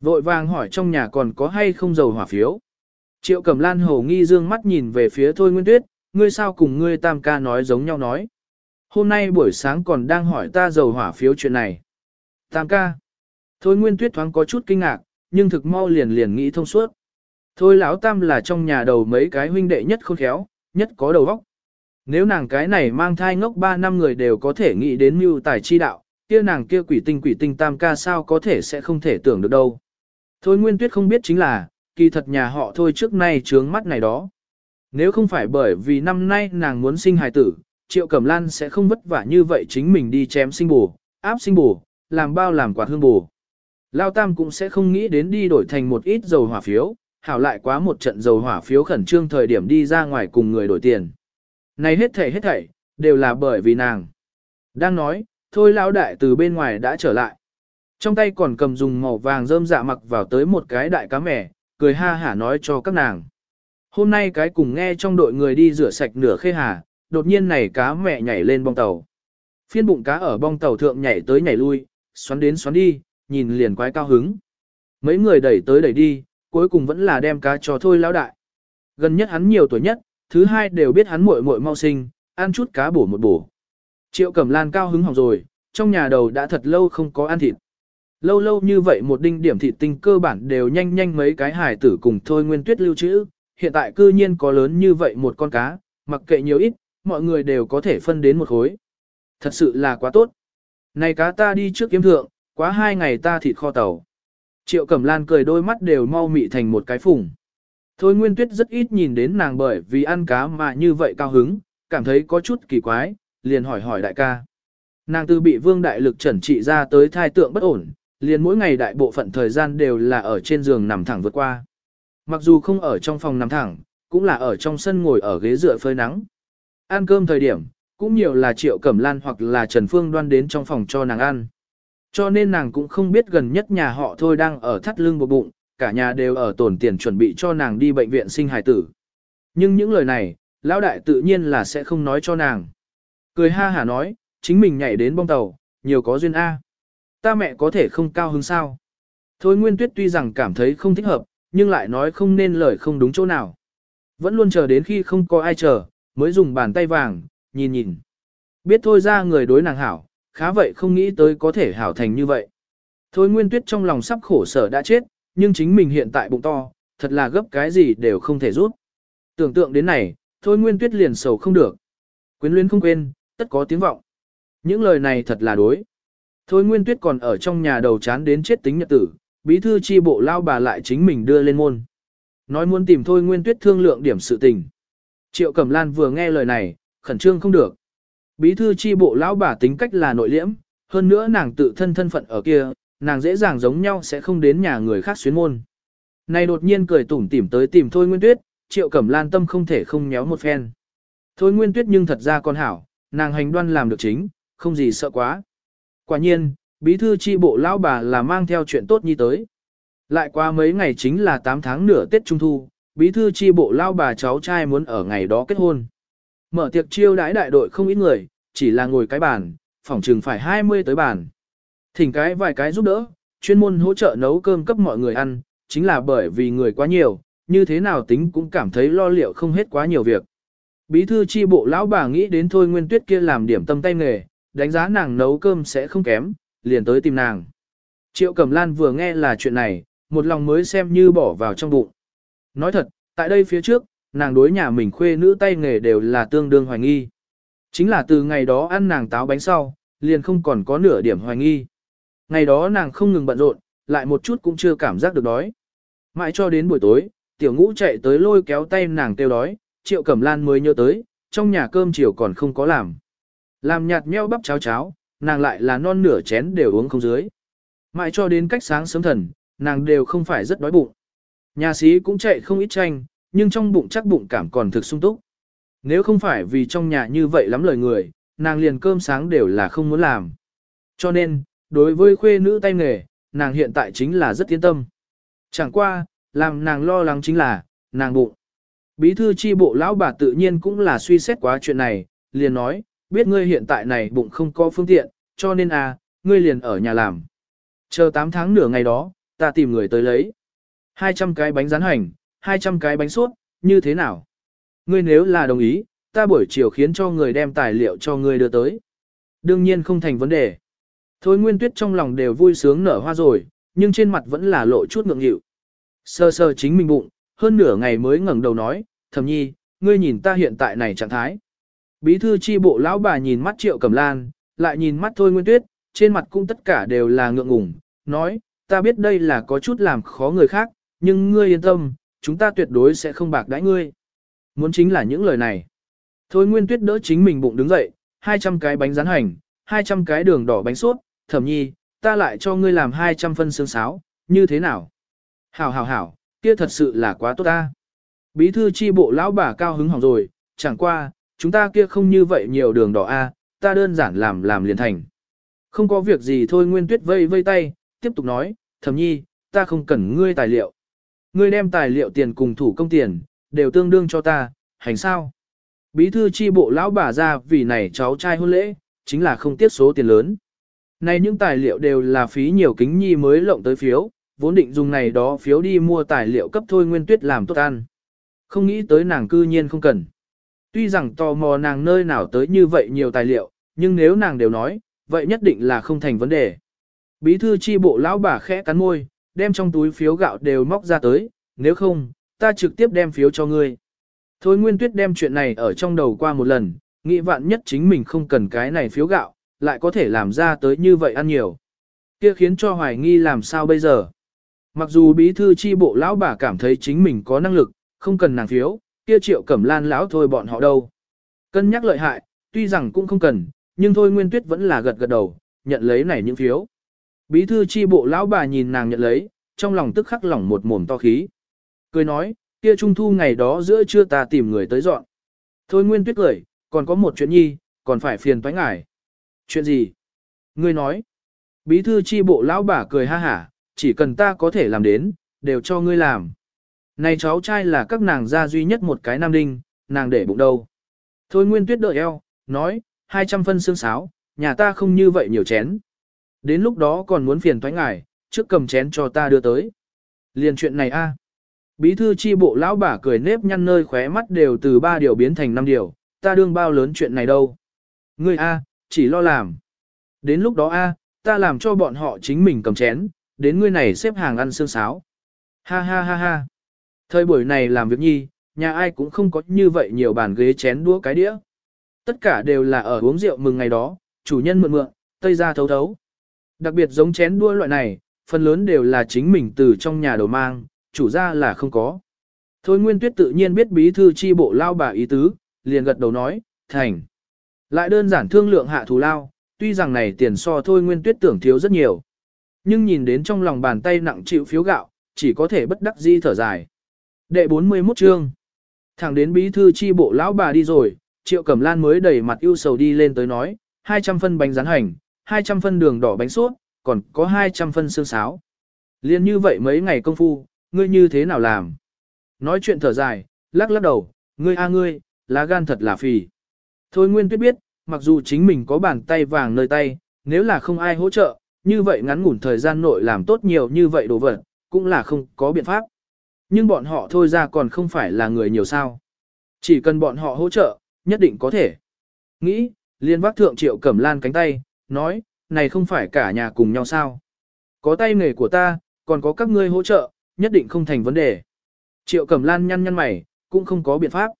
Vội vàng hỏi trong nhà còn có hay không dầu hỏa phiếu. Triệu Cẩm Lan hầu nghi dương mắt nhìn về phía Thôi Nguyên Tuyết, ngươi sao cùng ngươi tam ca nói giống nhau nói. Hôm nay buổi sáng còn đang hỏi ta dầu hỏa phiếu chuyện này. Tam ca. Thôi Nguyên Tuyết thoáng có chút kinh ngạc, nhưng thực mau liền liền nghĩ thông suốt. Thôi lão tam là trong nhà đầu mấy cái huynh đệ nhất khôn khéo, nhất có đầu óc. Nếu nàng cái này mang thai ngốc 3 năm người đều có thể nghĩ đến mưu tài chi đạo, kia nàng kia quỷ tinh quỷ tinh tam ca sao có thể sẽ không thể tưởng được đâu. Thôi Nguyên Tuyết không biết chính là, kỳ thật nhà họ thôi trước nay trướng mắt này đó. Nếu không phải bởi vì năm nay nàng muốn sinh hài tử, Triệu Cẩm Lan sẽ không vất vả như vậy chính mình đi chém sinh bổ, áp sinh bổ, làm bao làm quạt hương bổ. Lao Tam cũng sẽ không nghĩ đến đi đổi thành một ít dầu hỏa phiếu, hảo lại quá một trận dầu hỏa phiếu khẩn trương thời điểm đi ra ngoài cùng người đổi tiền. Này hết thảy hết thảy, đều là bởi vì nàng. Đang nói, thôi lão đại từ bên ngoài đã trở lại. Trong tay còn cầm dùng màu vàng rơm dạ mặc vào tới một cái đại cá mẻ, cười ha hả nói cho các nàng. Hôm nay cái cùng nghe trong đội người đi rửa sạch nửa khê hà, đột nhiên này cá mẹ nhảy lên bong tàu. Phiên bụng cá ở bong tàu thượng nhảy tới nhảy lui, xoắn đến xoắn đi, nhìn liền quái cao hứng. Mấy người đẩy tới đẩy đi, cuối cùng vẫn là đem cá cho thôi lão đại. Gần nhất hắn nhiều tuổi nhất, thứ hai đều biết hắn muội muội mau sinh, ăn chút cá bổ một bổ. Triệu Cẩm Lan cao hứng hỏng rồi, trong nhà đầu đã thật lâu không có ăn thịt. Lâu lâu như vậy một đinh điểm thịt tinh cơ bản đều nhanh nhanh mấy cái hải tử cùng thôi nguyên tuyết lưu trữ, hiện tại cư nhiên có lớn như vậy một con cá, mặc kệ nhiều ít, mọi người đều có thể phân đến một khối. Thật sự là quá tốt. Này cá ta đi trước kiếm thượng, quá hai ngày ta thịt kho tàu. Triệu Cẩm Lan cười đôi mắt đều mau mị thành một cái phùng. Thôi Nguyên Tuyết rất ít nhìn đến nàng bởi vì ăn cá mà như vậy cao hứng, cảm thấy có chút kỳ quái, liền hỏi hỏi đại ca. Nàng từ bị vương đại lực trần trị ra tới thai tượng bất ổn, liền mỗi ngày đại bộ phận thời gian đều là ở trên giường nằm thẳng vượt qua. Mặc dù không ở trong phòng nằm thẳng, cũng là ở trong sân ngồi ở ghế dựa phơi nắng. Ăn cơm thời điểm, cũng nhiều là Triệu Cẩm Lan hoặc là Trần Phương đoan đến trong phòng cho nàng ăn. Cho nên nàng cũng không biết gần nhất nhà họ thôi đang ở thắt lưng bộ bụng, cả nhà đều ở tổn tiền chuẩn bị cho nàng đi bệnh viện sinh hài tử. Nhưng những lời này, lão đại tự nhiên là sẽ không nói cho nàng. Cười ha hả nói, chính mình nhảy đến bong tàu, nhiều có duyên A. Ta mẹ có thể không cao hứng sao. Thôi Nguyên Tuyết tuy rằng cảm thấy không thích hợp, nhưng lại nói không nên lời không đúng chỗ nào. Vẫn luôn chờ đến khi không có ai chờ, mới dùng bàn tay vàng, nhìn nhìn. Biết thôi ra người đối nàng hảo, khá vậy không nghĩ tới có thể hảo thành như vậy. Thôi Nguyên Tuyết trong lòng sắp khổ sở đã chết, nhưng chính mình hiện tại bụng to, thật là gấp cái gì đều không thể rút. Tưởng tượng đến này, thôi nguyên tuyết liền sầu không được. Quyến luyến không quên, tất có tiếng vọng. Những lời này thật là đối. Thôi nguyên tuyết còn ở trong nhà đầu chán đến chết tính nhật tử, bí thư chi bộ lao bà lại chính mình đưa lên môn. Nói muốn tìm thôi nguyên tuyết thương lượng điểm sự tình. Triệu Cẩm Lan vừa nghe lời này, khẩn trương không được. Bí thư chi bộ lão bà tính cách là nội liễm, hơn nữa nàng tự thân thân phận ở kia, nàng dễ dàng giống nhau sẽ không đến nhà người khác xuyến môn. Này đột nhiên cười tủm tỉm tới tìm Thôi Nguyên Tuyết, Triệu Cẩm Lan tâm không thể không nhéo một phen. Thôi Nguyên Tuyết nhưng thật ra con hảo, nàng hành đoan làm được chính, không gì sợ quá. Quả nhiên, bí thư chi bộ lão bà là mang theo chuyện tốt như tới. Lại qua mấy ngày chính là 8 tháng nửa Tết Trung Thu, bí thư chi bộ lão bà cháu trai muốn ở ngày đó kết hôn. Mở tiệc chiêu đãi đại đội không ít người, chỉ là ngồi cái bàn, phòng trường phải 20 tới bàn. Thỉnh cái vài cái giúp đỡ, chuyên môn hỗ trợ nấu cơm cấp mọi người ăn, chính là bởi vì người quá nhiều, như thế nào tính cũng cảm thấy lo liệu không hết quá nhiều việc. Bí thư chi bộ lão bà nghĩ đến thôi nguyên tuyết kia làm điểm tâm tay nghề, đánh giá nàng nấu cơm sẽ không kém, liền tới tìm nàng. Triệu Cẩm Lan vừa nghe là chuyện này, một lòng mới xem như bỏ vào trong bụng. Nói thật, tại đây phía trước, nàng đối nhà mình khuê nữ tay nghề đều là tương đương hoài nghi. Chính là từ ngày đó ăn nàng táo bánh sau, liền không còn có nửa điểm hoài nghi. Ngày đó nàng không ngừng bận rộn, lại một chút cũng chưa cảm giác được đói. Mãi cho đến buổi tối, tiểu ngũ chạy tới lôi kéo tay nàng kêu đói, triệu cẩm lan mới nhớ tới, trong nhà cơm chiều còn không có làm. Làm nhạt meo bắp cháo cháo, nàng lại là non nửa chén đều uống không dưới. Mãi cho đến cách sáng sớm thần, nàng đều không phải rất đói bụng. Nhà sĩ cũng chạy không ít tranh, nhưng trong bụng chắc bụng cảm còn thực sung túc. Nếu không phải vì trong nhà như vậy lắm lời người, nàng liền cơm sáng đều là không muốn làm. Cho nên, đối với khuê nữ tay nghề, nàng hiện tại chính là rất yên tâm. Chẳng qua, làm nàng lo lắng chính là, nàng bụng. Bí thư chi bộ lão bà tự nhiên cũng là suy xét quá chuyện này, liền nói, biết ngươi hiện tại này bụng không có phương tiện, cho nên à, ngươi liền ở nhà làm. Chờ 8 tháng nửa ngày đó, ta tìm người tới lấy. 200 cái bánh rán hành, 200 cái bánh suốt, như thế nào? Ngươi nếu là đồng ý, ta buổi chiều khiến cho người đem tài liệu cho ngươi đưa tới. Đương nhiên không thành vấn đề. Thôi Nguyên Tuyết trong lòng đều vui sướng nở hoa rồi, nhưng trên mặt vẫn là lộ chút ngượng nghịu. Sơ sơ chính mình bụng, hơn nửa ngày mới ngẩng đầu nói, thầm nhi, ngươi nhìn ta hiện tại này trạng thái. Bí thư chi bộ lão bà nhìn mắt triệu cẩm lan, lại nhìn mắt thôi nguyên tuyết, trên mặt cũng tất cả đều là ngượng ngùng, nói, ta biết đây là có chút làm khó người khác, nhưng ngươi yên tâm, chúng ta tuyệt đối sẽ không bạc đãi ngươi. Muốn chính là những lời này. Thôi nguyên tuyết đỡ chính mình bụng đứng dậy, 200 cái bánh rán hành, 200 cái đường đỏ bánh suốt, thẩm nhi, ta lại cho ngươi làm 200 phân xương sáo, như thế nào? Hảo hảo hảo, kia thật sự là quá tốt ta. Bí thư chi bộ lão bà cao hứng hỏng rồi, chẳng qua, chúng ta kia không như vậy nhiều đường đỏ a, ta đơn giản làm làm liền thành. Không có việc gì thôi Nguyên Tuyết vây vây tay, tiếp tục nói, thẩm nhi, ta không cần ngươi tài liệu. Ngươi đem tài liệu tiền cùng thủ công tiền, đều tương đương cho ta, hành sao? Bí thư chi bộ lão bà ra vì này cháu trai hôn lễ, chính là không tiết số tiền lớn. Này những tài liệu đều là phí nhiều kính nhi mới lộng tới phiếu, vốn định dùng này đó phiếu đi mua tài liệu cấp thôi nguyên tuyết làm tốt ăn. Không nghĩ tới nàng cư nhiên không cần. Tuy rằng tò mò nàng nơi nào tới như vậy nhiều tài liệu, nhưng nếu nàng đều nói, vậy nhất định là không thành vấn đề. Bí thư chi bộ lão bà khẽ cắn môi, đem trong túi phiếu gạo đều móc ra tới, nếu không, ta trực tiếp đem phiếu cho ngươi. Thôi Nguyên Tuyết đem chuyện này ở trong đầu qua một lần, nghĩ vạn nhất chính mình không cần cái này phiếu gạo, lại có thể làm ra tới như vậy ăn nhiều. Kia khiến cho hoài nghi làm sao bây giờ. Mặc dù bí thư chi bộ lão bà cảm thấy chính mình có năng lực, không cần nàng phiếu, kia triệu cẩm lan lão thôi bọn họ đâu. Cân nhắc lợi hại, tuy rằng cũng không cần, nhưng thôi nguyên tuyết vẫn là gật gật đầu, nhận lấy này những phiếu. Bí thư chi bộ lão bà nhìn nàng nhận lấy, trong lòng tức khắc lỏng một mồm to khí. Cười nói, kia trung thu ngày đó giữa trưa ta tìm người tới dọn. Thôi nguyên tuyết cười, còn có một chuyện nhi, còn phải phiền toái ngài. Chuyện gì? Ngươi nói. Bí thư chi bộ lão bà cười ha hả, chỉ cần ta có thể làm đến, đều cho ngươi làm. Này cháu trai là các nàng gia duy nhất một cái nam đinh, nàng để bụng đâu. Thôi Nguyên Tuyết đợi eo, nói, 200 phân xương sáo, nhà ta không như vậy nhiều chén. Đến lúc đó còn muốn phiền thoái ngài, trước cầm chén cho ta đưa tới. Liền chuyện này a. À. Bí thư chi bộ lão bà cười nếp nhăn nơi khóe mắt đều từ ba điều biến thành năm điều, ta đương bao lớn chuyện này đâu. Ngươi a, chỉ lo làm. Đến lúc đó a, ta làm cho bọn họ chính mình cầm chén, đến ngươi này xếp hàng ăn xương sáo. Ha ha ha ha. Thời buổi này làm việc nhi, nhà ai cũng không có như vậy nhiều bàn ghế chén đũa cái đĩa. Tất cả đều là ở uống rượu mừng ngày đó, chủ nhân mượn mượn, tây ra thấu thấu. Đặc biệt giống chén đua loại này, phần lớn đều là chính mình từ trong nhà đầu mang, chủ ra là không có. Thôi Nguyên Tuyết tự nhiên biết bí thư chi bộ lao bà ý tứ, liền gật đầu nói, thành. Lại đơn giản thương lượng hạ thù lao, tuy rằng này tiền so Thôi Nguyên Tuyết tưởng thiếu rất nhiều. Nhưng nhìn đến trong lòng bàn tay nặng chịu phiếu gạo, chỉ có thể bất đắc di thở dài. Đệ 41 chương. Thẳng đến bí thư chi bộ lão bà đi rồi, Triệu Cẩm Lan mới đẩy mặt ưu sầu đi lên tới nói, 200 phân bánh rán hành, 200 phân đường đỏ bánh suốt, còn có 200 phân xương sáo. Liên như vậy mấy ngày công phu, ngươi như thế nào làm? Nói chuyện thở dài, lắc lắc đầu, ngươi a ngươi, lá gan thật là phì. Thôi Nguyên Tuyết biết, mặc dù chính mình có bàn tay vàng nơi tay, nếu là không ai hỗ trợ, như vậy ngắn ngủn thời gian nội làm tốt nhiều như vậy đồ vật, cũng là không có biện pháp. Nhưng bọn họ thôi ra còn không phải là người nhiều sao. Chỉ cần bọn họ hỗ trợ, nhất định có thể. Nghĩ, liên bác thượng triệu cẩm lan cánh tay, nói, này không phải cả nhà cùng nhau sao. Có tay nghề của ta, còn có các ngươi hỗ trợ, nhất định không thành vấn đề. Triệu cẩm lan nhăn nhăn mày, cũng không có biện pháp.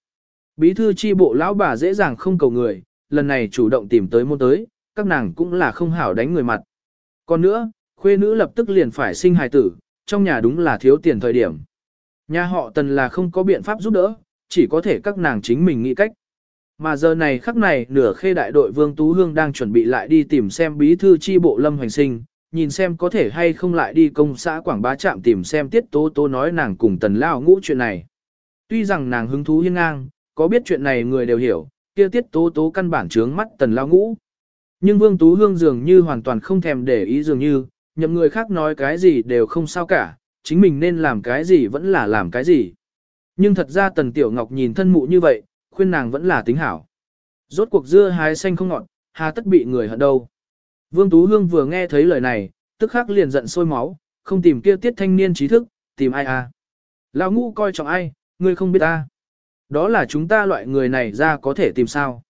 Bí thư chi bộ lão bà dễ dàng không cầu người, lần này chủ động tìm tới môn tới, các nàng cũng là không hảo đánh người mặt. Còn nữa, khuê nữ lập tức liền phải sinh hài tử, trong nhà đúng là thiếu tiền thời điểm. Nhà họ tần là không có biện pháp giúp đỡ, chỉ có thể các nàng chính mình nghĩ cách. Mà giờ này khắc này nửa khê đại đội Vương Tú Hương đang chuẩn bị lại đi tìm xem bí thư chi bộ Lâm Hoành Sinh, nhìn xem có thể hay không lại đi công xã Quảng Bá Trạm tìm xem tiết tố tố nói nàng cùng tần lao ngũ chuyện này. Tuy rằng nàng hứng thú hiên ngang, có biết chuyện này người đều hiểu, kia tiết tố tố căn bản trướng mắt tần lao ngũ. Nhưng Vương Tú Hương dường như hoàn toàn không thèm để ý dường như, nhậm người khác nói cái gì đều không sao cả, chính mình nên làm cái gì vẫn là làm cái gì. Nhưng thật ra Tần Tiểu Ngọc nhìn thân mụ như vậy, khuyên nàng vẫn là tính hảo. Rốt cuộc dưa hái xanh không ngọt, hà tất bị người hận đâu. Vương Tú Hương vừa nghe thấy lời này, tức khắc liền giận sôi máu, không tìm kia tiết thanh niên trí thức, tìm ai à. Lão ngũ coi trọng ai, ngươi không biết ta. Đó là chúng ta loại người này ra có thể tìm sao.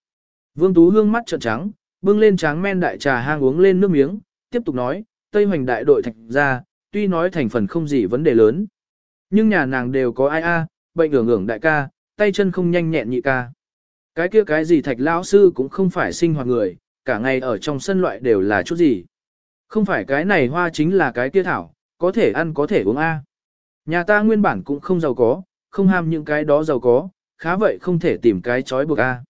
Vương Tú Hương mắt trợn trắng, bưng lên tráng men đại trà hang uống lên nước miếng, tiếp tục nói, Tây Hoành đại đội thạch ra, tuy nói thành phần không gì vấn đề lớn. Nhưng nhà nàng đều có ai a, bệnh ngưỡng ngưỡng đại ca, tay chân không nhanh nhẹn nhị ca. Cái kia cái gì thạch lão sư cũng không phải sinh hoạt người, cả ngày ở trong sân loại đều là chút gì. Không phải cái này hoa chính là cái kia thảo, có thể ăn có thể uống a. Nhà ta nguyên bản cũng không giàu có, không ham những cái đó giàu có, khá vậy không thể tìm cái chói buộc a.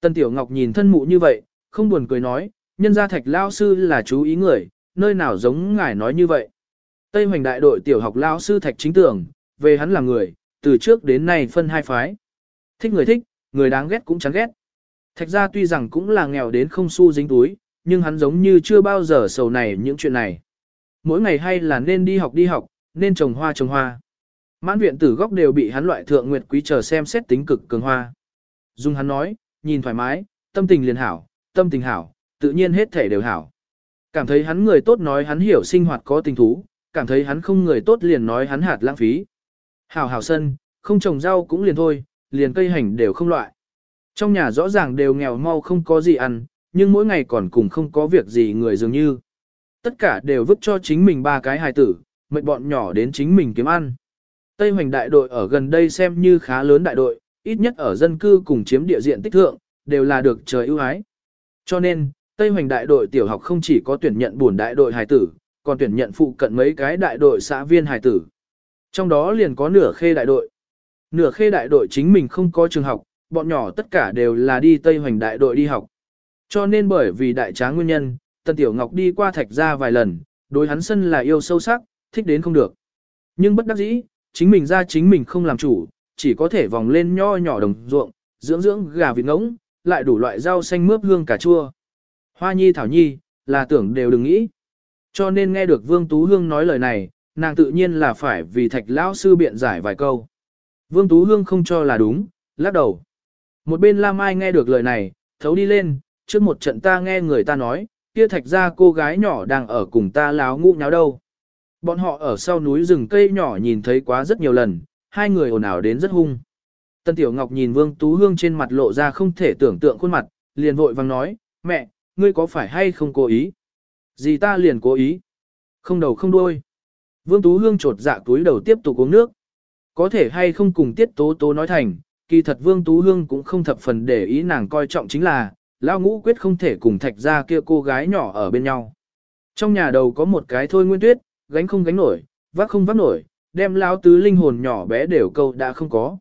Tân Tiểu Ngọc nhìn thân mụ như vậy, không buồn cười nói, nhân gia thạch lao sư là chú ý người, nơi nào giống ngài nói như vậy. Tây hoành đại đội tiểu học lao sư thạch chính tưởng, về hắn là người, từ trước đến nay phân hai phái. Thích người thích, người đáng ghét cũng chán ghét. Thạch ra tuy rằng cũng là nghèo đến không xu dính túi, nhưng hắn giống như chưa bao giờ sầu này những chuyện này. Mỗi ngày hay là nên đi học đi học, nên trồng hoa trồng hoa. Mãn viện tử góc đều bị hắn loại thượng nguyệt quý chờ xem xét tính cực cường hoa. Dung hắn nói, nhìn thoải mái, tâm tình liền hảo, tâm tình hảo, tự nhiên hết thể đều hảo. Cảm thấy hắn người tốt nói hắn hiểu sinh hoạt có tình thú, cảm thấy hắn không người tốt liền nói hắn hạt lãng phí. Hảo hảo sân, không trồng rau cũng liền thôi, liền cây hành đều không loại. Trong nhà rõ ràng đều nghèo mau không có gì ăn, nhưng mỗi ngày còn cùng không có việc gì người dường như. Tất cả đều vứt cho chính mình ba cái hài tử, mệnh bọn nhỏ đến chính mình kiếm ăn. Tây Hoành đại đội ở gần đây xem như khá lớn đại đội, ít nhất ở dân cư cùng chiếm địa diện tích thượng, đều là được trời ưu ái. Cho nên, Tây Hoành đại đội tiểu học không chỉ có tuyển nhận buồn đại đội hài tử, còn tuyển nhận phụ cận mấy cái đại đội xã viên hài tử. Trong đó liền có nửa khê đại đội. Nửa khê đại đội chính mình không có trường học, bọn nhỏ tất cả đều là đi Tây Hoành đại đội đi học. Cho nên bởi vì đại tráng nguyên nhân, Tân Tiểu Ngọc đi qua thạch ra vài lần, đối hắn sân là yêu sâu sắc, thích đến không được. Nhưng bất đắc dĩ, chính mình ra chính mình không làm chủ, chỉ có thể vòng lên nho nhỏ đồng ruộng, dưỡng dưỡng gà vịt ngỗng, lại đủ loại rau xanh mướp hương cà chua. Hoa nhi thảo nhi, là tưởng đều đừng nghĩ. Cho nên nghe được Vương Tú Hương nói lời này, nàng tự nhiên là phải vì thạch lão sư biện giải vài câu. Vương Tú Hương không cho là đúng, lắc đầu. Một bên Lam Ai nghe được lời này, thấu đi lên, trước một trận ta nghe người ta nói, kia thạch ra cô gái nhỏ đang ở cùng ta láo ngụ nháo đâu. Bọn họ ở sau núi rừng cây nhỏ nhìn thấy quá rất nhiều lần, hai người ồn ào đến rất hung. Tân Tiểu Ngọc nhìn Vương Tú Hương trên mặt lộ ra không thể tưởng tượng khuôn mặt, liền vội vang nói, mẹ, ngươi có phải hay không cố ý? Gì ta liền cố ý? Không đầu không đuôi. Vương Tú Hương trột dạ túi đầu tiếp tục uống nước. Có thể hay không cùng tiết tố tố nói thành, kỳ thật Vương Tú Hương cũng không thập phần để ý nàng coi trọng chính là, Lao Ngũ quyết không thể cùng thạch ra kia cô gái nhỏ ở bên nhau. Trong nhà đầu có một cái thôi nguyên tuyết, gánh không gánh nổi, vác không vác nổi, đem Lao Tứ linh hồn nhỏ bé đều câu đã không có.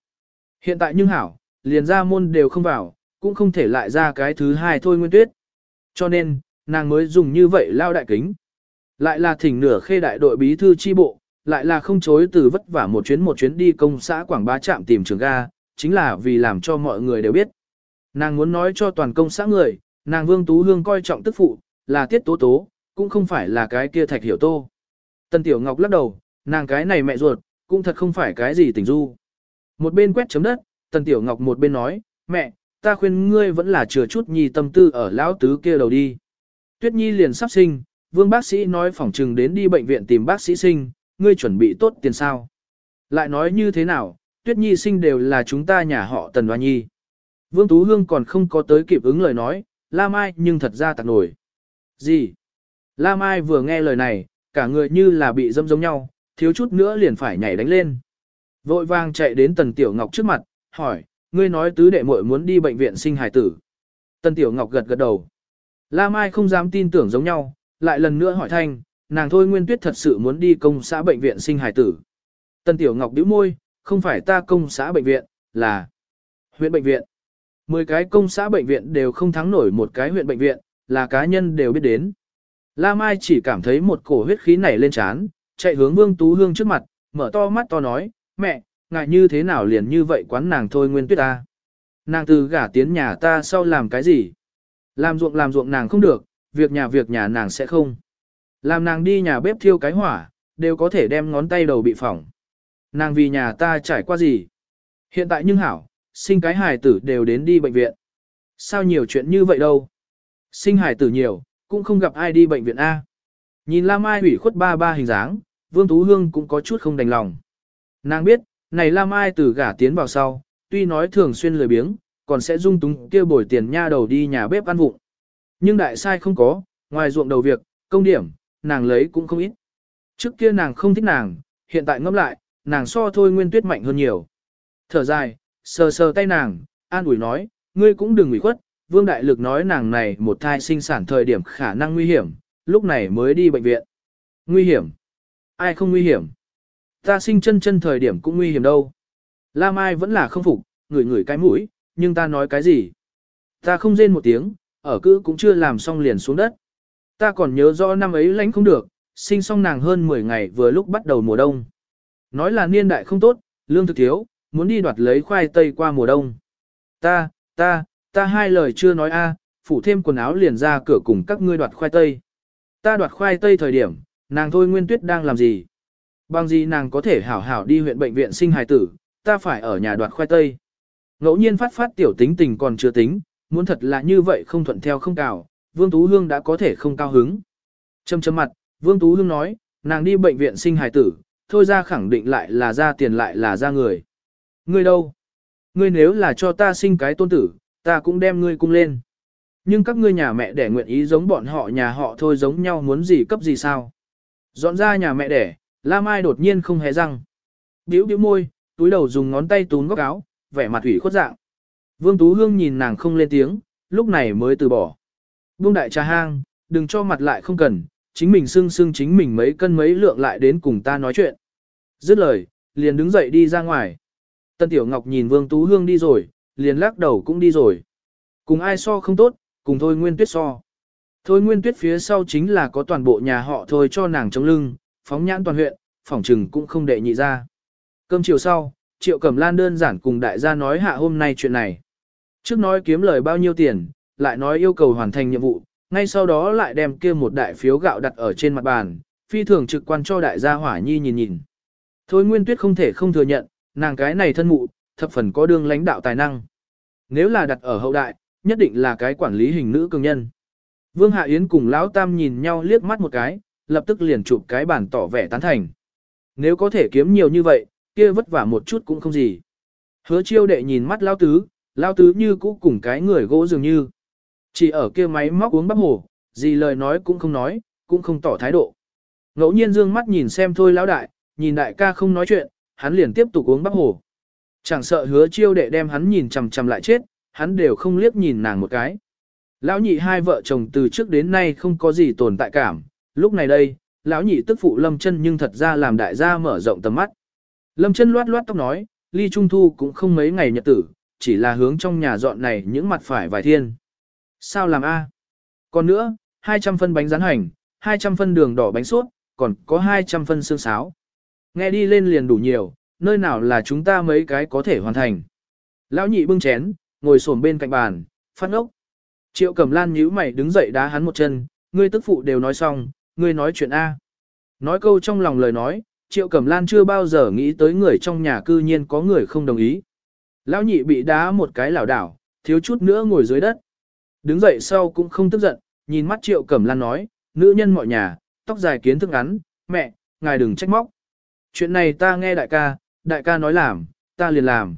Hiện tại nhưng hảo, liền ra môn đều không vào, cũng không thể lại ra cái thứ hai thôi nguyên tuyết. Cho nên, nàng mới dùng như vậy lao đại kính. Lại là thỉnh nửa khê đại đội bí thư chi bộ, lại là không chối từ vất vả một chuyến một chuyến đi công xã Quảng Bá trạm tìm trường ga, chính là vì làm cho mọi người đều biết. Nàng muốn nói cho toàn công xã người, nàng Vương Tú Hương coi trọng tức phụ, là tiết tố tố, cũng không phải là cái kia thạch hiểu tô. Tân Tiểu Ngọc lắc đầu, nàng cái này mẹ ruột, cũng thật không phải cái gì tình du. Một bên quét chấm đất, Tần Tiểu Ngọc một bên nói, mẹ, ta khuyên ngươi vẫn là chừa chút nhi tâm tư ở lão tứ kia đầu đi. Tuyết Nhi liền sắp sinh, vương bác sĩ nói phỏng trừng đến đi bệnh viện tìm bác sĩ sinh, ngươi chuẩn bị tốt tiền sao. Lại nói như thế nào, Tuyết Nhi sinh đều là chúng ta nhà họ Tần Hoa Nhi. Vương Tú Hương còn không có tới kịp ứng lời nói, La Mai nhưng thật ra tạc nổi. Gì? La Mai vừa nghe lời này, cả người như là bị dâm giống nhau, thiếu chút nữa liền phải nhảy đánh lên. Vội vàng chạy đến Tần Tiểu Ngọc trước mặt, hỏi, ngươi nói tứ đệ muội muốn đi bệnh viện sinh hài tử. Tần Tiểu Ngọc gật gật đầu. La Mai không dám tin tưởng giống nhau, lại lần nữa hỏi thanh, nàng thôi Nguyên Tuyết thật sự muốn đi công xã bệnh viện sinh hài tử. tân Tiểu Ngọc bĩu môi, không phải ta công xã bệnh viện, là huyện bệnh viện. Mười cái công xã bệnh viện đều không thắng nổi một cái huyện bệnh viện, là cá nhân đều biết đến. La Mai chỉ cảm thấy một cổ huyết khí nảy lên chán chạy hướng Vương Tú Hương trước mặt, mở to mắt to nói, mẹ, ngại như thế nào liền như vậy quán nàng thôi nguyên tuyết ta. Nàng từ gả tiến nhà ta sau làm cái gì? Làm ruộng làm ruộng nàng không được, việc nhà việc nhà nàng sẽ không. Làm nàng đi nhà bếp thiêu cái hỏa, đều có thể đem ngón tay đầu bị phỏng. Nàng vì nhà ta trải qua gì? Hiện tại nhưng hảo, sinh cái hài tử đều đến đi bệnh viện. Sao nhiều chuyện như vậy đâu? Sinh hài tử nhiều, cũng không gặp ai đi bệnh viện A. Nhìn lam Mai ủy khuất ba ba hình dáng, Vương Tú Hương cũng có chút không đành lòng. Nàng biết, này lam Mai từ gả tiến vào sau, tuy nói thường xuyên lười biếng, còn sẽ dung túng kia bồi tiền nha đầu đi nhà bếp ăn vụng. Nhưng đại sai không có, ngoài ruộng đầu việc, công điểm, nàng lấy cũng không ít. Trước kia nàng không thích nàng, hiện tại ngẫm lại, nàng so thôi nguyên tuyết mạnh hơn nhiều. Thở dài, sờ sờ tay nàng, an ủi nói, ngươi cũng đừng ủy khuất, vương đại lực nói nàng này một thai sinh sản thời điểm khả năng nguy hiểm, lúc này mới đi bệnh viện. Nguy hiểm? Ai không nguy hiểm? Ta sinh chân chân thời điểm cũng nguy hiểm đâu. lam ai vẫn là không phục, ngửi ngửi cái mũi, nhưng ta nói cái gì? Ta không rên một tiếng, ở cữ cũng chưa làm xong liền xuống đất. Ta còn nhớ rõ năm ấy lánh không được, sinh xong nàng hơn 10 ngày vừa lúc bắt đầu mùa đông. Nói là niên đại không tốt, lương thực thiếu, muốn đi đoạt lấy khoai tây qua mùa đông. Ta, ta, ta hai lời chưa nói a, phủ thêm quần áo liền ra cửa cùng các ngươi đoạt khoai tây. Ta đoạt khoai tây thời điểm, nàng thôi nguyên tuyết đang làm gì? Bằng gì nàng có thể hảo hảo đi huyện bệnh viện sinh hài tử, ta phải ở nhà đoạt khoai tây. Ngẫu nhiên phát phát tiểu tính tình còn chưa tính, muốn thật là như vậy không thuận theo không cào, Vương Tú Hương đã có thể không cao hứng. Châm châm mặt, Vương Tú Hương nói, nàng đi bệnh viện sinh hài tử, thôi ra khẳng định lại là ra tiền lại là ra người. Ngươi đâu? Ngươi nếu là cho ta sinh cái tôn tử, ta cũng đem ngươi cung lên. Nhưng các ngươi nhà mẹ đẻ nguyện ý giống bọn họ nhà họ thôi giống nhau muốn gì cấp gì sao? Dọn ra nhà mẹ đẻ, La Mai đột nhiên không hề răng. Biểu biểu môi, túi đầu dùng ngón tay tún góc áo, vẻ mặt ủy khuất dạng. Vương Tú Hương nhìn nàng không lên tiếng, lúc này mới từ bỏ. Vương đại trà hang, đừng cho mặt lại không cần, chính mình xưng xưng chính mình mấy cân mấy lượng lại đến cùng ta nói chuyện. Dứt lời, liền đứng dậy đi ra ngoài. Tân Tiểu Ngọc nhìn Vương Tú Hương đi rồi, liền lắc đầu cũng đi rồi. Cùng ai so không tốt, cùng Thôi Nguyên Tuyết so. Thôi Nguyên Tuyết phía sau chính là có toàn bộ nhà họ thôi cho nàng chống lưng, phóng nhãn toàn huyện, phỏng trừng cũng không đệ nhị ra. Cơm chiều sau, Triệu Cẩm Lan đơn giản cùng đại gia nói hạ hôm nay chuyện này. Trước nói kiếm lời bao nhiêu tiền, lại nói yêu cầu hoàn thành nhiệm vụ, ngay sau đó lại đem kia một đại phiếu gạo đặt ở trên mặt bàn, phi thường trực quan cho đại gia hỏa nhi nhìn nhìn. Thôi Nguyên Tuyết không thể không thừa nhận, nàng cái này thân mụ, thập phần có đương lãnh đạo tài năng. Nếu là đặt ở hậu đại, nhất định là cái quản lý hình nữ cường nhân. Vương Hạ Yến cùng Lão Tam nhìn nhau liếc mắt một cái, lập tức liền chụp cái bàn tỏ vẻ tán thành. Nếu có thể kiếm nhiều như vậy, kia vất vả một chút cũng không gì. Hứa chiêu đệ nhìn mắt Lão Tứ, Lão Tứ như cũ cùng cái người gỗ dường như. Chỉ ở kia máy móc uống bắp hồ, gì lời nói cũng không nói, cũng không tỏ thái độ. Ngẫu nhiên dương mắt nhìn xem thôi Lão Đại, nhìn đại ca không nói chuyện, hắn liền tiếp tục uống bắp hồ. Chẳng sợ hứa chiêu đệ đem hắn nhìn chằm chằm lại chết, hắn đều không liếc nhìn nàng một cái. Lão nhị hai vợ chồng từ trước đến nay không có gì tồn tại cảm, lúc này đây, lão nhị tức phụ lâm chân nhưng thật ra làm đại gia mở rộng tầm mắt. Lâm chân loát loát tóc nói, ly trung thu cũng không mấy ngày nhật tử, chỉ là hướng trong nhà dọn này những mặt phải vài thiên. Sao làm a? Còn nữa, 200 phân bánh rán hành, 200 phân đường đỏ bánh suốt, còn có 200 phân xương sáo. Nghe đi lên liền đủ nhiều, nơi nào là chúng ta mấy cái có thể hoàn thành. Lão nhị bưng chén, ngồi xổm bên cạnh bàn, phát ốc. Triệu Cẩm Lan nhíu mày đứng dậy đá hắn một chân, ngươi tức phụ đều nói xong, ngươi nói chuyện A. Nói câu trong lòng lời nói, Triệu Cẩm Lan chưa bao giờ nghĩ tới người trong nhà cư nhiên có người không đồng ý. Lão nhị bị đá một cái lảo đảo, thiếu chút nữa ngồi dưới đất. Đứng dậy sau cũng không tức giận, nhìn mắt Triệu Cẩm Lan nói, nữ nhân mọi nhà, tóc dài kiến thức ngắn, mẹ, ngài đừng trách móc. Chuyện này ta nghe đại ca, đại ca nói làm, ta liền làm.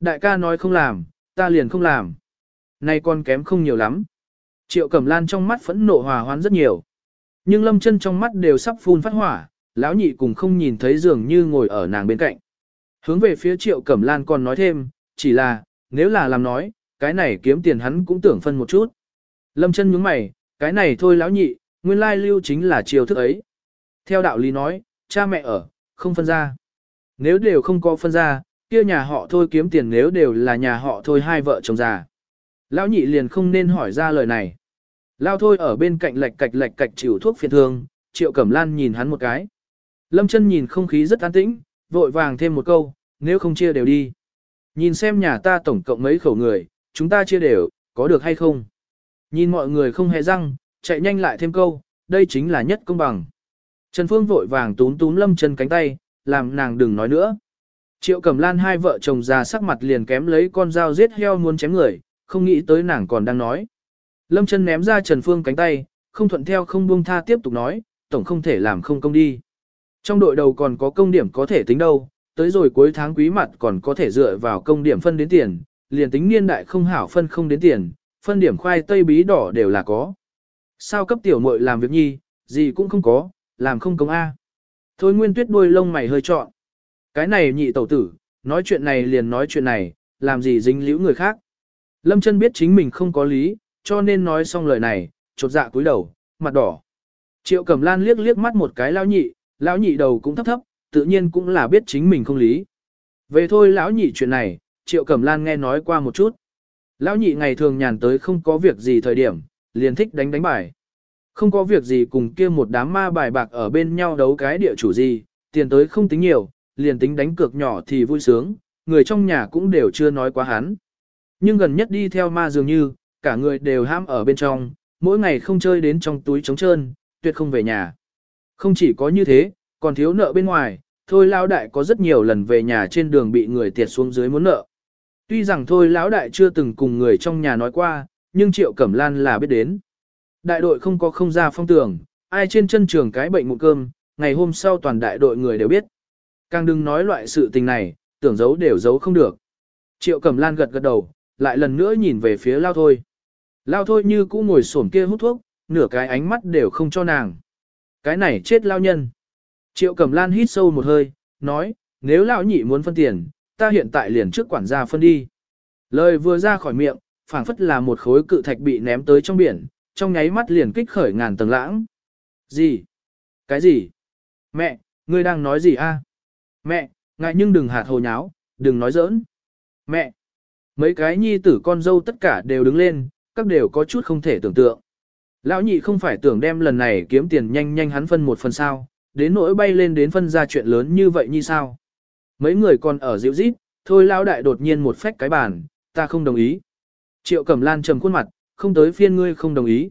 Đại ca nói không làm, ta liền không làm. Này con kém không nhiều lắm. Triệu Cẩm Lan trong mắt phẫn nộ hòa hoán rất nhiều. Nhưng Lâm chân trong mắt đều sắp phun phát hỏa, lão nhị cùng không nhìn thấy dường như ngồi ở nàng bên cạnh. Hướng về phía Triệu Cẩm Lan còn nói thêm, chỉ là, nếu là làm nói, cái này kiếm tiền hắn cũng tưởng phân một chút. Lâm chân nhướng mày, cái này thôi lão nhị, nguyên lai lưu chính là chiều thức ấy. Theo đạo lý nói, cha mẹ ở, không phân ra. Nếu đều không có phân ra, kia nhà họ thôi kiếm tiền nếu đều là nhà họ thôi hai vợ chồng già. Lão nhị liền không nên hỏi ra lời này. Lao thôi ở bên cạnh lạch cạch lạch cạch chịu thuốc phiền thương, triệu cẩm lan nhìn hắn một cái. Lâm chân nhìn không khí rất an tĩnh, vội vàng thêm một câu, nếu không chia đều đi. Nhìn xem nhà ta tổng cộng mấy khẩu người, chúng ta chia đều, có được hay không? Nhìn mọi người không hề răng, chạy nhanh lại thêm câu, đây chính là nhất công bằng. Trần Phương vội vàng túm túm lâm chân cánh tay, làm nàng đừng nói nữa. Triệu Cẩm Lan hai vợ chồng già sắc mặt liền kém lấy con dao giết heo muốn chém người, không nghĩ tới nàng còn đang nói. Lâm chân ném ra Trần Phương cánh tay, không thuận theo không buông tha tiếp tục nói, tổng không thể làm không công đi. Trong đội đầu còn có công điểm có thể tính đâu, tới rồi cuối tháng quý mặt còn có thể dựa vào công điểm phân đến tiền, liền tính niên đại không hảo phân không đến tiền, phân điểm khoai tây bí đỏ đều là có. Sao cấp tiểu muội làm việc nhi, gì cũng không có, làm không công A. Thôi nguyên tuyết đuôi lông mày hơi trọn. Cái này nhị tẩu tử, nói chuyện này liền nói chuyện này, làm gì dính liễu người khác. Lâm chân biết chính mình không có lý, cho nên nói xong lời này, chột dạ cúi đầu, mặt đỏ. Triệu Cẩm Lan liếc liếc mắt một cái lão nhị, lão nhị đầu cũng thấp thấp, tự nhiên cũng là biết chính mình không lý. Về thôi lão nhị chuyện này, Triệu Cẩm Lan nghe nói qua một chút. Lão nhị ngày thường nhàn tới không có việc gì thời điểm, liền thích đánh đánh bài. Không có việc gì cùng kia một đám ma bài bạc ở bên nhau đấu cái địa chủ gì, tiền tới không tính nhiều, liền tính đánh cược nhỏ thì vui sướng, người trong nhà cũng đều chưa nói quá hắn. Nhưng gần nhất đi theo ma dường như, cả người đều ham ở bên trong, mỗi ngày không chơi đến trong túi trống trơn, tuyệt không về nhà. Không chỉ có như thế, còn thiếu nợ bên ngoài, thôi lão đại có rất nhiều lần về nhà trên đường bị người tiệt xuống dưới muốn nợ. Tuy rằng thôi lão đại chưa từng cùng người trong nhà nói qua, nhưng Triệu Cẩm Lan là biết đến. Đại đội không có không ra phong tường, ai trên chân trường cái bệnh mụn cơm, ngày hôm sau toàn đại đội người đều biết. Càng đừng nói loại sự tình này, tưởng giấu đều giấu không được. Triệu Cẩm Lan gật gật đầu, lại lần nữa nhìn về phía Lao Thôi. Lao Thôi như cũ ngồi xổm kia hút thuốc, nửa cái ánh mắt đều không cho nàng. Cái này chết lao nhân. Triệu Cẩm Lan hít sâu một hơi, nói, nếu lão nhị muốn phân tiền, ta hiện tại liền trước quản gia phân đi. Lời vừa ra khỏi miệng, phảng phất là một khối cự thạch bị ném tới trong biển, trong nháy mắt liền kích khởi ngàn tầng lãng. Gì? Cái gì? Mẹ, ngươi đang nói gì a? Mẹ, ngại nhưng đừng hạt hồ nháo, đừng nói giỡn. Mẹ! Mấy cái nhi tử con dâu tất cả đều đứng lên, các đều có chút không thể tưởng tượng. Lão nhị không phải tưởng đem lần này kiếm tiền nhanh nhanh hắn phân một phần sao, đến nỗi bay lên đến phân ra chuyện lớn như vậy như sao. Mấy người còn ở dịu rít, thôi lão đại đột nhiên một phách cái bàn, ta không đồng ý. Triệu Cẩm Lan trầm khuôn mặt, không tới phiên ngươi không đồng ý.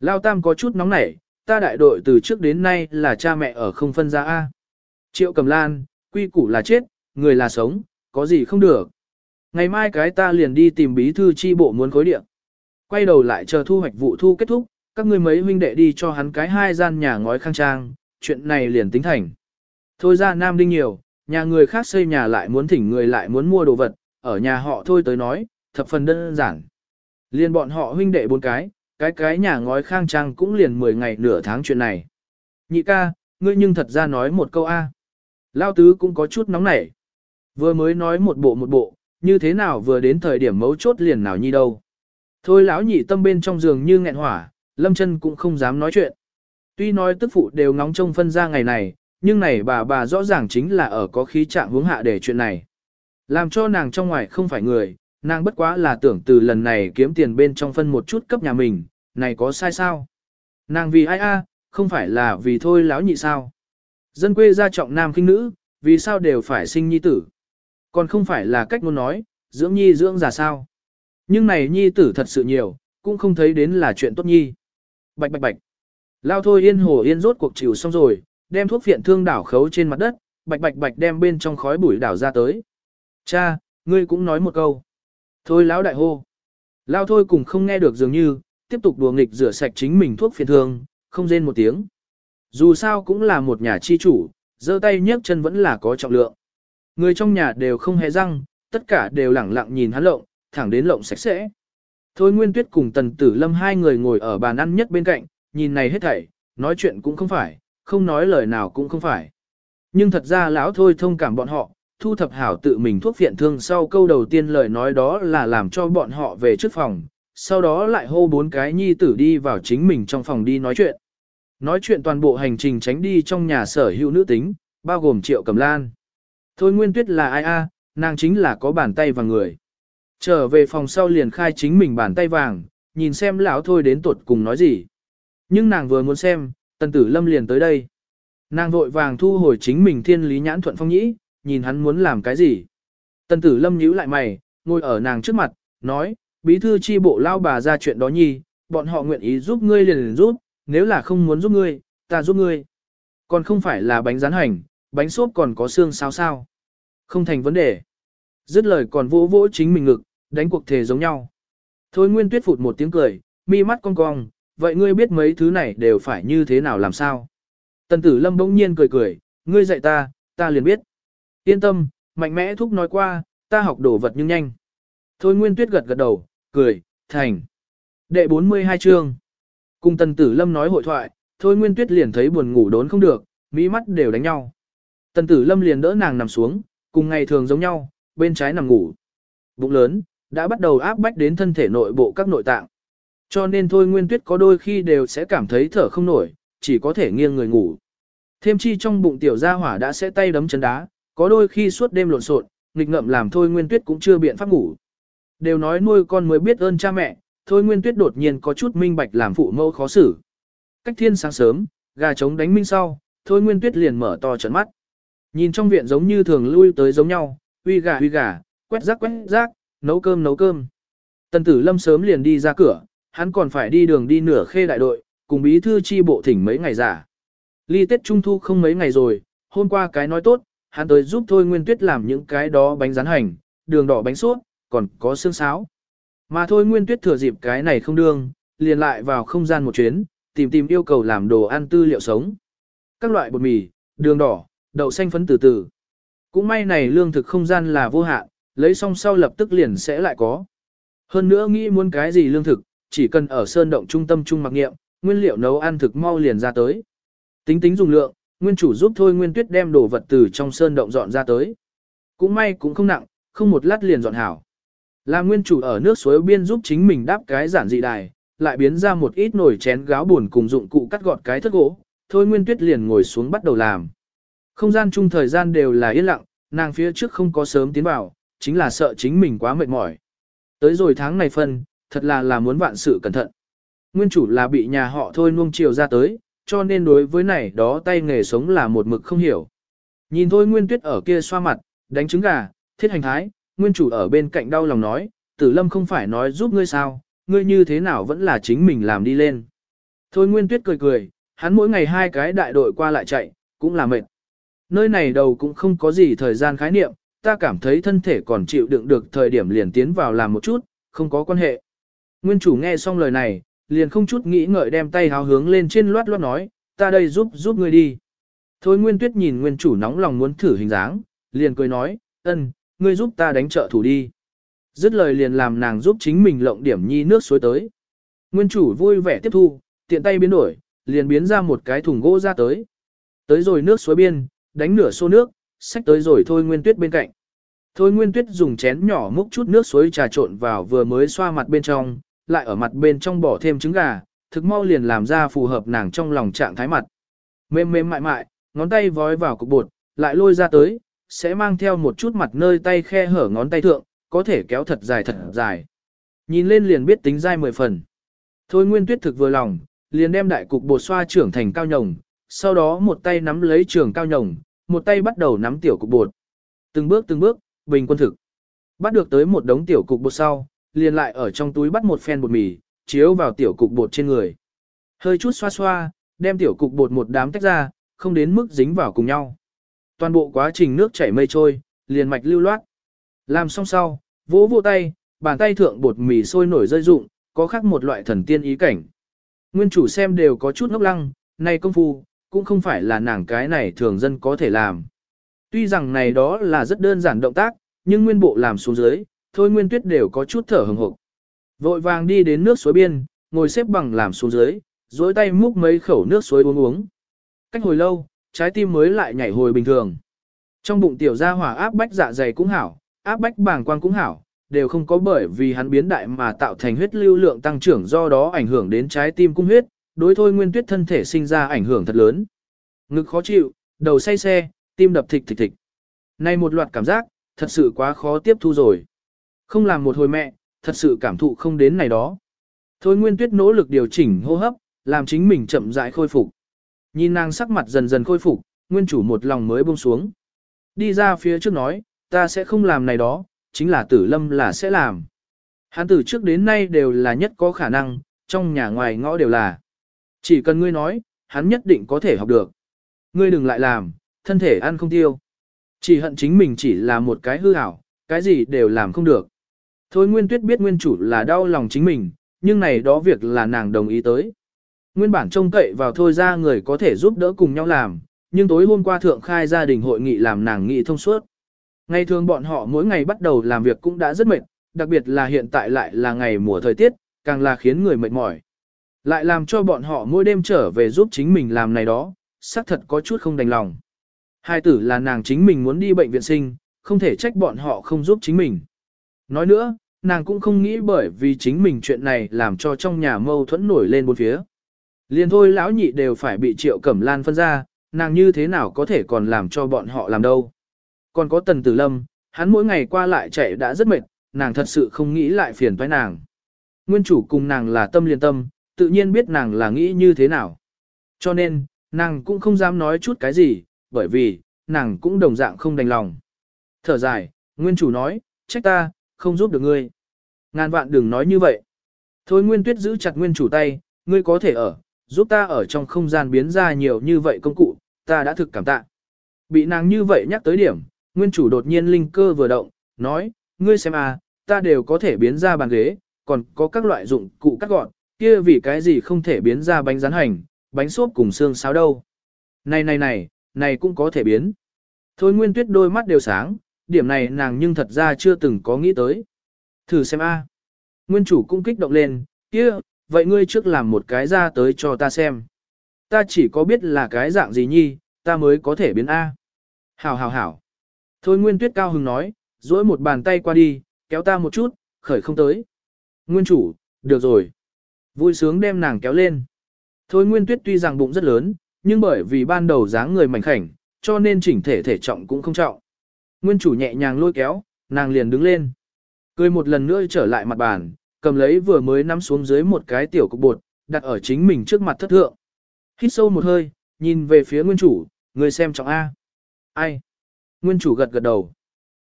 Lao Tam có chút nóng nảy, ta đại đội từ trước đến nay là cha mẹ ở không phân ra A. Triệu Cẩm Lan, quy củ là chết, người là sống, có gì không được. Ngày mai cái ta liền đi tìm bí thư chi bộ muốn khối điện. Quay đầu lại chờ thu hoạch vụ thu kết thúc, các ngươi mấy huynh đệ đi cho hắn cái hai gian nhà ngói khang trang, chuyện này liền tính thành. Thôi ra Nam Đinh nhiều, nhà người khác xây nhà lại muốn thỉnh người lại muốn mua đồ vật, ở nhà họ thôi tới nói, thập phần đơn giản. Liền bọn họ huynh đệ bốn cái, cái cái nhà ngói khang trang cũng liền 10 ngày nửa tháng chuyện này. Nhị ca, ngươi nhưng thật ra nói một câu A. Lao tứ cũng có chút nóng nảy. Vừa mới nói một bộ một bộ, như thế nào vừa đến thời điểm mấu chốt liền nào nhi đâu. Thôi lão nhị tâm bên trong giường như nghẹn hỏa, lâm chân cũng không dám nói chuyện. Tuy nói tức phụ đều ngóng trông phân ra ngày này, nhưng này bà bà rõ ràng chính là ở có khí trạng hướng hạ để chuyện này. Làm cho nàng trong ngoài không phải người, nàng bất quá là tưởng từ lần này kiếm tiền bên trong phân một chút cấp nhà mình, này có sai sao? Nàng vì ai a, không phải là vì thôi láo nhị sao? Dân quê gia trọng nam khinh nữ, vì sao đều phải sinh nhi tử? Còn không phải là cách muốn nói, dưỡng nhi dưỡng già sao? Nhưng này nhi tử thật sự nhiều, cũng không thấy đến là chuyện tốt nhi. Bạch bạch bạch. Lao thôi yên hồ yên rốt cuộc chịu xong rồi, đem thuốc phiện thương đảo khấu trên mặt đất, bạch bạch bạch đem bên trong khói bụi đảo ra tới. Cha, ngươi cũng nói một câu. Thôi lão đại hô. Lao thôi cùng không nghe được dường như, tiếp tục đùa nghịch rửa sạch chính mình thuốc phiện thương, không rên một tiếng. Dù sao cũng là một nhà chi chủ, giơ tay nhấc chân vẫn là có trọng lượng. Người trong nhà đều không hề răng, tất cả đều lẳng lặng nhìn hắn lộng, thẳng đến lộng sạch sẽ. Thôi Nguyên Tuyết cùng Tần Tử Lâm hai người ngồi ở bàn ăn nhất bên cạnh, nhìn này hết thảy, nói chuyện cũng không phải, không nói lời nào cũng không phải. Nhưng thật ra lão thôi thông cảm bọn họ, thu thập hảo tự mình thuốc phiện thương sau câu đầu tiên lời nói đó là làm cho bọn họ về trước phòng, sau đó lại hô bốn cái nhi tử đi vào chính mình trong phòng đi nói chuyện. Nói chuyện toàn bộ hành trình tránh đi trong nhà sở hữu nữ tính, bao gồm triệu cầm lan. Thôi Nguyên Tuyết là ai a? nàng chính là có bàn tay và người. Trở về phòng sau liền khai chính mình bàn tay vàng, nhìn xem lão thôi đến tuột cùng nói gì. Nhưng nàng vừa muốn xem, tần tử lâm liền tới đây. Nàng vội vàng thu hồi chính mình thiên lý nhãn thuận phong nhĩ, nhìn hắn muốn làm cái gì. Tần tử lâm nhíu lại mày, ngồi ở nàng trước mặt, nói, bí thư chi bộ lao bà ra chuyện đó nhi, bọn họ nguyện ý giúp ngươi liền liền giúp, nếu là không muốn giúp ngươi, ta giúp ngươi. Còn không phải là bánh rán hành, bánh xốp còn có xương sao sao. Không thành vấn đề. Dứt lời còn vỗ vỗ chính mình ngực, đánh cuộc thể giống nhau. Thôi Nguyên Tuyết phụt một tiếng cười, mi mắt cong cong, vậy ngươi biết mấy thứ này đều phải như thế nào làm sao? Tần tử lâm bỗng nhiên cười cười, ngươi dạy ta, ta liền biết. Yên tâm, mạnh mẽ thúc nói qua, ta học đồ vật nhưng nhanh. Thôi Nguyên Tuyết gật gật đầu, cười, thành. Đệ 42 chương. Cùng tần tử lâm nói hội thoại, thôi Nguyên Tuyết liền thấy buồn ngủ đốn không được, mỹ mắt đều đánh nhau. Tần tử lâm liền đỡ nàng nằm xuống, cùng ngày thường giống nhau, bên trái nằm ngủ. Bụng lớn, đã bắt đầu áp bách đến thân thể nội bộ các nội tạng. Cho nên thôi Nguyên Tuyết có đôi khi đều sẽ cảm thấy thở không nổi, chỉ có thể nghiêng người ngủ. Thêm chi trong bụng tiểu gia hỏa đã sẽ tay đấm chân đá, có đôi khi suốt đêm lộn xộn, nghịch ngợm làm thôi Nguyên Tuyết cũng chưa biện pháp ngủ. Đều nói nuôi con mới biết ơn cha mẹ, thôi Nguyên Tuyết đột nhiên có chút minh bạch làm phụ mẫu khó xử. Cách thiên sáng sớm, gà trống đánh minh sau, thôi Nguyên Tuyết liền mở to trận mắt. Nhìn trong viện giống như thường lui tới giống nhau, uy gà uy gà, quét rác quét rác, nấu cơm nấu cơm. Tần tử lâm sớm liền đi ra cửa, hắn còn phải đi đường đi nửa khê đại đội, cùng bí thư chi bộ thỉnh mấy ngày giả. Ly Tết Trung Thu không mấy ngày rồi, hôm qua cái nói tốt, hắn tới giúp Thôi Nguyên Tuyết làm những cái đó bánh rán hành, đường đỏ bánh suốt, còn có xương sáo. Mà Thôi Nguyên Tuyết thừa dịp cái này không đương, liền lại vào không gian một chuyến, tìm tìm yêu cầu làm đồ ăn tư liệu sống. Các loại bột mì, đường đỏ, đậu xanh phấn từ từ. Cũng may này lương thực không gian là vô hạn, lấy xong sau lập tức liền sẽ lại có. Hơn nữa nghĩ muốn cái gì lương thực, chỉ cần ở sơn động trung tâm trung mặc nghiệm, nguyên liệu nấu ăn thực mau liền ra tới. Tính tính dùng lượng, nguyên chủ giúp thôi nguyên tuyết đem đồ vật từ trong sơn động dọn ra tới. Cũng may cũng không nặng, không một lát liền dọn hảo. Là nguyên chủ ở nước suối biên giúp chính mình đáp cái giản dị đài, lại biến ra một ít nồi chén gáo buồn cùng dụng cụ cắt gọt cái thất gỗ, thôi nguyên tuyết liền ngồi xuống bắt đầu làm. Không gian chung thời gian đều là yên lặng, nàng phía trước không có sớm tiến vào, chính là sợ chính mình quá mệt mỏi. Tới rồi tháng này phân, thật là là muốn vạn sự cẩn thận. Nguyên chủ là bị nhà họ thôi nuông chiều ra tới, cho nên đối với này đó tay nghề sống là một mực không hiểu. Nhìn thôi Nguyên Tuyết ở kia xoa mặt, đánh trứng gà, thiết hành thái, Nguyên chủ ở bên cạnh đau lòng nói, tử lâm không phải nói giúp ngươi sao, ngươi như thế nào vẫn là chính mình làm đi lên. Thôi Nguyên Tuyết cười cười, hắn mỗi ngày hai cái đại đội qua lại chạy, cũng là mệt. Nơi này đầu cũng không có gì thời gian khái niệm, ta cảm thấy thân thể còn chịu đựng được thời điểm liền tiến vào làm một chút, không có quan hệ. Nguyên chủ nghe xong lời này, liền không chút nghĩ ngợi đem tay háo hướng lên trên loát loát nói, ta đây giúp giúp ngươi đi. Thôi Nguyên Tuyết nhìn Nguyên chủ nóng lòng muốn thử hình dáng, liền cười nói, ân, ngươi giúp ta đánh trợ thủ đi. Dứt lời liền làm nàng giúp chính mình lộng điểm nhi nước suối tới. Nguyên chủ vui vẻ tiếp thu, tiện tay biến đổi, liền biến ra một cái thùng gỗ ra tới. Tới rồi nước suối biên, đánh nửa xô nước, xách tới rồi thôi nguyên tuyết bên cạnh. Thôi nguyên tuyết dùng chén nhỏ múc chút nước suối trà trộn vào vừa mới xoa mặt bên trong, lại ở mặt bên trong bỏ thêm trứng gà, thực mau liền làm ra phù hợp nàng trong lòng trạng thái mặt. Mềm mềm mại mại, ngón tay vói vào cục bột, lại lôi ra tới, sẽ mang theo một chút mặt nơi tay khe hở ngón tay thượng, có thể kéo thật dài thật dài. Nhìn lên liền biết tính dai mười phần. Thôi nguyên tuyết thực vừa lòng, liền đem đại cục bột xoa trưởng thành cao nhồng, sau đó một tay nắm lấy trường cao nhồng, một tay bắt đầu nắm tiểu cục bột. Từng bước từng bước, bình quân thực. Bắt được tới một đống tiểu cục bột sau, liền lại ở trong túi bắt một phen bột mì, chiếu vào tiểu cục bột trên người. Hơi chút xoa xoa, đem tiểu cục bột một đám tách ra, không đến mức dính vào cùng nhau. Toàn bộ quá trình nước chảy mây trôi, liền mạch lưu loát. Làm xong sau, vỗ vỗ tay, bàn tay thượng bột mì sôi nổi rơi rụng, có khác một loại thần tiên ý cảnh. Nguyên chủ xem đều có chút ngốc lăng, này công phu, cũng không phải là nàng cái này thường dân có thể làm. Tuy rằng này đó là rất đơn giản động tác, nhưng nguyên bộ làm xuống dưới, thôi nguyên tuyết đều có chút thở hừng hực. Vội vàng đi đến nước suối biên, ngồi xếp bằng làm xuống dưới, dối tay múc mấy khẩu nước suối uống uống. Cách hồi lâu, trái tim mới lại nhảy hồi bình thường. Trong bụng tiểu gia hỏa áp bách dạ dày cũng hảo, áp bách bàng quang cũng hảo, đều không có bởi vì hắn biến đại mà tạo thành huyết lưu lượng tăng trưởng do đó ảnh hưởng đến trái tim cung huyết, đối thôi nguyên tuyết thân thể sinh ra ảnh hưởng thật lớn. Ngực khó chịu, đầu say xe, tim đập thịch thịch thịch. Này một loạt cảm giác, thật sự quá khó tiếp thu rồi. Không làm một hồi mẹ, thật sự cảm thụ không đến này đó. Thôi nguyên tuyết nỗ lực điều chỉnh hô hấp, làm chính mình chậm rãi khôi phục. Nhìn nàng sắc mặt dần dần khôi phục, nguyên chủ một lòng mới buông xuống. Đi ra phía trước nói, ta sẽ không làm này đó, chính là tử lâm là sẽ làm. Hắn từ trước đến nay đều là nhất có khả năng, trong nhà ngoài ngõ đều là. Chỉ cần ngươi nói, hắn nhất định có thể học được. Ngươi đừng lại làm, thân thể ăn không tiêu. Chỉ hận chính mình chỉ là một cái hư ảo, cái gì đều làm không được. Thôi Nguyên Tuyết biết nguyên chủ là đau lòng chính mình, nhưng này đó việc là nàng đồng ý tới. Nguyên bản trông cậy vào thôi ra người có thể giúp đỡ cùng nhau làm, nhưng tối hôm qua thượng khai gia đình hội nghị làm nàng nghị thông suốt. Ngày thường bọn họ mỗi ngày bắt đầu làm việc cũng đã rất mệt, đặc biệt là hiện tại lại là ngày mùa thời tiết, càng là khiến người mệt mỏi. Lại làm cho bọn họ mỗi đêm trở về giúp chính mình làm này đó, xác thật có chút không đành lòng. Hai tử là nàng chính mình muốn đi bệnh viện sinh, không thể trách bọn họ không giúp chính mình. Nói nữa, nàng cũng không nghĩ bởi vì chính mình chuyện này làm cho trong nhà mâu thuẫn nổi lên bốn phía. Liền thôi lão nhị đều phải bị triệu cẩm lan phân ra, nàng như thế nào có thể còn làm cho bọn họ làm đâu. Còn có tần tử lâm, hắn mỗi ngày qua lại chạy đã rất mệt, nàng thật sự không nghĩ lại phiền toái nàng. Nguyên chủ cùng nàng là tâm liên tâm, tự nhiên biết nàng là nghĩ như thế nào. Cho nên, nàng cũng không dám nói chút cái gì, bởi vì, nàng cũng đồng dạng không đành lòng. Thở dài, nguyên chủ nói, trách ta, không giúp được ngươi. Ngàn vạn đừng nói như vậy. Thôi nguyên tuyết giữ chặt nguyên chủ tay, ngươi có thể ở, giúp ta ở trong không gian biến ra nhiều như vậy công cụ, ta đã thực cảm tạ. Bị nàng như vậy nhắc tới điểm, nguyên chủ đột nhiên linh cơ vừa động, nói, ngươi xem à, ta đều có thể biến ra bàn ghế, còn có các loại dụng cụ cắt gọn, kia vì cái gì không thể biến ra bánh rán hành, bánh xốp cùng xương sáo đâu. Này này này, này cũng có thể biến. Thôi nguyên tuyết đôi mắt đều sáng, điểm này nàng nhưng thật ra chưa từng có nghĩ tới. Thử xem a. Nguyên chủ cũng kích động lên, kia, vậy ngươi trước làm một cái ra tới cho ta xem. Ta chỉ có biết là cái dạng gì nhi, ta mới có thể biến A. Hảo hảo hảo. Thôi Nguyên Tuyết cao hứng nói, duỗi một bàn tay qua đi, kéo ta một chút, khởi không tới. Nguyên chủ, được rồi. Vui sướng đem nàng kéo lên. Thôi Nguyên Tuyết tuy rằng bụng rất lớn, nhưng bởi vì ban đầu dáng người mảnh khảnh, cho nên chỉnh thể thể trọng cũng không trọng. Nguyên chủ nhẹ nhàng lôi kéo, nàng liền đứng lên. Cười một lần nữa trở lại mặt bàn, cầm lấy vừa mới nắm xuống dưới một cái tiểu cục bột, đặt ở chính mình trước mặt thất thượng. Hít sâu một hơi, nhìn về phía nguyên chủ, người xem trọng A. Ai? Nguyên chủ gật gật đầu.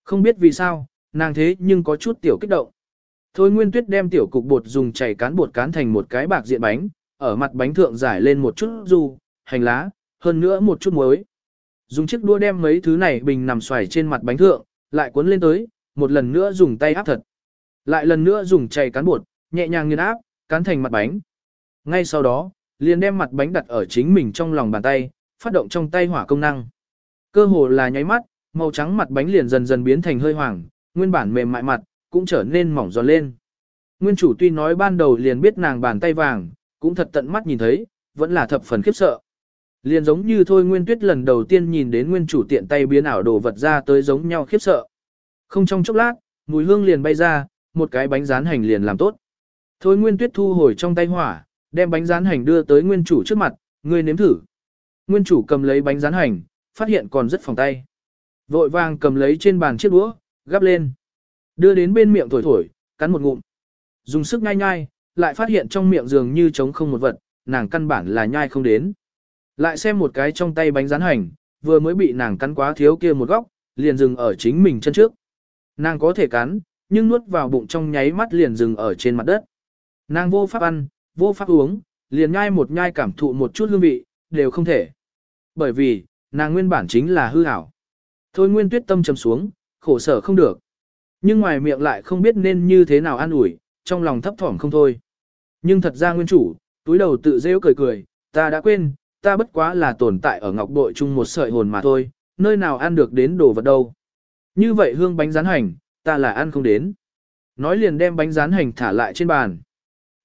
Không biết vì sao, nàng thế nhưng có chút tiểu kích động. Thôi Nguyên Tuyết đem tiểu cục bột dùng chảy cán bột cán thành một cái bạc diện bánh, ở mặt bánh thượng giải lên một chút du, hành lá, hơn nữa một chút muối. Dùng chiếc đua đem mấy thứ này bình nằm xoài trên mặt bánh thượng, lại cuốn lên tới, một lần nữa dùng tay áp thật. Lại lần nữa dùng chày cán bột, nhẹ nhàng nghiền áp, cán thành mặt bánh. Ngay sau đó, liền đem mặt bánh đặt ở chính mình trong lòng bàn tay, phát động trong tay hỏa công năng. Cơ hồ là nháy mắt, màu trắng mặt bánh liền dần dần biến thành hơi hoàng, nguyên bản mềm mại mặt, cũng trở nên mỏng giòn lên. Nguyên chủ tuy nói ban đầu liền biết nàng bàn tay vàng, cũng thật tận mắt nhìn thấy, vẫn là thập phần khiếp sợ. Liền giống như thôi Nguyên Tuyết lần đầu tiên nhìn đến nguyên chủ tiện tay biến ảo đồ vật ra tới giống nhau khiếp sợ. Không trong chốc lát, mùi hương liền bay ra, một cái bánh rán hành liền làm tốt. Thôi Nguyên Tuyết thu hồi trong tay hỏa, đem bánh rán hành đưa tới nguyên chủ trước mặt, người nếm thử. Nguyên chủ cầm lấy bánh rán hành, phát hiện còn rất phòng tay. Vội vàng cầm lấy trên bàn chiếc đũa, gắp lên. Đưa đến bên miệng thổi thổi, cắn một ngụm. Dùng sức nhai nhai, lại phát hiện trong miệng dường như trống không một vật, nàng căn bản là nhai không đến. Lại xem một cái trong tay bánh rán hành, vừa mới bị nàng cắn quá thiếu kia một góc, liền dừng ở chính mình chân trước. Nàng có thể cắn, nhưng nuốt vào bụng trong nháy mắt liền dừng ở trên mặt đất. Nàng vô pháp ăn, vô pháp uống, liền nhai một nhai cảm thụ một chút hương vị, đều không thể. Bởi vì, nàng nguyên bản chính là hư ảo. Thôi nguyên tuyết tâm trầm xuống, khổ sở không được. Nhưng ngoài miệng lại không biết nên như thế nào an ủi, trong lòng thấp thỏm không thôi. Nhưng thật ra nguyên chủ, túi đầu tự rêu cười cười, ta đã quên, ta bất quá là tồn tại ở ngọc bội chung một sợi hồn mà thôi, nơi nào ăn được đến đồ vật đâu. Như vậy hương bánh rán hành, ta là ăn không đến. Nói liền đem bánh rán hành thả lại trên bàn.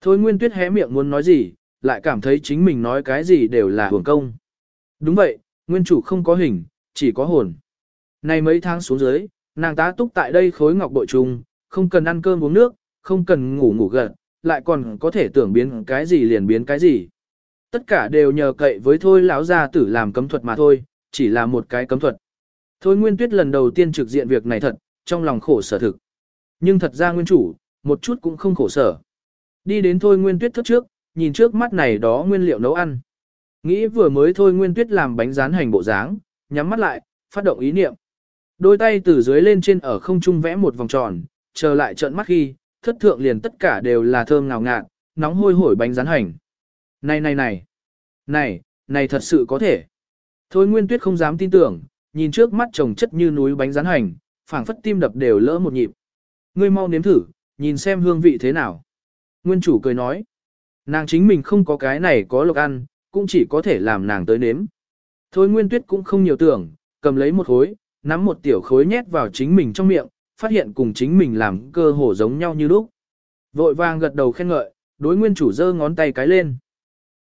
Thôi Nguyên Tuyết hé miệng muốn nói gì, lại cảm thấy chính mình nói cái gì đều là hưởng công. Đúng vậy, nguyên chủ không có hình, chỉ có hồn. Này mấy tháng xuống dưới, nàng tá túc tại đây khối ngọc bội trùng, không cần ăn cơm uống nước, không cần ngủ ngủ gật, lại còn có thể tưởng biến cái gì liền biến cái gì. Tất cả đều nhờ cậy với thôi lão gia tử làm cấm thuật mà thôi, chỉ là một cái cấm thuật. Thôi Nguyên Tuyết lần đầu tiên trực diện việc này thật, trong lòng khổ sở thực. Nhưng thật ra nguyên chủ, một chút cũng không khổ sở. Đi đến Thôi Nguyên Tuyết thức trước, nhìn trước mắt này đó nguyên liệu nấu ăn. Nghĩ vừa mới Thôi Nguyên Tuyết làm bánh rán hành bộ dáng, nhắm mắt lại, phát động ý niệm. Đôi tay từ dưới lên trên ở không trung vẽ một vòng tròn, chờ lại trợn mắt khi, thất thượng liền tất cả đều là thơm ngào ngạt, nóng hôi hổi bánh rán hành. Này này này, này, này thật sự có thể. Thôi Nguyên Tuyết không dám tin tưởng, nhìn trước mắt chồng chất như núi bánh rán hành, phảng phất tim đập đều lỡ một nhịp. Ngươi mau nếm thử, nhìn xem hương vị thế nào. Nguyên chủ cười nói, nàng chính mình không có cái này có lộc ăn, cũng chỉ có thể làm nàng tới nếm. Thôi Nguyên Tuyết cũng không nhiều tưởng, cầm lấy một khối, nắm một tiểu khối nhét vào chính mình trong miệng, phát hiện cùng chính mình làm cơ hồ giống nhau như lúc. Vội vàng gật đầu khen ngợi, đối nguyên chủ giơ ngón tay cái lên.